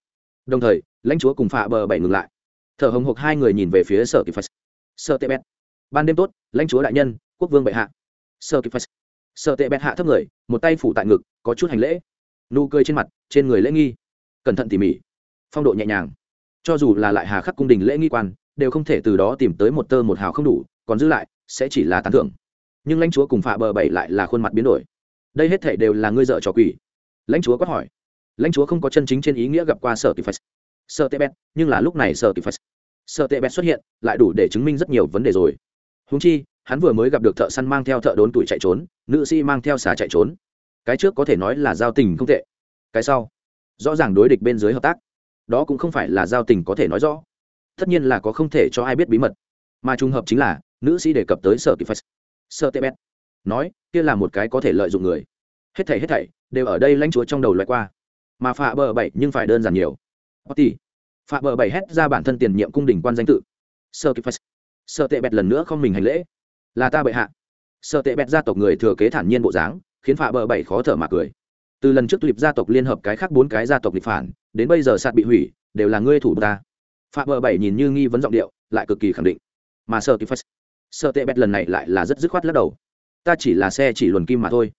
Đồng thời, lãnh chúa cùng phạ bờ bảy ngừng lại thở hồng hộc hai người nhìn về phía sở kịp phật sợ tệ bẹt ban đêm tốt lãnh chúa đại nhân quốc vương bệ hạ sợ kịp phật sợ tệ bẹt hạ thấp người một tay phủ tại ngực có chút hành lễ nụ cười trên mặt trên người lễ nghi cẩn thận tỉ mỉ phong độ nhẹ nhàng cho dù là lại hà khắc cung đình lễ nghi quan đều không thể từ đó tìm tới một tơ một hào không đủ còn giữ lại sẽ chỉ là tán thưởng nhưng lãnh chúa cùng phạ bờ bảy lại là khuôn mặt biến đổi đây hết thể đều là ngươi dợ trò quỷ lãnh chúa quát hỏi lãnh chúa không có chân chính trên ý nghĩa gặp qua sở tỷ phật sợ tệ bẹt, nhưng là lúc này sở tỷ phật sợ tệ bẹt xuất hiện, lại đủ để chứng minh rất nhiều vấn đề rồi. Húng chi, hắn vừa mới gặp được thợ săn mang theo thợ đốn tuổi chạy trốn, nữ sĩ mang theo xà chạy trốn. Cái trước có thể nói là giao tình không tệ. Cái sau, rõ ràng đối địch bên dưới hợp tác. Đó cũng không phải là giao tình có thể nói rõ. Tất nhiên là có không thể cho ai biết bí mật. Mà trùng hợp chính là, nữ sĩ đề cập tới sở kỳ phật sợ tệ bét nói, kia là một cái có thể lợi dụng người. Hết thảy hết thảy đều ở đây lãnh chúa trong đầu loại qua. Mà phạ bờ bảy nhưng phải đơn giản nhiều. Otti. Phạm bờ bảy hét ra bản thân tiền nhiệm cung đình quan danh tự. Sở kịp Sở tệ bẹt lần nữa không mình hành lễ. Là ta bệ hạ. Sở tệ bẹt gia tộc người thừa kế thản nhiên bộ dáng, khiến Phạm bờ bảy khó thở mà cười. Từ lần trước tulip gia tộc liên hợp cái khác bốn cái gia tộc lịch phản, đến bây giờ sạt bị hủy, đều là ngươi thủ ta. Phạm bờ bảy nhìn như nghi vấn giọng điệu, lại cực kỳ khẳng định. Mà Sở kịp Sở tệ bẹt lần này lại là rất dứt khoát lắc đầu. Ta chỉ là xe chỉ luồn kim mà thôi.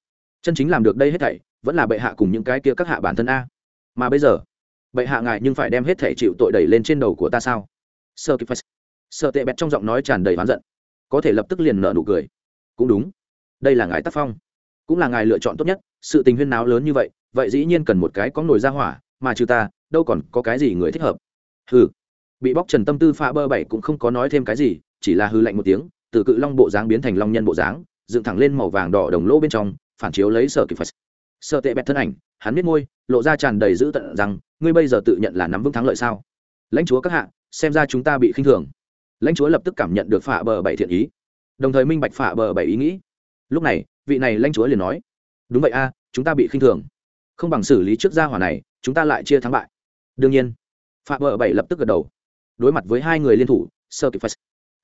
Chân chính làm được đây hết thảy, vẫn là bệ hạ cùng những cái kia các hạ bản thân a. Mà bây giờ bệ hạ ngài nhưng phải đem hết thể chịu tội đẩy lên trên đầu của ta sao? Sơ kịp sợ tệ bẹt trong giọng nói tràn đầy oán giận. Có thể lập tức liền nở nụ cười. Cũng đúng. Đây là ngài tác phong. Cũng là ngài lựa chọn tốt nhất. Sự tình huyên náo lớn như vậy vậy dĩ nhiên cần một cái có nồi ra hỏa, mà trừ ta, đâu còn có cái gì người thích hợp. Hừ. Bị bóc trần tâm tư pha bơ bảy cũng không có nói thêm cái gì, chỉ là hư lạnh một tiếng, từ cự long bộ dáng biến thành long nhân bộ dáng, dựng thẳng lên màu vàng đỏ đồng lỗ bên trong, phản chiếu lấy sở kịp phật sợ tệ bẹt thân ảnh, hắn biết môi, lộ ra tràn đầy dữ tận rằng ngươi bây giờ tự nhận là nắm vững thắng lợi sao? Lãnh chúa các hạ, xem ra chúng ta bị khinh thường. Lãnh chúa lập tức cảm nhận được phả bờ bảy thiện ý. Đồng thời minh bạch phả bờ bảy ý nghĩ. Lúc này, vị này lãnh chúa liền nói, đúng vậy a, chúng ta bị khinh thường. Không bằng xử lý trước gia hỏa này, chúng ta lại chia thắng bại. Đương nhiên, phạ bờ bảy lập tức gật đầu. Đối mặt với hai người liên thủ sơ kịp phải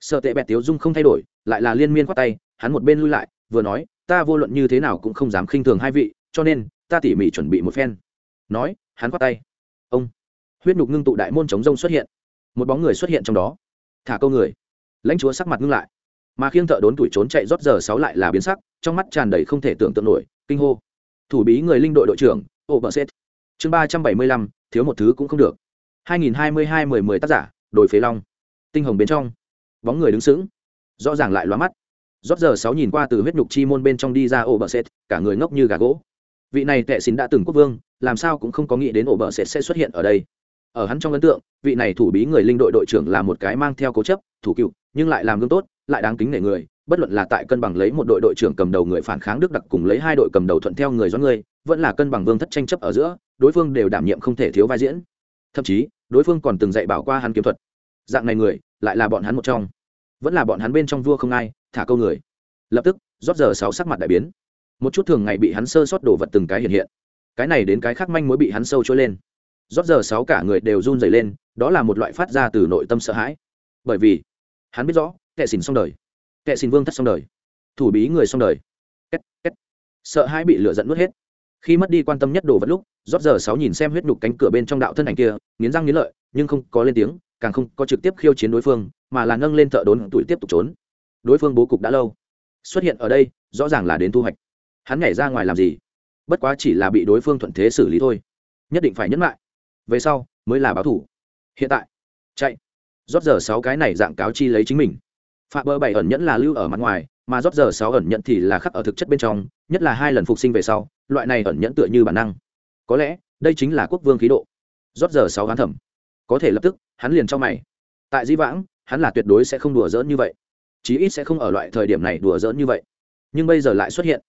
sợ tệ bẹt tiếu dung không thay đổi, lại là liên miên khoát tay, hắn một bên lui lại, vừa nói, ta vô luận như thế nào cũng không dám khinh thường hai vị, cho nên ta tỉ mỉ chuẩn bị một phen. Nói, hắn khoát tay ông. Huyết nhục ngưng tụ đại môn chống rông xuất hiện. Một bóng người xuất hiện trong đó. Thả câu người. Lãnh chúa sắc mặt ngưng lại. Mà khiêng thợ đốn tuổi trốn chạy rót giờ sáu lại là biến sắc, trong mắt tràn đầy không thể tưởng tượng nổi, kinh hô. Thủ bí người linh đội đội trưởng, ô bờ xét chương ba trăm bảy mươi lăm, thiếu một thứ cũng không được. Hai nghìn hai mươi hai mười mười tác giả đổi phế long. Tinh hồng bên trong. Bóng người đứng sững. Rõ ràng lại loa mắt. Rót giờ sáu nhìn qua từ huyết nhục chi môn bên trong đi ra ổ bờ xét cả người ngốc như gà gỗ vị này tệ xin đã từng quốc vương làm sao cũng không có nghĩ đến ổ bờ sẽ, sẽ xuất hiện ở đây. Ở hắn trong ấn tượng vị này thủ bí người linh đội đội trưởng là một cái mang theo cố chấp thủ cựu nhưng lại làm gương tốt lại đáng kính nể người bất luận là tại cân bằng lấy một đội đội trưởng cầm đầu người phản kháng đức đặc cùng lấy hai đội cầm đầu thuận theo người do người vẫn là cân bằng vương thất tranh chấp ở giữa đối phương đều đảm nhiệm không thể thiếu vai diễn. Thậm chí đối phương còn từng dạy bảo qua hắn kiếm thuật. Dạng này người lại là bọn hắn một trong. Vẫn là bọn hắn bên trong vua không ai thả câu người. Lập tức rót giờ sáu sắc mặt đại biến một chút thường ngày bị hắn sơ sót đổ vật từng cái hiện hiện. Cái này đến cái khác manh mối bị hắn sâu trôi lên. Rót giờ sáu cả người đều run dày lên đó là một loại phát ra từ nội tâm sợ hãi. Bởi vì hắn biết rõ kệ xỉn xong đời. Kệ xỉn vương thất xong đời. Thủ bí người xong đời. Két, két. sợ hãi bị lửa dẫn nuốt hết. Khi mất đi quan tâm nhất đồ vật lúc rót giờ sáu nhìn xem huyết nhục cánh cửa bên trong đạo thân ảnh kia nghiến răng nghiến lợi nhưng không có lên tiếng càng không có trực tiếp khiêu chiến đối phương mà là nâng lên thợ đốn tuổi tiếp tục trốn. Đối phương bố cục đã lâu. Xuất hiện ở đây rõ ràng là đến thu hoạch hắn nhảy ra ngoài làm gì? Bất quá chỉ là bị đối phương thuận thế xử lý thôi. Nhất định phải nhấn lại. Về sau, mới là báo thủ. Hiện tại, chạy. Rót giờ sáu cái này dạng cáo chi lấy chính mình. Phạm bờ bảy ẩn nhẫn là lưu ở mặt ngoài, mà rót giờ sáu ẩn nhẫn thì là khắc ở thực chất bên trong, nhất là hai lần phục sinh về sau, loại này ẩn nhẫn tựa như bản năng. Có lẽ, đây chính là quốc vương khí độ. Rót giờ sáu hắn thẩm có thể lập tức, hắn liền cho mày. Tại di vãng, hắn là tuyệt đối sẽ không đùa giỡn như vậy. Chí ít sẽ không ở loại thời điểm này đùa giỡn như vậy. Nhưng bây giờ lại xuất hiện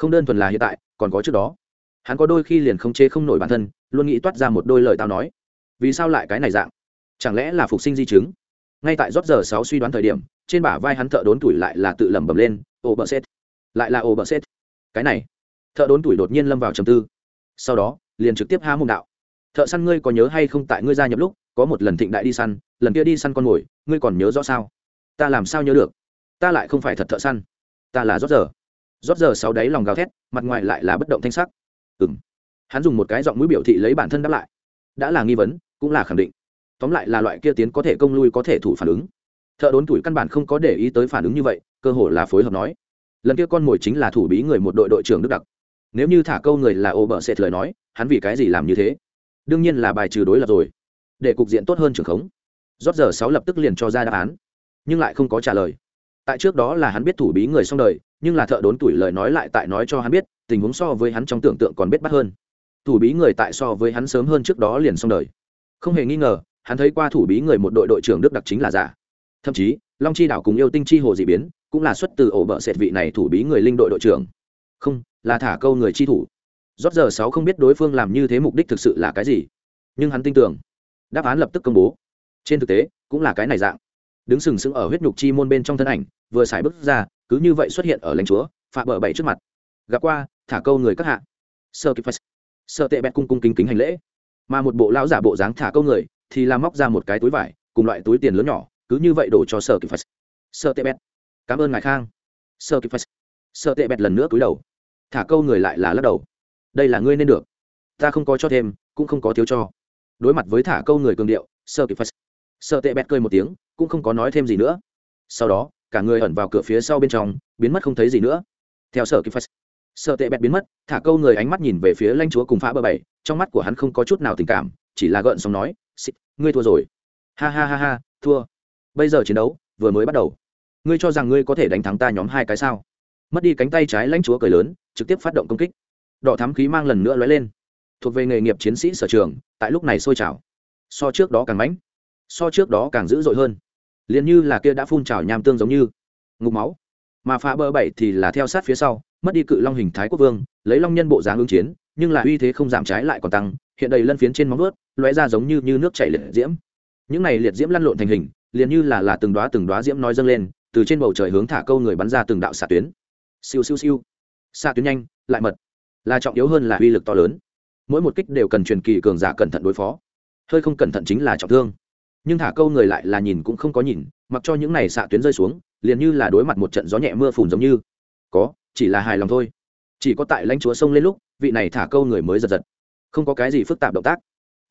không đơn thuần là hiện tại, còn có trước đó. Hắn có đôi khi liền không chế không nổi bản thân, luôn nghĩ toát ra một đôi lời tao nói. Vì sao lại cái này dạng? Chẳng lẽ là phục sinh di chứng? Ngay tại rót giờ sáu suy đoán thời điểm, trên bả vai hắn thợ đốn tuổi lại là tự lẩm bẩm lên, ô bờ xét lại là, ô bờ xét cái này, thợ đốn tuổi đột nhiên lâm vào trầm tư. Sau đó, liền trực tiếp há mông đạo, thợ săn ngươi có nhớ hay không tại ngươi gia nhập lúc, có một lần thịnh đại đi săn, lần kia đi săn con mồi, ngươi còn nhớ rõ sao? Ta làm sao nhớ được? Ta lại không phải thật thợ săn, ta là rót giờ rót giờ sau đáy lòng gào thét, mặt ngoài lại là bất động thanh sắc. Ừng hắn dùng một cái giọng mũi biểu thị lấy bản thân đáp lại. Đã là nghi vấn, cũng là khẳng định. Tóm lại là loại kia tiến có thể công lui có thể thủ phản ứng. Thợ đốn tuổi căn bản không có để ý tới phản ứng như vậy, cơ hội là phối hợp nói. Lần kia con mồi chính là thủ bí người một đội đội trưởng đức đặc. Nếu như thả câu người là ô bờ sệt lời nói, hắn vì cái gì làm như thế? Đương nhiên là bài trừ đối lập rồi. Để cục diện tốt hơn trưởng khống. Rót giờ sáu lập tức liền cho ra đáp án. Nhưng lại không có trả lời. Tại trước đó là hắn biết thủ bí người xong đời nhưng là thợ đốn tuổi lời nói lại tại nói cho hắn biết, tình huống so với hắn trong tưởng tượng còn biết bắt hơn. Thủ bí người tại so với hắn sớm hơn trước đó liền xong đời. Không hề nghi ngờ, hắn thấy qua thủ bí người một đội đội trưởng đức đặc chính là giả. Thậm chí, long chi đảo cùng yêu tinh chi hồ dị biến, cũng là xuất từ ổ bợ sệt vị này thủ bí người linh đội đội trưởng. Không, là thả câu người chi thủ. Rót giờ sáu không biết đối phương làm như thế mục đích thực sự là cái gì. Nhưng hắn tin tưởng. Đáp án lập tức công bố. Trên thực tế, cũng là cái này dạng. Đứng sừng sững ở huyết nhục chi môn bên trong thân ảnh, vừa xài bước ra cứ như vậy xuất hiện ở lãnh chúa phạm bờ bảy trước mặt. Gặp qua, thả câu người các hạ. Sơ kịp sơ tệ bẹt cung cung kính kính hành lễ. Mà một bộ lão giả bộ dáng thả câu người, thì làm móc ra một cái túi vải, cùng loại túi tiền lớn nhỏ, cứ như vậy đổ cho sơ kịp sơ tệ bẹt. Cảm ơn ngài khang. Sơ kịp sơ tệ bẹt lần nữa cúi đầu. Thả câu người lại là lắc đầu. Đây là ngươi nên được. Ta không có cho thêm, cũng không có thiếu cho. Đối mặt với thả câu người cường điệu, sơ kịp sơ tệ bẹt cười một tiếng, cũng không có nói thêm gì nữa. Sau đó cả người ẩn vào cửa phía sau bên trong, biến mất không thấy gì nữa. Theo sở kịp sợ tệ bẹt biến mất, thả câu người ánh mắt nhìn về phía lãnh chúa cùng phá bờ bảy, trong mắt của hắn không có chút nào tình cảm, chỉ là gợn xong nói, xịt, ngươi thua rồi. Ha ha ha ha, thua. Bây giờ chiến đấu vừa mới bắt đầu. Ngươi cho rằng ngươi có thể đánh thắng ta nhóm hai cái sao? Mất đi cánh tay trái lãnh chúa cười lớn, trực tiếp phát động công kích. Đỏ thám khí mang lần nữa lóe lên. Thuộc về nghề nghiệp chiến sĩ sở trường, tại lúc này sôi trào. So trước đó càng mãnh, so trước đó càng dữ dội hơn liền như là kia đã phun trào nham tương giống như ngục máu. Mà phá bờ bảy thì là theo sát phía sau mất đi cự long hình thái quốc vương lấy long nhân bộ dáng ứng chiến nhưng là uy thế không giảm trái lại còn tăng hiện đầy lân phiến trên móng ướt lóe ra giống như, như nước chảy liệt diễm. Những này liệt diễm lăn lộn thành hình liền như là là từng đóa từng đóa diễm nói dâng lên từ trên bầu trời hướng thả câu người bắn ra từng đạo xạ tuyến. Siêu siêu siêu. Xạ tuyến nhanh lại mật. Là trọng yếu hơn là uy lực to lớn. Mỗi một kích đều cần truyền kỳ cường giả cẩn thận đối phó. Hơi không cẩn thận chính là trọng thương nhưng thả câu người lại là nhìn cũng không có nhìn, mặc cho những này xạ tuyến rơi xuống, liền như là đối mặt một trận gió nhẹ mưa phùn giống như. Có, chỉ là hài lòng thôi. Chỉ có tại lãnh chúa sông lên lúc, vị này thả câu người mới giật giật. Không có cái gì phức tạp động tác,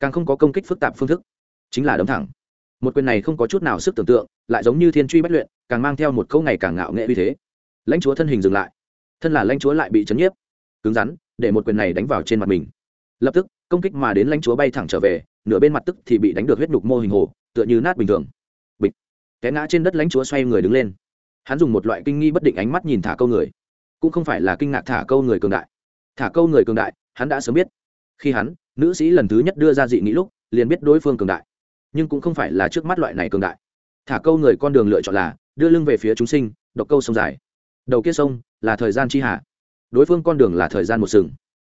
càng không có công kích phức tạp phương thức. Chính là đấm thẳng. Một quyền này không có chút nào sức tưởng tượng, lại giống như thiên truy bất luyện, càng mang theo một câu ngày càng ngạo nghệ uy thế. Lãnh chúa thân hình dừng lại. Thân là lãnh chúa lại bị chấn nhiếp. Cứng rắn, để một quyền này đánh vào trên mặt mình. Lập tức, công kích mà đến lãnh chúa bay thẳng trở về, nửa bên mặt tức thì bị đánh được huyết nhục mô hình hồ tựa như nát bình thường. Bịch. Té ngã trên đất lãnh chúa xoay người đứng lên. Hắn dùng một loại kinh nghi bất định ánh mắt nhìn thả câu người. Cũng không phải là kinh ngạc thả câu người cường đại. Thả câu người cường đại, hắn đã sớm biết. Khi hắn, nữ sĩ lần thứ nhất đưa ra dị nghĩ lúc, liền biết đối phương cường đại. Nhưng cũng không phải là trước mắt loại này cường đại. Thả câu người con đường lựa chọn là đưa lưng về phía chúng sinh, độc câu sông dài. Đầu kia sông là thời gian chi hạ. Đối phương con đường là thời gian một sừng.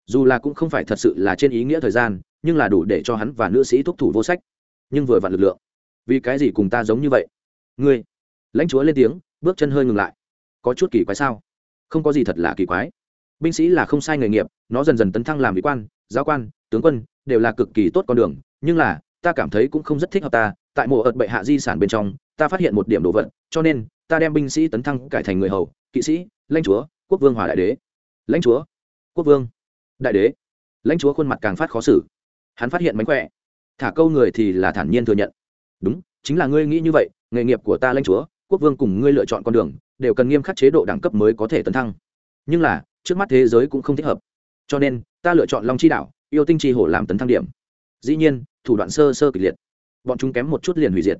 Dù là cũng không phải thật sự là trên ý nghĩa thời gian, nhưng là đủ để cho hắn và nữ sĩ thúc thủ vô sách nhưng vừa vặn lực lượng. Vì cái gì cùng ta giống như vậy? Ngươi, lãnh chúa lên tiếng, bước chân hơi ngừng lại. Có chút kỳ quái sao? Không có gì thật là kỳ quái. Binh sĩ là không sai nghề nghiệp, nó dần dần tấn thăng làm vị quan, giáo quan, tướng quân, đều là cực kỳ tốt con đường. Nhưng là, ta cảm thấy cũng không rất thích hợp ta. Tại mộ ợt bệ hạ di sản bên trong, ta phát hiện một điểm đồ vật, cho nên, ta đem binh sĩ tấn thăng cải thành người hầu, kỵ sĩ, lãnh chúa, quốc vương hòa đại đế. Lãnh chúa, quốc vương, đại đế. Lãnh chúa khuôn mặt càng phát khó xử. Hắn phát hiện mánh khỏe thả câu người thì là thản nhiên thừa nhận. Đúng, chính là ngươi nghĩ như vậy, nghề nghiệp của ta lãnh chúa, quốc vương cùng ngươi lựa chọn con đường, đều cần nghiêm khắc chế độ đẳng cấp mới có thể tấn thăng. Nhưng là, trước mắt thế giới cũng không thích hợp. Cho nên, ta lựa chọn long chi đạo yêu tinh chi hổ làm tấn thăng điểm. Dĩ nhiên, thủ đoạn sơ sơ kịch liệt. Bọn chúng kém một chút liền hủy diệt.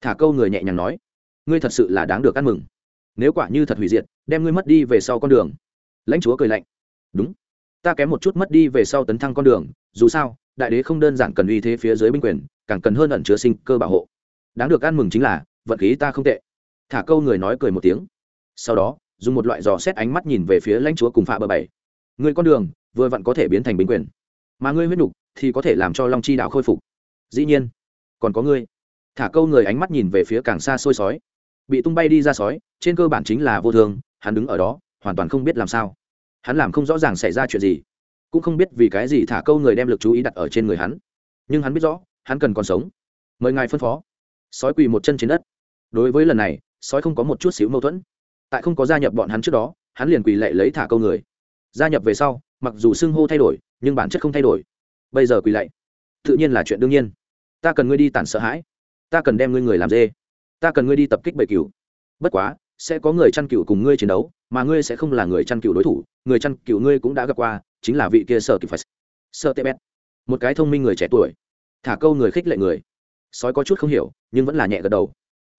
Thả câu người nhẹ nhàng nói, ngươi thật sự là đáng được ăn mừng. Nếu quả như thật hủy diệt, đem ngươi mất đi về sau con đường. Lãnh chúa cười lạnh, đúng ta kém một chút mất đi về sau tấn thăng con đường, dù sao, đại đế không đơn giản cần uy thế phía dưới binh quyền, càng cần hơn ẩn chứa sinh cơ bảo hộ. Đáng được ăn mừng chính là, vận khí ta không tệ. Thả câu người nói cười một tiếng. Sau đó, dùng một loại dò xét ánh mắt nhìn về phía lãnh chúa cùng phạ bờ bảy. Người con đường, vừa vặn có thể biến thành binh quyền. Mà ngươi huyết nhục, thì có thể làm cho long chi đạo khôi phục. Dĩ nhiên, còn có ngươi. Thả câu người ánh mắt nhìn về phía càng xa xôi sói. Bị tung bay đi ra sói, trên cơ bản chính là vô thường. hắn đứng ở đó, hoàn toàn không biết làm sao hắn làm không rõ ràng xảy ra chuyện gì, cũng không biết vì cái gì thả câu người đem lực chú ý đặt ở trên người hắn. Nhưng hắn biết rõ, hắn cần còn sống. Mời ngài phân phó. Sói quỳ một chân trên đất. Đối với lần này, sói không có một chút xíu mâu thuẫn. Tại không có gia nhập bọn hắn trước đó, hắn liền quỳ lệ lấy thả câu người. Gia nhập về sau, mặc dù xưng hô thay đổi, nhưng bản chất không thay đổi. Bây giờ quỳ lạy, tự nhiên là chuyện đương nhiên. Ta cần ngươi đi tản sợ hãi. Ta cần đem ngươi người làm dê. Ta cần ngươi đi tập kích bầy cừu. Bất quá sẽ có người chăn cừu cùng ngươi chiến đấu, mà ngươi sẽ không là người chăn cừu đối thủ, người chăn cừu ngươi cũng đã gặp qua, chính là vị kia sở kịp phải sợ tê bét một cái thông minh người trẻ tuổi. Thả câu người khích lệ người. Sói có chút không hiểu, nhưng vẫn là nhẹ gật đầu.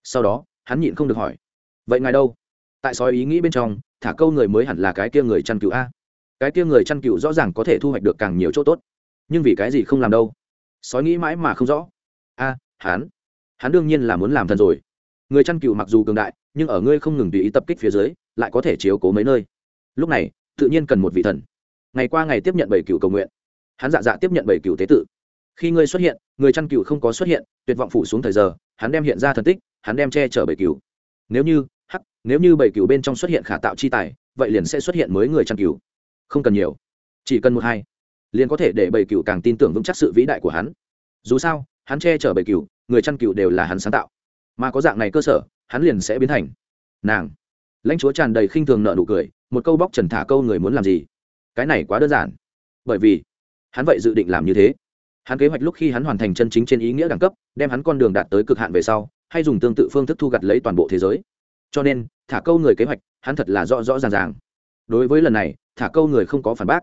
Sau đó, hắn nhịn không được hỏi, vậy ngài đâu? Tại sói ý nghĩ bên trong, thả câu người mới hẳn là cái kia người chăn cừu a? Cái kia người chăn cừu rõ ràng có thể thu hoạch được càng nhiều chỗ tốt. Nhưng vì cái gì không làm đâu? Sói nghĩ mãi mà không rõ. A, hắn? Hắn đương nhiên là muốn làm thần rồi người chăn cừu mặc dù cường đại, nhưng ở ngươi không ngừng tùy ý tập kích phía dưới, lại có thể chiếu cố mấy nơi. Lúc này, tự nhiên cần một vị thần. Ngày qua ngày tiếp nhận bảy cựu cầu nguyện. Hắn dạ dạ tiếp nhận bảy cựu tế tự. Khi ngươi xuất hiện, người chăn cựu không có xuất hiện, tuyệt vọng phủ xuống thời giờ, hắn đem hiện ra thần tích, hắn đem che chở bảy cựu nếu như, hắc, nếu như bảy cựu bên trong xuất hiện khả tạo chi tài, vậy liền sẽ xuất hiện mới người chăn cựu không cần nhiều. Chỉ cần một hai, liền có thể để bảy cựu càng tin tưởng vững chắc sự vĩ đại của hắn. Dù sao, hắn che chở bảy cựu người chăn cựu đều là hắn sáng tạo mà có dạng này cơ sở, hắn liền sẽ biến thành nàng. Lãnh chúa tràn đầy khinh thường nợ nụ cười, một câu bóc trần thả câu người muốn làm gì? Cái này quá đơn giản. Bởi vì, hắn vậy dự định làm như thế. Hắn kế hoạch lúc khi hắn hoàn thành chân chính trên ý nghĩa đẳng cấp, đem hắn con đường đạt tới cực hạn về sau, hay dùng tương tự phương thức thu gặt lấy toàn bộ thế giới. Cho nên, thả câu người kế hoạch, hắn thật là rõ rõ ràng ràng. Đối với lần này, thả câu người không có phản bác.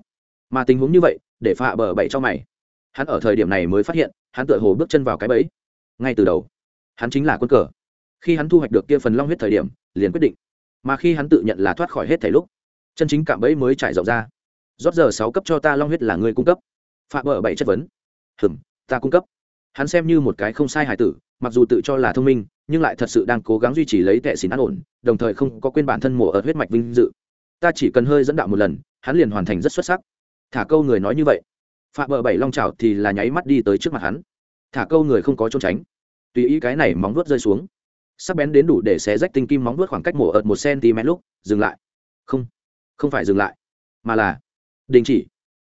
Mà tình huống như vậy, để phạ bờ bậy cho mày. Hắn ở thời điểm này mới phát hiện, hắn tựa hồ bước chân vào cái bẫy. Ngay từ đầu hắn chính là quân cờ. Khi hắn thu hoạch được kia phần long huyết thời điểm, liền quyết định. Mà khi hắn tự nhận là thoát khỏi hết thảy lúc, chân chính cạm bẫy mới trải rộng ra. Rót giờ sáu cấp cho ta long huyết là ngươi cung cấp. Phạm bờ bảy chất vấn. Hừm, ta cung cấp. Hắn xem như một cái không sai hài tử, mặc dù tự cho là thông minh, nhưng lại thật sự đang cố gắng duy trì lấy tệ xỉn an ổn, đồng thời không có quên bản thân mổ ở huyết mạch vinh dự. Ta chỉ cần hơi dẫn đạo một lần, hắn liền hoàn thành rất xuất sắc. Thả câu người nói như vậy. Phạm bờ bảy long trào thì là nháy mắt đi tới trước mặt hắn. Thả câu người không có trốn tránh tùy ý cái này móng vuốt rơi xuống. Sắc bén đến đủ để xé rách tinh kim móng vuốt khoảng cách mổ ợt một cm lúc, dừng lại. Không không phải dừng lại, mà là đình chỉ.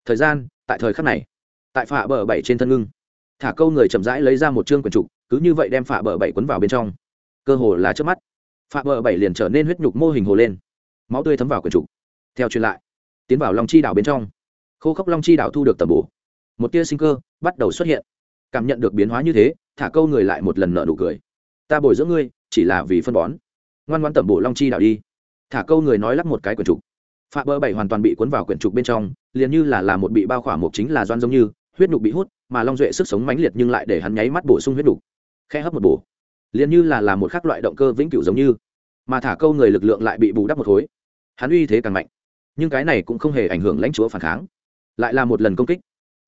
Thời gian, tại thời khắc này, tại phạ bờ bảy trên thân ngưng. Thả câu người chậm rãi lấy ra một chương quần trục, cứ như vậy đem phạ bờ bảy quấn vào bên trong. Cơ hồ là trước mắt, phạ bờ bảy liền trở nên huyết nhục mô hình hồ lên. Máu tươi thấm vào quần trục. Theo truyền lại, tiến vào long chi đảo bên trong. Khô khốc long chi đảo thu được tầm bổ. Một tia sinh cơ bắt đầu xuất hiện cảm nhận được biến hóa như thế, thả câu người lại một lần nợ nụ cười. Ta bồi dưỡng ngươi, chỉ là vì phân bón. Ngoan ngoan tẩm bổ long chi đảo đi. Thả câu người nói lắp một cái quyển trục. Phạm bơ bảy hoàn toàn bị cuốn vào quyển trục bên trong, liền như là là một bị bao khỏa mục chính là doan giống như, huyết nhục bị hút, mà long duệ sức sống mãnh liệt nhưng lại để hắn nháy mắt bổ sung huyết nhục. Khe hấp một bổ. Liền như là là một khác loại động cơ vĩnh cửu giống như. Mà thả câu người lực lượng lại bị bù đắp một khối. Hắn uy thế càng mạnh. Nhưng cái này cũng không hề ảnh hưởng lãnh chúa phản kháng. Lại là một lần công kích.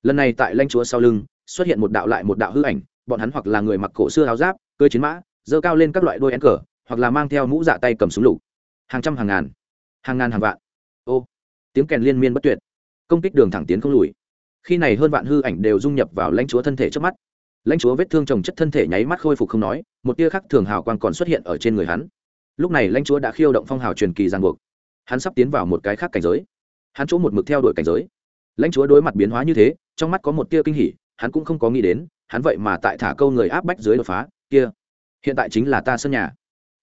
Lần này tại lãnh chúa sau lưng xuất hiện một đạo lại một đạo hư ảnh, bọn hắn hoặc là người mặc cổ xưa áo giáp cơ chiến mã dơ cao lên các loại đôi én cờ hoặc là mang theo mũ dạ tay cầm súng lục. Hàng trăm hàng ngàn hàng ngàn hàng vạn. Ô, tiếng kèn liên miên bất tuyệt. Công kích đường thẳng tiến không lùi. Khi này hơn vạn hư ảnh đều dung nhập vào lãnh chúa thân thể trước mắt. Lãnh chúa vết thương trồng chất thân thể nháy mắt khôi phục không nói, một tia khắc thường hào quang còn xuất hiện ở trên người hắn. Lúc này lãnh chúa đã khiêu động phong hào truyền kỳ giang buộc. Hắn sắp tiến vào một cái khác cảnh giới. Hắn chỗ một mực theo đuổi cảnh giới. Lãnh chúa đối mặt biến hóa như thế, trong mắt có một tia kinh hỉ hắn cũng không có nghĩ đến, hắn vậy mà tại thả câu người áp bách dưới đột phá, kia, hiện tại chính là ta sân nhà.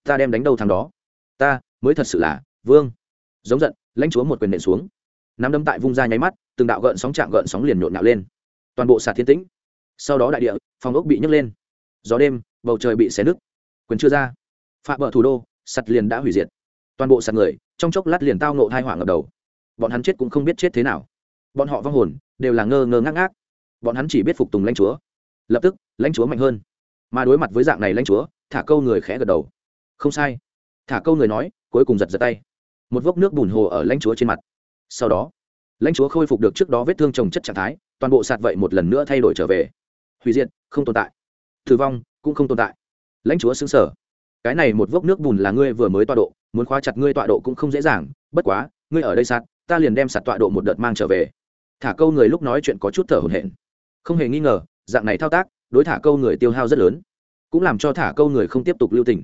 Ta đem đánh đầu thằng đó. Ta, mới thật sự là, vương. Giống giận, lãnh chúa một quyền nện xuống. Nắm đấm tại vung ra nháy mắt, từng đạo gợn sóng chạm gợn sóng liền nhộn nhạo lên. Toàn bộ sạt thiên tĩnh. Sau đó đại địa, phòng ốc bị nhấc lên. Gió đêm, bầu trời bị xé nứt. Quyền chưa ra. Phạm bờ thủ đô sạt liền đã hủy diệt. Toàn bộ sạt người, trong chốc lát liền tao nộ thai hoảng ở đầu. Bọn hắn chết cũng không biết chết thế nào. Bọn họ vong hồn, đều là ngơ ngơ ngác ngác bọn hắn chỉ biết phục tùng lãnh chúa. Lập tức, lãnh chúa mạnh hơn. Mà đối mặt với dạng này lãnh chúa, thả câu người khẽ gật đầu. Không sai. Thả câu người nói, cuối cùng giật giật tay. Một vốc nước bùn hồ ở lãnh chúa trên mặt. Sau đó, lãnh chúa khôi phục được trước đó vết thương trồng chất trạng thái, toàn bộ sạt vậy một lần nữa thay đổi trở về. Hủy diệt, không tồn tại. Tử vong, cũng không tồn tại. Lãnh chúa xứng sở cái này một vốc nước bùn là ngươi vừa mới tọa độ, muốn khóa chặt ngươi tọa độ cũng không dễ dàng, bất quá, ngươi ở đây sạt, ta liền đem sạt tọa độ một đợt mang trở về. Thả câu người lúc nói chuyện có chút thở hổn hển không hề nghi ngờ, dạng này thao tác, đối thả câu người tiêu hao rất lớn. Cũng làm cho thả câu người không tiếp tục lưu tình.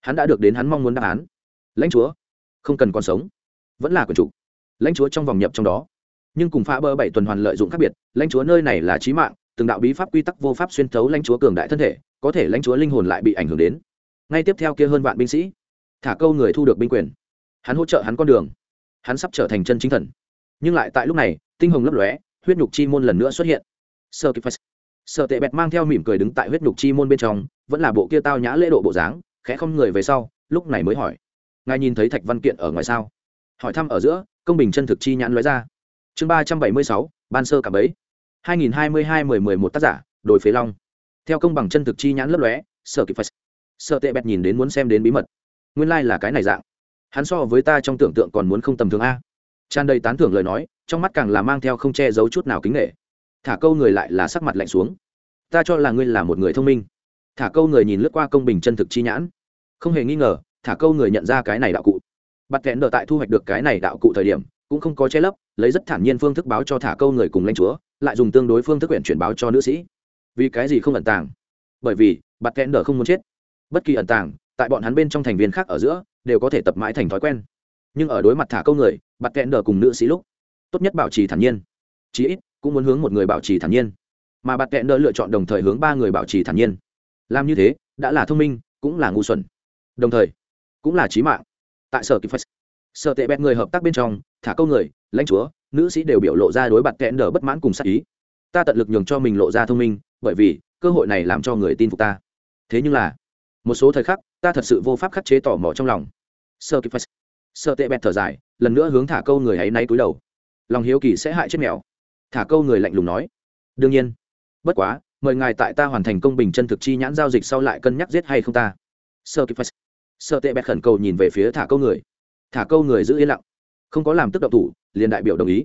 Hắn đã được đến hắn mong muốn đáp án. Lãnh chúa, không cần còn sống. Vẫn là quần chủ. Lãnh chúa trong vòng nhập trong đó. Nhưng cùng phá bơ bảy tuần hoàn lợi dụng khác biệt, lãnh chúa nơi này là trí mạng, từng đạo bí pháp quy tắc vô pháp xuyên thấu lãnh chúa cường đại thân thể, có thể lãnh chúa linh hồn lại bị ảnh hưởng đến. Ngay tiếp theo kia hơn vạn binh sĩ, thả câu người thu được binh quyền. Hắn hỗ trợ hắn con đường. Hắn sắp trở thành chân chính thần. Nhưng lại tại lúc này, tinh hồng lấp lóe, huyết nhục chi môn lần nữa xuất hiện sơ kịp sợ tệ bẹt mang theo mỉm cười đứng tại huyết nhục chi môn bên trong, vẫn là bộ kia tao nhã lễ độ bộ dáng, khẽ không người về sau, lúc này mới hỏi. Ngài nhìn thấy thạch văn kiện ở ngoài sao? Hỏi thăm ở giữa, công bình chân thực chi nhãn lóe ra. Chương ba trăm bảy mươi sáu, ban sơ cả bấy. Hai nghìn hai mươi hai mười mười một tác giả đổi phế long. Theo công bằng chân thực chi nhãn lấp lóe sợ kịp phải sợ tệ bẹt nhìn đến muốn xem đến bí mật. Nguyên lai、like、là cái này dạng. Hắn so với ta trong tưởng tượng còn muốn không tầm thường a. Tràn đầy tán thưởng lời nói, trong mắt càng là mang theo không che giấu chút nào kính nghệ thả câu người lại là sắc mặt lạnh xuống. Ta cho là ngươi là một người thông minh. Thả câu người nhìn lướt qua công bình chân thực chi nhãn. Không hề nghi ngờ, thả câu người nhận ra cái này đạo cụ. Bắt kẽn đợi tại thu hoạch được cái này đạo cụ thời điểm, cũng không có che lấp, lấy rất thản nhiên phương thức báo cho thả câu người cùng lãnh chúa, lại dùng tương đối phương thức quyển chuyển báo cho nữ sĩ. Vì cái gì không ẩn tàng? Bởi vì bắt kẽn đờ không muốn chết. Bất kỳ ẩn tàng, tại bọn hắn bên trong thành viên khác ở giữa, đều có thể tập mãi thành thói quen. Nhưng ở đối mặt thả câu người bắt kẽn đờ cùng nữ sĩ lúc, tốt nhất bảo trì thản nhiên. Chí ít cũng muốn hướng một người bảo trì thản nhiên. Mà bạt kẹn đỡ lựa chọn đồng thời hướng ba người bảo trì thản nhiên. Làm như thế, đã là thông minh, cũng là ngu xuẩn. Đồng thời, cũng là trí mạng. Tại sở kịp phật sở tệ bẹt người hợp tác bên trong, thả câu người, lãnh chúa, nữ sĩ đều biểu lộ ra đối bạt kẹn đỡ bất mãn cùng sắc ý. Ta tận lực nhường cho mình lộ ra thông minh, bởi vì, cơ hội này làm cho người tin phục ta. Thế nhưng là, một số thời khắc, ta thật sự vô pháp khắc chế tò mò trong lòng. Sơ kịp phật sơ tệ bẹt thở dài, lần nữa hướng thả câu người hãy nay cúi đầu. Lòng hiếu kỳ sẽ hại chết mèo thả câu người lạnh lùng nói. Đương nhiên. Bất quá, mời ngài tại ta hoàn thành công bình chân thực chi nhãn giao dịch sau lại cân nhắc giết hay không ta. Sơ kịp sơ tệ bẹt khẩn cầu nhìn về phía thả câu người. Thả câu người giữ yên lặng. Không có làm tức độc thủ, liền đại biểu đồng ý.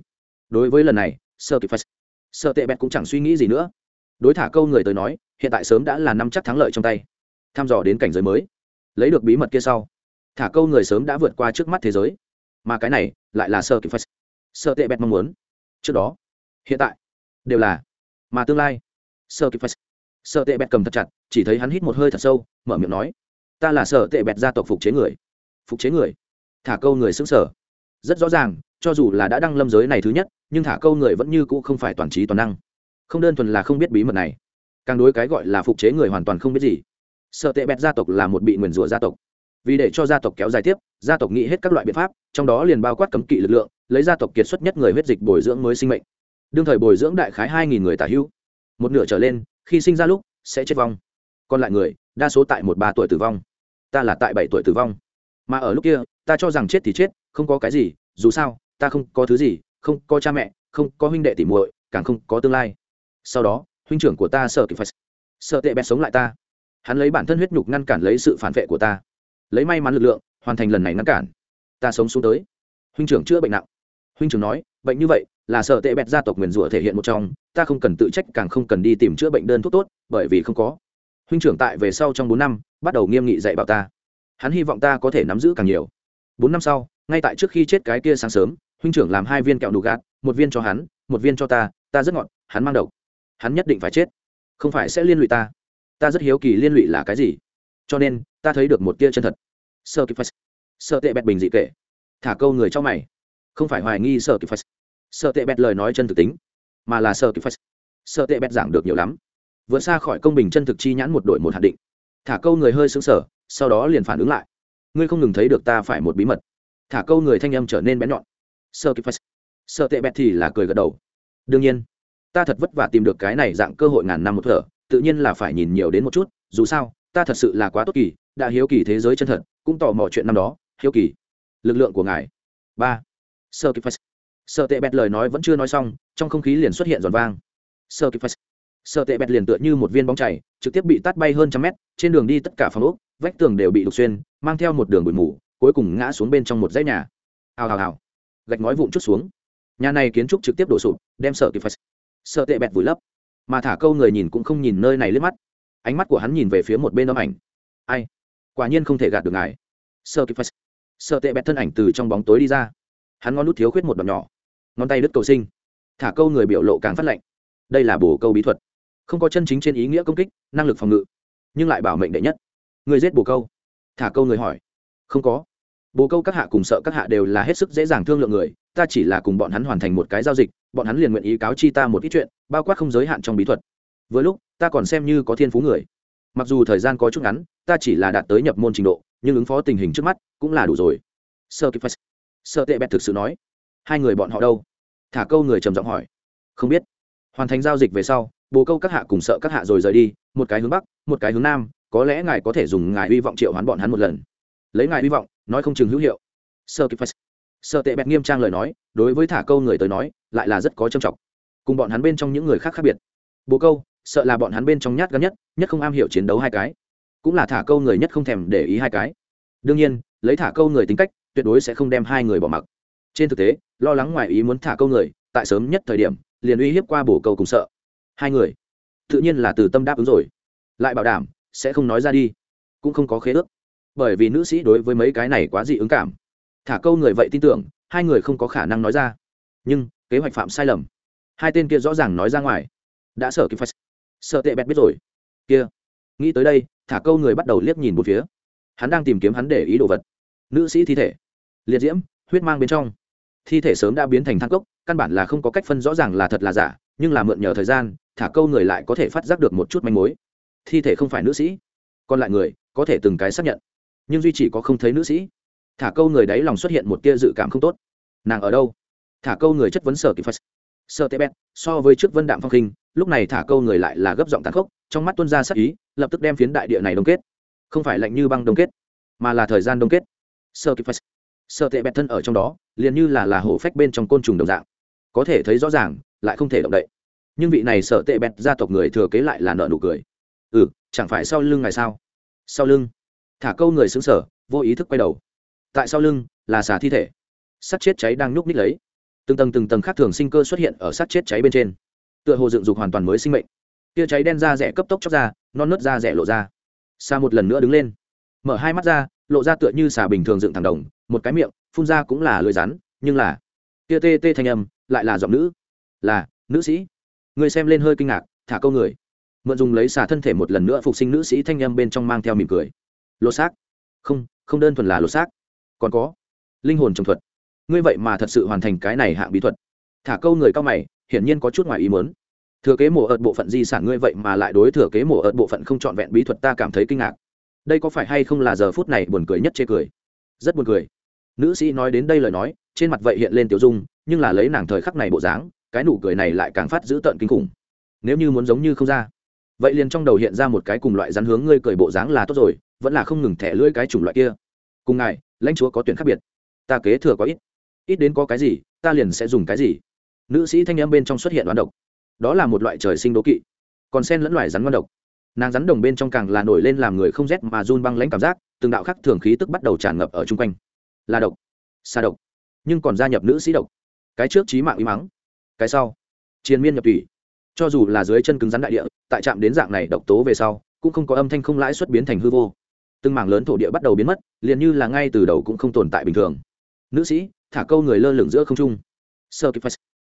Đối với lần này, sơ kịp sơ tệ bẹt cũng chẳng suy nghĩ gì nữa. Đối thả câu người tới nói, hiện tại sớm đã là năm chắc thắng lợi trong tay. Tham dò đến cảnh giới mới. Lấy được bí mật kia sau, thả câu người sớm đã vượt qua trước mắt thế giới. Mà cái này, lại là sơ kịp sơ tệ bẹt mong muốn. Trước đó hiện tại, đều là mà tương lai. Sợ kịp sợ tệ bẹt cầm thật chặt, chỉ thấy hắn hít một hơi thật sâu, mở miệng nói, ta là sợ tệ bẹt gia tộc phục chế người. Phục chế người? Thả câu người xứng sở rất rõ ràng, cho dù là đã đăng lâm giới này thứ nhất, nhưng thả câu người vẫn như cũ không phải toàn trí toàn năng. Không đơn thuần là không biết bí mật này. Càng đối cái gọi là phục chế người hoàn toàn không biết gì. Sợ tệ bẹt gia tộc là một bị nguyền rủa gia tộc. Vì để cho gia tộc kéo dài tiếp, gia tộc nghĩ hết các loại biện pháp, trong đó liền bao quát cấm kỵ lực lượng, lấy gia tộc kiệt xuất nhất người huyết dịch bồi dưỡng mới sinh mệnh đương thời bồi dưỡng đại khái hai nghìn người tả hữu. Một nửa trở lên, khi sinh ra lúc, sẽ chết vong. Còn lại người, đa số tại một ba tuổi tử vong. Ta là tại bảy tuổi tử vong. Mà ở lúc kia, ta cho rằng chết thì chết, không có cái gì, dù sao, ta không có thứ gì, không có cha mẹ, không có huynh đệ tỉ muội, càng không có tương lai. Sau đó, huynh trưởng của ta sợ kịp phải sợ tệ bẹt sống lại ta. Hắn lấy bản thân huyết nhục ngăn cản lấy sự phản vệ của ta. Lấy may mắn lực lượng, hoàn thành lần này ngăn cản. Ta sống xuống tới. Huynh trưởng chữa bệnh nặng. Huynh trưởng nói, bệnh như vậy là sợ tệ bẹt gia tộc nguyền rủa thể hiện một trong, ta không cần tự trách, càng không cần đi tìm chữa bệnh đơn thuốc tốt, bởi vì không có. Huynh trưởng tại về sau trong bốn năm, bắt đầu nghiêm nghị dạy bảo ta. Hắn hy vọng ta có thể nắm giữ càng nhiều. Bốn năm sau, ngay tại trước khi chết cái kia sáng sớm, huynh trưởng làm hai viên kẹo đủ gạt, một viên cho hắn, một viên cho ta ta rất ngọn hắn mang độc. Hắn nhất định phải chết. Không phải sẽ liên lụy ta. Ta rất hiếu kỳ liên lụy là cái gì. Cho nên, ta thấy được một tia chân thật. Sơ kịp sơ tệ bẹt bình dị kể. Thả câu người cho mày. Không phải hoài nghi sơ kịp sợ tệ bẹt lời nói chân thực tính, mà là sợ kịp phải sợ tệ bẹt giảng được nhiều lắm. Vượt xa khỏi công bình chân thực chi nhãn một đội một hạt định. Thả câu người hơi xứng sở sau đó liền phản ứng lại. Ngươi không ngừng thấy được ta phải một bí mật. Thả câu người thanh âm trở nên bén nhọn. Sợ kịp phải sợ tệ bẹt thì là cười gật đầu. Đương nhiên, ta thật vất vả tìm được cái này dạng cơ hội ngàn năm một thở, tự nhiên là phải nhìn nhiều đến một chút, dù sao, ta thật sự là quá tốt kỳ, đã hiếu kỳ thế giới chân thật, cũng tò mò chuyện năm đó, hiếu kỳ. Lực lượng của ngài. Ba. Sơ kịp phải sợ tệ bẹt lời nói vẫn chưa nói xong, trong không khí liền xuất hiện giòn vang. Sơ kịp sợ tệ bẹt liền tựa như một viên bóng chảy, trực tiếp bị tát bay hơn trăm mét, trên đường đi tất cả phòng ốc, vách tường đều bị đục xuyên, mang theo một đường bụi mù, cuối cùng ngã xuống bên trong một dãy nhà. Hào hào hào. Gạch ngói vụn chút xuống. Nhà này kiến trúc trực tiếp đổ sụp, đem sợ kịp phải sợ tệ bẹt vùi lấp. Mà thả câu người nhìn cũng không nhìn nơi này liếc mắt. Ánh mắt của hắn nhìn về phía một bên âm ảnh. Ai? Quả nhiên không thể gạt được ngài. Sợ kịp phải sợ tệ bẹt thân ảnh từ trong bóng tối đi ra. Hắn ngón nút thiếu khuyết một đoạn nhỏ ngón tay đứt cầu sinh. Thả câu người biểu lộ càng phát lệnh đây là bồ câu bí thuật. Không có chân chính trên ý nghĩa công kích, năng lực phòng ngự, nhưng lại bảo mệnh đệ nhất. Người giết bồ câu. Thả câu người hỏi. Không có. Bồ câu các hạ cùng sợ các hạ đều là hết sức dễ dàng thương lượng người, ta chỉ là cùng bọn hắn hoàn thành một cái giao dịch, bọn hắn liền nguyện ý cáo chi ta một ít chuyện, bao quát không giới hạn trong bí thuật. Với lúc, ta còn xem như có thiên phú người. Mặc dù thời gian có chút ngắn, ta chỉ là đạt tới nhập môn trình độ, nhưng ứng phó tình hình trước mắt cũng là đủ rồi. Sơ kịp sơ tệ bẹt thực sự nói hai người bọn họ đâu? Thả câu người trầm giọng hỏi. Không biết. Hoàn thành giao dịch về sau, bồ câu các hạ cùng sợ các hạ rồi rời đi, một cái hướng bắc, một cái hướng nam, có lẽ ngài có thể dùng ngài hy vọng triệu hoán bọn hắn một lần. Lấy ngài hy vọng, nói không chừng hữu hiệu. Sơ kịp sơ tệ bẹt nghiêm trang lời nói, đối với thả câu người tới nói, lại là rất có trầm trọng. Cùng bọn hắn bên trong những người khác khác biệt. Bồ câu, sợ là bọn hắn bên trong nhát gắn nhất nhất không am hiểu chiến đấu hai cái. Cũng là thả câu người nhất không thèm để ý hai cái. Đương nhiên, lấy thả câu người tính cách, tuyệt đối sẽ không đem hai người bỏ mặc trên thực tế, lo lắng ngoài ý muốn thả câu người, tại sớm nhất thời điểm, liền uy hiếp qua bổ câu cùng sợ. Hai người, tự nhiên là từ tâm đáp ứng rồi. Lại bảo đảm, sẽ không nói ra đi. Cũng không có khế ước. Bởi vì nữ sĩ đối với mấy cái này quá dị ứng cảm. Thả câu người vậy tin tưởng, hai người không có khả năng nói ra. Nhưng, kế hoạch phạm sai lầm. Hai tên kia rõ ràng nói ra ngoài. Đã sợ kịp phải. Sợ tệ bẹt biết rồi. Kia, nghĩ tới đây, thả câu người bắt đầu liếc nhìn một phía. Hắn đang tìm kiếm hắn để ý đồ vật. Nữ sĩ thi thể. Liệt diễm huyết mang bên trong. Thi thể sớm đã biến thành thang cốc, căn bản là không có cách phân rõ ràng là thật là giả, nhưng là mượn nhờ thời gian, thả câu người lại có thể phát giác được một chút manh mối. Thi thể không phải nữ sĩ, còn lại người có thể từng cái xác nhận, nhưng duy chỉ có không thấy nữ sĩ. Thả câu người đáy lòng xuất hiện một tia dự cảm không tốt. Nàng ở đâu? Thả câu người chất vấn sở kỳ phật. Sợ tê bét so với trước vân đạm phong khinh lúc này thả câu người lại là gấp giọng tàn khốc, trong mắt tuân ra sắc ý, lập tức đem phiến đại địa này đông kết. Không phải lạnh như băng đông kết, mà là thời gian đông kết. Sở kỳ phật sợ tệ bẹt thân ở trong đó, liền như là là hổ phách bên trong côn trùng đồng dạng. Có thể thấy rõ ràng, lại không thể động đậy. Nhưng vị này sợ tệ bẹt gia tộc người thừa kế lại là nợ nụ cười. Ừ chẳng phải sau lưng ngày sao? Sau lưng. Thả câu người xứng sở vô ý thức quay đầu. Tại sau lưng, là xà thi thể. Sắt chết cháy đang nhúc ních lấy. Từng tầng từng tầng khác thường sinh cơ xuất hiện ở sát chết cháy bên trên. Tựa hồ dựng dục hoàn toàn mới sinh mệnh. Tia cháy đen da rẻ cấp tốc chóc ra, non nớt da rẻ lộ ra. Xa một lần nữa đứng lên. Mở hai mắt ra lộ ra tựa như xà bình thường dựng thẳng đồng, một cái miệng, phun ra cũng là lưỡi rắn, nhưng là tia tê tê thanh âm lại là giọng nữ. Là, nữ sĩ. Người xem lên hơi kinh ngạc, thả câu người. Mượn dùng lấy xà thân thể một lần nữa phục sinh nữ sĩ thanh âm bên trong mang theo mỉm cười. Lột xác. Không không đơn thuần là lột xác. Còn có, linh hồn trồng thuật. Ngươi vậy mà thật sự hoàn thành cái này hạng bí thuật. Thả câu người cao mày, hiển nhiên có chút ngoài ý muốn. Thừa kế mổ ợt bộ phận di sản ngươi vậy mà lại đối thừa kế mổ ợt bộ phận không trọn vẹn bí thuật ta cảm thấy kinh ngạc đây có phải hay không là giờ phút này buồn cười nhất chê cười? Rất buồn cười. Nữ sĩ nói đến đây lời nói, trên mặt vậy hiện lên tiểu dung, nhưng là lấy nàng thời khắc này bộ dáng, cái nụ cười này lại càng phát dữ tợn kinh khủng. Nếu như muốn giống như không ra. Vậy liền trong đầu hiện ra một cái cùng loại rắn hướng ngươi cười bộ dáng là tốt rồi, vẫn là không ngừng thẻ lưỡi cái chủng loại kia. Cùng ngài, lãnh chúa có tuyển khác biệt. Ta kế thừa có ít. Ít đến có cái gì, ta liền sẽ dùng cái gì. Nữ sĩ thanh em bên trong xuất hiện đoán độc. Đó là một loại trời sinh đố kỵ. Còn sen lẫn loại rắn ngon độc nàng rắn đồng bên trong càng là nổi lên làm người không rét mà run băng lãnh cảm giác, từng đạo khắc thường khí tức bắt đầu tràn ngập ở chung quanh. Là độc xa độc, nhưng còn gia nhập nữ sĩ độc. Cái trước trí mạng y mắng, cái sau chiến miên nhập tủy. Cho dù là dưới chân cứng rắn đại địa, tại trạm đến dạng này độc tố về sau, cũng không có âm thanh không lãi xuất biến thành hư vô. Từng mảng lớn thổ địa bắt đầu biến mất, liền như là ngay từ đầu cũng không tồn tại bình thường. Nữ sĩ, thả câu người lơ lửng giữa không trung. Sợ kịp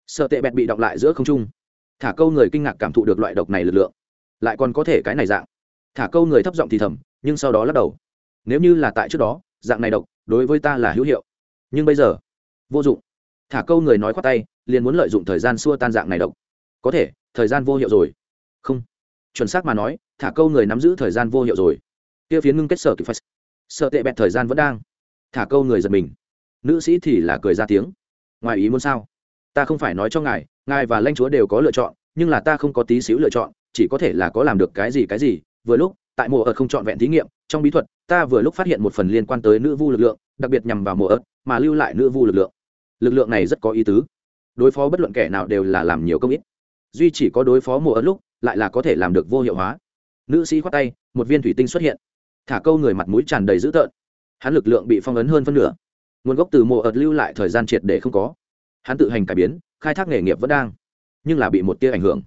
sợ tệ bẹt bị đọc lại giữa không trung. Thả câu người kinh ngạc cảm thụ được loại độc này lực lượng lại còn có thể cái này dạng. Thả câu người thấp giọng thì thầm, nhưng sau đó lắc đầu. Nếu như là tại trước đó, dạng này độc, đối với ta là hữu hiệu. Nhưng bây giờ, vô dụng. Thả câu người nói khoát tay, liền muốn lợi dụng thời gian xua tan dạng này độc. Có thể, thời gian vô hiệu rồi. Không. Chuẩn xác mà nói, thả câu người nắm giữ thời gian vô hiệu rồi. Kia phiến ngưng kết sở kịp phải sợ tệ bẹt thời gian vẫn đang. Thả câu người giật mình. Nữ sĩ thì là cười ra tiếng. Ngoài ý muốn sao? Ta không phải nói cho ngài ngài và lanh chúa đều có lựa chọn, nhưng là ta không có tí xíu lựa chọn chỉ có thể là có làm được cái gì cái gì, vừa lúc, tại mùa ớt không trọn vẹn thí nghiệm, trong bí thuật, ta vừa lúc phát hiện một phần liên quan tới nữ vu lực lượng, đặc biệt nhằm vào mùa ớt mà lưu lại nữ vu lực lượng. Lực lượng này rất có ý tứ. Đối phó bất luận kẻ nào đều là làm nhiều công ít. Duy chỉ có đối phó mùa ớt lúc, lại là có thể làm được vô hiệu hóa. Nữ sĩ khoát tay, một viên thủy tinh xuất hiện. Thả câu người mặt mũi tràn đầy dữ tợn. Hắn lực lượng bị phong ấn hơn phân nửa. Nguồn gốc từ mộ ớt lưu lại thời gian triệt để không có. Hắn tự hành cải biến, khai thác nghề nghiệp vẫn đang, nhưng là bị một tia ảnh hưởng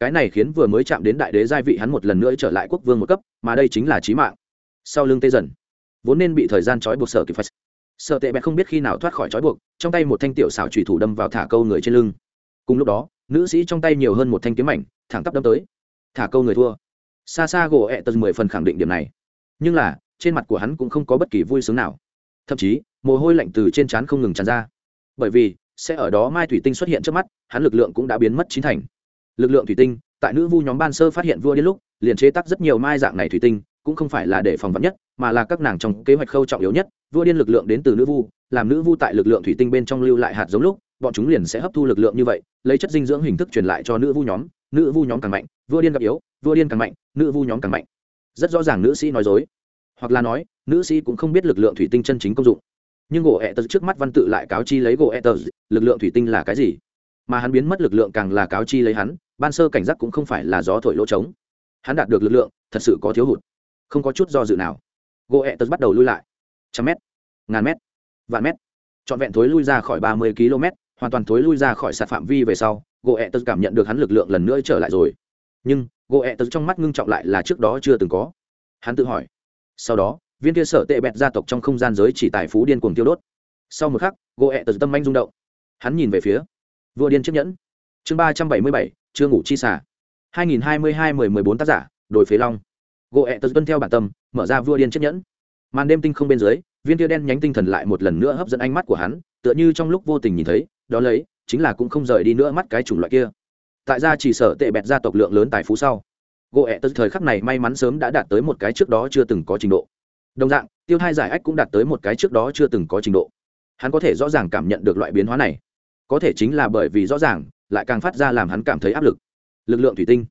cái này khiến vừa mới chạm đến đại đế giai vị hắn một lần nữa trở lại quốc vương một cấp, mà đây chính là trí mạng. Sau lưng tê dần, vốn nên bị thời gian trói buộc sở kịp phải sợ tệ bẹt không biết khi nào thoát khỏi trói buộc, trong tay một thanh tiểu xảo trùy thủ đâm vào thả câu người trên lưng. Cùng lúc đó, nữ sĩ trong tay nhiều hơn một thanh kiếm mảnh, thẳng tắp đâm tới. Thả câu người thua. Xa xa gỗ ẹ tật mười phần khẳng định điểm này. Nhưng là, trên mặt của hắn cũng không có bất kỳ vui sướng nào. Thậm chí, mồ hôi lạnh từ trên trán không ngừng tràn ra. Bởi vì, sẽ ở đó mai thủy tinh xuất hiện trước mắt, hắn lực lượng cũng đã biến mất chín thành lực lượng thủy tinh, tại nữ vu nhóm ban sơ phát hiện vua đến lúc, liền chế tác rất nhiều mai dạng này thủy tinh, cũng không phải là để phòng vật nhất, mà là các nàng trong kế hoạch khâu trọng yếu nhất, vua điên lực lượng đến từ nữ vu, làm nữ vu tại lực lượng thủy tinh bên trong lưu lại hạt giống lúc, bọn chúng liền sẽ hấp thu lực lượng như vậy, lấy chất dinh dưỡng hình thức truyền lại cho nữ vu nhóm, nữ vu nhóm càng mạnh, vua điên gặp yếu, vua điên càng mạnh, nữ vu nhóm càng mạnh. Rất rõ ràng nữ sĩ nói dối, hoặc là nói, nữ sĩ cũng không biết lực lượng thủy tinh chân chính công dụng. Nhưng gỗ ẹ tật trước mắt văn tự lại cáo chi lấy gỗ ẹ tật lực lượng thủy tinh là cái gì? Mà hắn biến mất lực lượng càng là cáo chi lấy hắn ban sơ cảnh giác cũng không phải là gió thổi lỗ trống. Hắn đạt được lực lượng, thật sự có thiếu hụt. Không có chút do dự nào. Gỗ ẹ tật bắt đầu lui lại. Trăm mét, ngàn mét, vạn mét. Trọn vẹn thối lui ra khỏi ba mươi km, hoàn toàn thối lui ra khỏi sạt phạm vi về sau gỗ ẹ tật cảm nhận được hắn lực lượng lần nữa trở lại rồi. Nhưng gỗ ẹ tật trong mắt ngưng trọng lại là trước đó chưa từng có. Hắn tự hỏi. Sau đó, viên kia sở tệ bẹt gia tộc trong không gian giới chỉ tài phú điên cuồng tiêu đốt. Sau một khắc gỗ ẹ tật tâm anh rung động. Hắn nhìn về phía. Vua điên chiếc nhẫn. Chương ba trăm bảy mươi bảy chưa ngủ chi xả hai nghìn hai mươi hai mười mười bốn tác giả đổi phế long. Gỗ ẹ tật tuân theo bản tâm, mở ra vua điên chiếc nhẫn. Màn đêm tinh không bên dưới, viên tia đen nhánh tinh thần lại một lần nữa hấp dẫn ánh mắt của hắn, tựa như trong lúc vô tình nhìn thấy, đó lấy, chính là cũng không rời đi nữa mắt cái chủng loại kia. Tại gia chỉ sở tệ bẹt gia tộc lượng lớn tài phú sau gỗ ẹ tật thời khắc này may mắn sớm đã đạt tới một cái trước đó chưa từng có trình độ. Đồng dạng, tiêu thai giải ách cũng đạt tới một cái trước đó chưa từng có trình độ. Hắn có thể rõ ràng cảm nhận được loại biến hóa này. Có thể chính là bởi vì rõ ràng lại càng phát ra làm hắn cảm thấy áp lực. Lực lượng thủy tinh.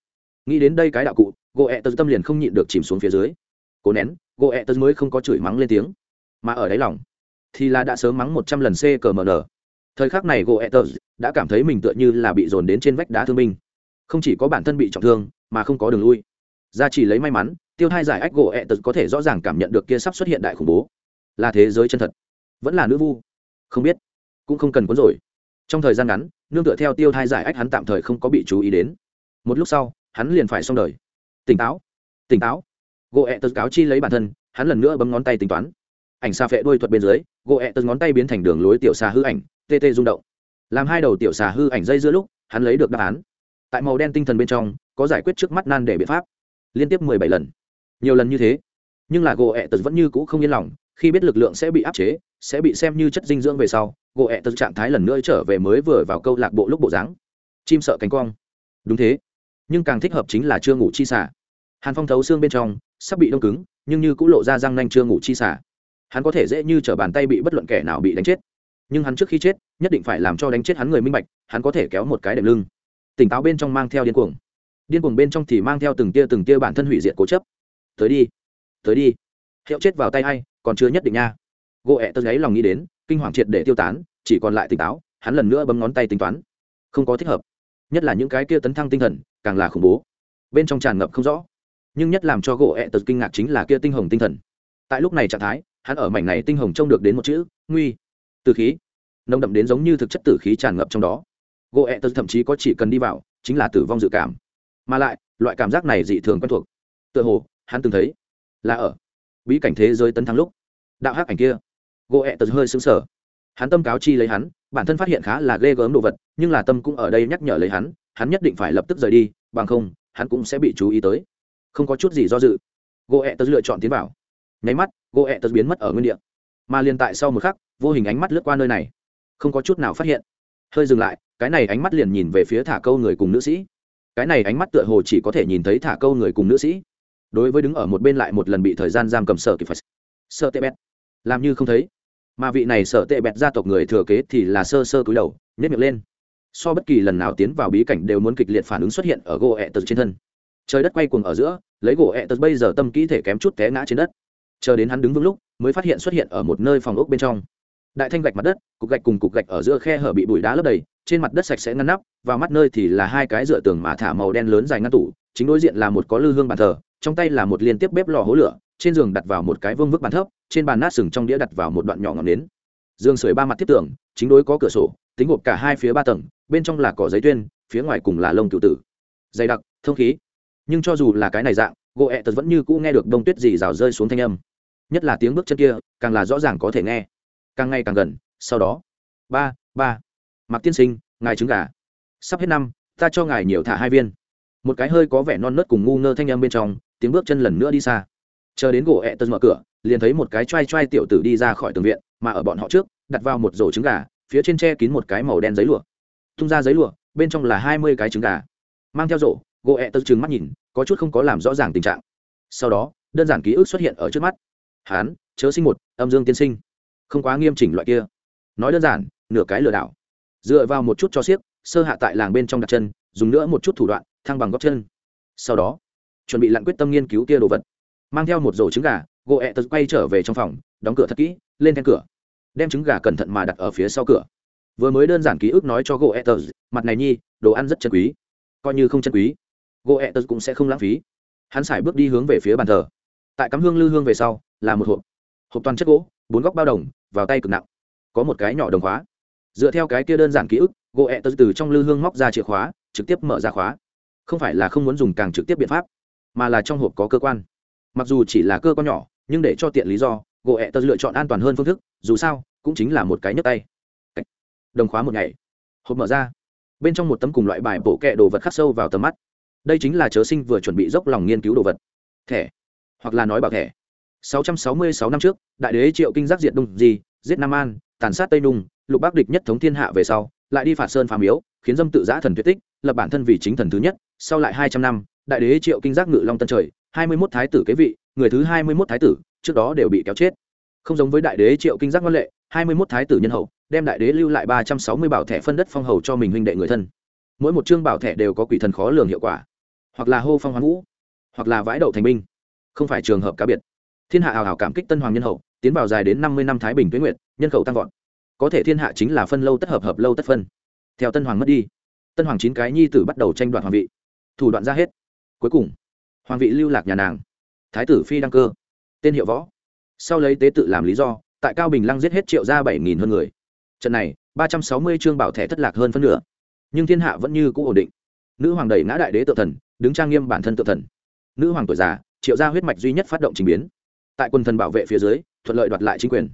Nghĩ đến đây cái đạo cụ gỗ ẹ tật tâm liền không nhịn được chìm xuống phía dưới. Cố nén gỗ ẹ tật mới không có chửi mắng lên tiếng, mà ở đáy lòng thì là đã sớm mắng một trăm lần c cờ mờ nở thời khắc này gỗ ẹ tật đã cảm thấy mình tựa như là bị dồn đến trên vách đá thương binh. Không chỉ có bản thân bị trọng thương, mà không có đường lui. Ra chỉ lấy may mắn, tiêu hai giải ách gỗ ẹ tật có thể rõ ràng cảm nhận được kia sắp xuất hiện đại khủng bố. Là thế giới chân thật. Vẫn là nữ vu. Không biết. Cũng không cần cuốn rồi trong thời gian ngắn, nương tựa theo tiêu thai giải ách hắn tạm thời không có bị chú ý đến. Một lúc sau, hắn liền phải xong đời. Tỉnh táo tỉnh táo. Gỗ ẹ tật cáo chi lấy bản thân, hắn lần nữa bấm ngón tay tính toán. Ảnh xa phệ đuôi thuật bên dưới gỗ ẹ tật ngón tay biến thành đường lối tiểu xà hư ảnh, tê tê rung động. Làm hai đầu tiểu xà hư ảnh dây giữa lúc, hắn lấy được đáp án. Tại màu đen tinh thần bên trong, có giải quyết trước mắt nan để biện pháp. Liên tiếp mười bảy lần. Nhiều lần như thế, nhưng là gỗ ẹ tật vẫn như cũ không yên lòng, khi biết lực lượng sẽ bị áp chế, sẽ bị xem như chất dinh dưỡng về sau gỗ ẹ tật trạng thái lần nữa trở về mới vừa vào câu lạc bộ lúc bộ dáng. Chim sợ cánh quang đúng thế. Nhưng càng thích hợp chính là chưa ngủ chi xả. Hàn phong thấu xương bên trong, sắp bị đông cứng, nhưng như cũng lộ ra răng nanh chưa ngủ chi xả. Hắn có thể dễ như t r ở bàn tay bị bất luận kẻ nào bị đánh chết. Nhưng hắn trước khi chết, nhất định phải làm cho đánh chết hắn người minh bạch, hắn có thể kéo một cái đệm lưng. Tỉnh táo bên trong mang theo điên cuồng. Điên cuồng bên trong thì mang theo từng tia từng tia bản thân hủy diệt cố chấp. Tới đi. Tới đi. Hiệu chết vào tay a i còn chưa nhất định nha. Gỗ ẹ tớ gáy lòng nghĩ đến kinh hoàng triệt để tiêu tán, chỉ còn lại tỉnh táo, hắn lần nữa bấm ngón tay tính toán. Không có thích hợp. Nhất là những cái kia tấn thăng tinh thần, càng là khủng bố. Bên trong tràn ngập không rõ. Nhưng nhất làm cho gỗ ẹ tật kinh ngạc chính là kia tinh hồng tinh thần. Tại lúc này trạng thái, hắn ở mảnh này tinh hồng trông được đến một chữ, nguy. Từ khí. Nồng đậm đến giống như thực chất tử khí tràn ngập trong đó. Gỗ ẹ tật thậm chí có chỉ cần đi vào, chính là tử vong dự cảm. Mà lại, loại cảm giác này dị thường quen thuộc. Tựa hồ, hắn từng thấy, là ở bí cảnh thế giới tấn thăng lúc. Đạo hắc ảnh kia gỗ ẹ tật hơi xứng sở hắn tâm cáo chi lấy hắn, bản thân phát hiện khá là ghê gớm đồ vật, nhưng là tâm cũng ở đây nhắc nhở lấy hắn hắn nhất định phải lập tức rời đi, bằng không, hắn cũng sẽ bị chú ý tới. Không có chút gì do dự, gỗ ẹ tật lựa chọn tiến vào. Nháy mắt, gỗ ẹ tật biến mất ở nguyên địa. Mà liền tại sau một khắc, vô hình ánh mắt lướt qua nơi này. Không có chút nào phát hiện. Hơi dừng lại, cái này ánh mắt liền nhìn về phía thả câu người cùng nữ sĩ. Cái này ánh mắt tựa hồ chỉ có thể nhìn thấy thả câu người cùng nữ sĩ. Đối với đứng ở một bên lại một lần bị thời gian giam cầm sở kịp phải sợ tệ bét làm như không thấy. Mà vị này sợ tệ bẹt gia tộc người thừa kế thì là sơ sơ cúi đầu nhét miệng lên. So bất kỳ lần nào tiến vào bí cảnh đều muốn kịch liệt phản ứng xuất hiện ở gỗ ẹ tật trên thân. Trời đất quay cuồng ở giữa, lấy gỗ ẹ tật bây giờ tâm kỹ thể kém chút té ngã trên đất. Chờ đến hắn đứng vững lúc, mới phát hiện xuất hiện ở một nơi phòng ốc bên trong. Đại thanh gạch mặt đất, cục gạch cùng cục gạch ở giữa khe hở bị bụi đá lấp đầy, trên mặt đất sạch sẽ ngăn nắp, vào mắt nơi thì là hai cái dựa tường mà thả màu đen lớn dài ngăn tủ, chính đối diện là một có lư hương bàn thờ, trong tay là một liên tiếp bếp lò hố lửa trên giường đặt vào một cái vương vức bàn thấp trên bàn nát sừng trong đĩa đặt vào một đoạn nhỏ ngọn nến. Giường sưởi ba mặt tiếp tưởng, chính đối có cửa sổ tính gộp cả hai phía ba tầng bên trong là cỏ giấy tuyên phía ngoài cùng là lông cựu tử. Dày đặc thông khí. Nhưng cho dù là cái này dạng gỗ ẹ tật vẫn như cũ nghe được đông tuyết dì rào rơi xuống thanh âm. Nhất là tiếng bước chân kia càng là rõ ràng có thể nghe. Càng ngày càng gần sau đó. Ba ba. Mặc tiên sinh ngài trứng gà. Sắp hết năm ta cho ngài nhiều thả hai viên. Một cái hơi có vẻ non nớt cùng ngu ngơ thanh âm bên trong tiếng bước chân lần nữa đi xa chờ đến gỗ ẹ tật mở cửa, liền thấy một cái t r a i t r a i tiểu tử đi ra khỏi tường viện, mà ở bọn họ trước, đặt vào một rổ trứng gà, phía trên tre kín một cái màu đen giấy lụa. Tung ra giấy lụa, bên trong là hai mươi cái trứng gà. Mang theo rổ, gỗ ẹ tật trứng mắt nhìn, có chút không có làm rõ ràng tình trạng. Sau đó, đơn giản ký ức xuất hiện ở trước mắt. Hán, chớ sinh một, âm dương tiên sinh. Không quá nghiêm chỉnh loại kia. Nói đơn giản, nửa cái lừa đảo. Dựa vào một chút cho xiếc sơ hạ tại làng bên trong đặt chân, dùng nữa một chút thủ đoạn, thăng bằng góc chân. Sau đó, chuẩn bị lặn quyết tâm nghiên cứu kia đồ vật mang theo một rổ trứng gà, gỗ ẹ tật quay trở về trong phòng, đóng cửa thật kỹ, lên then cửa. Đem trứng gà cẩn thận mà đặt ở phía sau cửa. Vừa mới đơn giản ký ức nói cho gỗ ẹ tật, mặt này nhi, đồ ăn rất chân quý. Coi như không chân quý, gỗ ẹ tật cũng sẽ không lãng phí. Hắn xài bước đi hướng về phía bàn thờ. Tại cắm hương lư hương về sau, là một hộp. Hộp toàn chất gỗ, bốn góc bao đồng, vào tay cực nặng. Có một cái nhỏ đồng khóa. Dựa theo cái kia đơn giản ký ức, gỗ ẹ tật từ trong lư hương móc ra chìa khóa, trực tiếp mở ra khóa. Không phải là không muốn dùng càng trực tiếp biện pháp, mà là trong hộp có cơ quan mặc dù chỉ là cơ quan nhỏ, nhưng để cho tiện lý do gỗ ẹ tờ lựa chọn an toàn hơn phương thức, dù sao, cũng chính là một cái nhấp tay. Đồng khóa một ngày. Hộp mở ra. Bên trong một tấm cùng loại bài bổ kẹ đồ vật khắc sâu vào tầm mắt. Đây chính là chớ sinh vừa chuẩn bị dốc lòng nghiên cứu đồ vật. Thẻ. Hoặc là nói bảo thẻ. 666 năm trước, đại đế triệu kinh giác diệt đông gì giết nam an, tàn sát tây nung lục bắc địch nhất thống thiên hạ về sau, lại đi phạt sơn phá miếu, khiến dâm tự giã thần tuyệt tích, lập bản thân vì chính thần thứ nhất. Sau lại hai trăm năm, đại đế triệu kinh giác ngự long tân trời hai mươi mốt thái tử kế vị, người thứ hai mươi mốt thái tử, trước đó đều bị kéo chết. Không giống với đại đế triệu kinh giác ngoan lệ, hai mươi mốt thái tử nhân hậu, đem đại đế lưu lại ba trăm sáu mươi bảo thẻ phân đất phong hầu cho mình huynh đệ người thân. Mỗi một chương bảo thẻ đều có quỷ thần khó lường hiệu quả. Hoặc là hô phong hoán vũ, hoặc là vãi đậu thành binh. Không phải trường hợp cá biệt. Thiên hạ hào hào cảm kích tân hoàng nhân hậu, tiến vào dài đến năm mươi năm thái bình tuyến nguyện nhân khẩu tăng vọt. Có thể thiên hạ chính là phân lâu tất hợp hợp lâu tất phân. Theo tân hoàng mất đi, tân hoàng chín cái nhi tử bắt đầu tranh đoạt hoàng vị. Thủ đoạn ra hết. Cuối cùng hoàng vị lưu lạc nhà nàng. Thái tử phi đăng cơ. Tên hiệu võ. Sau lấy tế tự làm lý do, tại cao bình lăng giết hết triệu ra bảy nghìn hơn người. Trận này, ba trăm sáu mươi chương bảo thẻ thất lạc hơn phân nửa. Nhưng thiên hạ vẫn như cũ ổn định. Nữ hoàng đẩy ngã đại đế tự thần, đứng trang nghiêm bản thân tự thần. Nữ hoàng tuổi già, triệu gia huyết mạch duy nhất phát động trình biến. Tại quân thần bảo vệ phía dưới, thuận lợi đoạt lại chính quyền.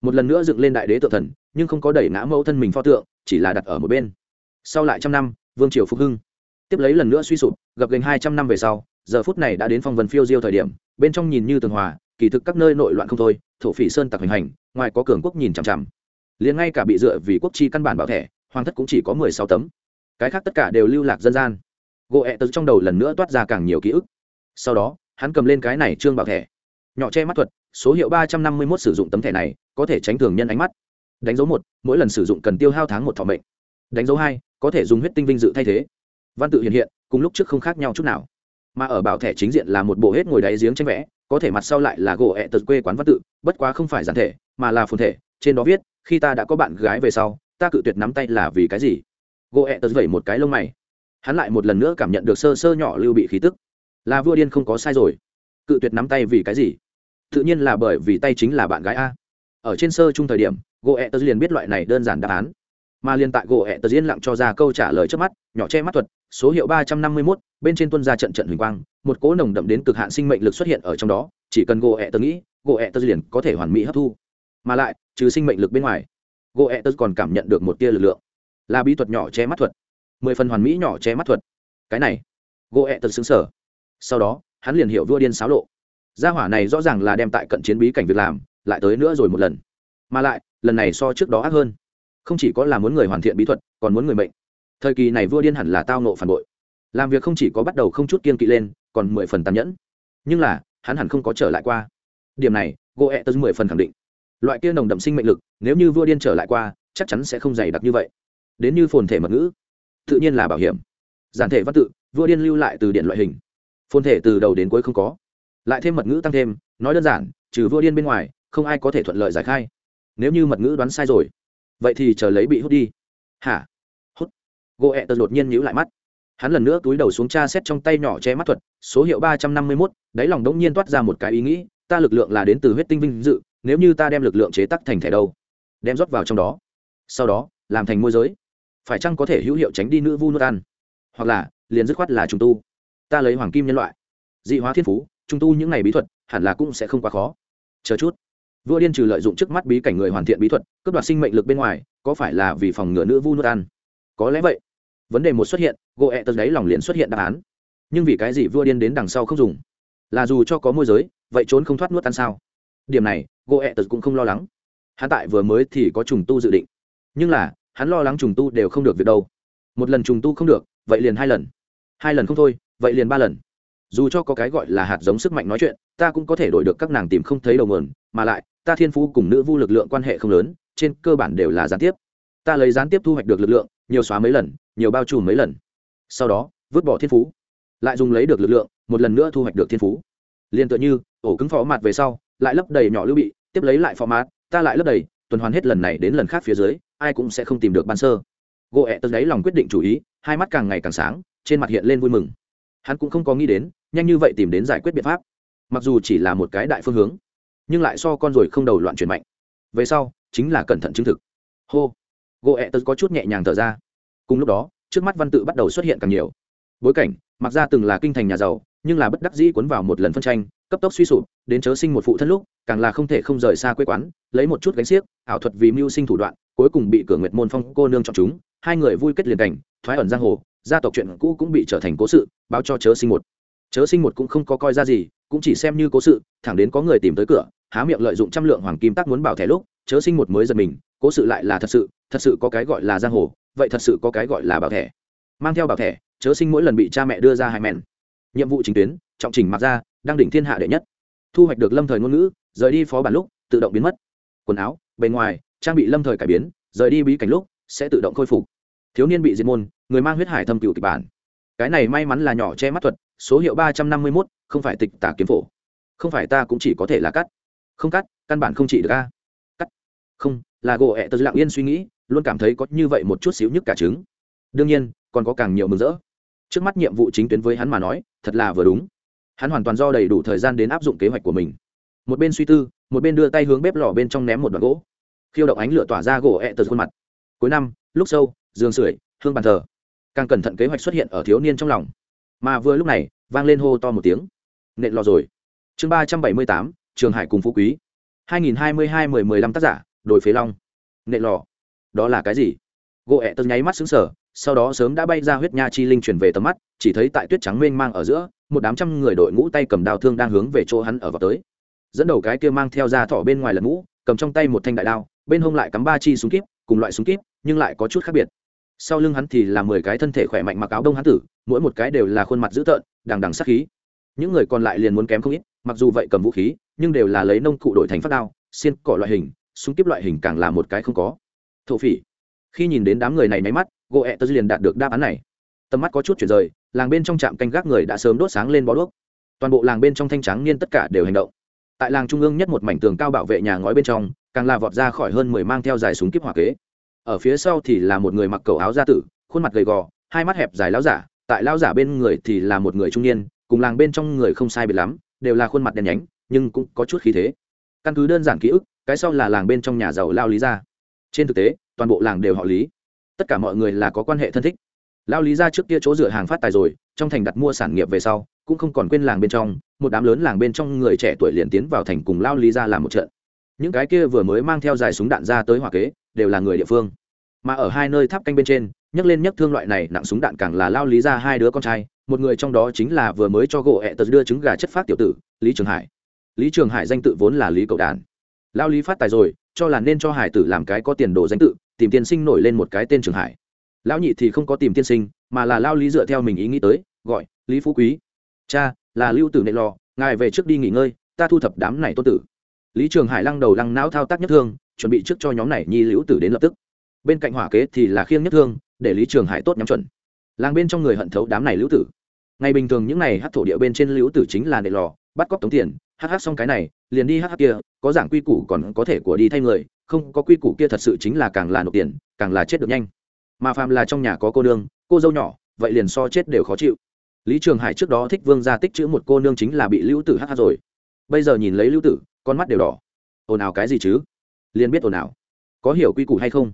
Một lần nữa dựng lên đại đế tự thần, nhưng không có đẩy ngã mẫu thân mình pho tượng, chỉ là đặt ở một bên. Sau lại trăm năm, vương triều phục hưng. Tiếp lấy lần nữa suy sụp gập gành hai trăm năm về sau giờ phút này đã đến phong vân phiêu diêu thời điểm, bên trong nhìn như tường hòa, kỳ thực các nơi nội loạn không thôi, thổ phỉ sơn tặc hình hành, ngoài có cường quốc nhìn chằm chằm. Liền ngay cả bị dựa vì quốc chi căn bản bảo thẻ, hoàng thất cũng chỉ có mười sáu tấm. Cái khác tất cả đều lưu lạc dân gian. Gỗ ẹ tớ trong đầu lần nữa toát ra càng nhiều ký ức. Sau đó, hắn cầm lên cái này trương bảo thẻ. Nhỏ che mắt thuật, số hiệu ba trăm năm mươi mốt sử dụng tấm thẻ này, có thể tránh thường nhân ánh mắt. Đánh dấu một, mỗi lần sử dụng cần tiêu hao tháng một thọ mệnh. Đánh dấu hai, có thể dùng huyết tinh vinh dự thay thế. Văn tự hiện hiện, cùng lúc trước không khác nhau chút nào mà ở bảo thẻ chính diện là một bộ hết ngồi đáy giếng tranh vẽ, có thể mặt sau lại là gỗ ẹ tật quê quán văn tự, bất quá không phải giản thể, mà là phồn thể, trên đó viết, khi ta đã có bạn gái về sau, ta cự tuyệt nắm tay là vì cái gì? Gỗ ẹ tật vẩy một cái lông mày. Hắn lại một lần nữa cảm nhận được sơ sơ nhỏ lưu bị khí tức. Là vua điên không có sai rồi. Cự tuyệt nắm tay vì cái gì? Tự nhiên là bởi vì tay chính là bạn gái a. Ở trên sơ chung thời điểm, gỗ ẹ tật liền biết loại này đơn giản đáp án mà liên tại gỗ ẹ tờ yên lặng cho ra câu trả lời trước mắt, nhỏ che mắt thuật, số hiệu ba trăm năm mươi mốt, bên trên tuân ra trận trận huỳnh quang, một cỗ nồng đậm đến cực hạn sinh mệnh lực xuất hiện ở trong đó, chỉ cần gỗ ẹ tờ nghĩ, gỗ ẹ tờ liền có thể hoàn mỹ hấp thu. Mà lại, trừ sinh mệnh lực bên ngoài, gỗ ẹ tờ còn cảm nhận được một tia lực lượng. Là bí thuật nhỏ che mắt thuật. Mười phần hoàn mỹ nhỏ che mắt thuật. Cái này, gỗ ẹ tờ xứng sở. Sau đó, hắn liền hiểu vua điên xáo lộ. Gia hỏa này rõ ràng là đem tại cận chiến bí cảnh việc làm, lại tới nữa rồi một lần. Mà lại, lần này so trước đó ác hơn không chỉ có là muốn người hoàn thiện bí thuật, còn muốn người mệnh. Thời kỳ này vua điên hẳn là tao nộ phản bội. Làm việc không chỉ có bắt đầu không chút kiên kỵ lên, còn mười phần tàn nhẫn. Nhưng là, hắn hẳn không có trở lại qua. Điểm này gỗ ẹ tớ mười phần khẳng định. Loại kia nồng đậm sinh mệnh lực, nếu như vua điên trở lại qua, chắc chắn sẽ không dày đặc như vậy. Đến như phồn thể mật ngữ. Tự nhiên là bảo hiểm. Giản thể văn tự, vua điên lưu lại từ điện loại hình. Phồn thể từ đầu đến cuối không có. Lại thêm mật ngữ tăng thêm, nói đơn giản, trừ vua điên bên ngoài, không ai có thể thuận lợi giải khai. Nếu như mật ngữ đoán sai rồi vậy thì chờ lấy bị hút đi. Hả? Hút? Gỗ ẹ tật đột nhiên nhíu lại mắt. Hắn lần nữa túi đầu xuống tra xét trong tay nhỏ che mắt thuật, số hiệu ba trăm năm mươi mốt, đáy lòng đống nhiên toát ra một cái ý nghĩ, ta lực lượng là đến từ huyết tinh vinh dự, nếu như ta đem lực lượng chế tắc thành thẻ đâu? Đem rót vào trong đó. Sau đó, làm thành môi giới. Phải chăng có thể hữu hiệu tránh đi nữ vu nuốt ăn? Hoặc là, liền dứt khoát là trùng tu. Ta lấy hoàng kim nhân loại. Dị hóa thiên phú, trùng tu những ngày bí thuật, hẳn là cũng sẽ không quá khó. Chờ chút vua điên trừ lợi dụng trước mắt bí cảnh người hoàn thiện bí thuật, cướp đoạt sinh mệnh lực bên ngoài, có phải là vì phòng ngừa nữ vu nuốt ăn? Có lẽ vậy. Vấn đề một xuất hiện gỗ ẹ tật đấy lòng liền xuất hiện đáp án. Nhưng vì cái gì vua điên đến đằng sau không dùng? Là dù cho có môi giới, vậy trốn không thoát nuốt ăn sao? Điểm này gỗ ẹ tật cũng không lo lắng. Hắn tại vừa mới thì có trùng tu dự định. Nhưng là, hắn lo lắng trùng tu đều không được việc đâu. Một lần trùng tu không được, vậy liền hai lần. Hai lần không thôi, vậy liền ba lần. Dù cho có cái gọi là hạt giống sức mạnh nói chuyện, ta cũng có thể đổi được các nàng tìm không thấy đầu mườn mà lại ta thiên phú cùng nữ vu lực lượng quan hệ không lớn, trên cơ bản đều là gián tiếp. Ta lấy gián tiếp thu hoạch được lực lượng, nhiều xóa mấy lần, nhiều bao trùm mấy lần. Sau đó, vứt bỏ thiên phú. Lại dùng lấy được lực lượng, một lần nữa thu hoạch được thiên phú. Liền tựa như, ổ cứng phó mặt về sau, lại lấp đầy nhỏ lưu bị, tiếp lấy lại phó mát ta lại lấp đầy, tuần hoàn hết lần này đến lần khác phía dưới, ai cũng sẽ không tìm được ban sơ. Gỗ ẹ tớ đấy lòng quyết định chủ ý, hai mắt càng ngày càng sáng, trên mặt hiện lên vui mừng. Hắn cũng không có nghĩ đến, nhanh như vậy tìm đến giải quyết biện pháp. Mặc dù chỉ là một cái đại phương hướng nhưng lại so con rồi không đầu loạn chuyển mạnh. Về sau, chính là cẩn thận chứng thực. Hô. Gỗ ẹ tớ có chút nhẹ nhàng thở ra. Cùng lúc đó, trước mắt văn tự bắt đầu xuất hiện càng nhiều. Bối cảnh, mặc ra từng là kinh thành nhà giàu, nhưng là bất đắc dĩ cuốn vào một lần phân tranh, cấp tốc suy sụp, đến chớ sinh một phụ thân lúc, càng là không thể không rời xa quê quán, lấy một chút gánh xiếc, ảo thuật vì mưu sinh thủ đoạn, cuối cùng bị cửa nguyệt môn phong cô nương chọn chúng, hai người vui kết liền cảnh, thoái ẩn giang hồ, gia tộc chuyện cũ cũng bị trở thành cố sự, báo cho chớ sinh một chớ sinh một cũng không có coi ra gì, cũng chỉ xem như cố sự, thẳng đến có người tìm tới cửa, há miệng lợi dụng trăm lượng hoàng kim tắc muốn bảo thẻ lúc, chớ sinh một mới giật mình, cố sự lại là thật sự thật sự có cái gọi là giang hồ, vậy thật sự có cái gọi là bảo thẻ. Mang theo bảo thẻ, chớ sinh mỗi lần bị cha mẹ đưa ra hai mẹn. Nhiệm vụ chính tuyến, trọng trình mặc ra, đang đỉnh thiên hạ đệ nhất. Thu hoạch được lâm thời ngôn ngữ, rời đi phó bản lúc, tự động biến mất. Quần áo, bề ngoài, trang bị lâm thời cải biến, rời đi bí cảnh lúc, sẽ tự động khôi phục. Thiếu niên bị diệt môn, người mang huyết hải thâm cựu kịch bản. Cái này may mắn là nhỏ che mắt thuật số hiệu ba trăm năm mươi mốt, không phải tịch tả kiếm phổ. Không phải ta cũng chỉ có thể là cắt. Không cắt, căn bản không chỉ được a. Cắt. Không, là gỗ ẹ tớ lặng yên suy nghĩ, luôn cảm thấy có như vậy một chút xíu nhức cả trứng. Đương nhiên, còn có càng nhiều mừng rỡ. Trước mắt nhiệm vụ chính tuyến với hắn mà nói, thật là vừa đúng. Hắn hoàn toàn do đầy đủ thời gian đến áp dụng kế hoạch của mình. Một bên suy tư, một bên đưa tay hướng bếp lò bên trong ném một đoạn gỗ. Khiêu động ánh lửa tỏa ra gỗ ẹ tờ khuôn mặt. Cuối năm, lúc sâu, giường sưởi, hương bàn thờ. Càng cẩn thận kế hoạch xuất hiện ở thiếu niên trong lòng mà vừa lúc này, vang lên hô to một tiếng. Nện lò rồi. Chương ba trăm bảy mươi tám, trường hải cùng phú quý. Hai nghìn hai mươi hai mười mười lăm tác giả đổi phế long. Nện lò. Đó là cái gì? Gỗ ẹ tớ nháy mắt xứng sở sau đó sớm đã bay ra huyết nha chi linh chuyển về tầm mắt, chỉ thấy tại tuyết trắng mênh mang ở giữa, một đám trăm người đội ngũ tay cầm đào thương đang hướng về chỗ hắn ở vào tới. Dẫn đầu cái kia mang theo ra thỏ bên ngoài lật mũ, cầm trong tay một thanh đại đao, bên hông lại cắm ba chi súng kíp, cùng loại súng kíp, nhưng lại có chút khác biệt sau lưng hắn thì là mười cái thân thể khỏe mạnh mặc áo đông hắn tử, mỗi một cái đều là khuôn mặt dữ tợn, đằng đằng sắc khí. Những người còn lại liền muốn kém không ít, mặc dù vậy cầm vũ khí, nhưng đều là lấy nông cụ đổi thành phát đao, xiên cỏ loại hình, súng kíp loại hình càng là một cái không có. Thổ phỉ. Khi nhìn đến đám người này máy mắt gỗ ẹ tớ liền đạt được đáp án này. Tầm mắt có chút chuyển rời, làng bên trong trạm canh gác người đã sớm đốt sáng lên bó đuốc. Toàn bộ làng bên trong thanh trắng niên tất cả đều hành động. Tại làng trung ương nhất một mảnh tường cao bảo vệ nhà ngói bên trong, càng là vọt ra khỏi hơn mười mang theo dài súng kíp hỏa kế ở phía sau thì là một người mặc cầu áo gia tử, khuôn mặt gầy gò, hai mắt hẹp dài lão giả, tại lão giả bên người thì là một người trung niên, cùng làng bên trong người không sai biệt lắm, đều là khuôn mặt đen nhánh, nhưng cũng có chút khí thế. Căn cứ đơn giản ký ức, cái sau là làng bên trong nhà giàu lao lý gia. Trên thực tế, toàn bộ làng đều họ lý. Tất cả mọi người là có quan hệ thân thích. Lao lý ra trước kia chỗ dựa hàng phát tài rồi, trong thành đặt mua sản nghiệp về sau, cũng không còn quên làng bên trong, một đám lớn làng bên trong người trẻ tuổi liền tiến vào thành cùng lao lý ra làm một trận những cái kia vừa mới mang theo dài súng đạn ra tới hỏa kế, đều là người địa phương. Mà ở hai nơi tháp canh bên trên, nhấc lên nhấc thương loại này, nặng súng đạn càng là lao lý ra hai đứa con trai, một người trong đó chính là vừa mới cho gỗ ẹ tật đưa trứng gà chất phát tiểu tử, lý trường hải. Lý trường hải danh tự vốn là lý cầu đàn. Lao lý phát tài rồi, cho là nên cho hải tử làm cái có tiền đồ danh tự, tìm tiên sinh nổi lên một cái tên trường hải. Lão nhị thì không có tìm tiên sinh, mà là lao lý dựa theo mình ý nghĩ tới, gọi, lý phú quý. Cha, là lưu tử nệ lò, ngài về trước đi nghỉ ngơi, ta thu thập đám này tôn tử lý trường hải lăng đầu lăng não thao tác nhất thương, chuẩn bị trước cho nhóm này nhi liễu tử đến lập tức. Bên cạnh hỏa kế thì là khiêng nhất thương, để lý trường hải tốt nhắm chuẩn. Làng bên trong người hận thấu đám này liễu tử. Ngày bình thường những này hát thổ địa bên trên liễu tử chính là nệ lò, bắt cóc tống tiền, hát hát xong cái này, liền đi hát hát kia, có giảng quy củ còn có thể của đi thay người, không có quy củ kia thật sự chính là càng là nộp tiền, càng là chết được nhanh. Mà phàm là trong nhà có cô nương, cô dâu nhỏ, vậy liền so chết đều khó chịu. Lý trường hải trước đó thích vương gia tích chữ một cô nương chính là bị lưu tử hát rồi. Bây giờ nhìn lấy lưu tử con mắt đều đỏ. Ồn ào cái gì chứ? Liền biết ồn ào. Có hiểu quy củ hay không?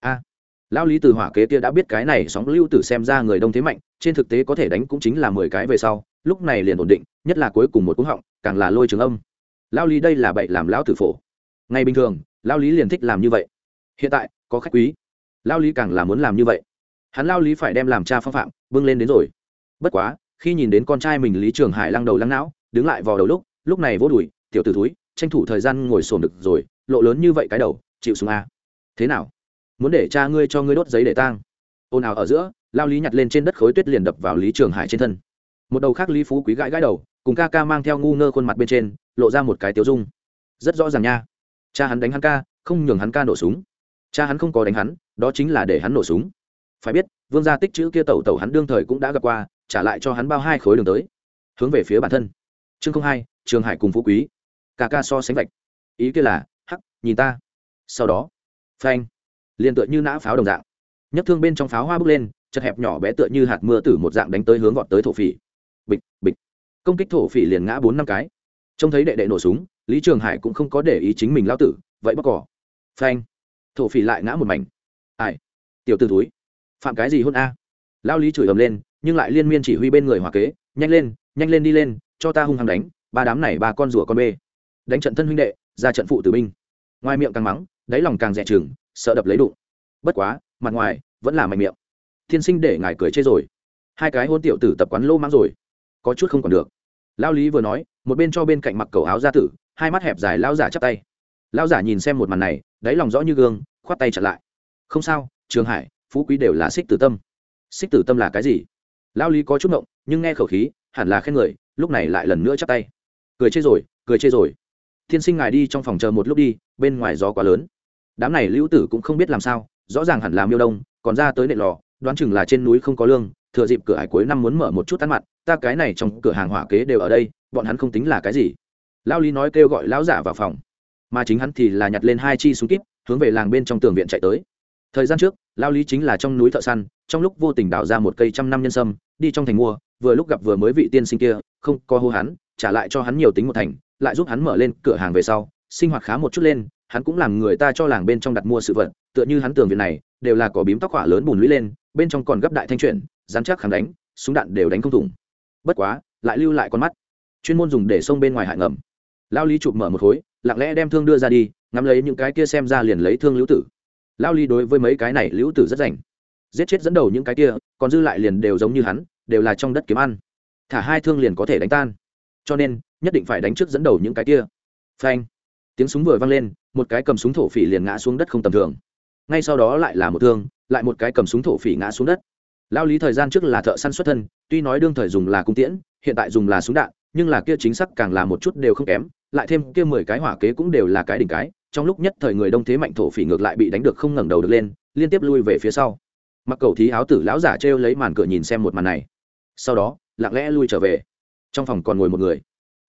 A. Lão lý từ hỏa kế kia đã biết cái này sóng lưu tử xem ra người đông thế mạnh, trên thực tế có thể đánh cũng chính là mười cái về sau, lúc này liền ổn định, nhất là cuối cùng một cú họng, càng là lôi trường âm. Lão lý đây là bậy làm lão tử phổ. Ngày bình thường, lão lý liền thích làm như vậy. Hiện tại, có khách quý. Lão lý càng là muốn làm như vậy. Hắn lão lý phải đem làm cha phong phạm, bưng lên đến rồi. Bất quá, khi nhìn đến con trai mình lý trường hải lăng đầu lăng não, đứng lại vào đầu lúc lúc này vô đùi, tiểu t ử thúi tranh thủ thời gian ngồi sồn được rồi, lộ lớn như vậy cái đầu, chịu xuống a à. thế nào? Muốn để cha ngươi cho ngươi đốt giấy để tang. Ồn ào ở giữa, lao lý nhặt lên trên đất khối tuyết liền đập vào lý trường hải trên thân. Một đầu khác lý phú quý gãi gãi đầu, cùng ca ca mang theo ngu ngơ khuôn mặt bên trên, lộ ra một cái tiêu dung. Rất rõ ràng nha. Cha hắn đánh hắn ca, không nhường hắn ca nổ súng. Cha hắn không có đánh hắn, đó chính là để hắn nổ súng. Phải biết, vương gia tích chữ kia tẩu tẩu hắn đương thời cũng đã gặp qua, trả lại cho hắn bao hai khối đường tới. Hướng về phía bản thân. Chương không hai, trường hải cùng phú quý ca ca so sánh vạch. Ý kia là, hắc, nhìn ta. Sau đó, phanh, liền tựa như nã pháo đồng dạng. Nhấc thương bên trong pháo hoa bước lên, chật hẹp nhỏ bé tựa như hạt mưa tử một dạng đánh tới hướng vọt tới thổ phỉ. Bịch bịch. Công kích thổ phỉ liền ngã bốn năm cái. Trông thấy đệ đệ nổ súng, lý trường hải cũng không có để ý chính mình lao tử, vậy bóc cỏ. Phanh, thổ phỉ lại ngã một mảnh. Ai? Tiểu t ử túi phạm cái gì hôn a? Lao lý chửi ầm lên, nhưng lại liên miên chỉ huy bên người hòa kế, nhanh lên nhanh lên đi lên, cho ta hung hăng đánh, ba đám này ba con rủa con bê đánh trận thân huynh đệ, ra trận phụ tử binh. Ngoài miệng càng mắng, đáy lòng càng rẻ chừng, sợ đập lấy đụng. Bất quá, mặt ngoài, vẫn là mạnh miệng. Thiên sinh để ngài cười chê rồi. Hai cái hôn tiểu tử tập quán lô mang rồi. Có chút không còn được. Lao lý vừa nói, một bên cho bên cạnh mặc cầu áo ra tử, hai mắt hẹp dài lao giả chắp tay. Lao giả nhìn xem một màn này, đáy lòng rõ như gương, khoát tay chặt lại. Không sao, trường hải, phú quý đều là xích tử tâm. Xích tử tâm là cái gì? Lao lý có chút ngộng, nhưng nghe khẩu khí, hẳn là khen người, lúc này lại lần nữa chắp tay. Cười chê rồi, cười chê rồi thiên sinh ngài đi trong phòng chờ một lúc đi, bên ngoài gió quá lớn. Đám này lưu tử cũng không biết làm sao, rõ ràng hẳn là miêu đông, còn ra tới nệ lò, đoán chừng là trên núi không có lương, thừa dịp cửa hải cuối năm muốn mở một chút ăn mặt. ta cái này trong cửa hàng hỏa kế đều ở đây, bọn hắn không tính là cái gì. Lao lý nói kêu gọi lão giả vào phòng. Mà chính hắn thì là nhặt lên hai chi súng kíp, hướng về làng bên trong tường viện chạy tới. Thời gian trước lao lý chính là trong núi thợ săn, trong lúc vô tình đào ra một cây trăm năm nhân sâm, đi trong thành mua, vừa lúc gặp vừa mới vị tiên sinh kia, không có hô hắn, trả lại cho hắn nhiều tính một thành lại giúp hắn mở lên cửa hàng về sau, sinh hoạt khá một chút lên, hắn cũng làm người ta cho làng bên trong đặt mua sự vật, tựa như hắn tường viện này, đều là có bím tóc hỏa lớn bùn lũy lên, bên trong còn gấp đại thanh chuyển, dán chắc kháng đánh, súng đạn đều đánh không thủng. Bất quá, lại lưu lại con mắt. Chuyên môn dùng để xông bên ngoài hại ngầm. Lao lý chụp mở một khối, lặng lẽ đem thương đưa ra đi, ngắm lấy những cái kia xem ra liền lấy thương lữ tử. Lao lý đối với mấy cái này lữ tử rất rảnh. Giết chết dẫn đầu những cái kia, còn dư lại liền đều giống như hắn, đều là trong đất kiếm ăn. Thả hai thương liền có thể đánh tan. Cho nên nhất định phải đánh trước dẫn đầu những cái kia. Phanh. Tiếng súng vừa vang lên, một cái cầm súng thổ phỉ liền ngã xuống đất không tầm thường. Ngay sau đó lại là một thương, lại một cái cầm súng thổ phỉ ngã xuống đất. Lao lý thời gian trước là thợ săn xuất thân, tuy nói đương thời dùng là cung tiễn, hiện tại dùng là súng đạn, nhưng là kia chính xác càng là một chút đều không kém, lại thêm kia mười cái hỏa kế cũng đều là cái đỉnh cái, trong lúc nhất thời người đông thế mạnh thổ phỉ ngược lại bị đánh được không ngẩng đầu được lên, liên tiếp lui về phía sau. Mặc cầu thí áo tử lão giả trêu lấy màn cửa nhìn xem một màn này. Sau đó, lặng lẽ lui trở về. Trong phòng còn ngồi một người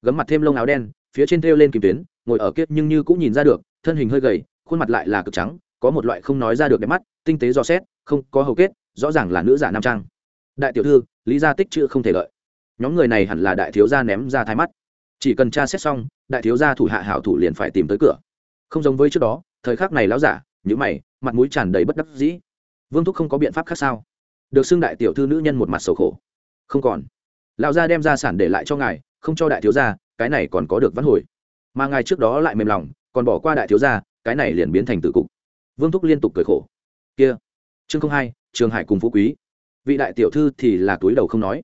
gấm mặt thêm lông áo đen, phía trên thêu lên kim tuyến, ngồi ở kiếp nhưng như cũng nhìn ra được, thân hình hơi gầy, khuôn mặt lại là cực trắng, có một loại không nói ra được đẹp mắt, tinh tế do xét, không có hầu kết, rõ ràng là nữ giả nam trang. Đại tiểu thư, lý gia tích chữ không thể lợi. Nhóm người này hẳn là đại thiếu gia ném ra thái mắt. Chỉ cần tra xét xong, đại thiếu gia thủ hạ hảo thủ liền phải tìm tới cửa. Không giống với trước đó, thời khắc này láo giả nhữ mày, mặt mũi tràn đầy bất đắc dĩ. Vương thúc không có biện pháp khác sao? Được xưng đại tiểu thư nữ nhân một mặt sầu khổ. Không còn. Lão gia đem gia sản để lại cho ngài không cho đại thiếu gia, cái này còn có được vãn hồi. Mà ngài trước đó lại mềm lòng, còn bỏ qua đại thiếu gia, cái này liền biến thành tử cục. Vương thúc liên tục cười khổ. Kia, chương không hai, trường hải cùng phú quý. Vị đại tiểu thư thì là túi đầu không nói.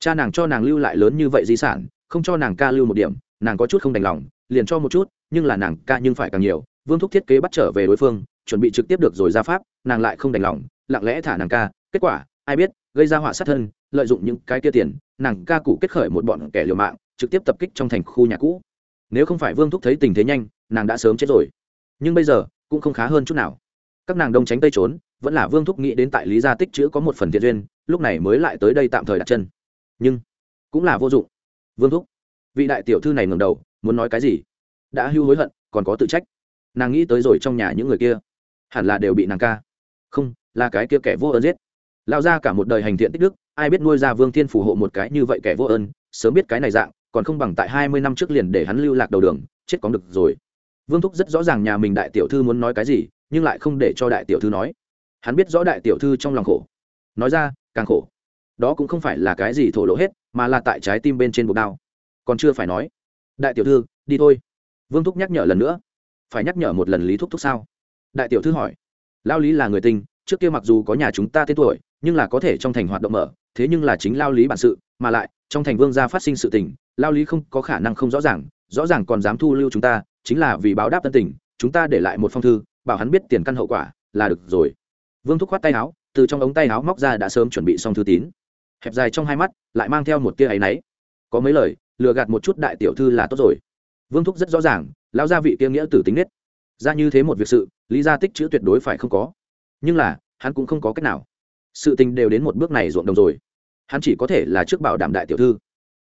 Cha nàng cho nàng lưu lại lớn như vậy di sản, không cho nàng ca lưu một điểm, nàng có chút không đành lòng, liền cho một chút, nhưng là nàng ca nhưng phải càng nhiều. Vương thúc thiết kế bắt trở về đối phương, chuẩn bị trực tiếp được rồi ra pháp, nàng lại không đành lòng, lặng lẽ thả nàng ca. Kết quả, ai biết gây ra họa sát thân, lợi dụng những cái kia tiền, nàng ca cụ kết khởi một bọn kẻ liều mạng, trực tiếp tập kích trong thành khu nhà cũ. Nếu không phải vương thúc thấy tình thế nhanh, nàng đã sớm chết rồi. Nhưng bây giờ, cũng không khá hơn chút nào. Các nàng đông tránh tây trốn, vẫn là vương thúc nghĩ đến tại lý gia tích chữ có một phần thiện duyên, lúc này mới lại tới đây tạm thời đặt chân. Nhưng, cũng là vô dụng. Vương thúc, vị đại tiểu thư này ngừng đầu, muốn nói cái gì? Đã hưu hối hận, còn có tự trách. Nàng nghĩ tới rồi trong nhà những người kia. Hẳn là đều bị nàng ca. Không, là cái kia kẻ vô ơn giết lao ra cả một đời hành thiện tích đức, ai biết nuôi ra vương thiên phù hộ một cái như vậy kẻ vô ơn, sớm biết cái này dạng, còn không bằng tại hai mươi năm trước liền để hắn lưu lạc đầu đường, chết có được rồi. Vương thúc rất rõ ràng nhà mình đại tiểu thư muốn nói cái gì, nhưng lại không để cho đại tiểu thư nói. Hắn biết rõ đại tiểu thư trong lòng khổ. Nói ra, càng khổ. Đó cũng không phải là cái gì thổ lộ hết, mà là tại trái tim bên trên bục đao. Còn chưa phải nói. Đại tiểu thư, đi thôi. Vương thúc nhắc nhở lần nữa. Phải nhắc nhở một lần lý thúc thúc sao? Đại tiểu thư hỏi. Lao lý là người tình, trước kia mặc dù có nhà chúng ta tên tuổi nhưng là có thể trong thành hoạt động mở, thế nhưng là chính lao lý bản sự, mà lại, trong thành vương gia phát sinh sự tình, lao lý không có khả năng không rõ ràng rõ ràng còn dám thu lưu chúng ta, chính là vì báo đáp tân tình, chúng ta để lại một phong thư, bảo hắn biết tiền căn hậu quả, là được rồi. Vương thúc khoát tay áo, từ trong ống tay áo móc ra đã sớm chuẩn bị xong thư tín. Hẹp dài trong hai mắt, lại mang theo một tia áy náy. Có mấy lời, lừa gạt một chút đại tiểu thư là tốt rồi. Vương thúc rất rõ ràng, lão gia vị kia nghĩa tử tính nết. Ra như thế một việc sự, lý gia tích chữ tuyệt đối phải không có. Nhưng là, hắn cũng không có cách nào sự tình đều đến một bước này ruộng đồng rồi. Hắn chỉ có thể là trước bảo đảm đại tiểu thư.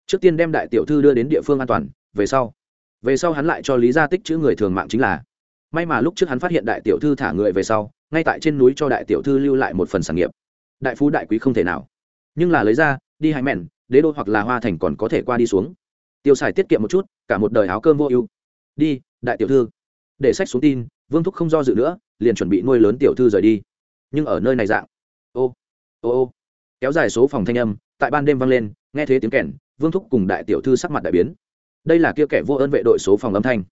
Trước tiên đem đại tiểu thư đưa đến địa phương an toàn, về sau về sau hắn lại cho lý gia tích chữ người thường mạng chính là. May mà lúc trước hắn phát hiện đại tiểu thư thả người về sau, ngay tại trên núi cho đại tiểu thư lưu lại một phần sản nghiệp. Đại phú đại quý không thể nào. Nhưng là lấy ra, đi hai mẹn, đế đô hoặc là hoa thành còn có thể qua đi xuống. Tiêu xài tiết kiệm một chút, cả một đời áo cơm vô ưu. Đi, đại tiểu thư. Để sách xuống tin, vương thúc không do dự nữa, liền chuẩn bị nuôi lớn tiểu thư rời đi. Nhưng ở nơi này dạng, ô ô ô. Kéo dài số phòng thanh âm, tại ban đêm vang lên, nghe thấy tiếng kèn, vương thúc cùng đại tiểu thư sắc mặt đại biến. Đây là kia kẻ vô ơn vệ đội số phòng âm thanh.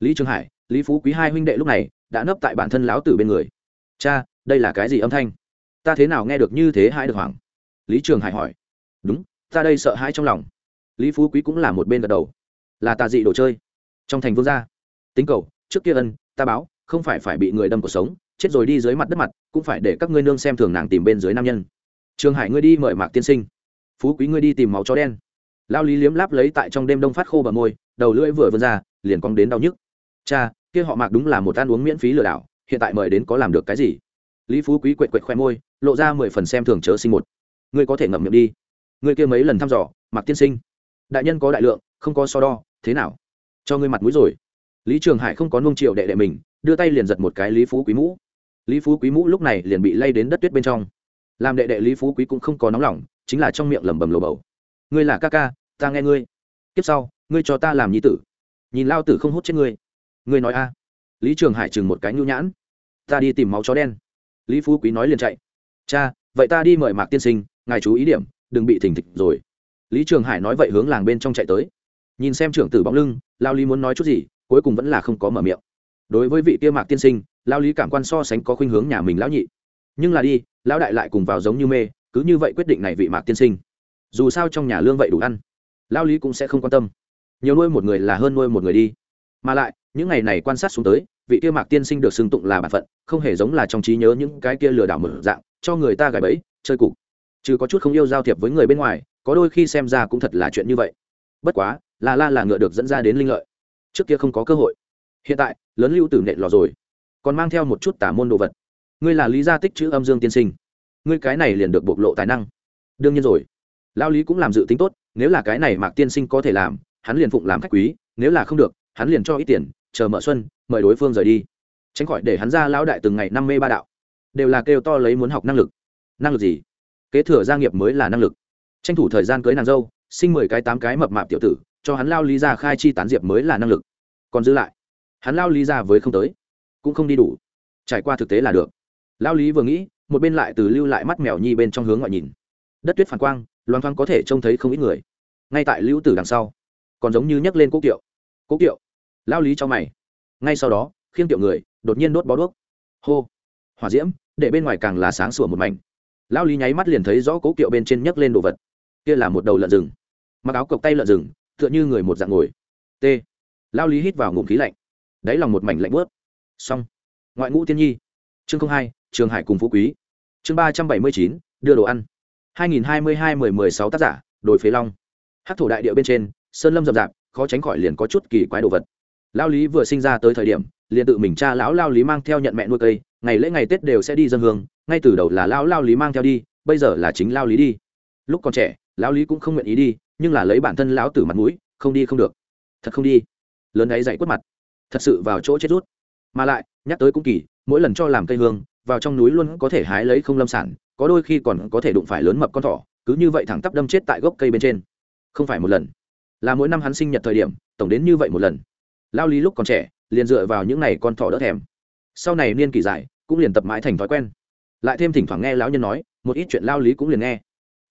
Lý trường hải, lý phú quý hai huynh đệ lúc này, đã nấp tại bản thân lão tử bên người. Cha, đây là cái gì âm thanh? Ta thế nào nghe được như thế hai được hoảng? Lý trường hải hỏi. Đúng, ta đây sợ hãi trong lòng. Lý phú quý cũng là một bên gật đầu. Là tà dị đồ chơi. Trong thành vương gia. Tính cầu, trước kia ân, ta báo, không phải phải bị người đâm cuộc sống chết rồi đi dưới mặt đất mặt, cũng phải để các ngươi nương xem thường nàng tìm bên dưới nam nhân. Trường hải ngươi đi mời mạc tiên sinh. Phú quý ngươi đi tìm máu chó đen. Lao lý liếm láp lấy tại trong đêm đông phát khô bờ môi, đầu lưỡi vừa vươn ra, liền cong đến đau nhức. Cha, kia họ mạc đúng là một ăn uống miễn phí lừa đảo, hiện tại mời đến có làm được cái gì? Lý phú quý quệ quệ khoe môi, lộ ra mười phần xem thường chớ sinh một. Ngươi có thể ngậm miệng đi. Ngươi kia mấy lần thăm dò, mạc tiên sinh. Đại nhân có đại lượng, không có so đo, thế nào? Cho ngươi mặt mũi rồi. Lý trường hải không có nung triệu đệ đệ mình, đưa tay liền giật một cái lý phú quý mũ lý phú quý mũ lúc này liền bị lay đến đất tuyết bên trong. Làm đệ đệ lý phú quý cũng không có nóng lòng, chính là trong miệng lẩm bẩm lồ bầu. Ngươi là ca ca, ta nghe ngươi. Tiếp sau, ngươi cho ta làm nhi tử. Nhìn lao tử không hút chết ngươi. Ngươi nói a. Lý trường hải chừng một cái nhu nhãn. Ta đi tìm máu chó đen. Lý phú quý nói liền chạy. Cha, vậy ta đi mời mạc tiên sinh, ngài chú ý điểm, đừng bị thỉnh thịch rồi. Lý trường hải nói vậy hướng làng bên trong chạy tới. Nhìn xem trưởng tử bóng lưng, lao lý muốn nói chút gì, cuối cùng vẫn là không có mở miệng đối với vị kia mạc tiên sinh lao lý cảm quan so sánh có khuynh hướng nhà mình lão nhị. Nhưng là đi, lão đại lại cùng vào giống như mê, cứ như vậy quyết định này vị mạc tiên sinh. Dù sao trong nhà lương vậy đủ ăn lao lý cũng sẽ không quan tâm. Nhiều nuôi một người là hơn nuôi một người đi. Mà lại, những ngày này quan sát xuống tới, vị kia mạc tiên sinh được xưng tụng là b ả n phận, không hề giống là trong trí nhớ những cái kia lừa đảo mở dạng, cho người ta gài bẫy, chơi cục. Chứ có chút không yêu giao thiệp với người bên ngoài, có đôi khi xem ra cũng thật là chuyện như vậy. Bất quá, là la là ngựa được dẫn ra đến linh lợi. Trước kia không có cơ hội hiện tại, lớn lưu tử nệ lò rồi. Còn mang theo một chút tả môn đồ vật. Ngươi là lý gia tích chữ âm dương tiên sinh. Ngươi cái này liền được bộc lộ tài năng. Đương nhiên rồi. Lao lý cũng làm dự tính tốt, nếu là cái này mạc tiên sinh có thể làm, hắn liền phụng làm khách quý, nếu là không được, hắn liền cho ít tiền, chờ mở xuân, mời đối phương rời đi. Tránh khỏi để hắn ra lão đại từng ngày năm mê ba đạo. Đều là kêu to lấy muốn học năng lực. Năng lực gì? Kế thừa gia nghiệp mới là năng lực. Tranh thủ thời gian cưới nàng dâu, sinh mười cái tám cái mập mạp tiểu tử, cho hắn lao lý ra khai chi tán diệp mới là năng lực. Còn giữ lại hắn lao lý ra với không tới, cũng không đi đủ. Trải qua thực tế là được. Lao lý vừa nghĩ, một bên lại từ lưu lại mắt mèo nhi bên trong hướng ngoại nhìn. Đất tuyết phản quang loan thoáng có thể trông thấy không ít người. Ngay tại lưu tử đằng sau, còn giống như nhấc lên cố kiệu. Cố kiệu. Lao lý cho mày. Ngay sau đó, khiêng kiệu người, đột nhiên đốt bó đuốc. Hô. Hỏa diễm, để bên ngoài càng là sáng sủa một mảnh. Lao lý nháy mắt liền thấy rõ cố kiệu bên trên nhấc lên đồ vật. Kia là một đầu lợn rừng. Mặc áo cộc tay lợn rừng, tựa như người một dạng ngồi. T. Lao lý hít vào ngụm khí lạnh đáy lòng một mảnh lạnh bớt xong. Ngoại ngũ tiên nhi. Chương hai, trường hải cùng phú quý. Chương ba trăm bảy mươi chín, đưa đồ ăn. hai nghìn hai mươi hai mười mười sáu tác giả, đồi phế long. Hát thổ đại địa bên trên, sơn lâm rậm rạp, khó tránh khỏi liền có chút kỳ quái đồ vật. Lao lý vừa sinh ra tới thời điểm, liền tự mình cha lão lao lý mang theo nhận mẹ nuôi cây, ngày lễ ngày tết đều sẽ đi dân hương, ngay từ đầu là lão lao lý mang theo đi, bây giờ là chính lao lý đi. Lúc còn trẻ lão lý cũng không nguyện ý đi, nhưng là lấy bản thân lão tử mặt mũi, không đi không được. Thật không đi. Lớn ấy dậy quất mặt thật sự vào chỗ chết rút. Mà lại, nhắc tới cũng kỳ, mỗi lần cho làm cây hương, vào trong núi luôn có thể hái lấy không lâm sản, có đôi khi còn có thể đụng phải lớn mập con thỏ, cứ như vậy thẳng tắp đâm chết tại gốc cây bên trên. Không phải một lần, là mỗi năm hắn sinh nhật thời điểm, tổng đến như vậy một lần. Lao lý lúc còn trẻ, liền dựa vào những n à y con thỏ đỡ thèm. Sau này niên kỳ dài, cũng liền tập mãi thành thói quen. Lại thêm thỉnh thoảng nghe lão nhân nói, một ít chuyện lao lý cũng liền nghe.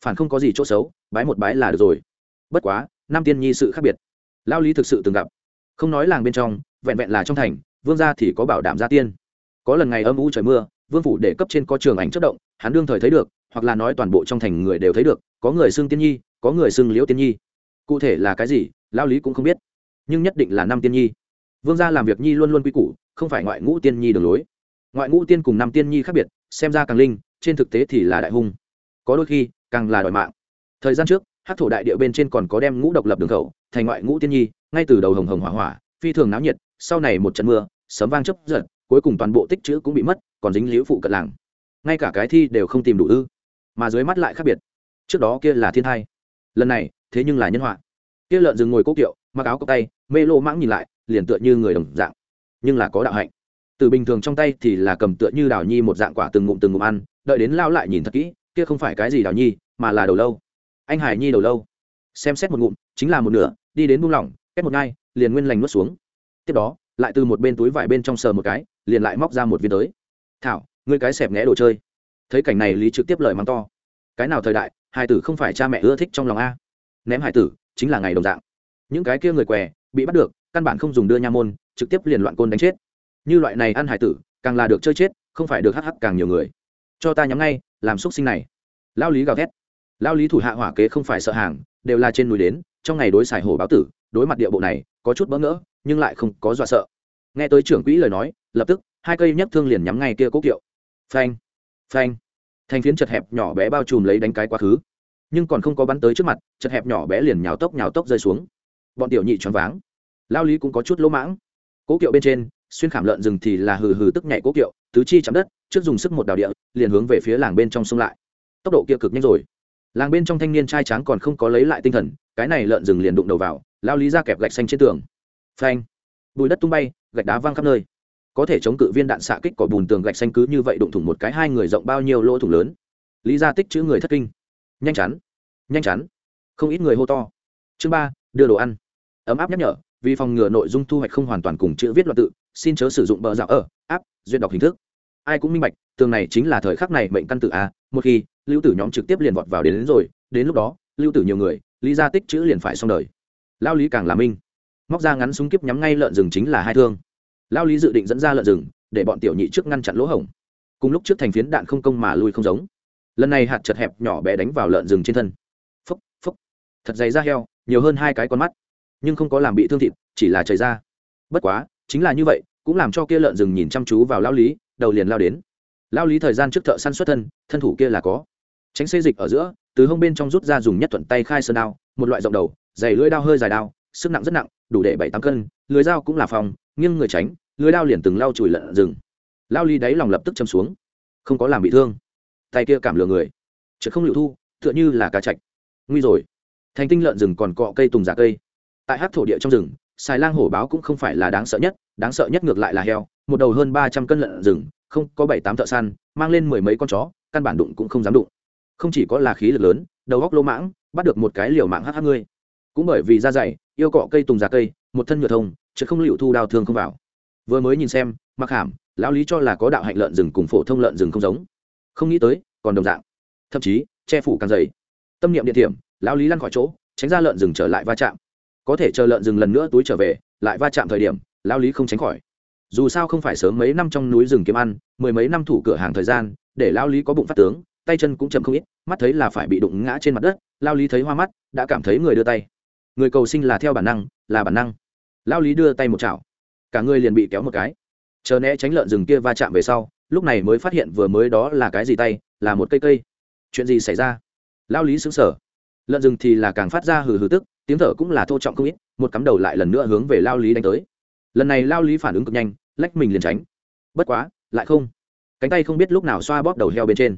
Phản không có gì chỗ xấu, bái một bái là được rồi. Bất quá, năm tiên nhi sự khác biệt. Lao lý thực sự từng gặp. Không nói làng bên trong vẹn vẹn là trong thành, vương gia thì có bảo đảm gia tiên. Có lần ngày âm u trời mưa, vương phủ để cấp trên có trường ảnh chất động, hắn đương thời thấy được, hoặc là nói toàn bộ trong thành người đều thấy được, có người xưng tiên nhi, có người xưng liễu tiên nhi. Cụ thể là cái gì lao lý cũng không biết, nhưng nhất định là năm tiên nhi. Vương gia làm việc nhi luôn luôn quy củ, không phải ngoại ngũ tiên nhi đường lối. Ngoại ngũ tiên cùng năm tiên nhi khác biệt, xem ra càng linh, trên thực tế thì là đại hung. Có đôi khi, càng là đòi mạng. Thời gian trước hát thổ đại địa bên trên còn có đem ngũ độc lập đường khẩu, thành ngoại ngũ tiên nhi, ngay từ đầu hồng hồng hỏa hỏa, phi thường náo nhiệt sau này một trận mưa, sấm vang chấp giật, cuối cùng toàn bộ tích chữ cũng bị mất, còn dính liễu phụ cận làng. Ngay cả cái thi đều không tìm đủ ư. Mà dưới mắt lại khác biệt. Trước đó kia là thiên thai. Lần này, thế nhưng là nhân họa. Kia lợn rừng ngồi cố kiệu, mặc áo cốc tay, mê lô mãng nhìn lại, liền tựa như người đồng dạng. Nhưng là có đạo hạnh. Từ bình thường trong tay thì là cầm tựa như đào nhi một dạng quả từng ngụm từng ngụm ăn, đợi đến lao lại nhìn thật kỹ, kia không phải cái gì đào nhi, mà là đầu lâu. Anh hải nhi đầu lâu. Xem xét một ngụm, chính là một nửa, đi đến buông lỏng kết một ngai liền nguyên lành nuốt xuống tiếp đó, lại từ một bên túi vải bên trong sờ một cái, liền lại móc ra một viên tới. Thảo, ngươi cái xẹp nghẽ đồ chơi. Thấy cảnh này lý trực tiếp lời mắng to. Cái nào thời đại hải tử không phải cha mẹ ưa thích trong lòng a. Ném hải tử, chính là ngày đồng dạng. Những cái kia người què, bị bắt được, căn bản không dùng đưa nha môn, trực tiếp liền loạn côn đánh chết. Như loại này ăn hải tử, càng là được chơi chết, không phải được hắc hắc càng nhiều người. Cho ta nhắm ngay, làm xúc sinh này. Lao lý gào thét. Lao lý thủ hạ hỏa kế không phải sợ hàng, đều là trên núi đến, trong ngày đối xài hổ báo tử, đối mặt địa bộ này, có chút bỡ ngỡ nhưng lại không có dọa sợ. Nghe tới trưởng quỹ lời nói, lập tức, hai cây nhấc thương liền nhắm ngay kia cố kiệu. Phanh phanh. Thành phiến chật hẹp nhỏ bé bao trùm lấy đánh cái quá khứ. Nhưng còn không có bắn tới trước mặt, chật hẹp nhỏ bé liền nhào tốc nhào tốc rơi xuống. Bọn tiểu nhị choáng váng. Lao lý cũng có chút lỗ mãng. Cố kiệu bên trên, xuyên khảm lợn rừng thì là hừ hừ tức nhảy cố kiệu, tứ chi chạm đất, trước dùng sức một đào địa, liền hướng về phía làng bên trong sông lại. Tốc độ kia cực nhanh rồi. Làng bên trong thanh niên trai tráng còn không có lấy lại tinh thần, cái này lợn rừng liền đụng đầu vào, lao lý ra kẹp gạch xanh trên tường phanh. Bùi đất tung bay gạch đá văng khắp nơi. Có thể chống cự viên đạn xạ kích cỏ bùn tường gạch xanh cứ như vậy đụng thủng một cái hai người rộng bao nhiêu lỗ thủng lớn. Lý gia tích chữ người thất kinh. Nhanh chắn nhanh chắn. Không ít người hô to. Chương ba đưa đồ ăn. Ấm áp nhắc nhở vì phòng ngừa nội dung thu hoạch không hoàn toàn cùng chữ viết loạn tự xin chớ sử dụng bờ dạo ở áp duyệt đọc hình thức. Ai cũng minh bạch tường này chính là thời khắc này mệnh căn tự a một khi lưu tử nhóm trực tiếp liền vọt vào đến, đến rồi đến lúc đó lưu tử nhiều người lý gia tích chữ liền phải xong đời. Lao lý càng là minh móc ra ngắn súng kiếp nhắm ngay lợn rừng chính là hai thương. Lao lý dự định dẫn ra lợn rừng, để bọn tiểu nhị trước ngăn chặn lỗ hổng. Cùng lúc trước thành phiến đạn không công mà lui không giống. Lần này hạt chật hẹp nhỏ bé đánh vào lợn rừng trên thân. Phốc phốc. Thật dày da heo, nhiều hơn hai cái con mắt. Nhưng không có làm bị thương thịt, chỉ là chảy ra. Bất quá, chính là như vậy, cũng làm cho kia lợn rừng nhìn chăm chú vào lao lý, đầu liền lao đến. Lao lý thời gian trước thợ săn xuất thân thân thủ kia là có. Tránh xê dịch ở giữa, từ hông bên trong rút ra dùng nhất thuận tay khai sơn đao, một loại rộng đầu, dày lưỡi đao hơi dài đao sức nặng rất nặng, đủ để bảy tám cân, lưới dao cũng là phòng, nghiêng người tránh, lưới lao liền từng lao chùi lợn rừng. Lao ly đáy lòng lập tức châm xuống. Không có làm bị thương. Tay kia cảm lừa người. Chứ không liệu thu, tựa như là cá chạch. Nguy rồi. Thành tinh lợn rừng còn cọ cây tùng giả cây. Tại hát thổ địa trong rừng, xài lang hổ báo cũng không phải là đáng sợ nhất, đáng sợ nhất ngược lại là heo. Một đầu hơn ba trăm cân lợn rừng, không có bảy tám thợ săn, mang lên mười mấy con chó, căn bản đụng cũng không dám đụng. Không chỉ có là khí lực lớn, đầu góc lỗ mãng, bắt được một cái liều mạng hắc hắc ngươi cũng bởi vì da dày, yêu cọ cây tùng giả cây, một thân nhựa thông, chứ không liệu thu đào thương không vào. Vừa mới nhìn xem, mặc hàm, lão lý cho là có đạo hạnh lợn rừng cùng phổ thông lợn rừng không giống. Không nghĩ tới, còn đồng dạng. Thậm chí, che phủ càng dày. Tâm niệm địa điểm, lão lý lăn khỏi chỗ, tránh ra lợn rừng trở lại va chạm. Có thể chờ lợn rừng lần nữa túi trở về, lại va chạm thời điểm, lão lý không tránh khỏi. Dù sao không phải sớm mấy năm trong núi rừng kiếm ăn, mười mấy năm thủ cửa hàng thời gian, để lão lý có bụng phát tướng, tay chân cũng chậm không ít, mắt thấy là phải bị đụng ngã trên mặt đất lao lý thấy hoa mắt, đã cảm thấy người đưa tay người cầu sinh là theo bản năng, là bản năng. Lao lý đưa tay một chảo. Cả người liền bị kéo một cái. Chờ né tránh lợn rừng kia va chạm về sau, lúc này mới phát hiện vừa mới đó là cái gì tay, là một cây cây. Chuyện gì xảy ra? Lao lý xứng sở lợn rừng thì là càng phát ra hừ hừ tức, tiếng thở cũng là thô trọng không ít, một cắm đầu lại lần nữa hướng về lao lý đánh tới. Lần này lao lý phản ứng cực nhanh, lách mình liền tránh. Bất quá, lại không. Cánh tay không biết lúc nào xoa bóp đầu heo bên trên.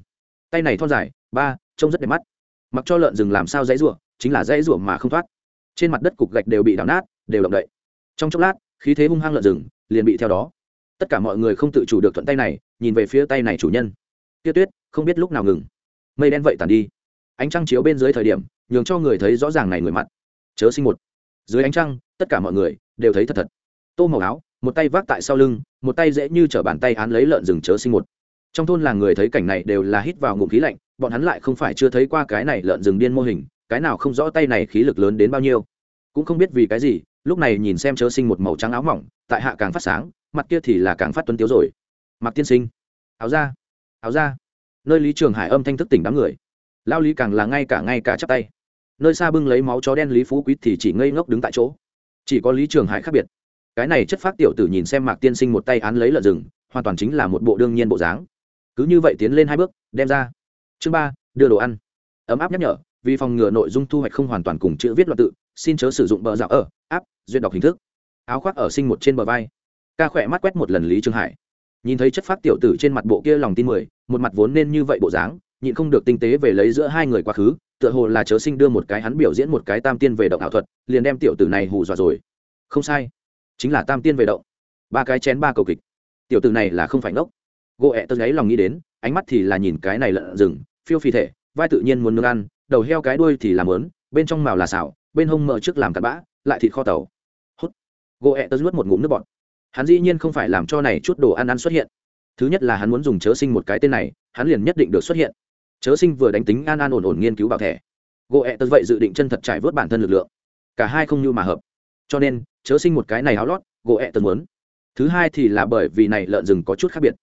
Tay này thon dài, ba, trông rất đẹp mắt. Mặc cho lợn rừng làm sao dãy ruộng chính là dãy ruộng mà không thoát trên mặt đất cục gạch đều bị đào nát, đều động đậy. Trong chốc lát, khí thế hung hăng lợn rừng, liền bị theo đó. Tất cả mọi người không tự chủ được thuận tay này, nhìn về phía tay này chủ nhân. Tiết tuyết, không biết lúc nào ngừng. Mây đen vậy tàn đi. Ánh trăng chiếu bên dưới thời điểm, nhường cho người thấy rõ ràng này người mặt. Chớ sinh một. Dưới ánh trăng, tất cả mọi người đều thấy thật thật. Tô màu áo, một tay vác tại sau lưng, một tay dễ như t r ở bàn tay án lấy lợn rừng chớ sinh một. Trong thôn làng người thấy cảnh này đều là hít vào ngụm khí lạnh, bọn hắn lại không phải chưa thấy qua cái này lợn rừng điên mô hình cái nào không rõ tay này khí lực lớn đến bao nhiêu. Cũng không biết vì cái gì, lúc này nhìn xem chớ sinh một màu trắng áo mỏng, tại hạ càng phát sáng, mặt kia thì là càng phát tuấn tiếu rồi. Mặc tiên sinh, áo ra áo ra nơi lý trường hải âm thanh thức tỉnh đám người. Lao lý càng là ngay cả ngay cả chắp tay. Nơi xa bưng lấy máu chó đen lý phú quý thì chỉ ngây ngốc đứng tại chỗ. Chỉ có lý trường hải khác biệt. Cái này chất phát tiểu tử nhìn xem mạc tiên sinh một tay án lấy lợn rừng, hoàn toàn chính là một bộ đương nhiên bộ dáng. Cứ như vậy tiến lên hai bước, đem ra. Chương ba, đưa đồ ăn. Ấm áp nhắc nhở vì phòng ngừa nội dung thu hoạch không hoàn toàn cùng chữ viết loạn tự, xin chớ sử dụng bờ dạo ở áp duyệt đọc hình thức. Áo khoác ở sinh một trên bờ vai. Ca khỏe mắt quét một lần lý trường hải. Nhìn thấy chất phát tiểu tử trên mặt bộ kia lòng tin mười, một mặt vốn nên như vậy bộ dáng, nhịn không được tinh tế về lấy giữa hai người quá khứ, tựa hồ là chớ sinh đưa một cái hắn biểu diễn một cái tam tiên về động ảo thuật, liền đem tiểu tử này hù dọa rồi. Không sai, chính là tam tiên về động. Ba cái chén ba cầu kịch. Tiểu tử này là không phải ngốc. Gỗ ẹ tớ gáy lòng nghĩ đến, ánh mắt thì là nhìn cái này lợn rừng, phiêu phi thể, vai tự nhiên muốn nương ăn đầu heo cái đuôi thì làm lớn bên trong màu là xảo bên hông mở trước làm cặn bã, lại thịt kho tàu. Hút. Gỗ ẹ tớ nuốt một ngụm nước bọt. Hắn dĩ nhiên không phải làm cho này chút đồ ăn ăn xuất hiện. Thứ nhất là hắn muốn dùng chớ sinh một cái tên này, hắn liền nhất định được xuất hiện. Chớ sinh vừa đánh tính an an ổn ổn nghiên cứu bảo thẻ. Gỗ ẹ tớ vậy dự định chân thật trải vớt bản thân lực lượng. Cả hai không như mà hợp. Cho nên, chớ sinh một cái này háo lót, gỗ ẹ tớ muốn. Thứ hai thì là bởi vì này lợn rừng có chút khác biệt.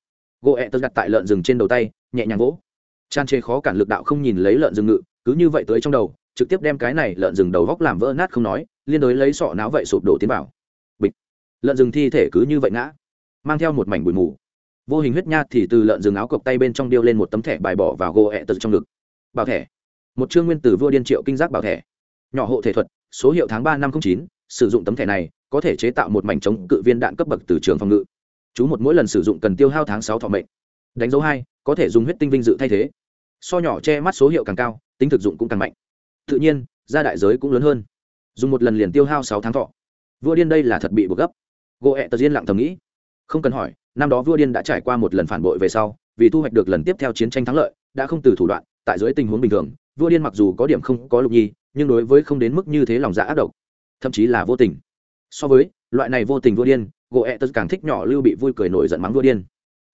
Gỗ ẹ tớ đặt tại lợn rừng trên đầu tay, nhẹ nhàng vỗ. Chan chê khó cản lực đạo không nhìn lấy lợn rừng ngự cứ như vậy tới trong đầu, trực tiếp đem cái này lợn rừng đầu góc làm vỡ nát không nói, liên đối lấy sọ não vậy sụp đổ tiến vào. Bịch. Lợn rừng thi thể cứ như vậy ngã, mang theo một mảnh bụi mù. Vô hình huyết nha thì từ lợn rừng áo cộc tay bên trong điêu lên một tấm thẻ bài bỏ vào gỗ ẹ tật trong ngực. Bảo thẻ. Một chương nguyên tử vua điên triệu kinh giác bảo thẻ. Nhỏ hộ thể thuật, số hiệu tháng ba năm không chín, sử dụng tấm thẻ này, có thể chế tạo một mảnh chống cự viên đạn cấp bậc từ trường phòng ngự. Chú một mỗi lần sử dụng cần tiêu hao tháng sáu thọ mệnh. Đánh dấu hai, có thể dùng huyết tinh vinh dự thay thế so nhỏ che mắt số hiệu càng cao, tính thực dụng cũng càng mạnh. Tự nhiên, ra đại giới cũng lớn hơn. Dùng một lần liền tiêu hao sáu tháng thọ. Vua điên đây là thật bị buộc gấp. Gỗ ẹ tờ diên lặng thầm nghĩ. Không cần hỏi, năm đó vua điên đã trải qua một lần phản bội về sau, vì thu hoạch được lần tiếp theo chiến tranh thắng lợi, đã không từ thủ đoạn, tại dưới tình huống bình thường, vua điên mặc dù có điểm không có lục nhi, nhưng đối với không đến mức như thế lòng dạ ác độc. Thậm chí là vô tình. So với, loại này vô tình vua điên gỗ ẹ tớ càng thích nhỏ lưu bị vui cười nổi giận mắng vua điên.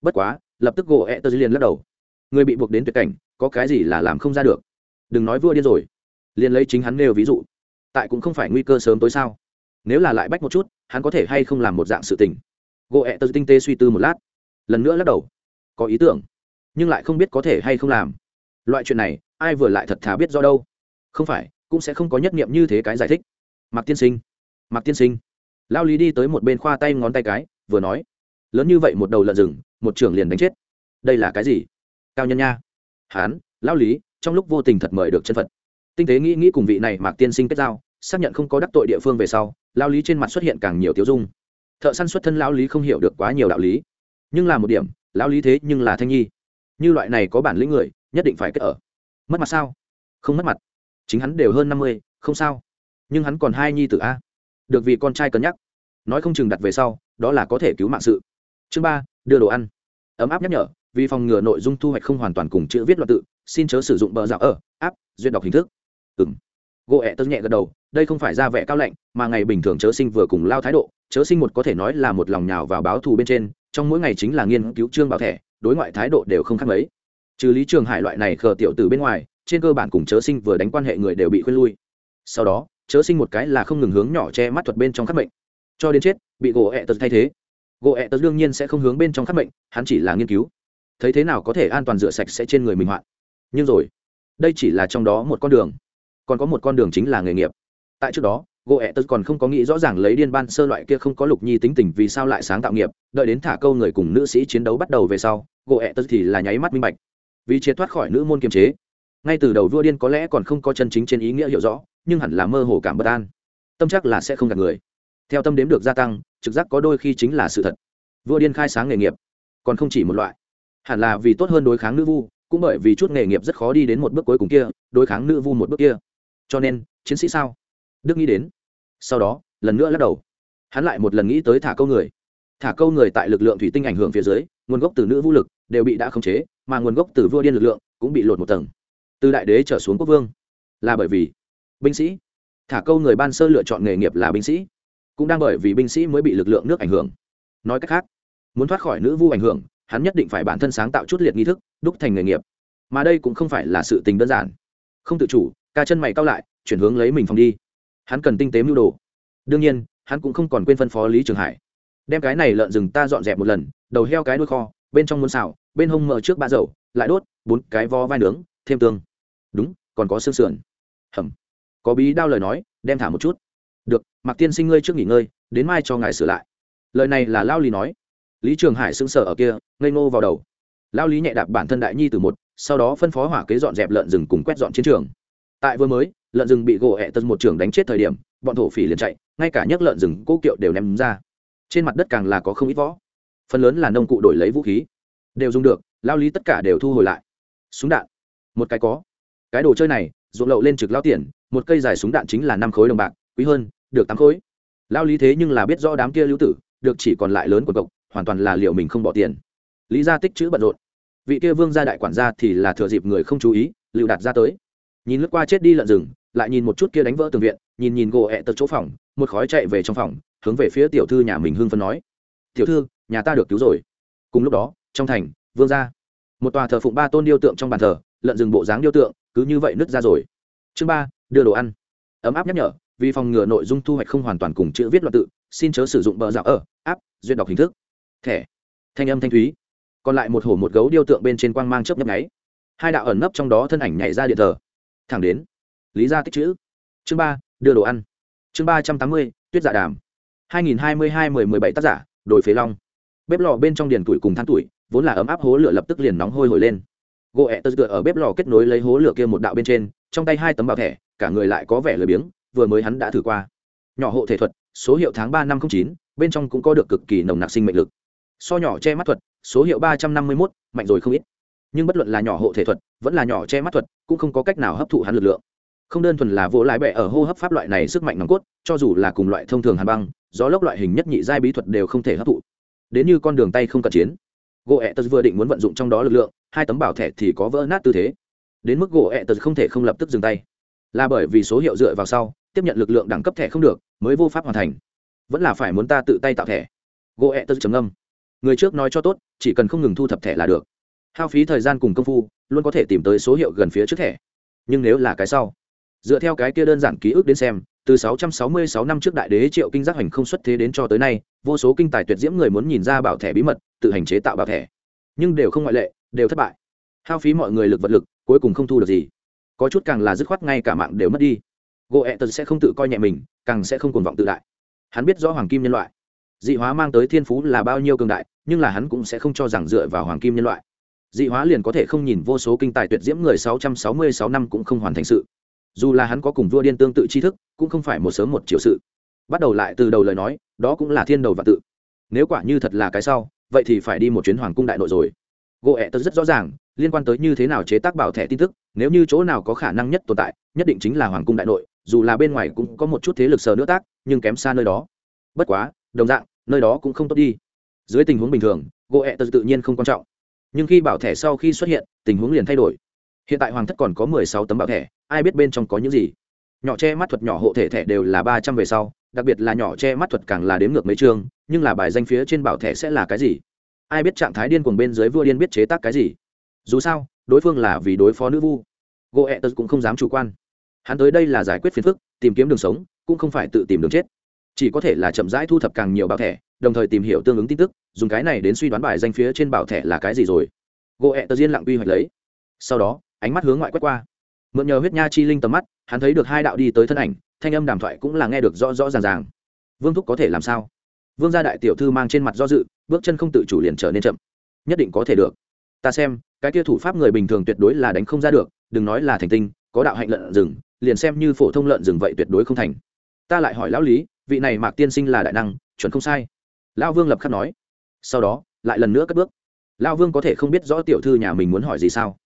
Bất quá, lập tức gỗ ẹ tớ liền lắc đầu. Người bị buộc đến tuyệt cảnh có cái gì là làm không ra được. Đừng nói vua điên rồi. Liền lấy chính hắn nêu ví dụ. Tại cũng không phải nguy cơ sớm tối sao. Nếu là lại bách một chút, hắn có thể hay không làm một dạng sự tình. Gỗ ẹ tơ tinh tế suy tư một lát. Lần nữa lắc đầu. Có ý tưởng, nhưng lại không biết có thể hay không làm. Loại chuyện này, ai vừa lại thật thà biết do đâu. Không phải, cũng sẽ không có nhất nghiệm như thế cái giải thích. Mặc tiên sinh mặc tiên sinh. Lao lý đi tới một bên khoa tay ngón tay cái, vừa nói. Lớn như vậy một đầu lợn rừng, một trưởng liền đánh chết. Đây là cái gì? Cao nhân nha hán, lao lý, trong lúc vô tình thật mời được chân phật. Tinh tế nghĩ nghĩ cùng vị này mạc tiên sinh kết giao, xác nhận không có đắc tội địa phương về sau, lao lý trên mặt xuất hiện càng nhiều tiếu dung. Thợ săn xuất thân lao lý không hiểu được quá nhiều đạo lý. Nhưng là một điểm, lao lý thế nhưng là thanh nhi. Như loại này có bản lĩnh người, nhất định phải kết ở. Mất mặt sao? Không mất mặt. Chính hắn đều hơn năm mươi, không sao. Nhưng hắn còn hai nhi tử a. Được vì con trai cân nhắc. Nói không chừng đặt về sau, đó là có thể cứu mạng sự. Chương ba, đưa đồ ăn. Ấm áp nhắc nhở vì phòng ngừa nội dung thu hoạch không hoàn toàn cùng chữ viết loạn tự, xin chớ sử dụng bờ dạo ở áp duyệt đọc hình thức. Ừng gỗ ẹ tớ nhẹ gật đầu, đây không phải ra vẻ cao lạnh, mà ngày bình thường chớ sinh vừa cùng lao thái độ, chớ sinh một có thể nói là một lòng nhào vào báo thù bên trên, trong mỗi ngày chính là nghiên cứu trương bảo thẻ, đối ngoại thái độ đều không khác mấy. Trừ lý trường hải loại này khờ tiểu từ bên ngoài, trên cơ bản cùng chớ sinh vừa đánh quan hệ người đều bị khuyên lui. Sau đó, chớ sinh một cái là không ngừng hướng nhỏ che mắt thuật bên trong khắc mệnh. Cho đến chết, bị gỗ ẹ tật thay thế. Gỗ ẹ tật đương nhiên sẽ không hướng bên trong khắc mệnh, hắn chỉ là nghiên cứu thấy thế nào có thể an toàn rửa sạch sẽ trên người mình hoạn. Nhưng rồi, đây chỉ là trong đó một con đường. Còn có một con đường chính là nghề nghiệp. Tại trước đó gỗ ẹ Tớ còn không có nghĩ rõ ràng lấy điên ban sơ loại kia không có lục nhi tính tình vì sao lại sáng tạo nghiệp, đợi đến thả câu người cùng nữ sĩ chiến đấu bắt đầu về sau gỗ ẹ Tớ thì là nháy mắt minh bạch. Vì triệt thoát khỏi nữ môn kiềm chế, ngay từ đầu vua điên có lẽ còn không có chân chính trên ý nghĩa hiểu rõ, nhưng hẳn là mơ hồ cảm bất an. Tâm chắc là sẽ không gạt người. Theo tâm đếm được gia tăng, trực giác có đôi khi chính là sự thật. Vua điên khai sáng nghề nghiệp, còn không chỉ một loại hẳn là vì tốt hơn đối kháng nữ vu, cũng bởi vì chút nghề nghiệp rất khó đi đến một bước cuối cùng kia, đối kháng nữ vu một bước kia. Cho nên, chiến sĩ sao? Đức nghĩ đến. Sau đó, lần nữa lắc đầu. Hắn lại một lần nghĩ tới thả câu người. Thả câu người tại lực lượng thủy tinh ảnh hưởng phía dưới, nguồn gốc từ nữ vũ lực đều bị đã khống chế, mà nguồn gốc từ vua điên lực lượng cũng bị lột một tầng. Từ đại đế trở xuống quốc vương là bởi vì binh sĩ. Thả câu người ban sơ lựa chọn nghề nghiệp là binh sĩ, cũng đang bởi vì binh sĩ mới bị lực lượng nước ảnh hưởng. Nói cách khác, muốn thoát khỏi nữ vu ảnh hưởng hắn nhất định phải bản thân sáng tạo chút liệt nghi thức, đúc thành nghề nghiệp. Mà đây cũng không phải là sự tình đơn giản. Không tự chủ, ca chân mày cao lại, chuyển hướng lấy mình phòng đi. Hắn cần tinh tế mưu đồ. Đương nhiên, hắn cũng không còn quên phân phó lý trường hải. Đem cái này lợn rừng ta dọn dẹp một lần, đầu heo cái đuôi kho, bên trong muôn xào, bên hông mở trước ba dầu, lại đốt, bốn cái vo vai nướng, thêm tương. Đúng, còn có xương sườn. Hầm. Có bí đao lời nói, đem thả một chút. Được mặc tiên sinh ngươi trước nghỉ ngơi, đến mai cho ngài sửa lại. Lời này là lao lý nói lý trường hải sững sờ ở kia, ngây ngô vào đầu. Lao lý nhẹ đạp bản thân đại nhi từ một, sau đó phân phó hỏa kế dọn dẹp lợn rừng cùng quét dọn chiến trường. Tại vừa mới, lợn rừng bị gỗ ẹ tân một trường đánh chết thời điểm, bọn thổ phỉ liền chạy, ngay cả nhấc lợn rừng cố kiệu đều ném ra. Trên mặt đất càng là có không ít võ. Phần lớn là nông cụ đổi lấy vũ khí. Đều dùng được, lao lý tất cả đều thu hồi lại. Súng đạn. Một cái có. Cái đồ chơi này, ruộng lậu lên trực lao tiền, một cây dài súng đạn chính là năm khối đồng bạc, quý hơn, được tám khối. Lao lý thế nhưng là biết rõ đám kia lưu tử, được chỉ còn lại lớn của cộng hoàn toàn là liệu mình không bỏ tiền. Lý gia tích chữ bận rộn. Vị kia vương gia đại quản gia thì là thừa dịp người không chú ý lựu đạt ra tới. Nhìn lướt qua chết đi lợn rừng, lại nhìn một chút kia đánh vỡ tường viện, nhìn nhìn gỗ ẹ tật chỗ phòng, một khói chạy về trong phòng, hướng về phía tiểu thư nhà mình hưng phân nói. Tiểu thư, nhà ta được cứu rồi. Cùng lúc đó, trong thành, vương gia. Một tòa thờ phụng ba tôn điêu tượng trong bàn thờ, lợn rừng bộ dáng điêu tượng, cứ như vậy nứt ra rồi. Chương ba, đưa đồ ăn. Ấm áp nhắc nhở, vì phòng ngừa nội dung thu hoạch không hoàn toàn cùng chữ viết loạn tự, xin chớ sử dụng bờ dạo ở áp duyệt đọc hình thức thẻ, thanh âm thanh thúy. Còn lại một hổ một gấu điêu tượng bên trên quang mang chớp nhấp nháy. Hai đạo ẩn nấp trong đó thân ảnh nhảy ra điện thờ. Thẳng đến, lý gia tích chữ. Chương ba, đưa đồ ăn. Chương ba trăm tám mươi, tuyết dạ đàm. Hai nghìn hai mươi hai mười mười bảy tác giả, đồi phế long. Bếp lò bên trong điền tuổi cùng than tuổi, vốn là ấm áp hố lửa lập tức liền nóng hôi hổi lên. Gỗ ẹ tơ tựa ở bếp lò kết nối lấy hố lửa kia một đạo bên trên, trong tay hai tấm bảo thẻ, cả người lại có vẻ lười biếng, vừa mới hắn đã thử qua. Nhỏ hộ thể thuật, số hiệu tháng ba năm không chín, bên trong cũng có được cực kỳ nồng nặc sinh mệnh lực so nhỏ che mắt thuật, số hiệu ba trăm năm mươi mốt, mạnh rồi không ít. Nhưng bất luận là nhỏ hộ thể thuật, vẫn là nhỏ che mắt thuật, cũng không có cách nào hấp thụ hắn lực lượng. Không đơn thuần là vỗ lái bẹ ở hô hấp pháp loại này sức mạnh nòng cốt, cho dù là cùng loại thông thường hàn băng, gió lốc loại hình nhất nhị giai bí thuật đều không thể hấp thụ. Đến như con đường tay không cận chiến. Gỗ ẹ tật vừa định muốn vận dụng trong đó lực lượng, hai tấm bảo thẻ thì có vỡ nát tư thế. Đến mức gỗ ẹ tật không thể không lập tức dừng tay. Là bởi vì số hiệu dựa vào sau, tiếp nhận lực lượng đẳng cấp thẻ không được, mới vô pháp hoàn thành. Vẫn là phải muốn ta tự tay tạo thẻ. Gỗ ẹ tật trầm âm người trước nói cho tốt, chỉ cần không ngừng thu thập thẻ là được. Hao phí thời gian cùng công phu, luôn có thể tìm tới số hiệu gần phía trước thẻ. Nhưng nếu là cái sau, dựa theo cái kia đơn giản ký ức đến xem, từ 666 năm trước đại đế triệu kinh giác hành không xuất thế đến cho tới nay, vô số kinh tài tuyệt diễm người muốn nhìn ra bảo thẻ bí mật, tự hành chế tạo bảo thẻ. Nhưng đều không ngoại lệ, đều thất bại. Hao phí mọi người lực vật lực, cuối cùng không thu được gì. Có chút càng là dứt khoát ngay cả mạng đều mất đi. Gỗ ẹ tật sẽ không tự coi nhẹ mình, càng sẽ không còn vọng tự đại. Hắn biết rõ hoàng kim nhân loại dị hóa mang tới thiên phú là bao nhiêu cường đại, nhưng là hắn cũng sẽ không cho rằng dựa vào hoàng kim nhân loại. Dị hóa liền có thể không nhìn vô số kinh tài tuyệt diễm người 666 năm cũng không hoàn thành sự. Dù là hắn có cùng vua điên tương tự tri thức, cũng không phải một sớm một chiều sự. Bắt đầu lại từ đầu lời nói, đó cũng là thiên đầu và tự. Nếu quả như thật là cái sau, vậy thì phải đi một chuyến hoàng cung đại nội rồi. Gỗ ẹ tớ rất rõ ràng, liên quan tới như thế nào chế tác bảo thẻ tin tức, nếu như chỗ nào có khả năng nhất tồn tại, nhất định chính là hoàng cung đại nội, dù là bên ngoài cũng có một chút thế lực sờ nữa tác, nhưng kém xa nơi đó. Bất quá đồng dạng, nơi đó cũng không tốt đi. Dưới tình huống bình thường, gỗ ẹ tật tự nhiên không quan trọng. Nhưng khi bảo thẻ sau khi xuất hiện, tình huống liền thay đổi. Hiện tại hoàng thất còn có mười sáu tấm bảo thẻ, ai biết bên trong có những gì? Nhỏ che mắt thuật nhỏ hộ thể thẻ đều là ba trăm về sau, đặc biệt là nhỏ che mắt thuật càng là đếm ngược mấy chương, nhưng là bài danh phía trên bảo thẻ sẽ là cái gì? Ai biết trạng thái điên cuồng bên dưới vua điên biết chế tác cái gì? Dù sao, đối phương là vì đối phó nữ vu. Gỗ ẹ tật cũng không dám chủ quan. Hắn tới đây là giải quyết phiền phức, tìm kiếm đường sống, cũng không phải tự tìm đường chết chỉ có thể là chậm rãi thu thập càng nhiều bảo thẻ, đồng thời tìm hiểu tương ứng tin tức, dùng cái này đến suy đoán bài danh phía trên bảo thẻ là cái gì rồi. Gỗ ẹ tờ diên lặng quy hoạch lấy. Sau đó, ánh mắt hướng ngoại quét qua. Mượn nhờ huyết nha chi linh tầm mắt, hắn thấy được hai đạo đi tới thân ảnh, thanh âm đàm thoại cũng là nghe được rõ rõ ràng ràng. Vương thúc có thể làm sao? Vương gia đại tiểu thư mang trên mặt do dự, bước chân không tự chủ liền trở nên chậm. Nhất định có thể được. Ta xem, cái kia thủ pháp người bình thường tuyệt đối là đánh không ra được, đừng nói là thành tinh, có đạo hạnh lợn rừng, liền xem như phổ thông lợn rừng vậy tuyệt đối không thành. Ta lại hỏi lão lý vị này mạc tiên sinh là đại năng, chuẩn không sai. Lão vương lập khắc nói. Sau đó, lại lần nữa cất bước. Lão vương có thể không biết rõ tiểu thư nhà mình muốn hỏi gì sao?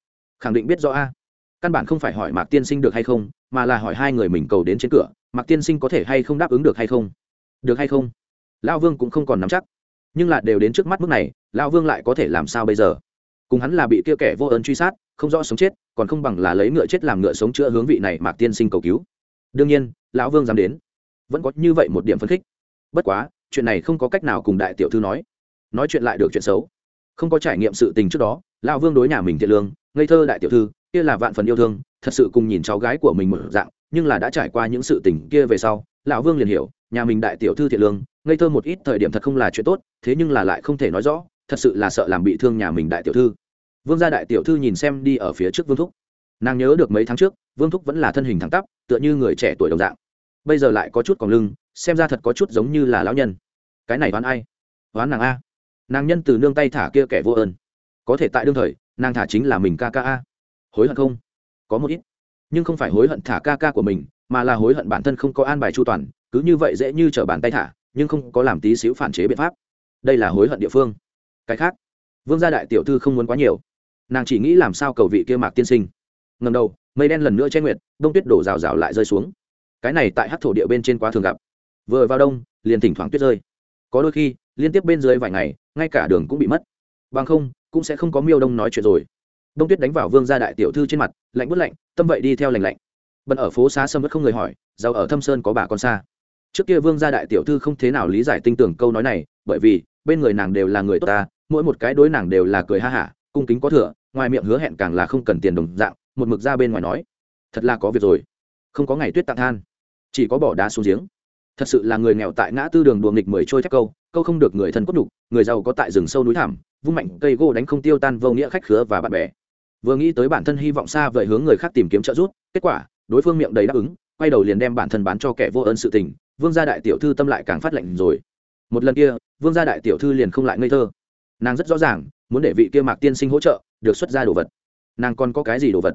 Khẳng định biết rõ a. Căn bản không phải hỏi mạc tiên sinh được hay không, mà là hỏi hai người mình cầu đến trên cửa, mạc tiên sinh có thể hay không đáp ứng được hay không? Được hay không? Lão vương cũng không còn nắm chắc. Nhưng là đều đến trước mắt mức này, lão vương lại có thể làm sao bây giờ? Cùng hắn là bị kia kẻ vô ơn truy sát, không rõ sống chết, còn không bằng là lấy ngựa chết làm ngựa sống chữa hướng vị này mạc tiên sinh cầu cứu. Đương nhiên, lão vương dám đến vẫn có như vậy một điểm phấn khích. Bất quá, chuyện này không có cách nào cùng đại tiểu thư nói. Nói chuyện lại được chuyện xấu. Không có trải nghiệm sự tình trước đó, lão vương đối nhà mình thiện lương, ngây thơ đại tiểu thư, kia là vạn phần yêu thương, thật sự cùng nhìn cháu gái của mình một dạng, nhưng là đã trải qua những sự tình kia về sau, lão vương liền hiểu, nhà mình đại tiểu thư thiện lương, ngây thơ một ít thời điểm thật không là chuyện tốt, thế nhưng là lại không thể nói rõ, thật sự là sợ làm bị thương nhà mình đại tiểu thư. Vương gia đại tiểu thư nhìn xem đi ở phía trước vương thúc. Nàng nhớ được mấy tháng trước, vương thúc vẫn là thân hình thẳng tắp, tựa như người trẻ tuổi đồng dạng bây giờ lại có chút còn lưng, xem ra thật có chút giống như là lão nhân. Cái này đoán ai? Đoán nàng a. Nàng nhân từ nương tay thả kia kẻ vô ơn. Có thể tại đương thời, nàng thả chính là mình ca ca a. Hối hận không? Có một ít. Nhưng không phải hối hận thả ca ca của mình, mà là hối hận bản thân không có an bài chu toàn, cứ như vậy dễ như t r ở bàn tay thả, nhưng không có làm tí xíu phản chế biện pháp. Đây là hối hận địa phương. Cái khác, vương gia đại tiểu thư không muốn quá nhiều. Nàng chỉ nghĩ làm sao cầu vị kia mạc tiên sinh. Ngầm đầu, mây đen lần nữa che nguyệt, đông tuyết đổ rào rào lại rơi xuống cái này tại hát thổ địa bên trên quá thường gặp. Vừa vào đông, liền thỉnh thoảng tuyết rơi. Có đôi khi, liên tiếp bên dưới vài ngày, ngay cả đường cũng bị mất. Bằng không, cũng sẽ không có miêu đông nói chuyện rồi. Đông tuyết đánh vào vương gia đại tiểu thư trên mặt, lạnh bút lạnh, tâm vậy đi theo lành lạnh. Bận ở phố xá sâm vẫn không người hỏi, giàu ở thâm sơn có bà con xa. Trước kia vương gia đại tiểu thư không thế nào lý giải tinh tưởng câu nói này, bởi vì, bên người nàng đều là người tốt ta, mỗi một cái đối nàng đều là cười ha hả, cung kính có thừa, ngoài miệng hứa hẹn càng là không cần tiền đồng dạng, một mực ra bên ngoài nói. Thật là có việc rồi. Không có ngày tuyết tạng than chỉ có bỏ đá xuống giếng. Thật sự là người nghèo tại ngã tư đường đùa nghịch mười trôi thép câu câu không được người thân cốt đục người giàu có tại rừng sâu núi thảm vung mạnh cây gỗ đánh không tiêu tan vô nghĩa khách khứa và bạn bè. Vừa nghĩ tới bản thân hy vọng xa vời hướng người khác tìm kiếm trợ giúp, kết quả, đối phương miệng đầy đáp ứng, quay đầu liền đem bản thân bán cho kẻ vô ơn sự tình, vương gia đại tiểu thư tâm lại càng phát lệnh rồi. Một lần kia, vương gia đại tiểu thư liền không lại ngây thơ. Nàng rất rõ ràng, muốn để vị kia mạc tiên sinh hỗ trợ, được xuất ra đồ vật. Nàng còn có cái gì đồ vật?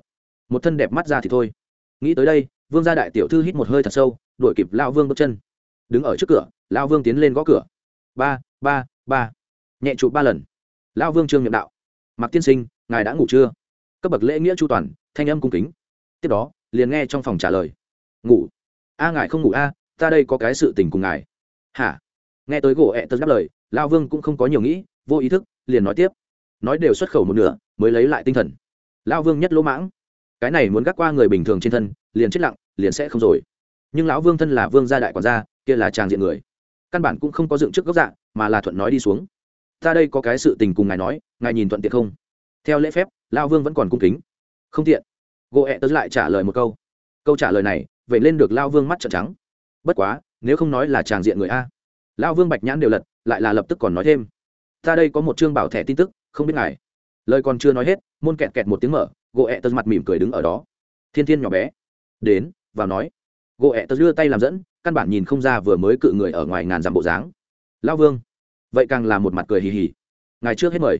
Một thân đẹp mắt ra thì thôi. Nghĩ tới đây vương gia đại tiểu thư hít một hơi thật sâu, đuổi kịp lao vương bước chân. Đứng ở trước cửa lao vương tiến lên gõ cửa. Ba ba ba. Nhẹ chụp ba lần. Lao vương trương nhậm đạo. Mặc tiên sinh, ngài đã ngủ chưa? Cấp bậc lễ nghĩa chu toàn, thanh âm cung kính. Tiếp đó, liền nghe trong phòng trả lời. Ngủ. A, ngài không ngủ a, ta đây có cái sự tình cùng ngài. Hả? Nghe tới gỗ ẹ tật đáp lời lao vương cũng không có nhiều nghĩ, vô ý thức, liền nói tiếp. Nói đều xuất khẩu một nửa, mới lấy lại tinh thần. Lao vương nhất lỗ mãng. Cái này muốn gác qua người bình thường trên thân liền chết lặng, liền sẽ không rồi. Nhưng lão vương thân là vương gia đại quản gia, kia là tràng diện người. Căn bản cũng không có dựng trước gốc dạng mà là thuận nói đi xuống. Ta đây có cái sự tình cùng ngài nói, ngài nhìn thuận tiện không? Theo lễ phép, lão vương vẫn còn cung kính. Không tiện. Gỗ ẹ e tớ lại trả lời một câu. Câu trả lời này, vậy lên được lao vương mắt trợn trắng. Bất quá, nếu không nói là tràng diện người a. Lao vương bạch nhãn đều lật, lại là lập tức còn nói thêm. Ta đây có một chương bảo thẻ tin tức, không biết ngài. Lời còn chưa nói hết, môn kẹt kẹt một tiếng mở gỗ ẹ e tớ mặt mỉm cười đứng ở đó. Thiên thiên nhỏ bé đến, vào nói. Gỗ ẹ tớ đưa tay làm dẫn, căn bản nhìn không ra vừa mới cự người ở ngoài ngàn dặm bộ dáng. Lao vương, vậy càng là một mặt cười hì hì. Ngài trước hết mời.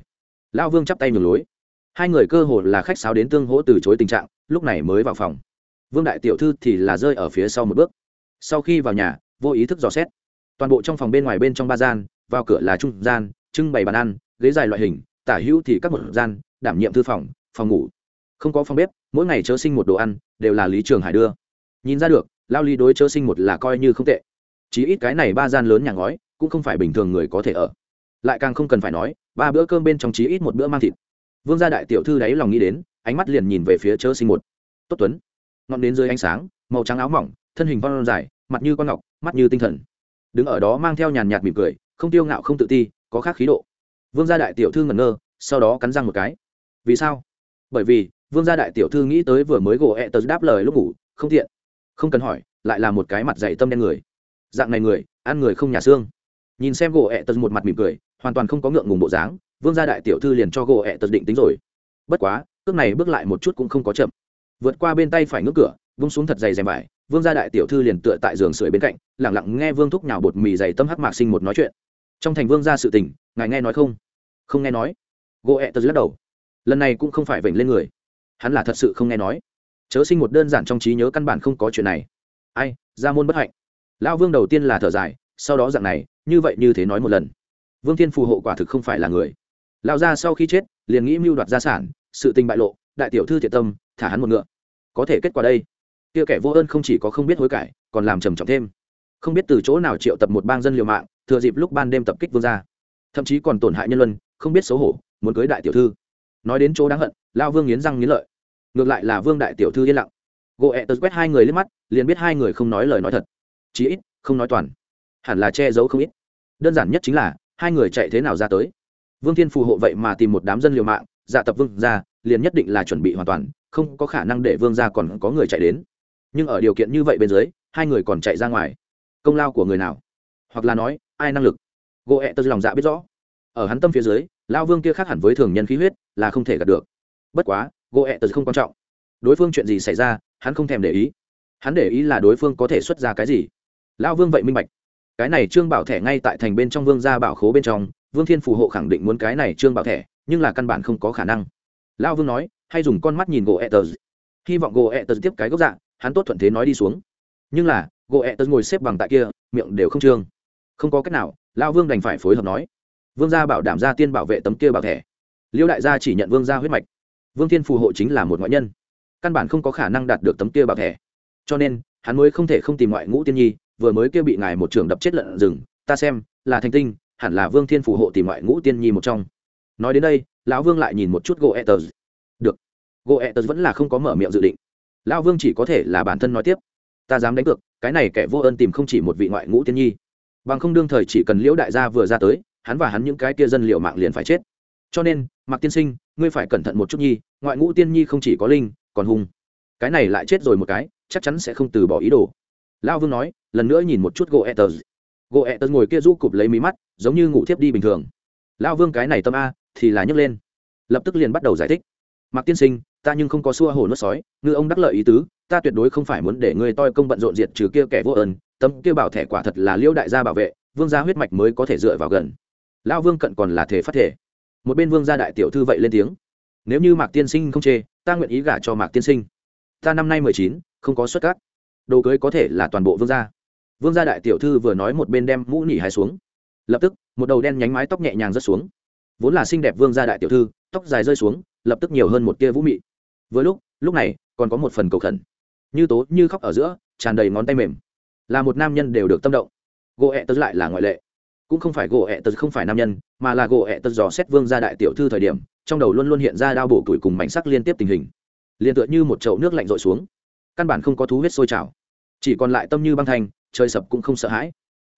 Lao vương chắp tay nhường lối. Hai người cơ hồ là khách sáo đến tương hỗ từ chối tình trạng, lúc này mới vào phòng. Vương đại tiểu thư thì là rơi ở phía sau một bước. Sau khi vào nhà, vô ý thức dò xét. Toàn bộ trong phòng bên ngoài bên trong ba gian, vào cửa là trung gian, trưng bày bàn ăn, ghế dài loại hình, tả hữu thì các một gian, đảm nhiệm thư phòng phòng ngủ. Không có phòng bếp, mỗi ngày chớ sinh một đồ ăn đều là lý trường hải đưa. Nhìn ra được, lao lý đối chớ sinh một là coi như không tệ. Chí ít cái này ba gian lớn nhà ngói, cũng không phải bình thường người có thể ở. Lại càng không cần phải nói, ba bữa cơm bên trong chí ít một bữa mang thịt. Vương gia đại tiểu thư đáy lòng nghĩ đến, ánh mắt liền nhìn về phía chớ sinh một. Tốt tuấn. Ngọn đến dưới ánh sáng, màu trắng áo mỏng, thân hình con dài, mặt như con ngọc, mắt như tinh thần. Đứng ở đó mang theo nhàn nhạt mỉm cười, không tiêu ngạo không tự ti, có khác khí độ. Vương gia đại tiểu thư ngẩn ngơ, sau đó cắn răng một cái. Vì sao? Bởi vì vương gia đại tiểu thư nghĩ tới vừa mới gỗ ẹ tớ đáp lời lúc ngủ, không thiện không cần hỏi, lại là một cái mặt dày tâm đen người. Dạng này người, ăn người không nhà xương. Nhìn xem gỗ ẹ tớ một mặt mỉm cười, hoàn toàn không có ngượng ngùng bộ dáng, vương gia đại tiểu thư liền cho gỗ ẹ tớ định tính rồi. Bất quá, cước này bước lại một chút cũng không có chậm. Vượt qua bên tay phải ngưỡng cửa, vung xuống thật dày dày vải, vương gia đại tiểu thư liền tựa tại giường sưởi bên cạnh lẳng lặng nghe vương thúc nhào bột mì dày tâm hắc mạc sinh một nói chuyện. Trong thành vương gia sự tình, ngài nghe nói không? Không nghe nói. Gỗ ẹ tớ lắc đầu. Lần này cũng không phải vểnh lên người hắn là thật sự không nghe nói. Chớ sinh một đơn giản trong trí nhớ căn bản không có chuyện này. Ai, ra môn bất hạnh. Lão vương đầu tiên là thở dài, sau đó dạng này, như vậy như thế nói một lần. Vương thiên phù hộ quả thực không phải là người. Lão gia sau khi chết, liền nghĩ mưu đoạt gia sản, sự tình bại lộ, đại tiểu thư thiện tâm, thả hắn một ngựa. Có thể kết quả đây. Kia kẻ vô ơn không chỉ có không biết hối cải, còn làm trầm trọng thêm. Không biết từ chỗ nào triệu tập một bang dân liều mạng, thừa dịp lúc ban đêm tập kích vương gia. Thậm chí còn tổn hại nhân luân, không biết xấu hổ, muốn cưới đại tiểu thư nói đến chỗ đáng hận, lao vương nghiến răng nghiến lợi. Ngược lại là vương đại tiểu thư yên lặng. Gỗ ẹ tật quét hai người lên mắt, liền biết hai người không nói lời nói thật. Chí ít, không nói toàn. Hẳn là che giấu không ít. Đơn giản nhất chính là, hai người chạy thế nào ra tới. Vương thiên phù hộ vậy mà tìm một đám dân liều mạng dạ tập vương ra, liền nhất định là chuẩn bị hoàn toàn, không có khả năng để vương ra còn có người chạy đến. Nhưng ở điều kiện như vậy bên dưới, hai người còn chạy ra ngoài. Công lao của người nào? Hoặc là nói, ai năng lực? Gỗ ẹ tật lòng dạ biết rõ. Ở hắn tâm phía dưới lao vương kia khác hẳn với thường nhân khí huyết, là không thể gặp được. Bất quá gỗ ẹ tật không quan trọng. Đối phương chuyện gì xảy ra, hắn không thèm để ý. Hắn để ý là đối phương có thể xuất ra cái gì. Lao vương vậy minh bạch. Cái này trương bảo thẻ ngay tại thành bên trong vương gia bảo khố bên trong, vương thiên phù hộ khẳng định muốn cái này trương bảo thẻ, nhưng là căn bản không có khả năng. Lao vương nói, hay dùng con mắt nhìn gỗ ẹ tờ hy vọng gỗ ẹ tờ tiếp cái gốc dạng hắn tốt thuận thế nói đi xuống. Nhưng là gỗ ẹ tờ ngồi xếp bằng tại kia, miệng đều không trương. Không có cách nào lao vương đành phải phối hợp nói vương gia bảo đảm gia tiên bảo vệ tấm kia bảo thẻ. Liêu đại gia chỉ nhận vương gia huyết mạch. Vương thiên phù hộ chính là một ngoại nhân. Căn bản không có khả năng đạt được tấm kia bảo thẻ. Cho nên, hắn mới không thể không tìm ngoại ngũ tiên nhi, vừa mới kia bị ngài một trường đập chết lợn rừng, ta xem, là thành tinh, hẳn là vương thiên phù hộ tìm ngoại ngũ tiên nhi một trong. Nói đến đây, lão vương lại nhìn một chút gỗ etters được. Gỗ etters vẫn là không có mở miệng dự định. Lão vương chỉ có thể là bản thân nói tiếp. Ta dám đánh cược, cái này kẻ vô ơn tìm không chỉ một vị ngoại ngũ tiên nhi. Bằng không đương thời chỉ cần liễu đại gia vừa ra tới hắn và hắn những cái kia dân liệu mạng liền phải chết. Cho nên, mạc tiên sinh, ngươi phải cẩn thận một chút nhi, ngoại ngũ tiên nhi không chỉ có linh, còn hung cái này lại chết rồi một cái, chắc chắn sẽ không từ bỏ ý đồ. Lão vương nói, lần nữa nhìn một chút gỗ etters gỗ etters ngồi kia rũ cụp lấy mí mắt, giống như ngủ thiếp đi bình thường. Lão vương cái này tâm a, thì là nhấc lên. Lập tức liền bắt đầu giải thích. Mạc tiên sinh, ta nhưng không có xua hồ nuốt sói, ngư ông đắc lợi ý tứ, ta tuyệt đối không phải muốn để ngươi toi công bận rộn diệt trừ kia kẻ vô ơn tâm kia bảo thẻ quả thật là liễu đại gia bảo vệ, vương gia huyết mạch mới có thể dựa vào gần lão vương cận còn là thể phát thể. Một bên vương gia đại tiểu thư vậy lên tiếng. Nếu như mạc tiên sinh không chê, ta nguyện ý gả cho mạc tiên sinh. Ta năm nay mười chín, không có xuất cát. Đồ cưới có thể là toàn bộ vương gia. Vương gia đại tiểu thư vừa nói một bên đem mũ nỉ hai xuống. Lập tức, một đầu đen nhánh mái tóc nhẹ nhàng rớt xuống. Vốn là xinh đẹp vương gia đại tiểu thư, tóc dài rơi xuống, lập tức nhiều hơn một tia vũ mị. Vừa lúc lúc này, còn có một phần cầu khẩn. Như tố, như khóc ở giữa, tràn đầy ngón tay mềm. Là một nam nhân đều được tâm động. Gỗ ẹ tớ lại là ngoại lệ cũng không phải gỗ ẹ tật không phải nam nhân mà là gỗ ẹ tật dò xét vương gia đại tiểu thư thời điểm trong đầu luôn luôn hiện ra đao bổ tuổi cùng mảnh sắc liên tiếp tình hình. Liền tựa như một chậu nước lạnh rội xuống. Căn bản không có thú huyết sôi trào. Chỉ còn lại tâm như băng thành trời sập cũng không sợ hãi.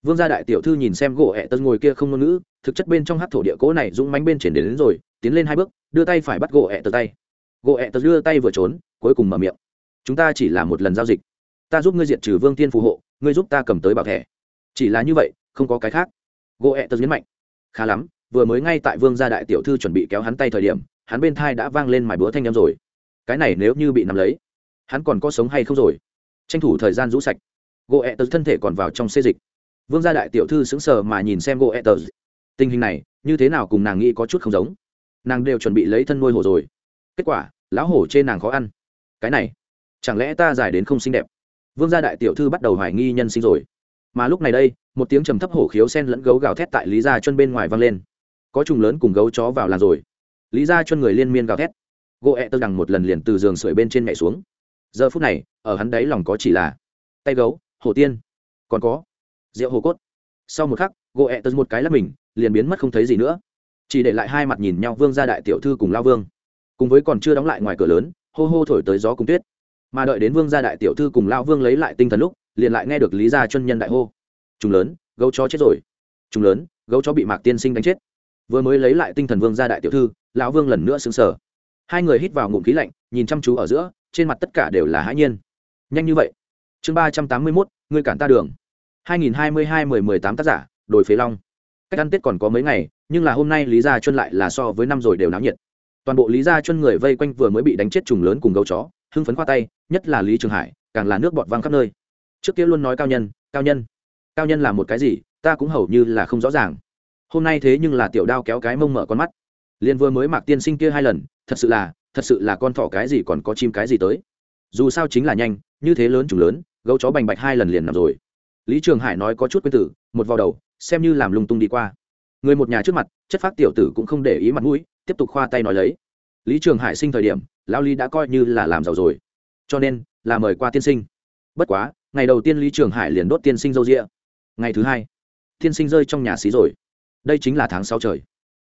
Vương gia đại tiểu thư nhìn xem gỗ ẹ tật ngồi kia không ngôn ngữ thực chất bên trong hát thổ địa cố này dũng mánh bên chuyển đến, đến rồi tiến lên hai bước đưa tay phải bắt gỗ ẹ tật tay. Gỗ ẹ tật đưa tay vừa trốn cuối cùng mở miệng. Chúng ta chỉ là một lần giao dịch. Ta giúp ngươi diệt trừ vương tiên phù hộ ngươi giúp ta cầm tới bảo thẻ. Chỉ là như vậy không có cái khác gỗ ẹ tật nhấn mạnh, khá lắm, vừa mới ngay tại vương gia đại tiểu thư chuẩn bị kéo hắn tay thời điểm, hắn bên thai đã vang lên mài búa thanh â m rồi. Cái này nếu như bị nắm lấy, hắn còn có sống hay không rồi? Tranh thủ thời gian rũ sạch. Gỗ ẹ tật thân thể còn vào trong xê dịch. Vương gia đại tiểu thư sững sờ mà nhìn xem gỗ ẹ tật tình hình này, như thế nào cùng nàng nghĩ có chút không giống. Nàng đều chuẩn bị lấy thân nuôi hổ rồi. Kết quả, lão hổ trên nàng khó ăn. Cái này, chẳng lẽ ta dài đến không xinh đẹp? Vương gia đại tiểu thư bắt đầu hoài nghi nhân sinh rồi. Mà lúc này đây một tiếng trầm thấp hổ khiếu sen lẫn gấu gào thét tại lý gia chân bên ngoài vang lên. Có trùng lớn cùng gấu chó vào làn rồi. Lý gia chân người liên miên gào thét. Gỗ ẹ tơ đằng một lần liền từ giường sưởi bên trên nhảy xuống. Giờ phút này, ở hắn đấy lòng có chỉ là tay gấu, hổ tiên. Còn có rượu hồ cốt. Sau một khắc, gỗ ẹ tơ một cái là mình, liền biến mất không thấy gì nữa. Chỉ để lại hai mặt nhìn nhau vương gia đại tiểu thư cùng lao vương. Cùng với còn chưa đóng lại ngoài cửa lớn, hô hô thổi tới gió cùng tuyết. Mà đợi đến vương gia đại tiểu thư cùng lao vương lấy lại tinh thần lúc, liền lại nghe được lý gia chân nhân đại hô chúng lớn, gấu chó chết rồi. Chúng lớn, gấu chó bị mạc tiên sinh đánh chết. Vừa mới lấy lại tinh thần vương gia đại tiểu thư, lão vương lần nữa xứng sở hai người hít vào ngụm khí lạnh, nhìn chăm chú ở giữa, trên mặt tất cả đều là hãi nhiên. Nhanh như vậy. Chương ba trăm tám mươi mốt người cản ta đường. Hai nghìn hai mươi hai mười mười tám tác giả, đồi phế long. Cách ăn tết còn có mấy ngày, nhưng là hôm nay lý gia chuân lại là so với năm rồi đều náo nhiệt. Toàn bộ lý gia chuân người vây quanh vừa mới bị đánh chết trùng lớn cùng gấu chó, hưng phấn khoa tay, nhất là lý trường hải, càng là nước bọt văng khắp nơi. Trước kia luôn nói cao nhân cao nhân cao nhân là một cái gì, ta cũng hầu như là không rõ ràng. Hôm nay thế nhưng là tiểu đao kéo cái mông mở con mắt. Liền vừa mới mạc tiên sinh kia hai lần, thật sự là, thật sự là con thỏ cái gì còn có chim cái gì tới. Dù sao chính là nhanh, như thế lớn trùng lớn, gấu chó bành bạch hai lần liền nằm rồi. Lý trường hải nói có chút quên tử, một vào đầu, xem như làm lung tung đi qua. Người một nhà trước mặt, chất phát tiểu tử cũng không để ý mặt mũi, tiếp tục khoa tay nói lấy. Lý trường hải sinh thời điểm lao lý đã coi như là làm giàu rồi. Cho nên, là mời qua tiên sinh. Bất quá, ngày đầu tiên lý trường hải liền đốt tiên sinh dâu rịa ngày thứ hai tiên sinh rơi trong nhà xí rồi. Đây chính là tháng sau trời.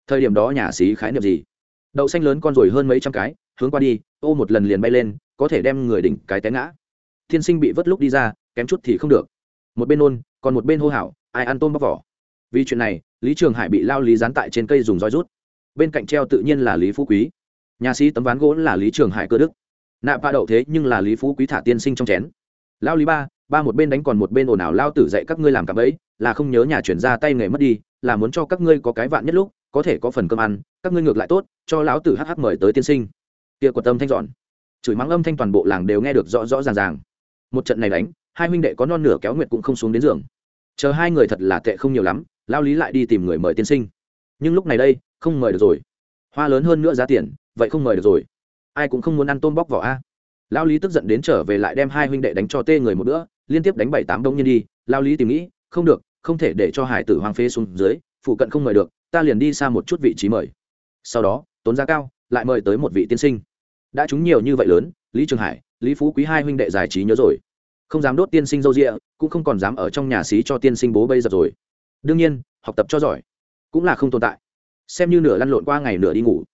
Thời điểm đó nhà xí khái niệm gì? Đậu xanh lớn con rồi hơn mấy trăm cái, hướng qua đi, ô một lần liền bay lên, có thể đem người đỉnh cái té ngã. Tiên sinh bị vớt lúc đi ra, kém chút thì không được. Một bên ôn, còn một bên hô hào, ai ăn tôm bóc vỏ. Vì chuyện này, lý trường hải bị lao lý dán tại trên cây dùng roi rút. Bên cạnh treo tự nhiên là lý phú quý. Nhà sĩ tấm ván gỗ là lý trường hải cơ đức. Nạ ba đậu thế nhưng là lý phú quý thả tiên sinh trong chén. Lao lý ba ba một bên đánh còn một bên ồn ào lao tử dạy các ngươi làm cặp ấy là không nhớ nhà chuyển ra tay nghề mất đi, là muốn cho các ngươi có cái vạn nhất lúc, có thể có phần cơm ăn, các ngươi ngược lại tốt, cho lão tử hh mời tới tiên sinh. Kia quật tâm thanh dọn. Chửi mắng âm thanh toàn bộ làng đều nghe được rõ rõ ràng ràng. Một trận này đánh, hai huynh đệ có non nửa kéo nguyệt cũng không xuống đến giường. Chờ hai người thật là tệ không nhiều lắm, lao lý lại đi tìm người mời tiên sinh. Nhưng lúc này đây, không mời được rồi. Hoa lớn hơn nữa giá tiền, vậy không mời được rồi. Ai cũng không muốn ăn tôm bóc vỏ a. Lao lý tức giận đến trở về lại đem hai huynh đệ đánh cho tê người một bữa liên tiếp đánh bảy tám đông nhân đi, lao lý tìm nghĩ, không được, không thể để cho hải tử hoang phế xuống dưới, phụ cận không mời được, ta liền đi xa một chút vị trí mời. Sau đó, tốn giá cao, lại mời tới một vị tiên sinh. Đã trúng nhiều như vậy lớn, lý trường hải, lý phú quý hai huynh đệ giải trí nhớ rồi. Không dám đốt tiên sinh dâu rịa, cũng không còn dám ở trong nhà xí cho tiên sinh bố bây giờ rồi. Đương nhiên, học tập cho giỏi, cũng là không tồn tại. Xem như nửa lăn lộn qua ngày nửa đi ngủ.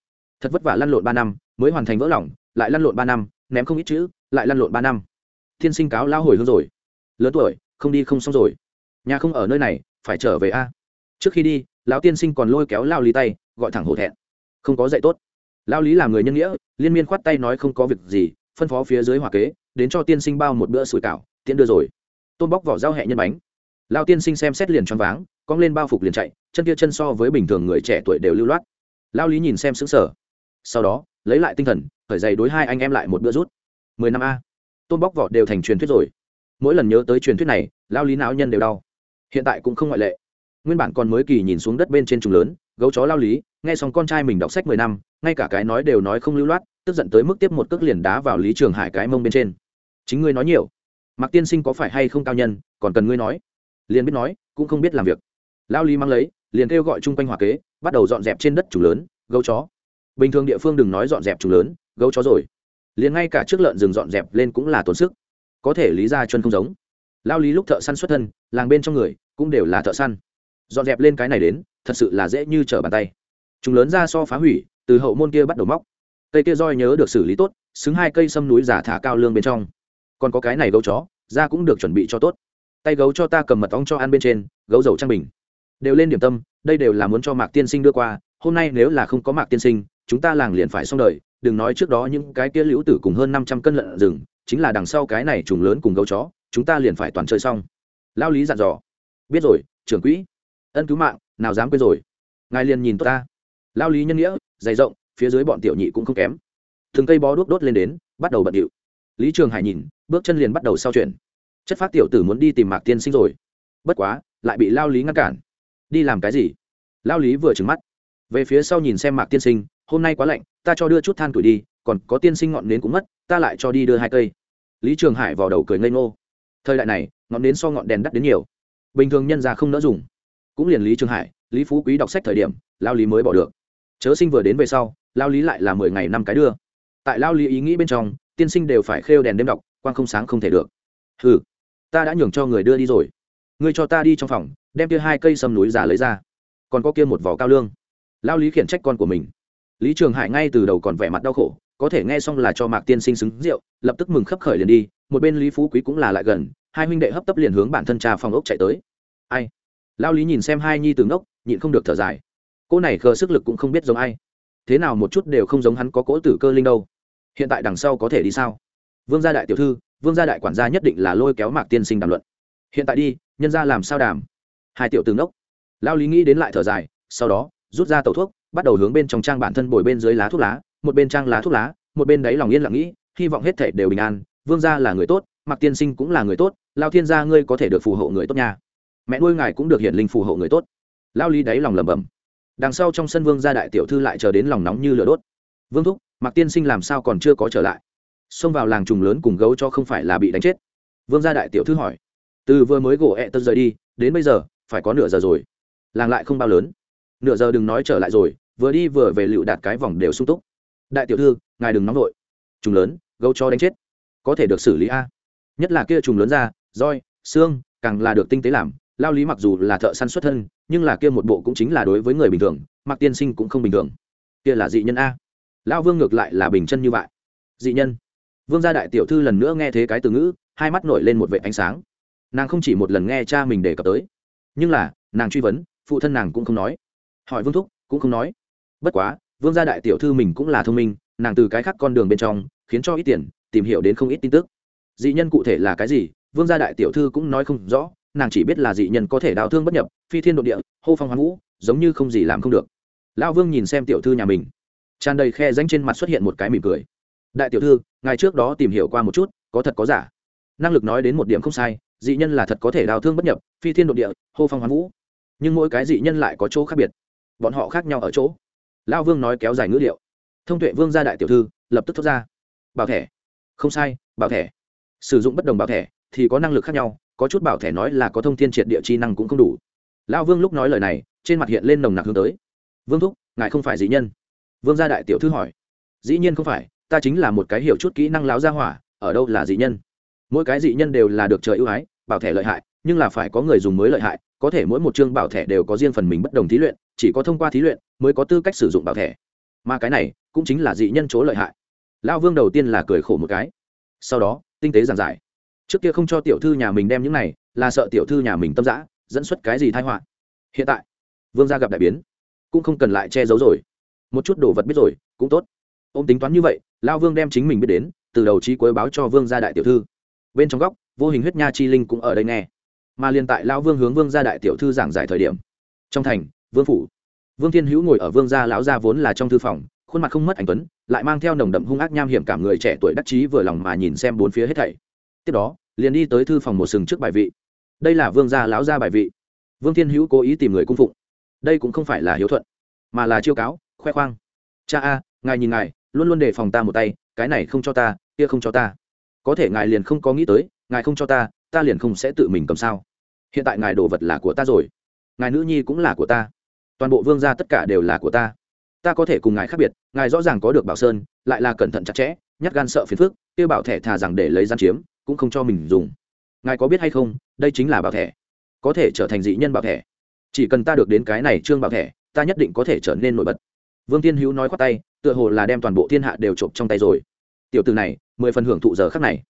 Thật vất vả lăn lộn ba năm, mới hoàn thành vỡ lòng, lại lăn lộn ba năm, ném không ít chữ, lại lăn lộn ba năm. Tiên sinh cáo lao hồi hương rồi lớn tuổi, không đi không xong rồi. Nhà không ở nơi này, phải trở về a. Trước khi đi, lão tiên sinh còn lôi kéo lao lý tay, gọi thẳng hổ thẹn. Không có dạy tốt. Lao lý là người nhân nghĩa, liên miên khoát tay nói không có việc gì, phân phó phía dưới hòa kế, đến cho tiên sinh bao một bữa sủi cảo, tiễn đưa rồi. Tôm bóc vỏ dao hẹ nhân bánh. Lao tiên sinh xem xét liền choáng váng, cong lên bao phục liền chạy, chân kia chân so với bình thường người trẻ tuổi đều lưu loát. Lao lý nhìn xem xứng sở sau đó, lấy lại tinh thần khởi dày đối hai anh em lại một bữa rút. Mười năm a. Tôm bóc vỏ đều thành truyền thuyết rồi mỗi lần nhớ tới truyền thuyết này, lao lý não nhân đều đau. Hiện tại cũng không ngoại lệ. Nguyên bản còn mới kỳ nhìn xuống đất bên trên trùng lớn, gấu chó lao lý, nghe xong con trai mình đọc sách mười năm, ngay cả cái nói đều nói không lưu loát, tức giận tới mức tiếp một cước liền đá vào lý trường hải cái mông bên trên. Chính ngươi nói nhiều. Mặc tiên sinh có phải hay không cao nhân, còn cần ngươi nói. Liền biết nói, cũng không biết làm việc. Lao lý mang lấy, liền kêu gọi chung quanh hòa kế, bắt đầu dọn dẹp trên đất trùng lớn, gấu chó. Bình thường địa phương đừng nói dọn dẹp trùng lớn, gấu chó rồi. Liền ngay cả trước lợn rừng dọn dẹp lên cũng là tốn sức có thể lý ra chân không giống. Lao lý lúc thợ săn xuất thân, làng bên trong người cũng đều là thợ săn. Dọn dẹp lên cái này đến, thật sự là dễ như trở bàn tay. Chúng lớn ra so phá hủy, từ hậu môn kia bắt đầu móc. Cây kia roi nhớ được xử lý tốt, xứng hai cây sâm núi giả thả cao lương bên trong. Còn có cái này gấu chó, da cũng được chuẩn bị cho tốt. Tay gấu cho ta cầm mật ong cho ăn bên trên, gấu dầu trang bình. Đều lên điểm tâm, đây đều là muốn cho mạc tiên sinh đưa qua, hôm nay nếu là không có mạc tiên sinh, chúng ta làng liền phải xong đời, đừng nói trước đó những cái kia liễu tử cùng hơn năm trăm cân lợn rừng chính là đằng sau cái này trùng lớn cùng gấu chó, chúng ta liền phải toàn chơi xong. Lao lý dặn dò. Biết rồi, trưởng quỹ. Ân cứu mạng, nào dám quên rồi. Ngài liền nhìn tôi ta. Lao lý nhân nghĩa, dày rộng, phía dưới bọn tiểu nhị cũng không kém. Từng cây bó đuốc đốt lên đến, bắt đầu bận điệu. Lý trường hải nhìn, bước chân liền bắt đầu sao chuyện chất phát tiểu tử muốn đi tìm mạc tiên sinh rồi. Bất quá, lại bị lao lý ngăn cản. Đi làm cái gì? Lao lý vừa trừng mắt. Về phía sau nhìn xem mạc tiên sinh, hôm nay quá lạnh, ta cho đưa chút than tuổi đi còn có tiên sinh ngọn nến cũng mất, ta lại cho đi đưa hai cây. Lý trường hải vào đầu cười ngây ngô. Thời đại này, ngọn nến so ngọn đèn đắt đến nhiều. Bình thường nhân ra không đỡ dùng. Cũng liền lý trường hải, lý phú quý đọc sách thời điểm, lao lý mới bỏ được. Chớ sinh vừa đến về sau, lao lý lại là mười ngày năm cái đưa. Tại lao lý ý nghĩ bên trong, tiên sinh đều phải khêu đèn đêm đọc quan không sáng không thể được. Ừ ta đã nhường cho người đưa đi rồi. Ngươi cho ta đi trong phòng, đem kia hai cây sâm núi giả lấy ra. Còn có kia một vỏ cao lương. Lao lý khiển trách con của mình. Lý trường hải ngay từ đầu còn vẻ mặt đau khổ có thể nghe xong là cho mạc tiên sinh xứng rượu, lập tức mừng khấp khởi liền đi, một bên lý phú quý cũng là lại gần, hai huynh đệ hấp tấp liền hướng bản thân trà phòng ốc chạy tới. Ai? Lao lý nhìn xem hai nhi từ ngốc, nhịn không được thở dài. Cô này khờ sức lực cũng không biết giống ai. Thế nào một chút đều không giống hắn có cỗ tử cơ linh đâu. Hiện tại đằng sau có thể đi sao? Vương gia đại tiểu thư, vương gia đại quản gia nhất định là lôi kéo mạc tiên sinh đàm luận. Hiện tại đi, nhân ra làm sao đàm? Hai tiểu từ ngốc. Lao lý nghĩ đến lại thở dài, sau đó, rút ra tẩu thuốc, bắt đầu hướng bên trong trang bản thân bồi bên dưới lá thuốc lá một bên trang lá thuốc lá, một bên đáy lòng yên lặng nghĩ, hy vọng hết thể đều bình an, vương gia là người tốt Mặc tiên sinh cũng là người tốt, lao thiên gia ngươi có thể được phù hộ người tốt nha. Mẹ nuôi ngài cũng được hiển linh phù hộ người tốt. Lao lý đáy lòng lẩm bẩm. Đằng sau trong sân vương gia đại tiểu thư lại chờ đến lòng nóng như lửa đốt. Vương thúc Mặc tiên sinh làm sao còn chưa có trở lại? Xông vào làng trùng lớn cùng gấu cho không phải là bị đánh chết. Vương gia đại tiểu thư hỏi. Từ vừa mới gỗ ẹ tật rời đi, đến bây giờ, phải có nửa giờ rồi. Làng lại không bao lớn. Nửa giờ đừng nói trở lại rồi, vừa đi vừa về lựu đạt cái vòng đều sung túc đại tiểu thư, ngài đừng nóng vội. Trùng lớn, gấu cho đánh chết. Có thể được xử lý a. Nhất là kia trùng lớn ra, roi, xương, càng là được tinh tế làm. Lao lý mặc dù là thợ săn xuất thân, nhưng là kia một bộ cũng chính là đối với người bình thường, mặc tiên sinh cũng không bình thường. Kia là dị nhân a. Lão vương ngược lại là bình chân như vậy. Dị nhân. Vương gia đại tiểu thư lần nữa nghe thế cái từ ngữ, hai mắt nổi lên một vệ ánh sáng. Nàng không chỉ một lần nghe cha mình đề cập tới, nhưng là, nàng truy vấn, phụ thân nàng cũng không nói. Hỏi vương thúc, cũng không nói. Bất quá vương gia đại tiểu thư mình cũng là thông minh, nàng từ cái khác con đường bên trong, khiến cho ít tiền, tìm hiểu đến không ít tin tức. Dị nhân cụ thể là cái gì, vương gia đại tiểu thư cũng nói không rõ, nàng chỉ biết là dị nhân có thể đào thương bất nhập, phi thiên đ ộ địa, hô phong hoán vũ, giống như không gì làm không được. Lão vương nhìn xem tiểu thư nhà mình. Tràn đầy khe danh trên mặt xuất hiện một cái mỉm cười. Đại tiểu thư ngày trước đó tìm hiểu qua một chút, có thật có giả. Năng lực nói đến một điểm không sai, dị nhân là thật có thể đào thương bất nhập, phi thiên đ ộ địa, hô phong hoán vũ. Nhưng mỗi cái dị nhân lại có chỗ khác biệt. Bọn họ khác nhau ở chỗ lão vương nói kéo dài ngữ liệu. Thông tuệ vương gia đại tiểu thư, lập tức thốt ra. Bảo thẻ. Không sai, bảo thẻ. Sử dụng bất đồng bảo thẻ thì có năng lực khác nhau, có chút bảo thẻ nói là có thông thiên triệt địa chi năng cũng không đủ. Lão vương lúc nói lời này, trên mặt hiện lên nồng nặc hướng tới. Vương thúc, ngài không phải dị nhân. Vương gia đại tiểu thư hỏi. Dĩ nhiên không phải, ta chính là một cái hiểu chút kỹ năng láo gia hỏa, ở đâu là dị nhân? Mỗi cái dị nhân đều là được trời ưu ái, bảo thẻ lợi hại, nhưng là phải có người dùng mới lợi hại, có thể mỗi một chương bảo thẻ đều có riêng phần mình bất đồng thí luyện, chỉ có thông qua thí luyện mới có tư cách sử dụng bảo thẻ. Mà cái này cũng chính là dị nhân chỗ lợi hại. Lão vương đầu tiên là cười khổ một cái. Sau đó, tinh tế giảng giải. Trước kia không cho tiểu thư nhà mình đem những này, là sợ tiểu thư nhà mình tâm giã dẫn xuất cái gì thai họa. Hiện tại, vương gia gặp đại biến, cũng không cần lại che giấu rồi. Một chút đồ vật biết rồi, cũng tốt. Ô m tính toán như vậy lao vương đem chính mình biết đến, từ đầu trí cuối báo cho vương gia đại tiểu thư. Bên trong góc, vô hình huyết nha chi linh cũng ở đây nghe. Mà liền tại lao vương hướng vương gia đại tiểu thư giảng giải thời điểm, trong thành, vương phủ vương thiên hữu ngồi ở vương gia lão gia vốn là trong thư phòng, khuôn mặt không mất anh tuấn, lại mang theo nồng đậm hung ác nham hiểm cảm người trẻ tuổi đắc chí vừa lòng mà nhìn xem bốn phía hết thảy. Tiếp đó, liền đi tới thư phòng một sừng trước bài vị. Đây là vương gia lão gia bài vị. Vương thiên hữu cố ý tìm người cung phụng. Đây cũng không phải là hiếu thuận, mà là chiêu cáo, khoe khoang. Cha a, ngài nhìn ngài, luôn luôn đề phòng ta một tay, cái này không cho ta, kia không cho ta. Có thể ngài liền không có nghĩ tới, ngài không cho ta ta liền không sẽ tự mình cầm sao. Hiện tại ngài đồ vật là của ta rồi. Ngài nữ nhi cũng là của ta toàn bộ vương gia tất cả đều là của ta. Ta có thể cùng ngài khác biệt, ngài rõ ràng có được bảo sơn, lại là cẩn thận chặt chẽ, nhát gan sợ phiền phức, kêu bảo thẻ thà rằng để lấy gian chiếm, cũng không cho mình dùng. Ngài có biết hay không, đây chính là bảo thẻ. Có thể trở thành dị nhân bảo thẻ. Chỉ cần ta được đến cái này trương bảo thẻ, ta nhất định có thể trở nên nổi bật. Vương tiên hữu nói khoát tay, tựa hồ là đem toàn bộ thiên hạ đều trộm trong tay rồi. Tiểu từ này, mười phần hưởng thụ giờ khắc này.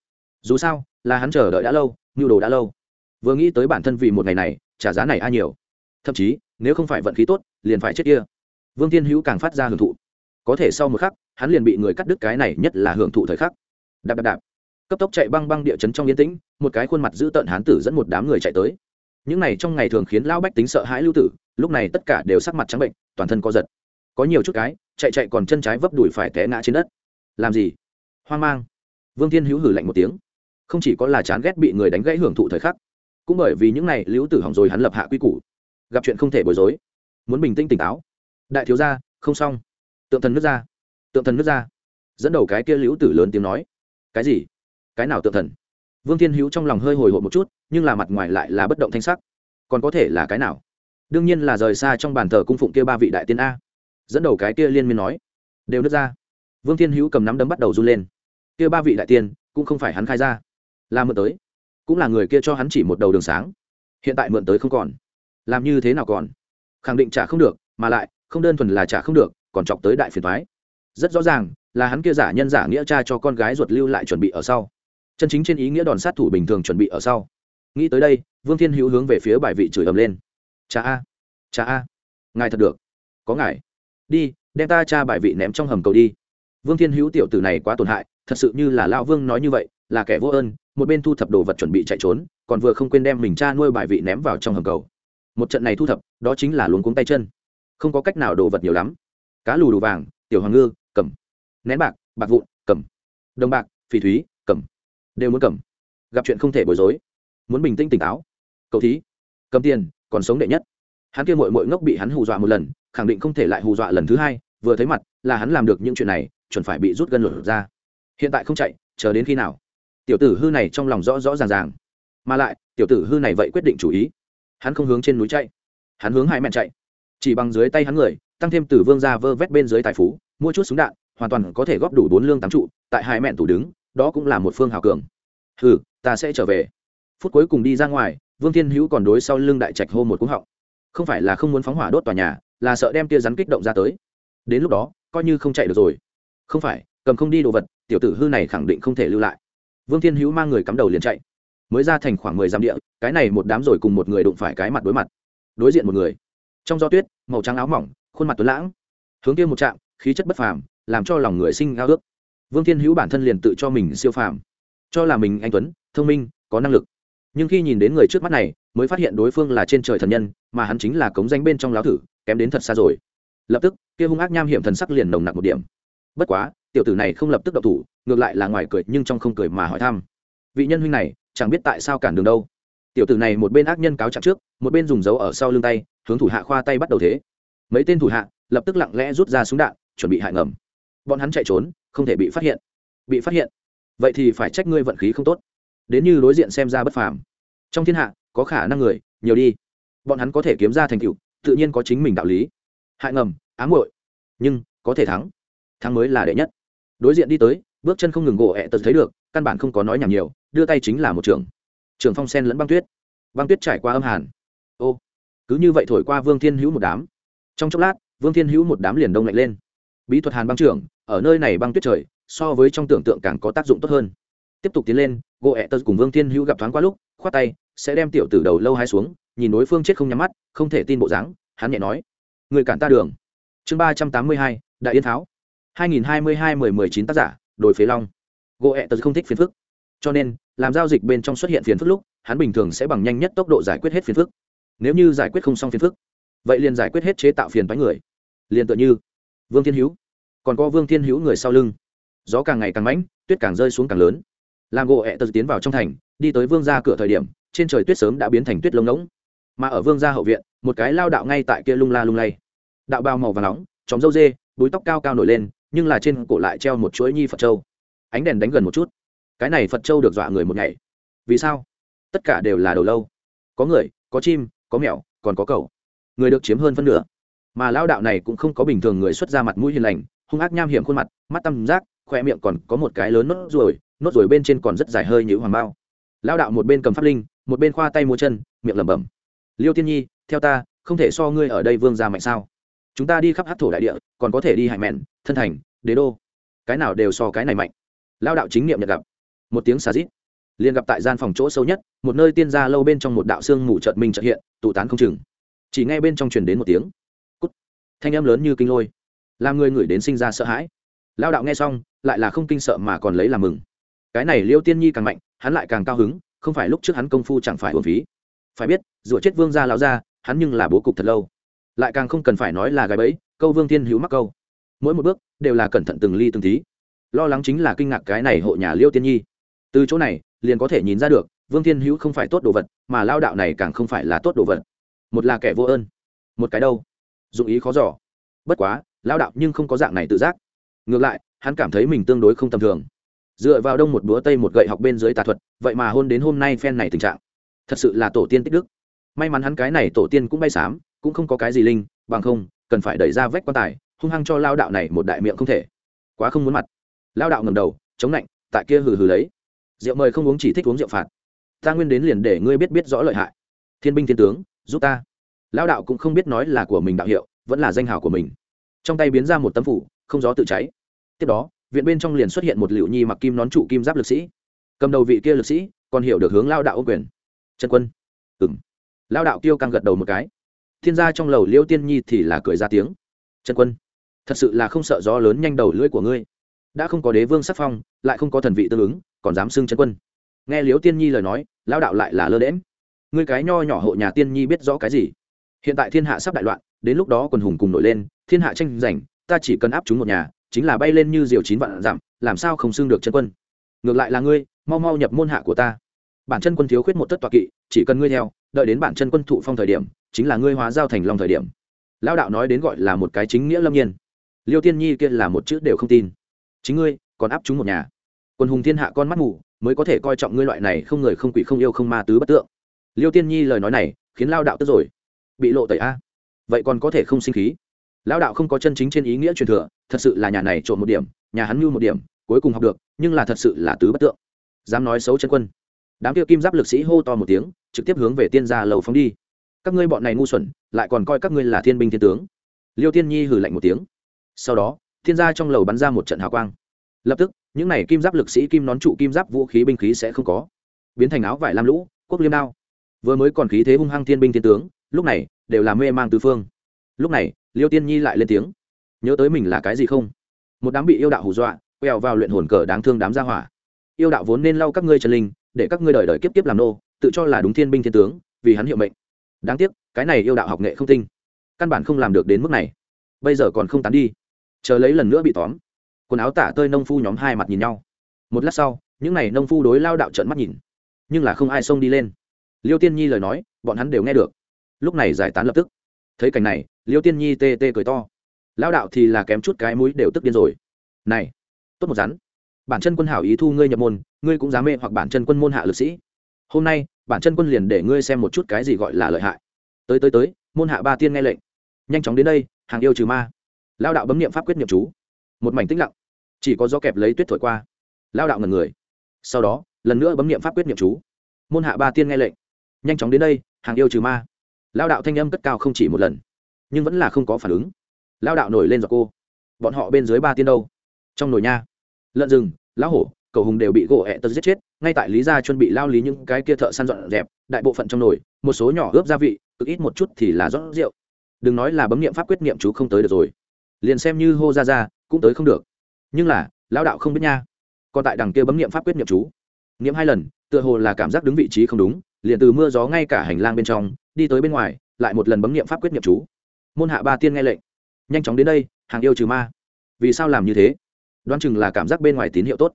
Dù sao, là hắn chờ đợi đã lâu nhu đồ đã lâu. Vừa nghĩ tới bản thân vì một ngày này, trả giá này a nhiều. Thậm chí nếu không phải vận khí tốt, liền phải chết kia. Vương tiên hữu càng phát ra hưởng thụ. Có thể sau một khắc, hắn liền bị người cắt đứt cái này nhất là hưởng thụ thời khắc. Đạp đạp đạp. Cấp tốc chạy băng băng địa chấn trong yên tĩnh, một cái khuôn mặt giữ tợn hán tử dẫn một đám người chạy tới. Những này trong ngày thường khiến lão bách tính sợ hãi lưu tử, lúc này tất cả đều sắc mặt trắng bệnh, toàn thân co giật. Có nhiều chút cái, chạy chạy còn chân trái vấp đùi phải té ngã trên đất. Làm gì? Hoang mang. Vương thiên hữu hử lạnh một tiếng. Không chỉ có là chán ghét bị người đánh gãy hưởng thụ thời khắc, cũng bởi vì những này lưu tử hỏng rồi hắn lập hạ quy củ gặp chuyện không thể bối rối. Muốn bình tĩnh tỉnh táo. Đại thiếu gia, không xong. Tượng thần nước ra. Tượng thần nước ra. Dẫn đầu cái kia liễu tử lớn tiếng nói. Cái gì? Cái nào tượng thần? Vương thiên hữu trong lòng hơi hồi hộp một chút, nhưng là mặt ngoài lại là bất động thanh sắc. Còn có thể là cái nào? Đương nhiên là rời xa trong bàn thờ cung phụng kia ba vị đại tiên a. Dẫn đầu cái kia liên miên nói. Đều nứt ra. Vương thiên hữu cầm nắm đấm bắt đầu run lên. Kia ba vị đại tiên, cũng không phải hắn khai ra. Là mượn tới. Cũng là người kia cho hắn chỉ một đầu đường sáng. Hiện tại mượn tới không còn làm như thế nào còn? Khẳng định trả không được, mà lại, không đơn thuần là trả không được, còn chọc tới đại phiền thoái rất rõ ràng, là hắn kia giả nhân giả nghĩa cha cho con gái ruột lưu lại chuẩn bị ở sau. Chân chính trên ý nghĩa đòn sát thủ bình thường chuẩn bị ở sau. Nghĩ tới đây, vương thiên hữu hướng về phía bài vị chửi ầm lên. Cha a cha a, ngài thật được. Có ngài. Đi, đem ta cha bài vị ném trong hầm cầu đi. Vương thiên hữu tiểu tử này quá tổn hại, thật sự như là lao vương nói như vậy, là kẻ vô ơn, một bên thu thập đồ vật chuẩn bị chạy trốn, còn vừa không quên đem mình cha nuôi bài vị ném vào trong hầm cầu một trận này thu thập, đó chính là luống cuống tay chân. Không có cách nào đồ vật nhiều lắm. Cá lù đủ vàng, tiểu hoàng ngư cầm nén bạc bạc vụn cầm đồng bạc, phỉ thúy cầm đều muốn cầm gặp chuyện không thể bối rối. Muốn bình tĩnh tỉnh táo. Cậu thí. Cầm tiền, còn sống đệ nhất. Hắn kia mội mội ngốc bị hắn hù dọa một lần, khẳng định không thể lại hù dọa lần thứ hai, vừa thấy mặt, là hắn làm được những chuyện này, chuẩn phải bị rút gân lửa ra. Hiện tại không chạy, chờ đến khi nào? Tiểu tử hư này trong lòng rõ rõ ràng ràng. Mà lại, tiểu tử hư này vậy quyết định chủ ý hắn không hướng trên núi chạy, hắn hướng hai mẹn chạy. Chỉ bằng dưới tay hắn người, tăng thêm từ vương ra vơ vét bên dưới tài phú, mua chút súng đạn, hoàn toàn có thể góp đủ bốn lương tám trụ, tại hai mẹn tủ đứng, đó cũng là một phương hào cường. Hừ, ta sẽ trở về. Phút cuối cùng đi ra ngoài, vương thiên hữu còn đối sau lưng đại trạch hô một cúng họng. Không phải là không muốn phóng hỏa đốt tòa nhà, là sợ đem tia rắn kích động ra tới. Đến lúc đó, coi như không chạy được rồi. Không phải, cầm không đi đồ vật, tiểu tử hư này khẳng định không thể lưu lại. Vương thiên hữu mang người cắm đầu liền chạy mới ra thành khoảng mười dặm địa, cái này một đám rồi cùng một người đụng phải cái mặt đối mặt. Đối diện một người. Trong gió tuyết, màu trắng áo mỏng, khuôn mặt tuấn lãng. Hướng kia một trạm, khí chất bất phàm, làm cho lòng người sinh ao ước. Vương thiên hữu bản thân liền tự cho mình siêu phàm. Cho là mình anh tuấn, thông minh, có năng lực. Nhưng khi nhìn đến người trước mắt này, mới phát hiện đối phương là trên trời thần nhân, mà hắn chính là cống danh bên trong láo thử kém đến thật xa rồi. Lập tức, kia hung ác nham hiểm thần sắc liền nồng nặc một điểm. Bất quá, tiểu tử này không lập tức đậu thủ, ngược lại là ngoài cười nhưng trong không cười mà hỏi thăm. Vị nhân huynh này chẳng biết tại sao cản đường đâu. Tiểu tử này một bên ác nhân cáo trạng trước, một bên dùng dấu ở sau lưng tay, hướng thủ hạ khoa tay bắt đầu thế. Mấy tên thủ hạ lập tức lặng lẽ rút ra súng đạn, chuẩn bị hại ngầm. Bọn hắn chạy trốn, không thể bị phát hiện. Bị phát hiện? Vậy thì phải trách ngươi vận khí không tốt. Đến như đối diện xem ra bất phàm. Trong thiên hạ, có khả năng người, nhiều đi. Bọn hắn có thể kiếm ra thành tựu, tự nhiên có chính mình đạo lý. Hại ngầm, ám hội nhưng, có thể thắng. Thắng mới là đệ nhất. Đối diện đi tới, bước chân không ngừng gỗ ẹ tật thấy được căn bản không có nói nhảm nhiều, đưa tay chính là một trường trường phong sen lẫn băng tuyết. Băng tuyết trải qua âm hàn. Ô, cứ như vậy thổi qua vương thiên hữu một đám. Trong chốc lát, vương thiên hữu một đám liền đông lạnh lên. Bí thuật hàn băng trưởng, ở nơi này băng tuyết trời, so với trong tưởng tượng càng có tác dụng tốt hơn. Tiếp tục tiến lên gỗ ẹ tật cùng vương thiên hữu gặp thoáng qua lúc, khoát tay, sẽ đem tiểu tử đầu lâu hai xuống, nhìn đối phương chết không nhắm mắt, không thể tin bộ dáng, hắn nhẹ nói, người cản ta đường. Chương ba trăm tám mươi hai, đại yên tháo. hai nghìn hai mươi hai mười mười chín tác giả, đồi phế long gỗ ẹ tật không thích phiền phức. Cho nên, làm giao dịch bên trong xuất hiện phiền phức lúc, hắn bình thường sẽ bằng nhanh nhất tốc độ giải quyết hết phiền phức. Nếu như giải quyết không xong phiền phức, vậy liền giải quyết hết chế tạo phiền bánh người. Liền tựa như vương thiên hữu. Còn có vương thiên hữu người sau lưng. Gió càng ngày càng mãnh, tuyết càng rơi xuống càng lớn. Làm gỗ ẹ tật tiến vào trong thành, đi tới vương ra cửa thời điểm, trên trời tuyết sớm đã biến thành tuyết lông ngỗng. Mà ở vương gia hậu viện, một cái lao đạo ngay tại kia lung la lung lay. Đạo bao màu và nóng chóng dâu dê, búi tóc cao cao nổi lên, nhưng là trên cổ lại treo một chuỗi nhi phật châu ánh đèn đánh gần một chút. Cái này phật châu được dọa người một ngày. Vì sao? Tất cả đều là đầu lâu. Có người có chim có mèo còn có cầu người được chiếm hơn phân nửa. Mà lao đạo này cũng không có bình thường người xuất ra mặt mũi hiền lành hung ác nham hiểm khuôn mặt mắt tăm rác, khoe miệng còn có một cái lớn nốt ruồi nốt ruồi bên trên còn rất dài hơi như hoàng bao. Lao đạo một bên cầm pháp linh một bên khoa tay mua chân miệng lẩm bẩm. Liêu tiên nhi theo ta không thể so ngươi ở đây vương gia mạnh sao? Chúng ta đi khắp hát thổ đại địa còn có thể đi hải mẹn thân thành đế đô. Cái nào đều so cái này mạnh lao đạo chính niệm nhận gặp. Một tiếng xà rít. Liền gặp tại gian phòng chỗ sâu nhất, một nơi tiên gia lâu bên trong một đạo xương mù trợt mình trợt hiện, tụ tán không chừng. Chỉ nghe bên trong truyền đến một tiếng. Cút. Thanh âm lớn như kinh lôi. Làm người ngửi đến sinh ra sợ hãi. Lao đạo nghe xong, lại là không kinh sợ mà còn lấy làm mừng. Cái này liêu tiên nhi càng mạnh, hắn lại càng cao hứng, không phải lúc trước hắn công phu chẳng phải hồn phí. Phải biết rủa chết vương gia lão gia, hắn nhưng là bố cục thật lâu. Lại càng không cần phải nói là gái bẫy, câu vương thiên hữu mắc câu. Mỗi một bước đều là cẩn thận từng ly từng tí lo lắng chính là kinh ngạc cái này hộ nhà liêu tiên nhi. Từ chỗ này, liền có thể nhìn ra được, vương thiên hữu không phải tốt đồ vật, mà lao đạo này càng không phải là tốt đồ vật. Một là kẻ vô ơn, một cái đâu. Dụng ý khó giỏ bất quá, lao đạo nhưng không có dạng này tự giác. Ngược lại, hắn cảm thấy mình tương đối không tầm thường. Dựa vào đông một búa tây một gậy học bên dưới tà thuật, vậy mà hôn đến hôm nay phen này tình trạng. Thật sự là tổ tiên tích đức. May mắn hắn cái này tổ tiên cũng bay sám cũng không có cái gì linh, bằng không, cần phải đẩy ra vách quan tài, hung hăng cho lao đạo này một đại miệng không thể. Quá không muốn mặt lao đạo ngầm đầu, chống lạnh, tại kia hừ hừ lấy. Rượu mời không uống chỉ thích uống rượu phạt. Ta nguyên đến liền để ngươi biết biết rõ lợi hại. Thiên binh thiên tướng, giúp ta. Lao đạo cũng không biết nói là của mình đạo hiệu, vẫn là danh hào của mình. Trong tay biến ra một tấm phủ, không gió tự cháy. Tiếp đó, viện bên trong liền xuất hiện một liệu nhi mặc kim nón trụ kim giáp lực sĩ. Cầm đầu vị kia lực sĩ, còn hiểu được hướng lao đạo ô quyền. Trần quân. Ừng lao đạo kêu căng gật đầu một cái. Thiên gia trong lầu liêu tiên nhi thì là cười ra tiếng. Trần quân. Thật sự là không sợ gió lớn nhanh đầu lưỡi của ngươi đã không có đế vương sắc phong, lại không có thần vị tương ứng, còn dám xưng chân quân. Nghe liêu tiên nhi lời nói lao đạo lại là lơ đễm ngươi cái nho nhỏ hộ nhà tiên nhi biết rõ cái gì? Hiện tại thiên hạ sắp đại loạn, đến lúc đó quần hùng cùng nổi lên, thiên hạ tranh giành, ta chỉ cần áp chúng một nhà, chính là bay lên như diều chín vạn giảm làm sao không xưng được chân quân? Ngược lại là ngươi, mau mau nhập môn hạ của ta. Bản chân quân thiếu khuyết một tất toạc kỵ, chỉ cần ngươi theo, đợi đến bản chân quân thụ phong thời điểm, chính là ngươi hóa giao thành long thời điểm. Lão đạo nói đến gọi là một cái chính nghĩa lâm nhiên. Liêu tiên nhi kia là một chữ đều không tin chính ngươi, còn áp chúng một nhà. Quân hùng thiên hạ con mắt mù, mới có thể coi trọng ngươi loại này không người không quỷ không yêu không ma tứ bất tượng. Liêu tiên nhi lời nói này, khiến lao đạo tức rồi. Bị lộ tẩy a. Vậy còn có thể không sinh khí? Lão đạo không có chân chính trên ý nghĩa truyền thừa, thật sự là nhà này trộm một điểm, nhà hắn mưu một điểm, cuối cùng học được, nhưng là thật sự là tứ bất tượng. Dám nói xấu chân quân. Đám kia kim giáp lực sĩ hô to một tiếng, trực tiếp hướng về tiên gia lầu phóng đi. Các ngươi bọn này ngu xuẩn, lại còn coi các ngươi là thiên binh thiên tướng. Liêu tiên nhi hử lạnh một tiếng. Sau đó thiên gia trong lầu bắn ra một trận hào quang. Lập tức, những này kim giáp lực sĩ kim nón trụ kim giáp vũ khí binh khí sẽ không có. Biến thành áo vải lam lũ, quốc liêm đao. Vừa mới còn khí thế hung hăng thiên binh thiên tướng, lúc này, đều là mê mang tứ phương. Lúc này, liêu tiên nhi lại lên tiếng. Nhớ tới mình là cái gì không? Một đám bị yêu đạo hù dọa, quẹo vào luyện hồn cờ đáng thương đám gia hỏa. Yêu đạo vốn nên lau các ngươi trần linh, để các ngươi đời đời kiếp kiếp làm nô, tự cho là đúng thiên binh thiên tướng, vì hắn hiệu mệnh. Đáng tiếc, cái này yêu đạo học nghệ không tinh. Căn bản không làm được đến mức này. Bây giờ còn không tán đi chờ lấy lần nữa bị tóm. Quần áo tả tơi nông phu nhóm hai mặt nhìn nhau. Một lát sau, những n à y nông phu đối lao đạo trợn mắt nhìn. Nhưng là không ai xông đi lên. Liêu tiên nhi lời nói, bọn hắn đều nghe được. Lúc này giải tán lập tức. Thấy cảnh này, liêu tiên nhi tê tê cười to. Lao đạo thì là kém chút cái mũi đều tức điên rồi. Này, tốt một rắn. Bản chân quân hảo ý thu ngươi nhập môn, ngươi cũng dám mê hoặc bản chân quân môn hạ lực sĩ. Hôm nay, bản chân quân liền để ngươi xem một chút cái gì gọi là lợi hại. Tới tới tới, môn hạ ba tiên nghe lệnh. Nhanh chóng đến đây, hàng yêu trừ ma lao đạo bấm niệm pháp quyết niệm chú. Một mảnh tĩnh lặng. Chỉ có gió kẹp lấy tuyết thổi qua. Lao đạo ngần người. Sau đó, lần nữa bấm niệm pháp quyết niệm chú. Môn hạ ba tiên nghe lệnh. Nhanh chóng đến đây, hàng yêu trừ ma. Lao đạo thanh âm cất cao không chỉ một lần, nhưng vẫn là không có phản ứng. Lao đạo nổi lên giọt cô. Bọn họ bên dưới ba tiên đâu? Trong nồi nha. Lợn rừng lão hổ, cầu hùng đều bị gỗ ẹ tật giết chết, ngay tại lý gia chuẩn bị lao lý những cái kia thợ săn dọn dẹp, đại bộ phận trong nồi, một số nhỏ ướp gia vị, cực ít một chút thì là rót rượu. Đừng nói là bấm niệm pháp quyết niệm chú không tới được rồi liền xem như hô ra ra, cũng tới không được. Nhưng là, lão đạo không biết nha. Còn tại đằng kia bấm niệm pháp quyết nghiệm chú. Niệm hai lần, tựa hồ là cảm giác đứng vị trí không đúng, liền từ mưa gió ngay cả hành lang bên trong, đi tới bên ngoài, lại một lần bấm niệm pháp quyết nghiệm chú. Môn hạ ba tiên nghe lệnh. Nhanh chóng đến đây, hàng yêu trừ ma. Vì sao làm như thế? Đoán chừng là cảm giác bên ngoài tín hiệu tốt.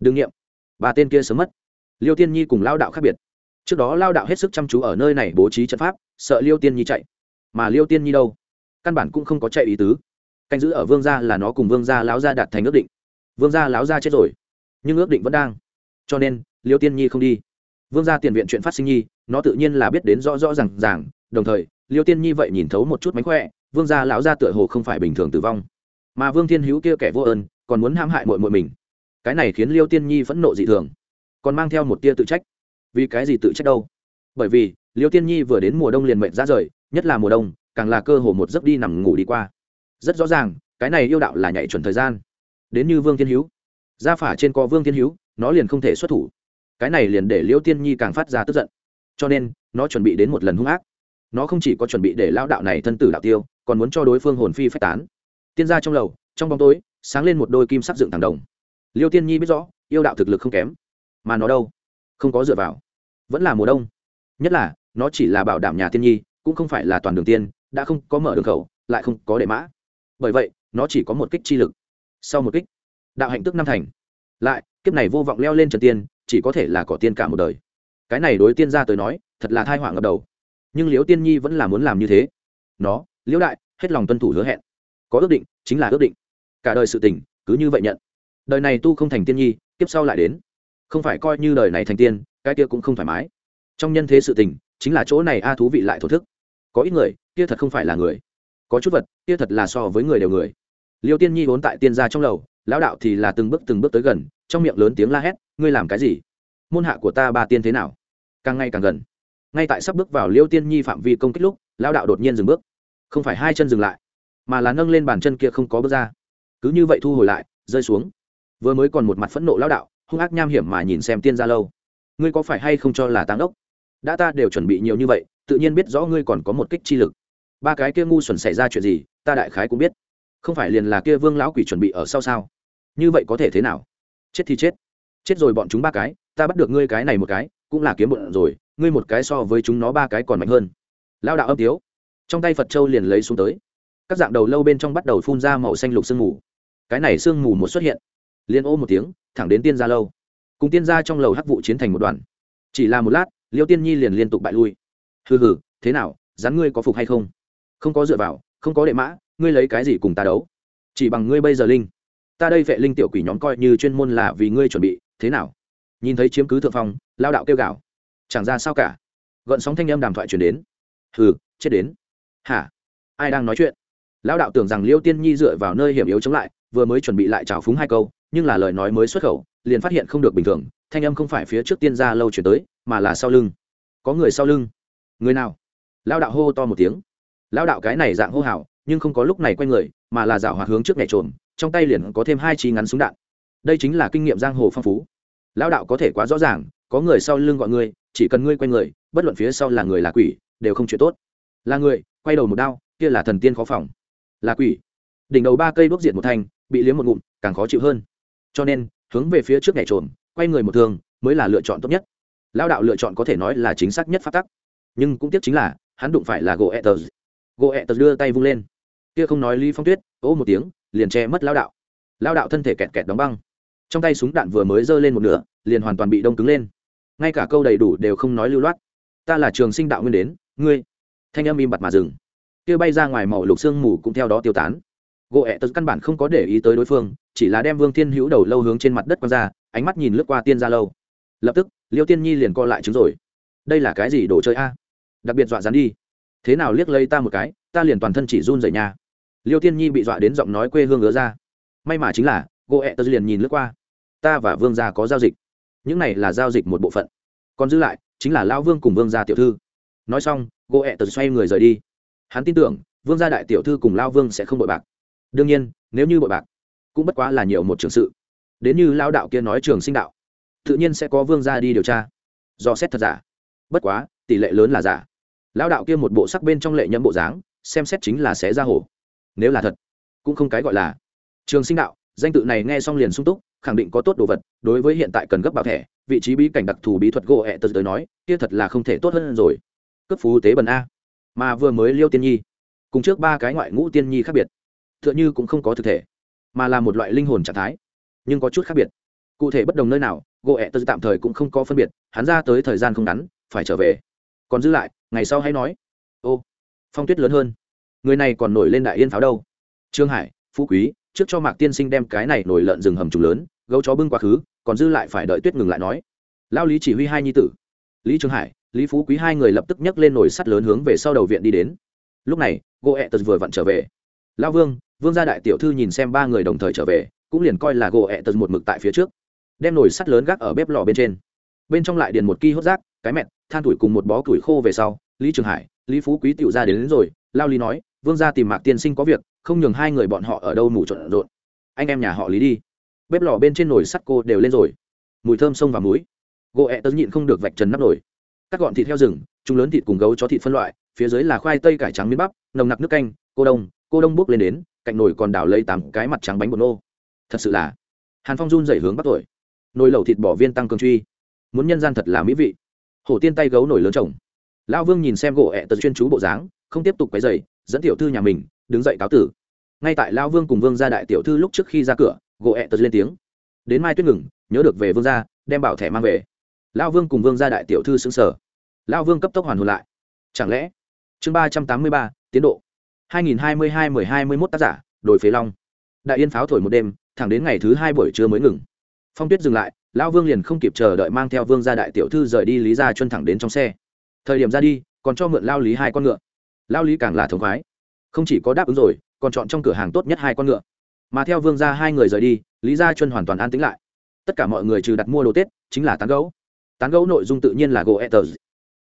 Đương nghiệm ba tên kia sớm mất. Liêu tiên nhi cùng lao đạo khác biệt. Trước đó lao đạo hết sức chăm chú ở nơi này bố trí trận pháp, sợ liêu tiên nhi chạy. Mà liêu tiên nhi đâu? Căn bản cũng không có chạy ý tứ canh giữ ở vương gia là nó cùng vương gia lão gia đạt thành ước định. Vương gia lão gia chết rồi, nhưng ước định vẫn đang. Cho nên, liêu tiên nhi không đi. Vương gia tiền viện chuyện phát sinh nhi, nó tự nhiên là biết đến rõ rõ r à n g ràng, đồng thời, liêu tiên nhi vậy nhìn thấu một chút mánh khỏe, vương gia lão gia tựa hồ không phải bình thường tử vong. Mà vương thiên hữu kia kẻ vô ơn, còn muốn hãm hại mội mội mình. Cái này khiến liêu tiên nhi phẫn nộ dị thường, còn mang theo một tia tự trách. Vì cái gì tự trách đâu? Bởi vì, liêu tiên nhi vừa đến mùa đông liền mệnh ra rời, nhất là mùa đông, càng là cơ hồ một giấc đi nằm ngủ đi qua rất rõ ràng, cái này yêu đạo là nhảy chuẩn thời gian. Đến như vương thiên hữu gia phả trên co vương thiên hữu nó liền không thể xuất thủ. Cái này liền để liêu tiên nhi càng phát ra tức giận. Cho nên, nó chuẩn bị đến một lần hung ác. Nó không chỉ có chuẩn bị để lao đạo này thân tử đạo tiêu, còn muốn cho đối phương hồn phi phách tán. Tiên gia trong lầu, trong bóng tối, sáng lên một đôi kim sắc dựng thẳng đồng. Liêu tiên nhi biết rõ, yêu đạo thực lực không kém. Mà nó đâu? Không có dựa vào. Vẫn là mùa đông. Nhất là, nó chỉ là bảo đảm nhà tiên nhi, cũng không phải là toàn đường tiên, đã không có mở đường khẩu, lại không có đệ mã bởi vậy, nó chỉ có một kích chi lực. Sau một kích, đạo hạnh tức năm thành. Lại, kiếp này vô vọng leo lên trần tiên, chỉ có thể là cỏ tiên cả một đời. Cái này đối tiên gia tới nói, thật là thai họa ngập đầu. Nhưng liễu tiên nhi vẫn là muốn làm như thế. Nó, liễu đại, hết lòng tuân thủ hứa hẹn. Có ước định, chính là ước định. Cả đời sự tình, cứ như vậy nhận. Đời này tu không thành tiên nhi, kiếp sau lại đến. Không phải coi như đời này thành tiên, cái kia cũng không thoải mái. Trong nhân thế sự tình, chính là chỗ này a thú vị lại thổ thức. Có ít người, kia thật không phải là người có chút vật, kia thật là so với người đều người. Liêu tiên nhi vốn tại tiên gia trong lầu, lão đạo thì là từng bước từng bước tới gần, trong miệng lớn tiếng la hét, ngươi làm cái gì? Môn hạ của ta ba tiên thế nào? Càng ngày càng gần. Ngay tại sắp bước vào liêu tiên nhi phạm vi công kích lúc, lão đạo đột nhiên dừng bước. Không phải hai chân dừng lại, mà là nâng lên bàn chân kia không có bước ra. Cứ như vậy thu hồi lại, rơi xuống. Vừa mới còn một mặt phẫn nộ lão đạo, hung ác nham hiểm mà nhìn xem tiên gia lâu. Ngươi có phải hay không cho là tăng ốc đã ta đều chuẩn bị nhiều như vậy, tự nhiên biết rõ ngươi còn có một kích chi lực ba cái kia ngu xuẩn xảy ra chuyện gì, ta đại khái cũng biết. Không phải liền là kia vương lão quỷ chuẩn bị ở sau sao? Như vậy có thể thế nào? Chết thì chết. Chết rồi bọn chúng ba cái, ta bắt được ngươi cái này một cái, cũng là kiếm bụng rồi, ngươi một cái so với chúng nó ba cái còn mạnh hơn. Lao đạo âm tiếu. Trong tay phật châu liền lấy xuống tới. Các dạng đầu lâu bên trong bắt đầu phun ra màu xanh lục sương mù. Cái này sương mù một xuất hiện, liền ô một tiếng, thẳng đến tiên gia lâu. Cùng tiên gia trong lầu hắc vụ chiến thành một đoàn. Chỉ là một lát, liêu tiên nhi liền liên tục bại lui. Hừ hừ, thế nào, rắn ngươi có phục hay không? Không có dựa vào, không có đệ mã, ngươi lấy cái gì cùng ta đấu? Chỉ bằng ngươi bây giờ linh. Ta đây vệ linh tiểu quỷ nhóm coi như chuyên môn là vì ngươi chuẩn bị, thế nào? Nhìn thấy chiếm cứ thượng phong, lao đạo kêu gào. Chẳng ra sao cả. Gợn sóng thanh âm đàm thoại chuyển đến. Hừ, chết đến. Hả? Ai đang nói chuyện? Lão đạo tưởng rằng liêu tiên nhi dựa vào nơi hiểm yếu chống lại, vừa mới chuẩn bị lại trào phúng hai câu, nhưng là lời nói mới xuất khẩu, liền phát hiện không được bình thường, thanh âm không phải phía trước tiên gia lâu chuyển tới, mà là sau lưng. Có người sau lưng. Người nào? Lão đạo hô to một tiếng lão đạo cái này dạng hô hào, nhưng không có lúc này quay người, mà là dạo hoạt hướng trước nhảy trộm trong tay liền có thêm hai chi ngắn súng đạn. Đây chính là kinh nghiệm giang hồ phong phú. Lão đạo có thể quá rõ ràng, có người sau lưng gọi ngươi, chỉ cần ngươi quay người, bất luận phía sau là người là quỷ, đều không chuyện tốt. Là người, quay đầu một đao, kia là thần tiên khó phòng. Là quỷ. Đỉnh đầu ba cây đốt diệt một thanh, bị liếm một ngụm, càng khó chịu hơn. Cho nên, hướng về phía trước nhảy trộm quay người một thường mới là lựa chọn tốt nhất. Lao đạo lựa chọn có thể nói là chính xác nhất phát tắc. Nhưng cũng tiếc chính là, hắn đụng phải là gỗ etters gỗ etters đưa tay vung lên. Kia không nói lý phong tuyết ô một tiếng, liền che mất lao đạo. Lao đạo thân thể kẹt kẹt đóng băng. Trong tay súng đạn vừa mới giơ lên một nửa, liền hoàn toàn bị đông cứng lên. Ngay cả câu đầy đủ đều không nói lưu loát. Ta là trường sinh đạo nguyên đến, ngươi. Thanh âm im bặt mà dừng. Kia bay ra ngoài màu lục xương mù cũng theo đó tiêu tán. Gỗ ẹ tật căn bản không có để ý tới đối phương, chỉ là đem vương thiên hữu đầu lâu hướng trên mặt đất quăng ra, ánh mắt nhìn lướt qua tiên gia lâu. Lập tức, liêu tiên nhi liền co lại chứng rồi. Đây là cái gì đồ chơi a? Đặc biệt dọa dán đi thế nào liếc lấy ta một cái, ta liền toàn thân chỉ run rẩy nha. Liêu tiên nhi bị dọa đến giọng nói quê hương ngứa ra. May mà chính là gỗ ẹ tớ liền nhìn lướt qua. Ta và vương gia có giao dịch. Những này là giao dịch một bộ phận. Còn giữ lại, chính là lao vương cùng vương gia tiểu thư. Nói xong gỗ ẹ tớ xoay người rời đi. Hắn tin tưởng, vương gia đại tiểu thư cùng lao vương sẽ không bội bạc. Đương nhiên, nếu như bội bạc, cũng bất quá là nhiều một trường sự. Đến như lao đạo kia nói trường sinh đạo, tự nhiên sẽ có vương gia đi điều tra. Do xét thật giả. Bất quá, tỷ lệ lớn là giả lão đạo kia một bộ sắc bên trong lệ nhẫm bộ dáng, xem xét chính là sẽ ra hổ. Nếu là thật, cũng không cái gọi là. Trường sinh đạo, danh tự này nghe xong liền sung túc, khẳng định có tốt đồ vật, đối với hiện tại cần gấp bảo thẻ, vị trí bí cảnh đặc thù bí thuật gỗ ẹ tật tới nói, kia thật là không thể tốt hơn rồi. Cấp phú tế bần a. Mà vừa mới liêu tiên nhi, cùng trước ba cái ngoại ngũ tiên nhi khác biệt t h ư ợ n h ư cũng không có thực thể, mà là một loại linh hồn trạng thái, nhưng có chút khác biệt. Cụ thể bất đồng nơi nào, gỗ ẹ tật tạm thời cũng không có phân biệt, hắn ra tới thời gian không ngắn, phải trở về còn giữ lại, ngày sau hãy nói. Ô, phong tuyết lớn hơn. Người này còn nổi lên đại yên pháo đâu? Trương hải, phú quý, trước cho mạc tiên sinh đem cái này nổi lợn rừng hầm trùng lớn, gấu chó bưng quá khứ, còn dư lại phải đợi tuyết ngừng lại nói. Lao lý chỉ huy hai nhi tử. Lý trương hải, lý phú quý hai người lập tức nhấc lên nồi sắt lớn hướng về sau đầu viện đi đến. Lúc này gỗ ẹ tật vừa vặn trở về. Lao vương vương gia đại tiểu thư nhìn xem ba người đồng thời trở về, cũng liền coi là gỗ ẹ tật một mực tại phía trước. Đem nồi sắt lớn gác ở bếp lò bên trên. Bên trong lại điền một ki hốt rác cái mẹt than tuổi cùng một bó tuổi khô về sau lý trường hải lý phú quý tựu ra đến, đến rồi lao lý nói vương gia tìm mạc tiên sinh có việc không nhường hai người bọn họ ở đâu mù trộn rộn. Anh em nhà họ lý đi. Bếp lò bên trên nồi sắt cô đều lên rồi. Mùi thơm sông và muối. Gỗ ẹ tớ nhịn không được vạch trần nắp nồi. Cắt gọn thịt heo rừng chúng lớn thịt cùng gấu chó thịt phân loại phía dưới là khoai tây cải trắng miếng bắp nồng nặc nước canh cô đông cô đông bốc lên đến cạnh nồi còn đảo lấy tám cái mặt trắng bánh bột nô. Thật sự là hàn phong run dậy hướng bắt tuổi nồi lẩu thịt bỏ viên tăng cường truy. Muốn nhân gian thật là mỹ vị hổ tiên tay gấu nổi lớn chồng. Lão vương nhìn xem gỗ ẹ tật chuyên chú bộ dáng, không tiếp tục quấy dày dẫn tiểu thư nhà mình, đứng dậy cáo tử. Ngay tại lão vương cùng vương gia đại tiểu thư lúc trước khi ra cửa, gỗ ẹ tật lên tiếng. Đến mai tuyết ngừng, nhớ được về vương gia, đem bảo thẻ mang về. Lão vương cùng vương gia đại tiểu thư xứng sở lão vương cấp tốc hoàn hồn lại. Chẳng lẽ, chương ba trăm tám mươi ba, tiến độ. hai nghìn hai mươi hai mười hai mươi mốt tác giả đổi phế long. Đại yên pháo thổi một đêm, thẳng đến ngày thứ hai buổi trưa mới ngừng. Phong tuyết dừng lại lão vương liền không kịp chờ đợi mang theo vương gia đại tiểu thư rời đi lý ra chân thẳng đến trong xe. Thời điểm ra đi, còn cho mượn lao lý hai con ngựa. Lao lý càng là thống khoái. Không chỉ có đáp ứng rồi, còn chọn trong cửa hàng tốt nhất hai con ngựa. Mà theo vương gia hai người rời đi, lý gia chân hoàn toàn an tĩnh lại. Tất cả mọi người trừ đặt mua đồ tết, chính là tán gấu tán gấu nội dung tự nhiên là gỗ etters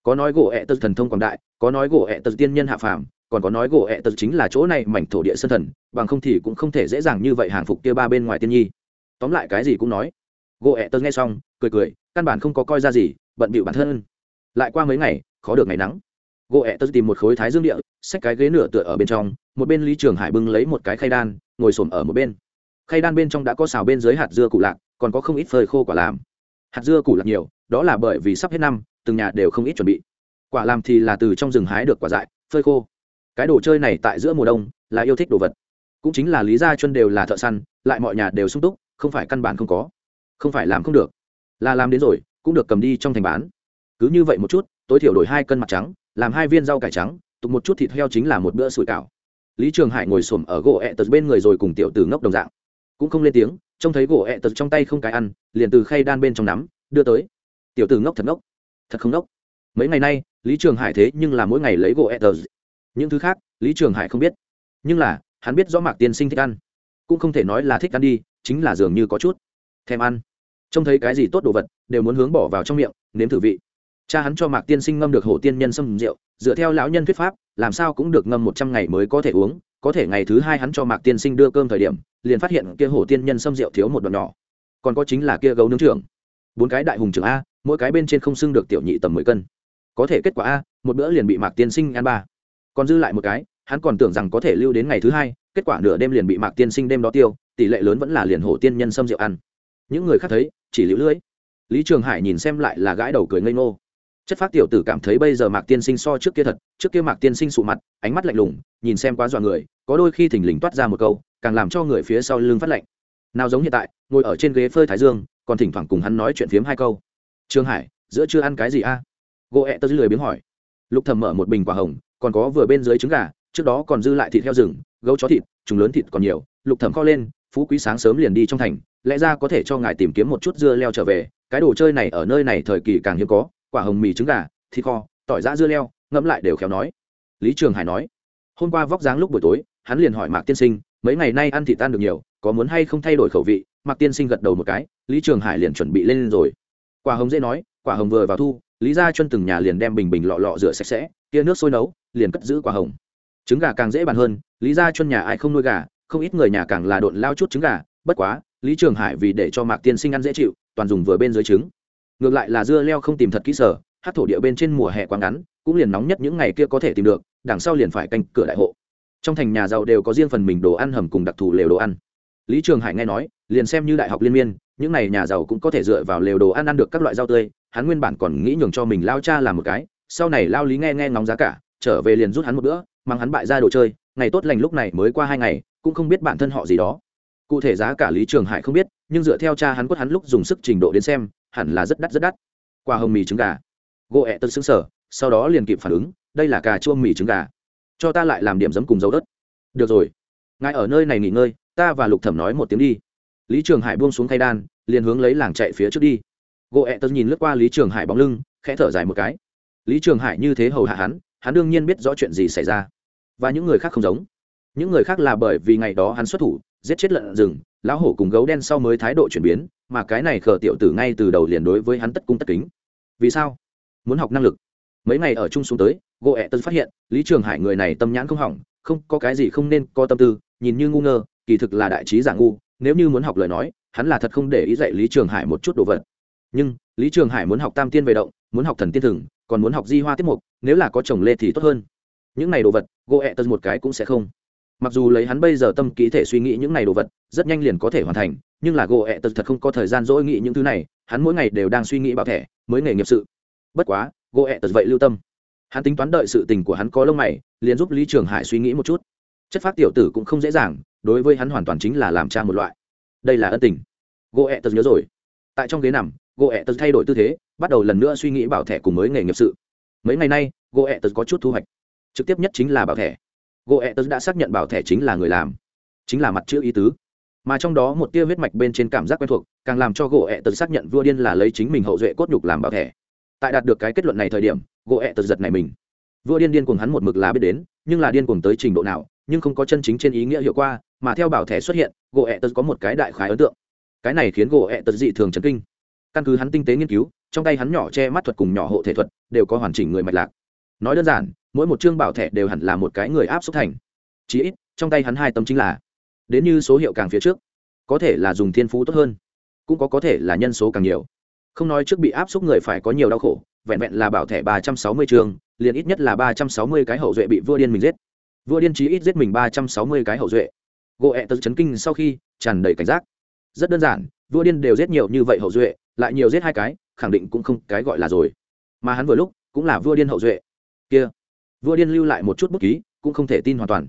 có nói gỗ etters thần thông quảng đại, có nói gỗ etters tiên nhân hạ phàm, còn có nói gỗ etters chính là chỗ này mảnh thổ địa sân thần, bằng không thì cũng không thể dễ dàng như vậy hàng phục kia ba bên ngoài tiên nhi. Tóm lại cái gì cũng nói gỗ etters nghe xong, cười cười, căn bản không có coi ra gì, bận bịu bản thân. Lại qua mấy ngày, khó được ngày nắng. Gỗ etters tìm một khối thái dương địa, xách cái ghế nửa tựa ở bên trong, một bên lý trường hải bưng lấy một cái khay đan, ngồi xổm ở một bên. Khay đan bên trong đã có xào bên dưới hạt dưa cụ lạc, còn có không ít phơi khô quả làm. Hạt dưa củ lạc nhiều, đó là bởi vì sắp hết năm, từng nhà đều không ít chuẩn bị. Quả làm thì là từ trong rừng hái được quả dại, phơi khô. Cái đồ chơi này tại giữa mùa đông, là yêu thích đồ vật. Cũng chính là lý gia chân đều là thợ săn, lại mọi nhà đều sung túc, không phải căn bản không có không phải làm không được. Là làm đến rồi, cũng được cầm đi trong thành bán. Cứ như vậy một chút, tối thiểu đổi hai cân mặt trắng, làm hai viên rau cải trắng, tục một chút thịt heo chính là một bữa sủi cảo. Lý trường hải ngồi xổm ở gỗ ẹ tật bên người rồi cùng tiểu tử ngốc đồng dạng. Cũng không lên tiếng, trông thấy gỗ ẹ tật trong tay không cái ăn, liền từ khay đan bên trong nắm, đưa tới. Tiểu tử ngốc thật ngốc. Thật không ngốc. Mấy ngày nay, lý trường hải thế nhưng là mỗi ngày lấy gỗ ẹ tật. Những thứ khác, lý trường hải không biết. Nhưng là, hắn biết rõ mạc tiên sinh thích ăn. Cũng không thể nói là thích ăn đi, chính là dường như có chút thèm ăn. Trông thấy cái gì tốt đồ vật, đều muốn hướng bỏ vào trong miệng, nếm thử vị. Cha hắn cho mạc tiên sinh ngâm được hổ tiên nhân xâm rượu, dựa theo lão nhân thuyết pháp, làm sao cũng được ngâm một trăm ngày mới có thể uống. Có thể ngày thứ hai hắn cho mạc tiên sinh đưa cơm thời điểm, liền phát hiện kia hổ tiên nhân xâm rượu thiếu một đoạn nhỏ. Còn có chính là kia gấu nướng trưởng. Bốn cái đại hùng trưởng a, mỗi cái bên trên không xưng được tiểu nhị tầm mười cân. Có thể kết quả a, một bữa liền bị mạc tiên sinh ăn ba. Còn dư lại một cái, hắn còn tưởng rằng có thể lưu đến ngày thứ hai, kết quả nửa đêm liền bị mạc tiên sinh đêm đó tiêu, tỷ lệ lớn vẫn là liền hổ tiên nhân xâm rượu ăn những người khác thấy, chỉ liễu lưỡi. Lý trường hải nhìn xem lại là gãi đầu cười ngây ngô. Chất phát tiểu tử cảm thấy bây giờ mạc tiên sinh so trước kia thật, trước kia mạc tiên sinh sụ mặt, ánh mắt lạnh lùng, nhìn xem quá dọa người, có đôi khi thình lình toát ra một câu, càng làm cho người phía sau lưng phát lạnh. Nào giống hiện tại, ngồi ở trên ghế phơi thái dương, còn thỉnh thoảng cùng hắn nói chuyện phiếm hai câu. Trương hải, giữa chưa ăn cái gì a? Gỗ ẹ tớ lười biếng hỏi. Lục thầm mở một bình quả hồng, còn có vừa bên dưới trứng gà, trước đó còn dư lại thịt heo rừng, gấu chó thịt, trùng lớn thịt còn nhiều. Lục thẩm kho lên phú quý sáng sớm liền đi trong thành, lẽ ra có thể cho ngài tìm kiếm một chút dưa leo trở về, cái đồ chơi này ở nơi này thời kỳ càng hiếm có, quả hồng mì trứng gà, thịt kho, tỏi giã dưa leo, ngẫm lại đều khéo nói. Lý trường hải nói, hôm qua vóc dáng lúc buổi tối, hắn liền hỏi mạc tiên sinh, mấy ngày nay ăn thịt tan được nhiều, có muốn hay không thay đổi khẩu vị? Mạc tiên sinh gật đầu một cái, lý trường hải liền chuẩn bị lên rồi. Quả hồng dễ nói, quả hồng vừa vào thu, lý ra chân từng nhà liền đem bình bình lọ lọ rửa sạch sẽ, tia nước sôi nấu, liền cất giữ quả hồng. Trứng gà càng dễ bàn hơn, lý ra chân nhà ai không nuôi gà không ít người nhà càng là độn lao chút trứng gà, bất quá, lý trường hải vì để cho mạc tiên sinh ăn dễ chịu, toàn dùng vừa bên dưới trứng. Ngược lại là dưa leo không tìm thật kỹ sở, hát thổ địa bên trên mùa hè quá ngắn, cũng liền nóng nhất những ngày kia có thể tìm được, đằng sau liền phải canh cửa đại hộ. Trong thành nhà giàu đều có riêng phần mình đồ ăn hầm cùng đặc thù lều đồ ăn. Lý trường hải nghe nói, liền xem như đại học liên miên, những n à y nhà giàu cũng có thể dựa vào lều đồ ăn ăn được các loại rau tươi, hắn nguyên bản còn nghĩ nhường cho mình lao cha làm một cái, sau này lao lý nghe nghe ngóng giá cả, trở về liền rút hắn một bữa, mang hắn bại ra đồ chơi ngày tốt lành lúc này mới qua hai ngày, cũng không biết bản thân họ gì đó. Cụ thể giá cả lý trường hải không biết, nhưng dựa theo cha hắn quất hắn lúc dùng sức trình độ đến xem, hẳn là rất đắt rất đắt. Qua hồng mì trứng gà. Gỗ ẹ tân xứng sở sau đó liền kịp phản ứng, đây là cà chua mì trứng gà. Cho ta lại làm điểm giấm cùng dấu đất được rồi. Ngài ở nơi này nghỉ ngơi, ta và lục thẩm nói một tiếng đi. Lý trường hải buông xuống khay đan, liền hướng lấy làng chạy phía trước đi. Gỗ ẹ tân nhìn lướt qua lý trường hải bóng lưng, khẽ thở dài một cái. Lý trường hải như thế hầu hạ hắn hắn đương nhiên biết rõ chuyện gì xảy ra và những người khác không giống. Những người khác là bởi vì ngày đó hắn xuất thủ, giết chết lợn rừng, lão hổ cùng gấu đen sau mới thái độ chuyển biến, mà cái này khờ tiểu tử ngay từ đầu liền đối với hắn tất cung tất kính. Vì sao? Muốn học năng lực. Mấy ngày ở chung xuống tới gỗ ẹ tân phát hiện, lý trường hải người này tâm nhãn không hỏng, không có cái gì không nên có tâm tư, nhìn như ngu ngơ, kỳ thực là đại trí giả ngu, nếu như muốn học lời nói, hắn là thật không để ý dạy lý trường hải một chút đồ vật. Nhưng, lý trường hải muốn học tam tiên về động, muốn học thần tiên thừng, còn muốn học di hoa tiết mục, nếu là có chồng lê thì tốt hơn những này đồ vật gỗ ẹ tân một cái cũng sẽ không. Mặc dù lấy hắn bây giờ tâm ký thể suy nghĩ những này đồ vật, rất nhanh liền có thể hoàn thành, nhưng là gỗ ẹ tật thật không có thời gian dỗi nghĩ những thứ này, hắn mỗi ngày đều đang suy nghĩ bảo thẻ, mới nghề nghiệp sự. Bất quá gỗ ẹ tật vậy lưu tâm. Hắn tính toán đợi sự tình của hắn có lông mày, liền giúp lý trường hải suy nghĩ một chút. Chất phát tiểu tử cũng không dễ dàng, đối với hắn hoàn toàn chính là làm cha một loại. Đây là ân tình. Gỗ ẹ tật nhớ rồi. Tại trong ghế nằm gỗ ẹ tật thay đổi tư thế, bắt đầu lần nữa suy nghĩ bảo thẻ cùng mới nghề nghiệp sự. Mấy ngày nay gỗ ẹ tật có chút thu hoạch trực tiếp nhất chính là bảo thẻ. Gỗ ẹ tớ đã xác nhận bảo thẻ chính là người làm. Chính là mặt chữ ý tứ. Mà trong đó một tia huyết mạch bên trên cảm giác quen thuộc, càng làm cho gỗ ẹ tật xác nhận vua điên là lấy chính mình hậu duệ cốt nhục làm bảo thẻ. Tại đạt được cái kết luận này thời điểm gỗ ẹ tật giật này mình. Vua điên điên cùng hắn một mực là biết đến, nhưng là điên cùng tới trình độ nào, nhưng không có chân chính trên ý nghĩa hiệu quả, mà theo bảo thẻ xuất hiện gỗ ẹ tật có một cái đại khái ấn tượng. Cái này khiến gỗ ẹ tật dị thường chấn kinh. Căn cứ hắn tinh tế nghiên cứu, trong tay hắn nhỏ che mắt thuật cùng nhỏ hộ thể thuật, đều có hoàn chỉnh người mạch lạc. Nói đơn giản mỗi một chương bảo thẻ đều hẳn là một cái người áp xúc thành. Chí ít, trong tay hắn hai tấm chính là. Đến như số hiệu càng phía trước, có thể là dùng thiên phú tốt hơn, cũng có có thể là nhân số càng nhiều. Không nói trước bị áp xúc người phải có nhiều đau khổ, vẹn vẹn là bảo thẻ ba trăm sáu mươi trường liền ít nhất là ba trăm sáu mươi cái hậu duệ bị vua điên mình giết. Vua điên chí ít giết mình ba trăm sáu mươi cái hậu duệ. Gỗ ẹ tật chấn kinh sau khi tràn đầy cảnh giác. Rất đơn giản, vua điên đều giết nhiều như vậy hậu duệ, lại nhiều giết hai cái, khẳng định cũng không cái gọi là rồi. Mà hắn vừa lúc cũng là vua điên hậu duệ. Kia vua điên lưu lại một chút bút ký cũng không thể tin hoàn toàn.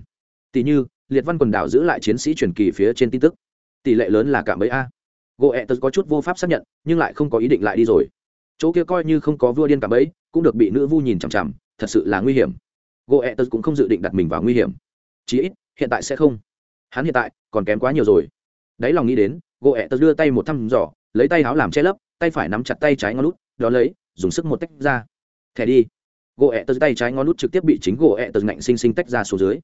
Tỷ như liệt văn quần đảo giữ lại chiến sĩ truyền kỳ phía trên tin tức. Tỷ lệ lớn là cả mấy a. Gỗ ẹ tật có chút vô pháp xác nhận nhưng lại không có ý định lại đi rồi. Chỗ kia coi như không có vua điên cả mấy, cũng được bị nữ vu nhìn chằm chằm thật sự là nguy hiểm. Gỗ ẹ tật cũng không dự định đặt mình vào nguy hiểm. Chí ít hiện tại sẽ không. Hắn hiện tại còn kém quá nhiều rồi. Đáy lòng nghĩ đến gỗ ẹ tật đưa tay một thăm dò lấy tay áo làm che lấp tay phải nắm chặt tay trái ngón lút đó lấy dùng sức một tách ra. Thẻ đi gỗ ẹ tật tay trái ngón lút trực tiếp bị chính gỗ ẹ tật ngạnh xinh xinh tách ra xuống dưới.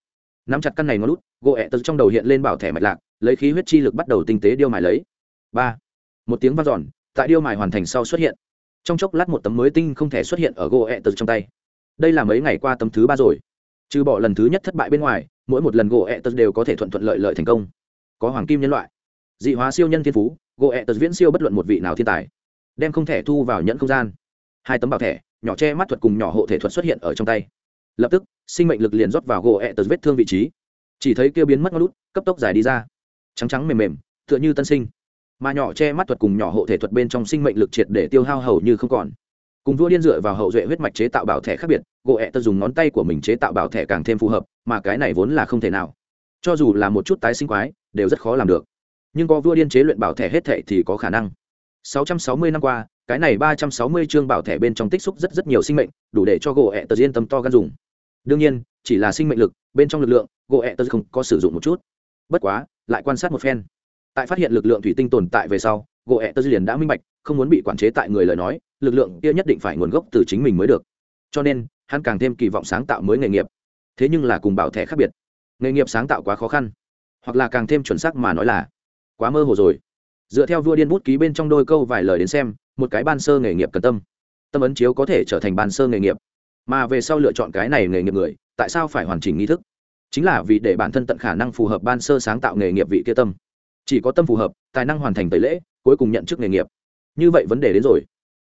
Nắm chặt căn này ngón lút gỗ ẹ tật trong đầu hiện lên bảo thẻ mạch lạc, lấy khí huyết chi lực bắt đầu tinh tế điêu mài lấy. Ba. Một tiếng vang giòn tại điêu mài hoàn thành sau xuất hiện. Trong chốc lát một tấm mới tinh không thể xuất hiện ở gỗ ẹ tật trong tay. Đây là mấy ngày qua tấm thứ ba rồi. Trừ bỏ lần thứ nhất thất bại bên ngoài, mỗi một lần gỗ ẹ tật đều có thể thuận thuận lợi lợi thành công. Có hoàng kim nhân loại, dị hóa siêu nhân thiên phú, gỗ ẹ tật viễn siêu bất luận một vị nào thiên tài, đem không thể thu vào nhẫn không gian. Hai tấm bảo thẻ nhỏ che mắt thuật cùng nhỏ hộ thể thuật xuất hiện ở trong tay. Lập tức, sinh mệnh lực liền rót vào gỗ ẹ tật vết thương vị trí. Chỉ thấy kia biến mất ngón lút, cấp tốc dài đi ra. Trắng trắng mềm mềm, tựa như tân sinh. Mà nhỏ che mắt thuật cùng nhỏ hộ thể thuật bên trong sinh mệnh lực triệt để tiêu hao hầu như không còn. Cùng vua điên dựa vào hậu duệ huyết mạch chế tạo bảo thẻ khác biệt, gỗ ẹ tật dùng ngón tay của mình chế tạo bảo thẻ càng thêm phù hợp, mà cái này vốn là không thể nào. Cho dù là một chút tái sinh quái, đều rất khó làm được. Nhưng có vua điên chế luyện bảo thẻ hết thệ thì có khả năng. 660 năm qua cái này 360 chương bảo thẻ bên trong tích xúc rất rất nhiều sinh mệnh, đủ để cho gỗ ẹ tơ yên tâm to gan dùng. Đương nhiên, chỉ là sinh mệnh lực, bên trong lực lượng, gỗ ẹ tật không có sử dụng một chút. Bất quá, lại quan sát một phen. Tại phát hiện lực lượng thủy tinh tồn tại về sau, gỗ ẹ tật liền đã minh bạch, không muốn bị quản chế tại người lời nói, lực lượng kia nhất định phải nguồn gốc từ chính mình mới được. Cho nên, hắn càng thêm kỳ vọng sáng tạo mới nghề nghiệp. Thế nhưng là cùng bảo thẻ khác biệt. Nghề nghiệp sáng tạo quá khó khăn. Hoặc là càng thêm chuẩn xác mà nói là, quá mơ hồ rồi dựa theo vua điên bút ký bên trong đôi câu vài lời đến xem, một cái ban sơ nghề nghiệp cần tâm. Tâm ấn chiếu có thể trở thành ban sơ nghề nghiệp. Mà về sau lựa chọn cái này nghề nghiệp người, tại sao phải hoàn chỉnh nghi thức? Chính là vì để bản thân tận khả năng phù hợp ban sơ sáng tạo nghề nghiệp vị kia tâm. Chỉ có tâm phù hợp, tài năng hoàn thành tẩy lễ, cuối cùng nhận chức nghề nghiệp. Như vậy vấn đề đến rồi.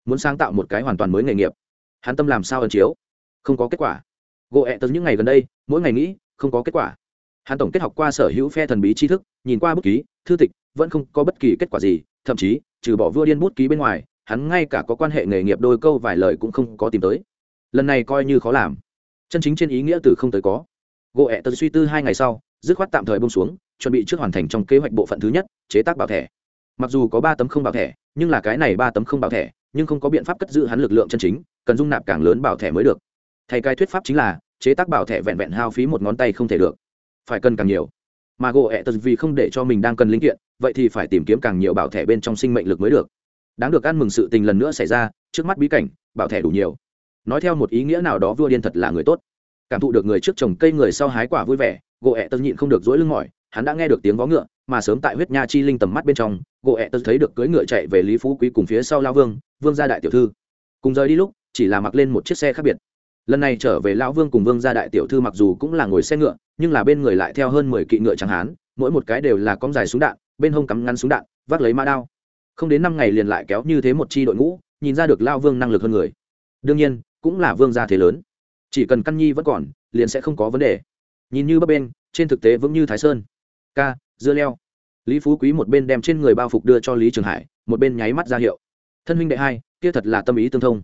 Muốn sáng tạo một cái hoàn toàn mới nghề nghiệp. Hắn tâm làm sao ấn chiếu? Không có kết quả. Gộ ẹ tớ những ngày gần đây, mỗi ngày nghĩ, không có kết quả. Hắn tổng kết học qua sở hữu phe thần bí tri thức, nhìn qua bút ký, thư tịch vẫn không có bất kỳ kết quả gì, thậm chí, trừ bỏ vua điên bút ký bên ngoài, hắn ngay cả có quan hệ nghề nghiệp đôi câu vài lời cũng không có tìm tới. Lần này coi như khó làm. Chân chính trên ý nghĩa từ không tới có. Gỗ ẹ tật suy tư hai ngày sau, dứt khoát tạm thời bông xuống, chuẩn bị trước hoàn thành trong kế hoạch bộ phận thứ nhất, chế tác bảo thẻ. Mặc dù có ba tấm không bảo thẻ, nhưng là cái này ba tấm không bảo thẻ, nhưng không có biện pháp cất giữ hắn lực lượng chân chính, cần dung nạp càng lớn bảo thẻ mới được. Thay cái thuyết pháp chính là, chế tác bảo thẻ vẹn vẹn hao phí một ngón tay không thể được. Phải cần càng nhiều. Mà gỗ ẹ tật vì không để cho mình đang cần linh kiện vậy thì phải tìm kiếm càng nhiều bảo thẻ bên trong sinh mệnh lực mới được. Đáng được ăn mừng sự tình lần nữa xảy ra, trước mắt bí cảnh, bảo thẻ đủ nhiều. Nói theo một ý nghĩa nào đó vua điên thật là người tốt. Cảm thụ được người trước trồng cây người sau hái quả vui vẻ, gỗ ẹ tật nhịn không được dỗi lưng mỏi, hắn đã nghe được tiếng vó ngựa, mà sớm tại huyết nha chi linh tầm mắt bên trong, gỗ ẹ tật thấy được cưỡi ngựa chạy về lý phú quý cùng phía sau lao vương vương gia đại tiểu thư. Cùng rời đi lúc, chỉ là mặc lên một chiếc xe khác biệt. Lần này trở về lão vương cùng vương gia đại tiểu thư mặc dù cũng là ngồi xe ngựa, nhưng là bên người lại theo hơn mười kỵ ngựa chẳng hán, mỗi một cái đều là con dài súng đạn bên hông cắm ngăn súng đạn, vác lấy mã đao. Không đến năm ngày liền lại kéo như thế một chi đội ngũ, nhìn ra được lao vương năng lực hơn người. Đương nhiên, cũng là vương gia thế lớn. Chỉ cần căn nhi vẫn còn, liền sẽ không có vấn đề. Nhìn như bấp bên trên thực tế vững như thái sơn. Ca, dưa leo. Lý phú quý một bên đem trên người bao phục đưa cho lý trường hải, một bên nháy mắt ra hiệu. Thân huynh đệ hai, kia thật là tâm ý tương thông.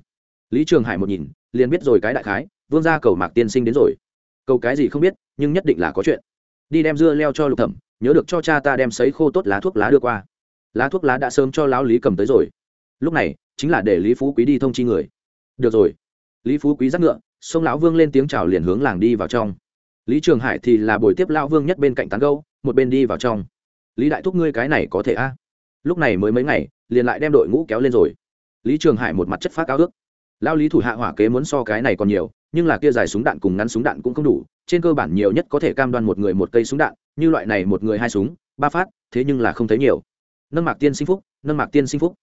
Lý trường hải một nhìn, liền biết rồi cái đại khái, vương gia cầu mạc tiên sinh đến rồi. Cầu cái gì không biết, nhưng nhất định là có chuyện. Đi đem dưa leo cho lục thẩm nhớ được cho cha ta đem sấy khô tốt lá thuốc lá đưa qua. Lá thuốc lá đã sớm cho lão lý cầm tới rồi. Lúc này, chính là để lý phú quý đi thông chi người. Được rồi. Lý phú quý dắt ngựa sông lão vương lên tiếng chào liền hướng làng đi vào trong. Lý trường hải thì là buổi tiếp lão vương nhất bên cạnh tán gâu một bên đi vào trong. Lý đại thúc ngươi cái này có thể a? Lúc này mới mấy ngày, liền lại đem đội ngũ kéo lên rồi. Lý trường hải một mặt chất phát cao ước. Lao lý thủ hạ hỏa kế muốn so cái này còn nhiều, nhưng là kia dài súng đạn cùng ngắn súng đạn cũng không đủ, trên cơ bản nhiều nhất có thể cam đoan một người một cây súng đạn như loại này một người hai súng, ba phát, thế nhưng là không thấy nhiều. Nâng mạc tiên sinh phúc, nâng mạc tiên sinh phúc.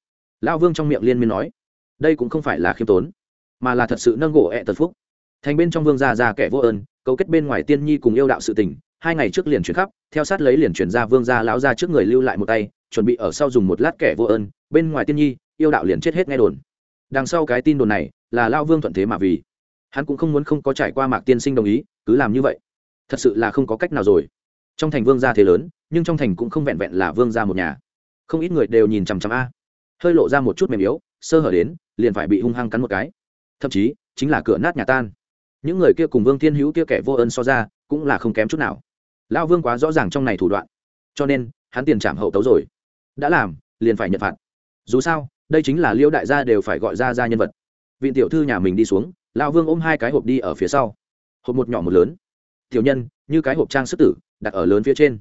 Lão vương trong miệng liên miên nói, đây cũng không phải là khiêm tốn, mà là thật sự nâng gỗ ẹ tật phúc. Thành bên trong vương gia ra kẻ vô ơn, cấu kết bên ngoài tiên nhi cùng yêu đạo sự tình, hai ngày trước liền chuyển khắp, theo sát lấy liền chuyển ra vương gia lão ra trước người lưu lại một tay, chuẩn bị ở sau dùng một lát kẻ vô ơn, bên ngoài tiên nhi, yêu đạo liền chết hết nghe đồn. Đằng sau cái tin đồn này, là lao vương thuận thế mà vì. Hắn cũng không muốn không có trải qua mạc tiên sinh đồng ý, cứ làm như vậy. Thật sự là không có cách nào rồi trong thành vương gia thế lớn, nhưng trong thành cũng không vẹn vẹn là vương gia một nhà. Không ít người đều nhìn chằm chằm a. Hơi lộ ra một chút mềm yếu, sơ hở đến, liền phải bị hung hăng cắn một cái. Thậm chí, chính là cửa nát nhà tan. Những người kia cùng vương thiên hữu kia kẻ vô ơn so ra, cũng là không kém chút nào. Lão vương quá rõ ràng trong này thủ đoạn. Cho nên, hắn tiền trảm hậu tấu rồi. Đã làm, liền phải nhận phạt. Dù sao, đây chính là liêu đại gia đều phải gọi ra ra nhân vật. Vị tiểu thư nhà mình đi xuống, lão vương ôm hai cái hộp đi ở phía sau. Hộp một nhỏ một lớn tiểu nhân, như cái hộp trang sức tử, đặt ở lớn phía trên.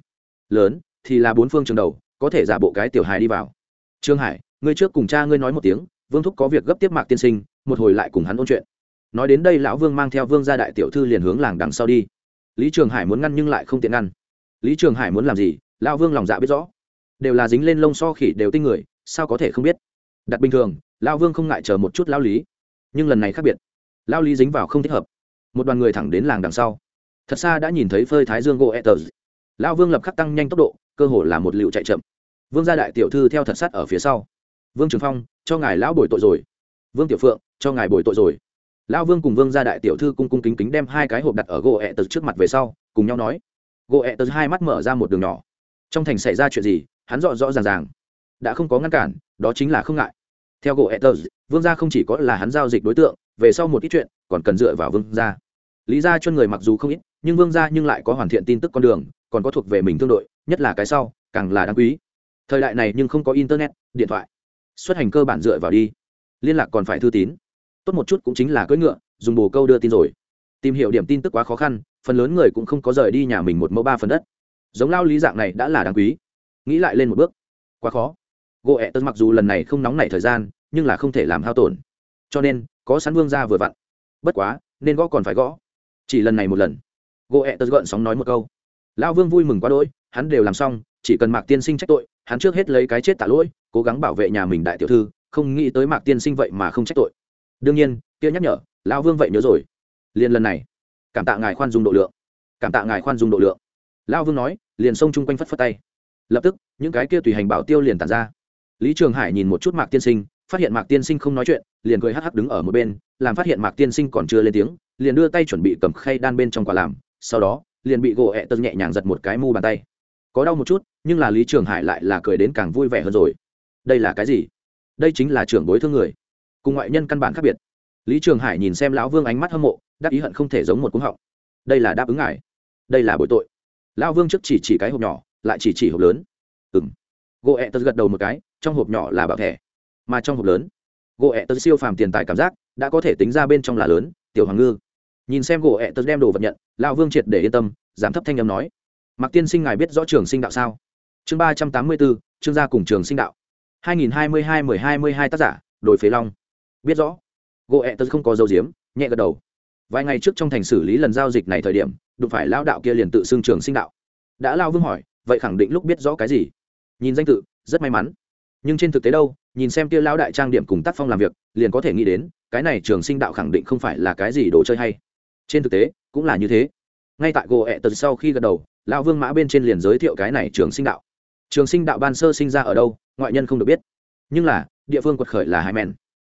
Lớn, thì là bốn phương trường đầu, có thể giả bộ cái tiểu hài đi vào. Trương hải, ngươi trước cùng cha ngươi nói một tiếng, vương thúc có việc gấp tiếp mạc tiên sinh, một hồi lại cùng hắn ôn chuyện. Nói đến đây lão vương mang theo vương gia đại tiểu thư liền hướng làng đằng sau đi. Lý trường hải muốn ngăn nhưng lại không tiện ngăn. Lý trường hải muốn làm gì? Lão vương lòng dạ biết rõ. Đều là dính lên lông so khỉ đều tinh người, sao có thể không biết? Đặt bình thường, lão vương không ngại chờ một chút lão lý. Nhưng lần này khác biệt. Lão lý dính vào không thích hợp. Một đoàn người thẳng đến làng đằng sau thật xa đã nhìn thấy phơi thái dương gỗ etters lão vương lập khắc tăng nhanh tốc độ, cơ hồ là một liệu chạy chậm. Vương gia đại tiểu thư theo thật sát ở phía sau. Vương trường phong, cho ngài lão bồi tội rồi. Vương tiểu phượng, cho ngài bồi tội rồi. Lão vương cùng vương gia đại tiểu thư cung cung kính kính đem hai cái hộp đặt ở gỗ ẹ trước mặt về sau, cùng nhau nói. Gỗ ẹ hai mắt mở ra một đường nhỏ. Trong thành xảy ra chuyện gì, hắn rõ rõ ràng ràng. Đã không có ngăn cản, đó chính là không ngại. Theo gỗ ẹ vương gia không chỉ có là hắn giao dịch đối tượng, về sau một ít chuyện, còn cần dựa vào vương gia. Lý gia cho người mặc dù không ít nhưng vương gia nhưng lại có hoàn thiện tin tức con đường, còn có thuộc về mình thương đội, nhất là cái sau, càng là đáng quý. Thời đại này nhưng không có internet, điện thoại. Xuất hành cơ bản dựa vào đi. Liên lạc còn phải thư tín. Tốt một chút cũng chính là cưỡi ngựa, dùng bồ câu đưa tin rồi. Tìm hiểu điểm tin tức quá khó khăn, phần lớn người cũng không có rời đi nhà mình một mẫu ba phần đất. Giống lao lý dạng này đã là đáng quý. Nghĩ lại lên một bước. Quá khó. Gỗ ẹ tân mặc dù lần này không nóng nảy thời gian, nhưng là không thể làm hao tổn. Cho nên, có sẵn vương ra vừa vặn. Bất quá, nên gõ còn phải gõ. Chỉ lần này một lần gỗ ẹ tật gợn sóng nói một câu. Lão vương vui mừng quá đỗi, hắn đều làm xong, chỉ cần mạc tiên sinh trách tội, hắn trước hết lấy cái chết tạ lỗi, cố gắng bảo vệ nhà mình đại tiểu thư, không nghĩ tới mạc tiên sinh vậy mà không trách tội. Đương nhiên, kia nhắc nhở, lão vương vậy nhớ rồi. Liền lần này, cảm tạ ngài khoan dung độ lượng. Cảm tạ ngài khoan dung độ lượng. Lão vương nói, liền xông chung quanh phất phất tay. Lập tức, những cái kia tùy hành bảo tiêu liền tàn ra. Lý trường hải nhìn một chút mạc tiên sinh, phát hiện mạc tiên sinh không nói chuyện, liền cười hắc hắc đứng ở một bên, làm phát hiện mạc tiên sinh còn chưa lên tiếng, liền đưa tay chuẩn bị cầm khay đan bên trong quả làm sau đó, liền bị gỗ ẹ tật nhẹ nhàng giật một cái mu bàn tay. Có đau một chút, nhưng là lý trường hải lại là cười đến càng vui vẻ hơn rồi. Đây là cái gì? Đây chính là trưởng bối thương người. Cùng ngoại nhân căn bản khác biệt. Lý trường hải nhìn xem lão vương ánh mắt hâm mộ đáp ý hận không thể giống một cúng họng. Đây là đáp ứng ngài. Đây là bội tội. Lão vương trước chỉ chỉ cái hộp nhỏ, lại chỉ chỉ hộp lớn. Ừng gỗ ẹ tật gật đầu một cái, trong hộp nhỏ là bảo thẻ. Mà trong hộp lớn, gỗ ẹ tật siêu phàm tiền tài cảm giác, đã có thể tính ra bên trong là lớn, tiểu hoàng ngư nhìn xem gỗ ẹ tật đem đồ vật nhận, lão vương triệt để yên tâm, giảm thấp thanh âm nói. Mặc tiên sinh ngài biết rõ trường sinh đạo sao? Chương ba trăm tám mươi bốn chương gia cùng trường sinh đạo. hai nghìn hai mươi hai mười hai mươi hai tác giả đổi phế long. Biết rõ. Gỗ ẹ tật không có dấu diếm, nhẹ gật đầu. Vài ngày trước trong thành xử lý lần giao dịch này thời điểm, đụng phải lao đạo kia liền tự xưng trường sinh đạo. Đã lao vương hỏi, vậy khẳng định lúc biết rõ cái gì? Nhìn danh tự, rất may mắn. Nhưng trên thực tế đâu, nhìn xem kia lão đại trang điểm cùng tác phong làm việc, liền có thể nghĩ đến, cái này trường sinh đạo khẳng định không phải là cái gì đồ chơi hay trên thực tế, cũng là như thế. Ngay tại gỗ ẹ tật sau khi gật đầu, lão vương mã bên trên liền giới thiệu cái này trường sinh đạo. Trường sinh đạo ban sơ sinh ra ở đâu, ngoại nhân không được biết. Nhưng là, địa phương quật khởi là hải mẹn.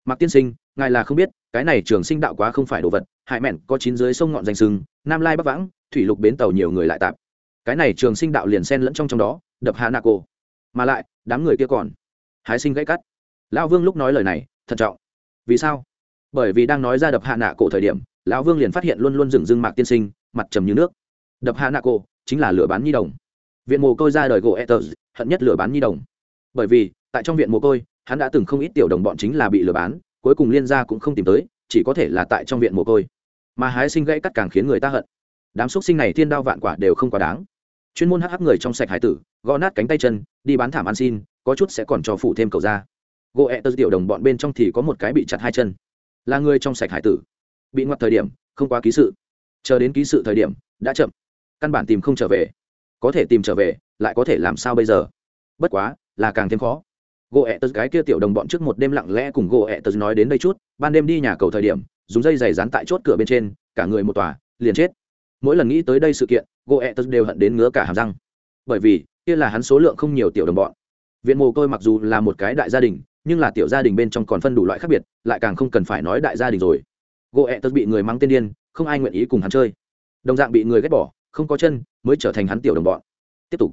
Mặc tiên sinh, ngài là không biết, cái này trường sinh đạo quá không phải đồ vật. Hải mẹn có chín dưới sông ngọn danh sừng, nam lai bắc vãng, thủy lục bến tàu nhiều người lại tạp. Cái này trường sinh đạo liền xen lẫn trong trong đó, đập hạ nạ cô mà lại, đám người kia còn hái sinh gãy cắt. Lão vương lúc nói lời này, thận trọng. Vì sao? Bởi vì đang nói ra đập hạ nạ cổ thời điểm lão vương liền phát hiện luôn luôn dừng dưng mạc tiên sinh, mặt trầm như nước. Đập hạ nạ cổ, chính là lửa bán nhi đồng. Viện mồ côi ra đời gỗ ether hận nhất lửa bán nhi đồng. Bởi vì, tại trong viện mồ côi, hắn đã từng không ít tiểu đồng bọn chính là bị lừa bán, cuối cùng liên gia cũng không tìm tới, chỉ có thể là tại trong viện mồ côi. Mà hái sinh gãy cắt càng khiến người ta hận. Đám xúc sinh này thiên đao vạn quả đều không quá đáng. Chuyên môn hắc hắc người trong sạch hải tử, gõ nát cánh tay chân, đi bán thảm ăn xin, có chút sẽ còn cho phụ thêm cầu ra. Gỗ ẹ tơ tiểu đồng bọn bên trong thì có một cái bị chặt hai chân. Là người trong sạch hải tử bị ngoặt thời điểm, không quá ký sự. Chờ đến ký sự thời điểm, đã chậm. Căn bản tìm không trở về. Có thể tìm trở về, lại có thể làm sao bây giờ? Bất quá, là càng thêm khó. Gỗ ẹ tớ cái kia tiểu đồng bọn trước một đêm lặng lẽ cùng gỗ ẹ tớ nói đến đây chút, ban đêm đi nhà cầu thời điểm, dùng dây giày dán tại chốt cửa bên trên, cả người một tòa, liền chết. Mỗi lần nghĩ tới đây sự kiện gỗ ẹ tớ đều hận đến ngứa cả hàm răng. Bởi vì, kia là hắn số lượng không nhiều tiểu đồng bọn. Viện mồ côi mặc dù là một cái đại gia đình, nhưng là tiểu gia đình bên trong còn phân đủ loại khác biệt, lại càng không cần phải nói đại gia đình rồi gỗ ẹ tật bị người mắng tên điên, không ai nguyện ý cùng hắn chơi. Đồng dạng bị người ghét bỏ, không có chân, mới trở thành hắn tiểu đồng bọn. Tiếp tục.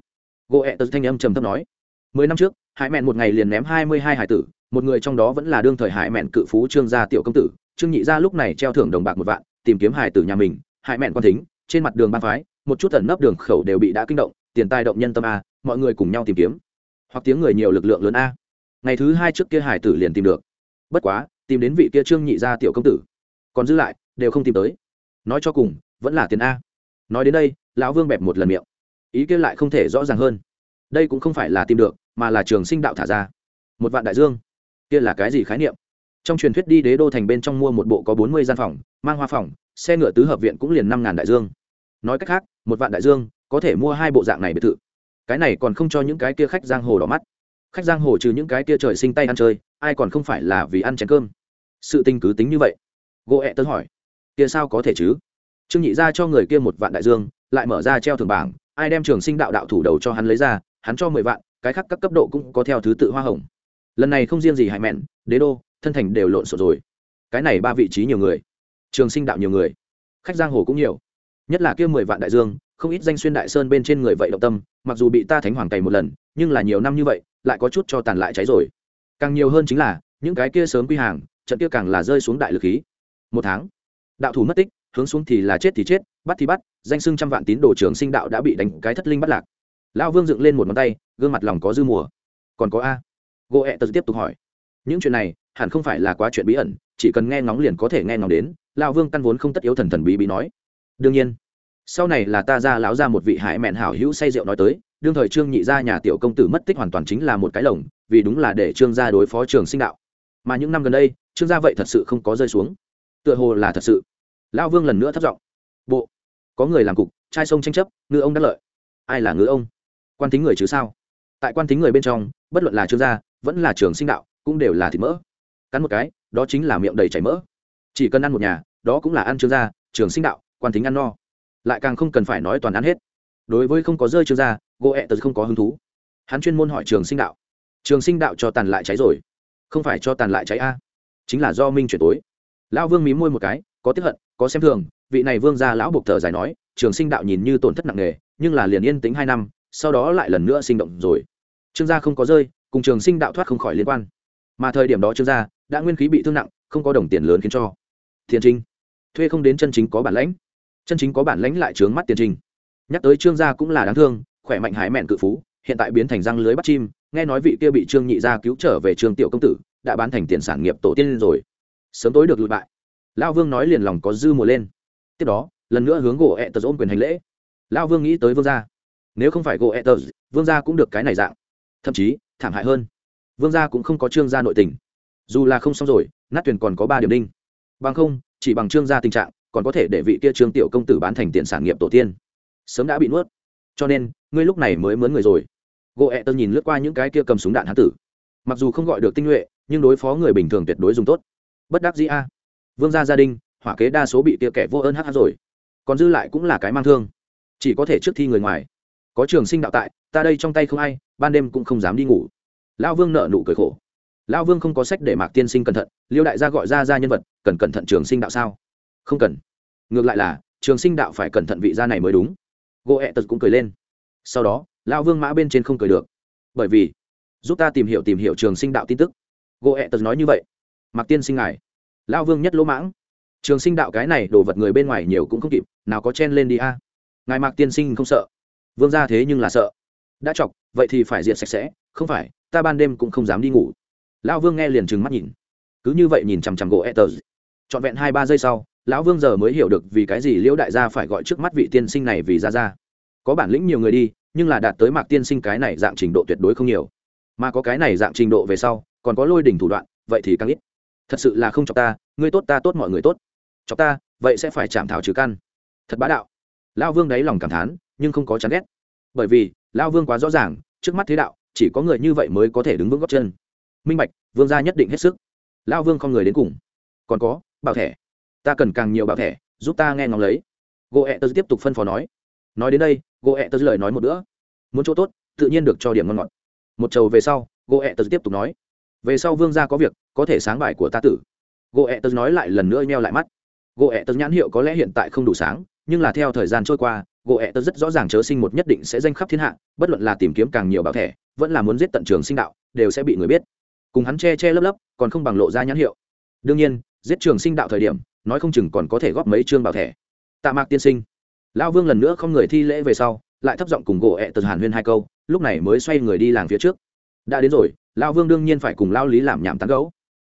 Gỗ ẹ tật thanh âm trầm thấp nói, mười năm trước, hải mẹn một ngày liền ném hai mươi hai hải tử, một người trong đó vẫn là đương thời hải mẹn cự phú trương gia tiểu công tử, trương nhị gia lúc này treo thưởng đồng bạc một vạn, tìm kiếm hải tử nhà mình, hải mẹn quan thính, trên mặt đường ban phái, một chút tẩn nấp đường khẩu đều bị đã kinh động, tiền tài động nhân tâm a, mọi người cùng nhau tìm kiếm. Hoặc tiếng người nhiều lực lượng lớn a. Ngày thứ hai trước kia hải tử liền tìm được. Bất quá, tìm đến vị kia trương nhị gia tiểu công tử còn giữ lại, đều không tìm tới. Nói cho cùng, vẫn là tiền a. Nói đến đây, lão vương bẹp một lần miệng. Ý kia lại không thể rõ ràng hơn. Đây cũng không phải là tìm được, mà là trường sinh đạo thả ra. Một vạn đại dương. Kia là cái gì khái niệm? Trong truyền thuyết đi đế đô thành bên trong mua một bộ có bốn mươi gian phòng, mang hoa phòng, xe ngựa tứ hợp viện cũng liền năm ngàn đại dương. Nói cách khác, một vạn đại dương, có thể mua hai bộ dạng này biệt thự. Cái này còn không cho những cái kia khách giang hồ đỏ mắt. Khách giang hồ trừ những cái kia trời sinh tay ăn chơi, ai còn không phải là vì ăn chén cơm? Sự tinh cứ tính như vậy gỗ ẹ tớ hỏi, kia sao có thể chứ? Trương nhị ra cho người kia một vạn đại dương, lại mở ra treo thường bảng, ai đem trường sinh đạo đạo thủ đầu cho hắn lấy ra, hắn cho mười vạn, cái khác các cấp độ cũng có theo thứ tự hoa hồng. Lần này không riêng gì hải mẹn, đế đô, thân thành đều lộn xộn rồi. Cái này ba vị trí nhiều người, trường sinh đạo nhiều người, khách giang hồ cũng nhiều. Nhất là kia mười vạn đại dương, không ít danh xuyên đại sơn bên trên người vậy động tâm, mặc dù bị ta thánh hoàng cày một lần, nhưng là nhiều năm như vậy, lại có chút cho tàn lại cháy rồi. Càng nhiều hơn chính là, những cái kia sớm quy hàng, trận kia càng là rơi xuống đại lực khí một tháng. Đạo thủ mất tích, hướng xuống thì là chết thì chết, bắt thì bắt, danh sưng trăm vạn tín đồ trường sinh đạo đã bị đánh cái thất linh bắt lạc. Lão vương dựng lên một ngón tay, gương mặt lòng có dư mùa. Còn có a. Gỗ ẹ tật tiếp tục hỏi. Những chuyện này, hẳn không phải là quá chuyện bí ẩn, chỉ cần nghe ngóng liền có thể nghe ngóng đến, lão vương căn vốn không tất yếu thần thần bí bí nói. Đương nhiên, sau này là ta ra lão ra một vị hải mẹn hảo hữu say rượu nói tới, đương thời trương nhị gia nhà tiểu công tử mất tích hoàn toàn chính là một cái lồng, vì đúng là để trương gia đối phó trường sinh đạo. Mà những năm gần đây, trương gia vậy thật sự không có rơi xuống tựa hồ là thật sự. Lão vương lần nữa thất giọng. Bộ, có người làm cục, trai sông tranh chấp, ngư ông đắc lợi. Ai là ngư ông? Quan tính người chứ sao? Tại quan tính người bên trong, bất luận là trương gia, vẫn là trường sinh đạo, cũng đều là thịt mỡ. Cắn một cái, đó chính là miệng đầy chảy mỡ. Chỉ cần ăn một nhà, đó cũng là ăn trương gia, trường sinh đạo, quan tính ăn no. Lại càng không cần phải nói toàn ăn hết. Đối với không có rơi trương gia gỗ ẹ tật không có hứng thú. Hắn chuyên môn hỏi trường sinh đạo. Trường sinh đạo cho tàn lại cháy rồi. Không phải cho tàn lại cháy a. Chính là do minh chuyển tối lão vương mí môi một cái, có tiếp hận, có xem thường, vị này vương gia lão buộc thở dài nói, trường sinh đạo nhìn như tổn thất nặng nề, nhưng là liền yên tính hai năm, sau đó lại lần nữa sinh động rồi. Trương gia không có rơi, cùng trường sinh đạo thoát không khỏi liên quan. Mà thời điểm đó trương gia đã nguyên khí bị thương nặng, không có đồng tiền lớn khiến cho. Thiên trinh, thuê không đến chân chính có bản lãnh. Chân chính có bản lãnh lại trướng mắt tiền trinh. Nhắc tới trương gia cũng là đáng thương, khỏe mạnh hái mẹn cự phú, hiện tại biến thành răng lưới bắt chim, nghe nói vị kia bị trương nhị gia cứu trở về trương tiểu công tử, đã bán thành tiền sản nghiệp tổ tiên rồi sớm tối được lụi bại. Lao vương nói liền lòng có dư mùa lên. Tiếp đó, lần nữa hướng gỗ ẹ tờ ôm quyền hành lễ. Lao vương nghĩ tới vương gia. Nếu không phải gỗ ẹ tờ, vương gia cũng được cái này dạng. Thậm chí, thảm hại hơn. Vương gia cũng không có trương gia nội tình. Dù là không xong rồi, nát tuyển còn có ba điểm đinh. Bằng không, chỉ bằng trương gia tình trạng, còn có thể để vị kia trương tiểu công tử bán thành tiền sản nghiệp tổ tiên. Sớm đã bị nuốt. Cho nên, ngươi lúc này mới mướn người rồi. Gỗ ẹ tơ nhìn lướt qua những cái kia cầm súng đạn hán tử. Mặc dù không gọi được tinh nhuệ, nhưng đối phó người bình thường tuyệt đối dùng tốt bất đắc dĩ a. Vương gia gia đình, hỏa kế đa số bị tia kẻ vô ơn hắc rồi. Còn dư lại cũng là cái mang thương. Chỉ có thể trước thi người ngoài. Có trường sinh đạo tại, ta đây trong tay không ai, ban đêm cũng không dám đi ngủ. Lão vương nợ nụ cười khổ. Lão vương không có sách để mạc tiên sinh cẩn thận, liêu đại gia gọi ra ra nhân vật, cần cẩn thận trường sinh đạo sao? Không cần. Ngược lại là, trường sinh đạo phải cẩn thận vị gia này mới đúng. Gỗ ẹ tật cũng cười lên. Sau đó, lão vương mã bên trên không cười được. Bởi vì, giúp ta tìm hiểu tìm hiểu trường sinh đạo tin tức. Gỗ ẹ tật nói như vậy mạc tiên sinh ngài. Lão vương nhất lỗ mãng. Trường sinh đạo cái này đồ vật người bên ngoài nhiều cũng không kịp, nào có chen lên đi a. Ngài mạc tiên sinh không sợ. Vương ra thế nhưng là sợ. Đã chọc, vậy thì phải diệt sạch sẽ, không phải, ta ban đêm cũng không dám đi ngủ. Lão vương nghe liền trừng mắt nhìn. Cứ như vậy nhìn chằm chằm gỗ etters trọn vẹn hai ba giây sau, lão vương giờ mới hiểu được vì cái gì liễu đại gia phải gọi trước mắt vị tiên sinh này vì ra ra có bản lĩnh nhiều người đi, nhưng là đạt tới mạc tiên sinh cái này dạng trình độ tuyệt đối không nhiều. Mà có cái này dạng trình độ về sau, còn có lôi đỉnh thủ đoạn, vậy thì càng ít thật sự là không chọc ta, ngươi tốt ta tốt mọi người tốt. Chọc ta, vậy sẽ phải chạm thảo trừ căn. Thật bá đạo. Lão vương đáy lòng cảm thán, nhưng không có chán ghét. Bởi vì, lão vương quá rõ ràng, trước mắt thế đạo, chỉ có người như vậy mới có thể đứng vững góc chân. Minh bạch, vương gia nhất định hết sức. Lão vương không người đến cùng. Còn có, bảo thẻ. Ta cần càng nhiều bảo thẻ, giúp ta nghe ngóng lấy. Gỗ ẹ tớ tiếp tục phân phó nói. Nói đến đây, gỗ ẹ tớ lời nói một nữa muốn chỗ tốt, tự nhiên được cho điểm ngon ngọt. Một trầu về sau, gỗ ẹ tớ tiếp tục nói về sau vương gia có việc, có thể sáng bài của ta tử. Gỗ ẹ tớ nói lại lần nữa meo lại mắt. Gỗ ẹ tớ nhãn hiệu có lẽ hiện tại không đủ sáng, nhưng là theo thời gian trôi qua gỗ ẹ tớ rất rõ ràng chớ sinh một nhất định sẽ danh khắp thiên hạ, bất luận là tìm kiếm càng nhiều bảo thẻ, vẫn là muốn giết tận trường sinh đạo, đều sẽ bị người biết. Cùng hắn che che lấp lấp, còn không bằng lộ ra nhãn hiệu. Đương nhiên, giết trường sinh đạo thời điểm, nói không chừng còn có thể góp mấy chương bảo thẻ. Tạ mạc tiên sinh. Lão vương lần nữa không người thi lễ về sau, lại thấp giọng cùng gỗ ẹ tật hàn huyên hai câu, lúc này mới xoay người đi làng phía trước đã đến rồi lão vương đương nhiên phải cùng lao lý làm nhảm tán gấu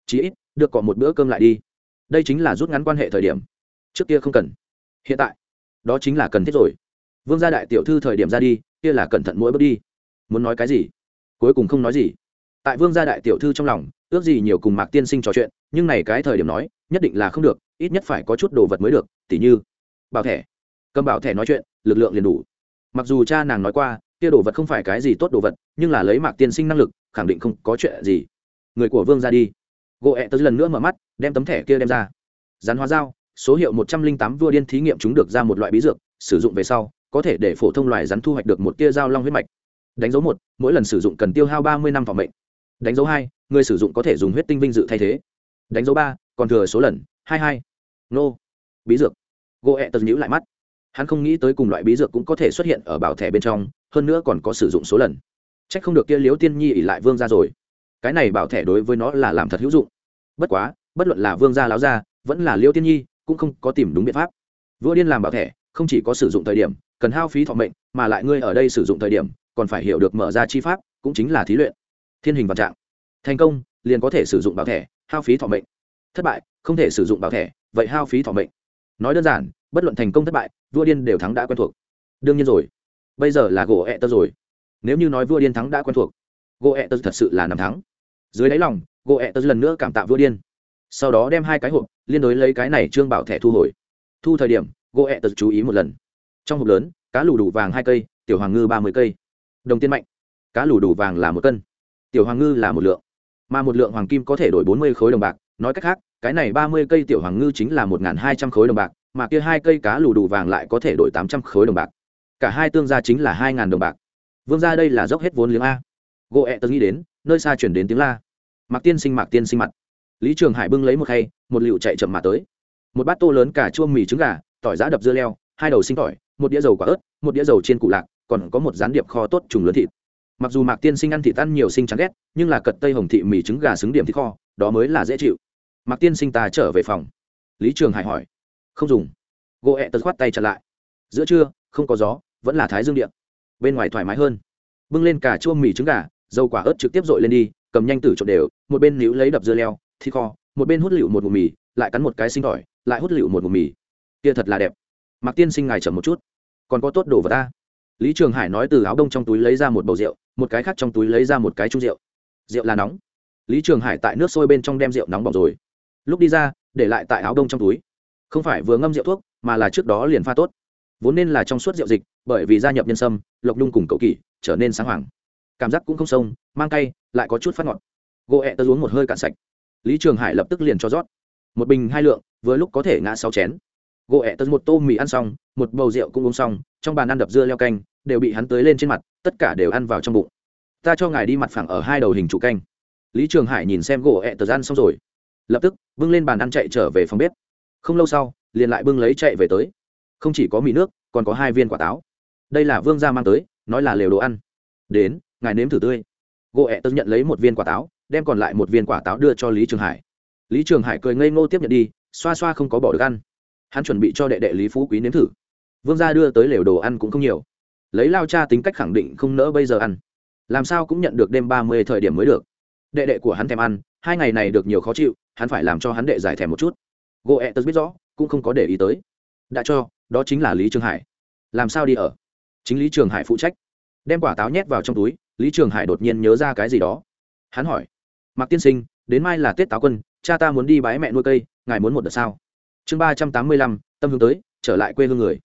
chí ít, được cọ một bữa cơm lại đi. Đây chính là rút ngắn quan hệ thời điểm. Trước kia không cần. Hiện tại, đó chính là cần thiết rồi. Vương gia đại tiểu thư thời điểm ra đi, kia là cẩn thận mỗi bước đi. Muốn nói cái gì? Cuối cùng không nói gì. Tại vương gia đại tiểu thư trong lòng, ước gì nhiều cùng mạc tiên sinh trò chuyện, nhưng này cái thời điểm nói, nhất định là không được, ít nhất phải có chút đồ vật mới được, tỉ như, bảo thẻ. Cầm bảo thẻ nói chuyện, lực lượng liền đủ. Mặc dù cha nàng nói qua kia đồ vật không phải cái gì tốt đồ vật, nhưng là lấy mạc tiên sinh năng lực, khẳng định không có chuyện gì. Người của vương ra đi. Gỗ ẹ tớ lần nữa mở mắt, đem tấm thẻ kia đem ra. Rắn hóa dao số hiệu một trăm linh tám vua điên thí nghiệm chúng được ra một loại bí dược, sử dụng về sau, có thể để phổ thông loài rắn thu hoạch được một tia dao long huyết mạch. Đánh dấu một, mỗi lần sử dụng cần tiêu hao ba mươi năm phòng mệnh. Đánh dấu hai, người sử dụng có thể dùng huyết tinh vinh dự thay thế. Đánh dấu ba, còn thừa số lần, hai hai. Nô. Bí dược. Gỗ ẹ tật nhữ lại mắt hắn không nghĩ tới cùng loại bí dược cũng có thể xuất hiện ở bảo thẻ bên trong, hơn nữa còn có sử dụng số lần. C h ắ c không được kia liếu tiên nhi ỉ lại vương ra rồi. Cái này bảo thẻ đối với nó là làm thật hữu dụng. Bất quá, bất luận là vương gia láo gia, vẫn là liêu tiên nhi, cũng không có tìm đúng biện pháp. Vua điên làm bảo thẻ, không chỉ có sử dụng thời điểm, cần hao phí thọ mệnh, mà lại ngươi ở đây sử dụng thời điểm, còn phải hiểu được mở ra chi pháp, cũng chính là thí luyện. Thiên hình vạn trạng. Thành công, liền có thể sử dụng bảo thẻ, hao phí thọ mệnh. Thất bại, không thể sử dụng bảo thẻ, vậy hao phí thọ mệnh. Nói đơn giản bất luận thành công thất bại, vua điên đều thắng đã quen thuộc. Đương nhiên rồi, bây giờ là gỗ ẹ tơ rồi. Nếu như nói vua điên thắng đã quen thuộc, gỗ ẹ tơ thật sự là nằm thắng. Dưới đáy lòng, gỗ ẹ tơ lần nữa cảm tạ vua điên. Sau đó đem hai cái hộp, liên đối lấy cái này trương bảo thẻ thu hồi. Thu thời điểm, gỗ ẹ tơ chú ý một lần. Trong hộp lớn, cá lù đủ vàng hai cây, tiểu hoàng ngư ba mươi cây. Đồng tiền mạnh, cá lù đủ vàng là một cân, tiểu hoàng ngư là một lượng. Mà một lượng hoàng kim có thể đổi bốn mươi khối đồng bạc, nói cách khác, cái này ba mươi cây tiểu hoàng ngư chính là một hai trăm khối đồng bạc mà kia hai cây cá lù đủ vàng lại có thể đổi tám trăm khối đồng bạc. Cả hai tương gia chính là hai đồng bạc. Vương gia đây là dốc hết vốn liếng a. Gỗ ẹ tớ nghĩ đến, nơi xa chuyển đến tiếng la. Mạc tiên sinh, mạc tiên sinh mặt. Lý trường hải bưng lấy một khay, một liệu chạy chậm mà tới. Một bát tô lớn cả chua mì trứng gà, tỏi giã đập dưa leo, hai đầu sinh tỏi, một đĩa dầu quả ớt, một đĩa dầu chiên củ lạc, còn có một gián điệp kho tốt trùng lớn thịt. Mặc dù mạc tiên sinh ăn thịt ăn nhiều sinh chán ghét, nhưng là cật tây hồng thị mì trứng gà xứng điểm thịt kho, đó mới là dễ chịu. Mạc tiên sinh ta trở về phòng. Lý trường hải hỏi không dùng. Gỗ ẹ tật khoát tay chặt lại. Giữa trưa, không có gió, vẫn là thái dương điện bên ngoài thoải mái hơn. Bưng lên cả chua mì trứng gà, dầu quả ớt trực tiếp dội lên đi, cầm nhanh tử trộn đều, một bên níu lấy đập dưa leo, thịt kho, một bên hút lựu một mù mì, lại cắn một cái sinh tỏi, lại hút lựu một mù mì. Kia thật là đẹp. Mặc tiên sinh ngài chậm một chút. Còn có tốt đồ vật ta. Lý trường hải nói từ áo đông trong túi lấy ra một bầu rượu, một cái khác trong túi lấy ra một cái chung rượu. Rượu là nóng. Lý trường hải tại nước sôi bên trong đem rượu nóng bỏng rồi. Lúc đi ra, để lại tại áo đông trong túi không phải vừa ngâm rượu thuốc, mà là trước đó liền pha tốt. Vốn nên là trong suốt rượu dịch, bởi vì gia nhập nhân sâm, lộc nhung cùng cậu kỳ trở nên sáng hoàng. Cảm giác cũng không sông, mang cay, lại có chút phát ngọt. Gỗ ẹ tớ uống một hơi cạn sạch. Lý trường hải lập tức liền cho rót. Một bình hai lượng, vừa lúc có thể ngã sáu chén. Gỗ ẹ tớ một tô mì ăn xong, một bầu rượu cũng uống xong, trong bàn ăn đập dưa leo canh, đều bị hắn tới lên trên mặt, tất cả đều ăn vào trong bụng. Ta cho ngài đi mặt phẳng ở hai đầu hình trụ canh. Lý trường hải nhìn xem gỗ ẹ tớ ăn xong rồi. Lập tức vâng lên bàn ăn chạy trở về phòng bếp không lâu sau, liền lại bưng lấy chạy về tới. Không chỉ có mì nước, còn có hai viên quả táo. Đây là vương gia mang tới, nói là lều đồ ăn. Đến, ngài nếm thử tươi. Gỗ ẹ tớ nhận lấy một viên quả táo, đem còn lại một viên quả táo đưa cho lý trường hải. Lý trường hải cười ngây ngô tiếp nhận đi, xoa xoa không có bỏ được ăn. Hắn chuẩn bị cho đệ đệ lý phú quý nếm thử. Vương gia đưa tới lều đồ ăn cũng không nhiều. Lấy lao cha tính cách khẳng định không nỡ bây giờ ăn. Làm sao cũng nhận được đêm ba mươi thời điểm mới được. Đệ đệ của hắn thèm ăn, hai ngày này được nhiều khó chịu, hắn phải làm cho hắn đệ giải thèm một chút gỗ ẹ tớ biết rõ, cũng không có để ý tới. Đã cho, đó chính là lý trường hải. Làm sao đi ở? Chính lý trường hải phụ trách. Đem quả táo nhét vào trong túi, lý trường hải đột nhiên nhớ ra cái gì đó. Hắn hỏi, mạc tiên sinh, đến mai là tết táo quân, cha ta muốn đi bái mẹ nuôi cây, ngài muốn một đợt sao? Chương ba trăm tám mươi lăm, tâm hướng tới, trở lại quê hương người.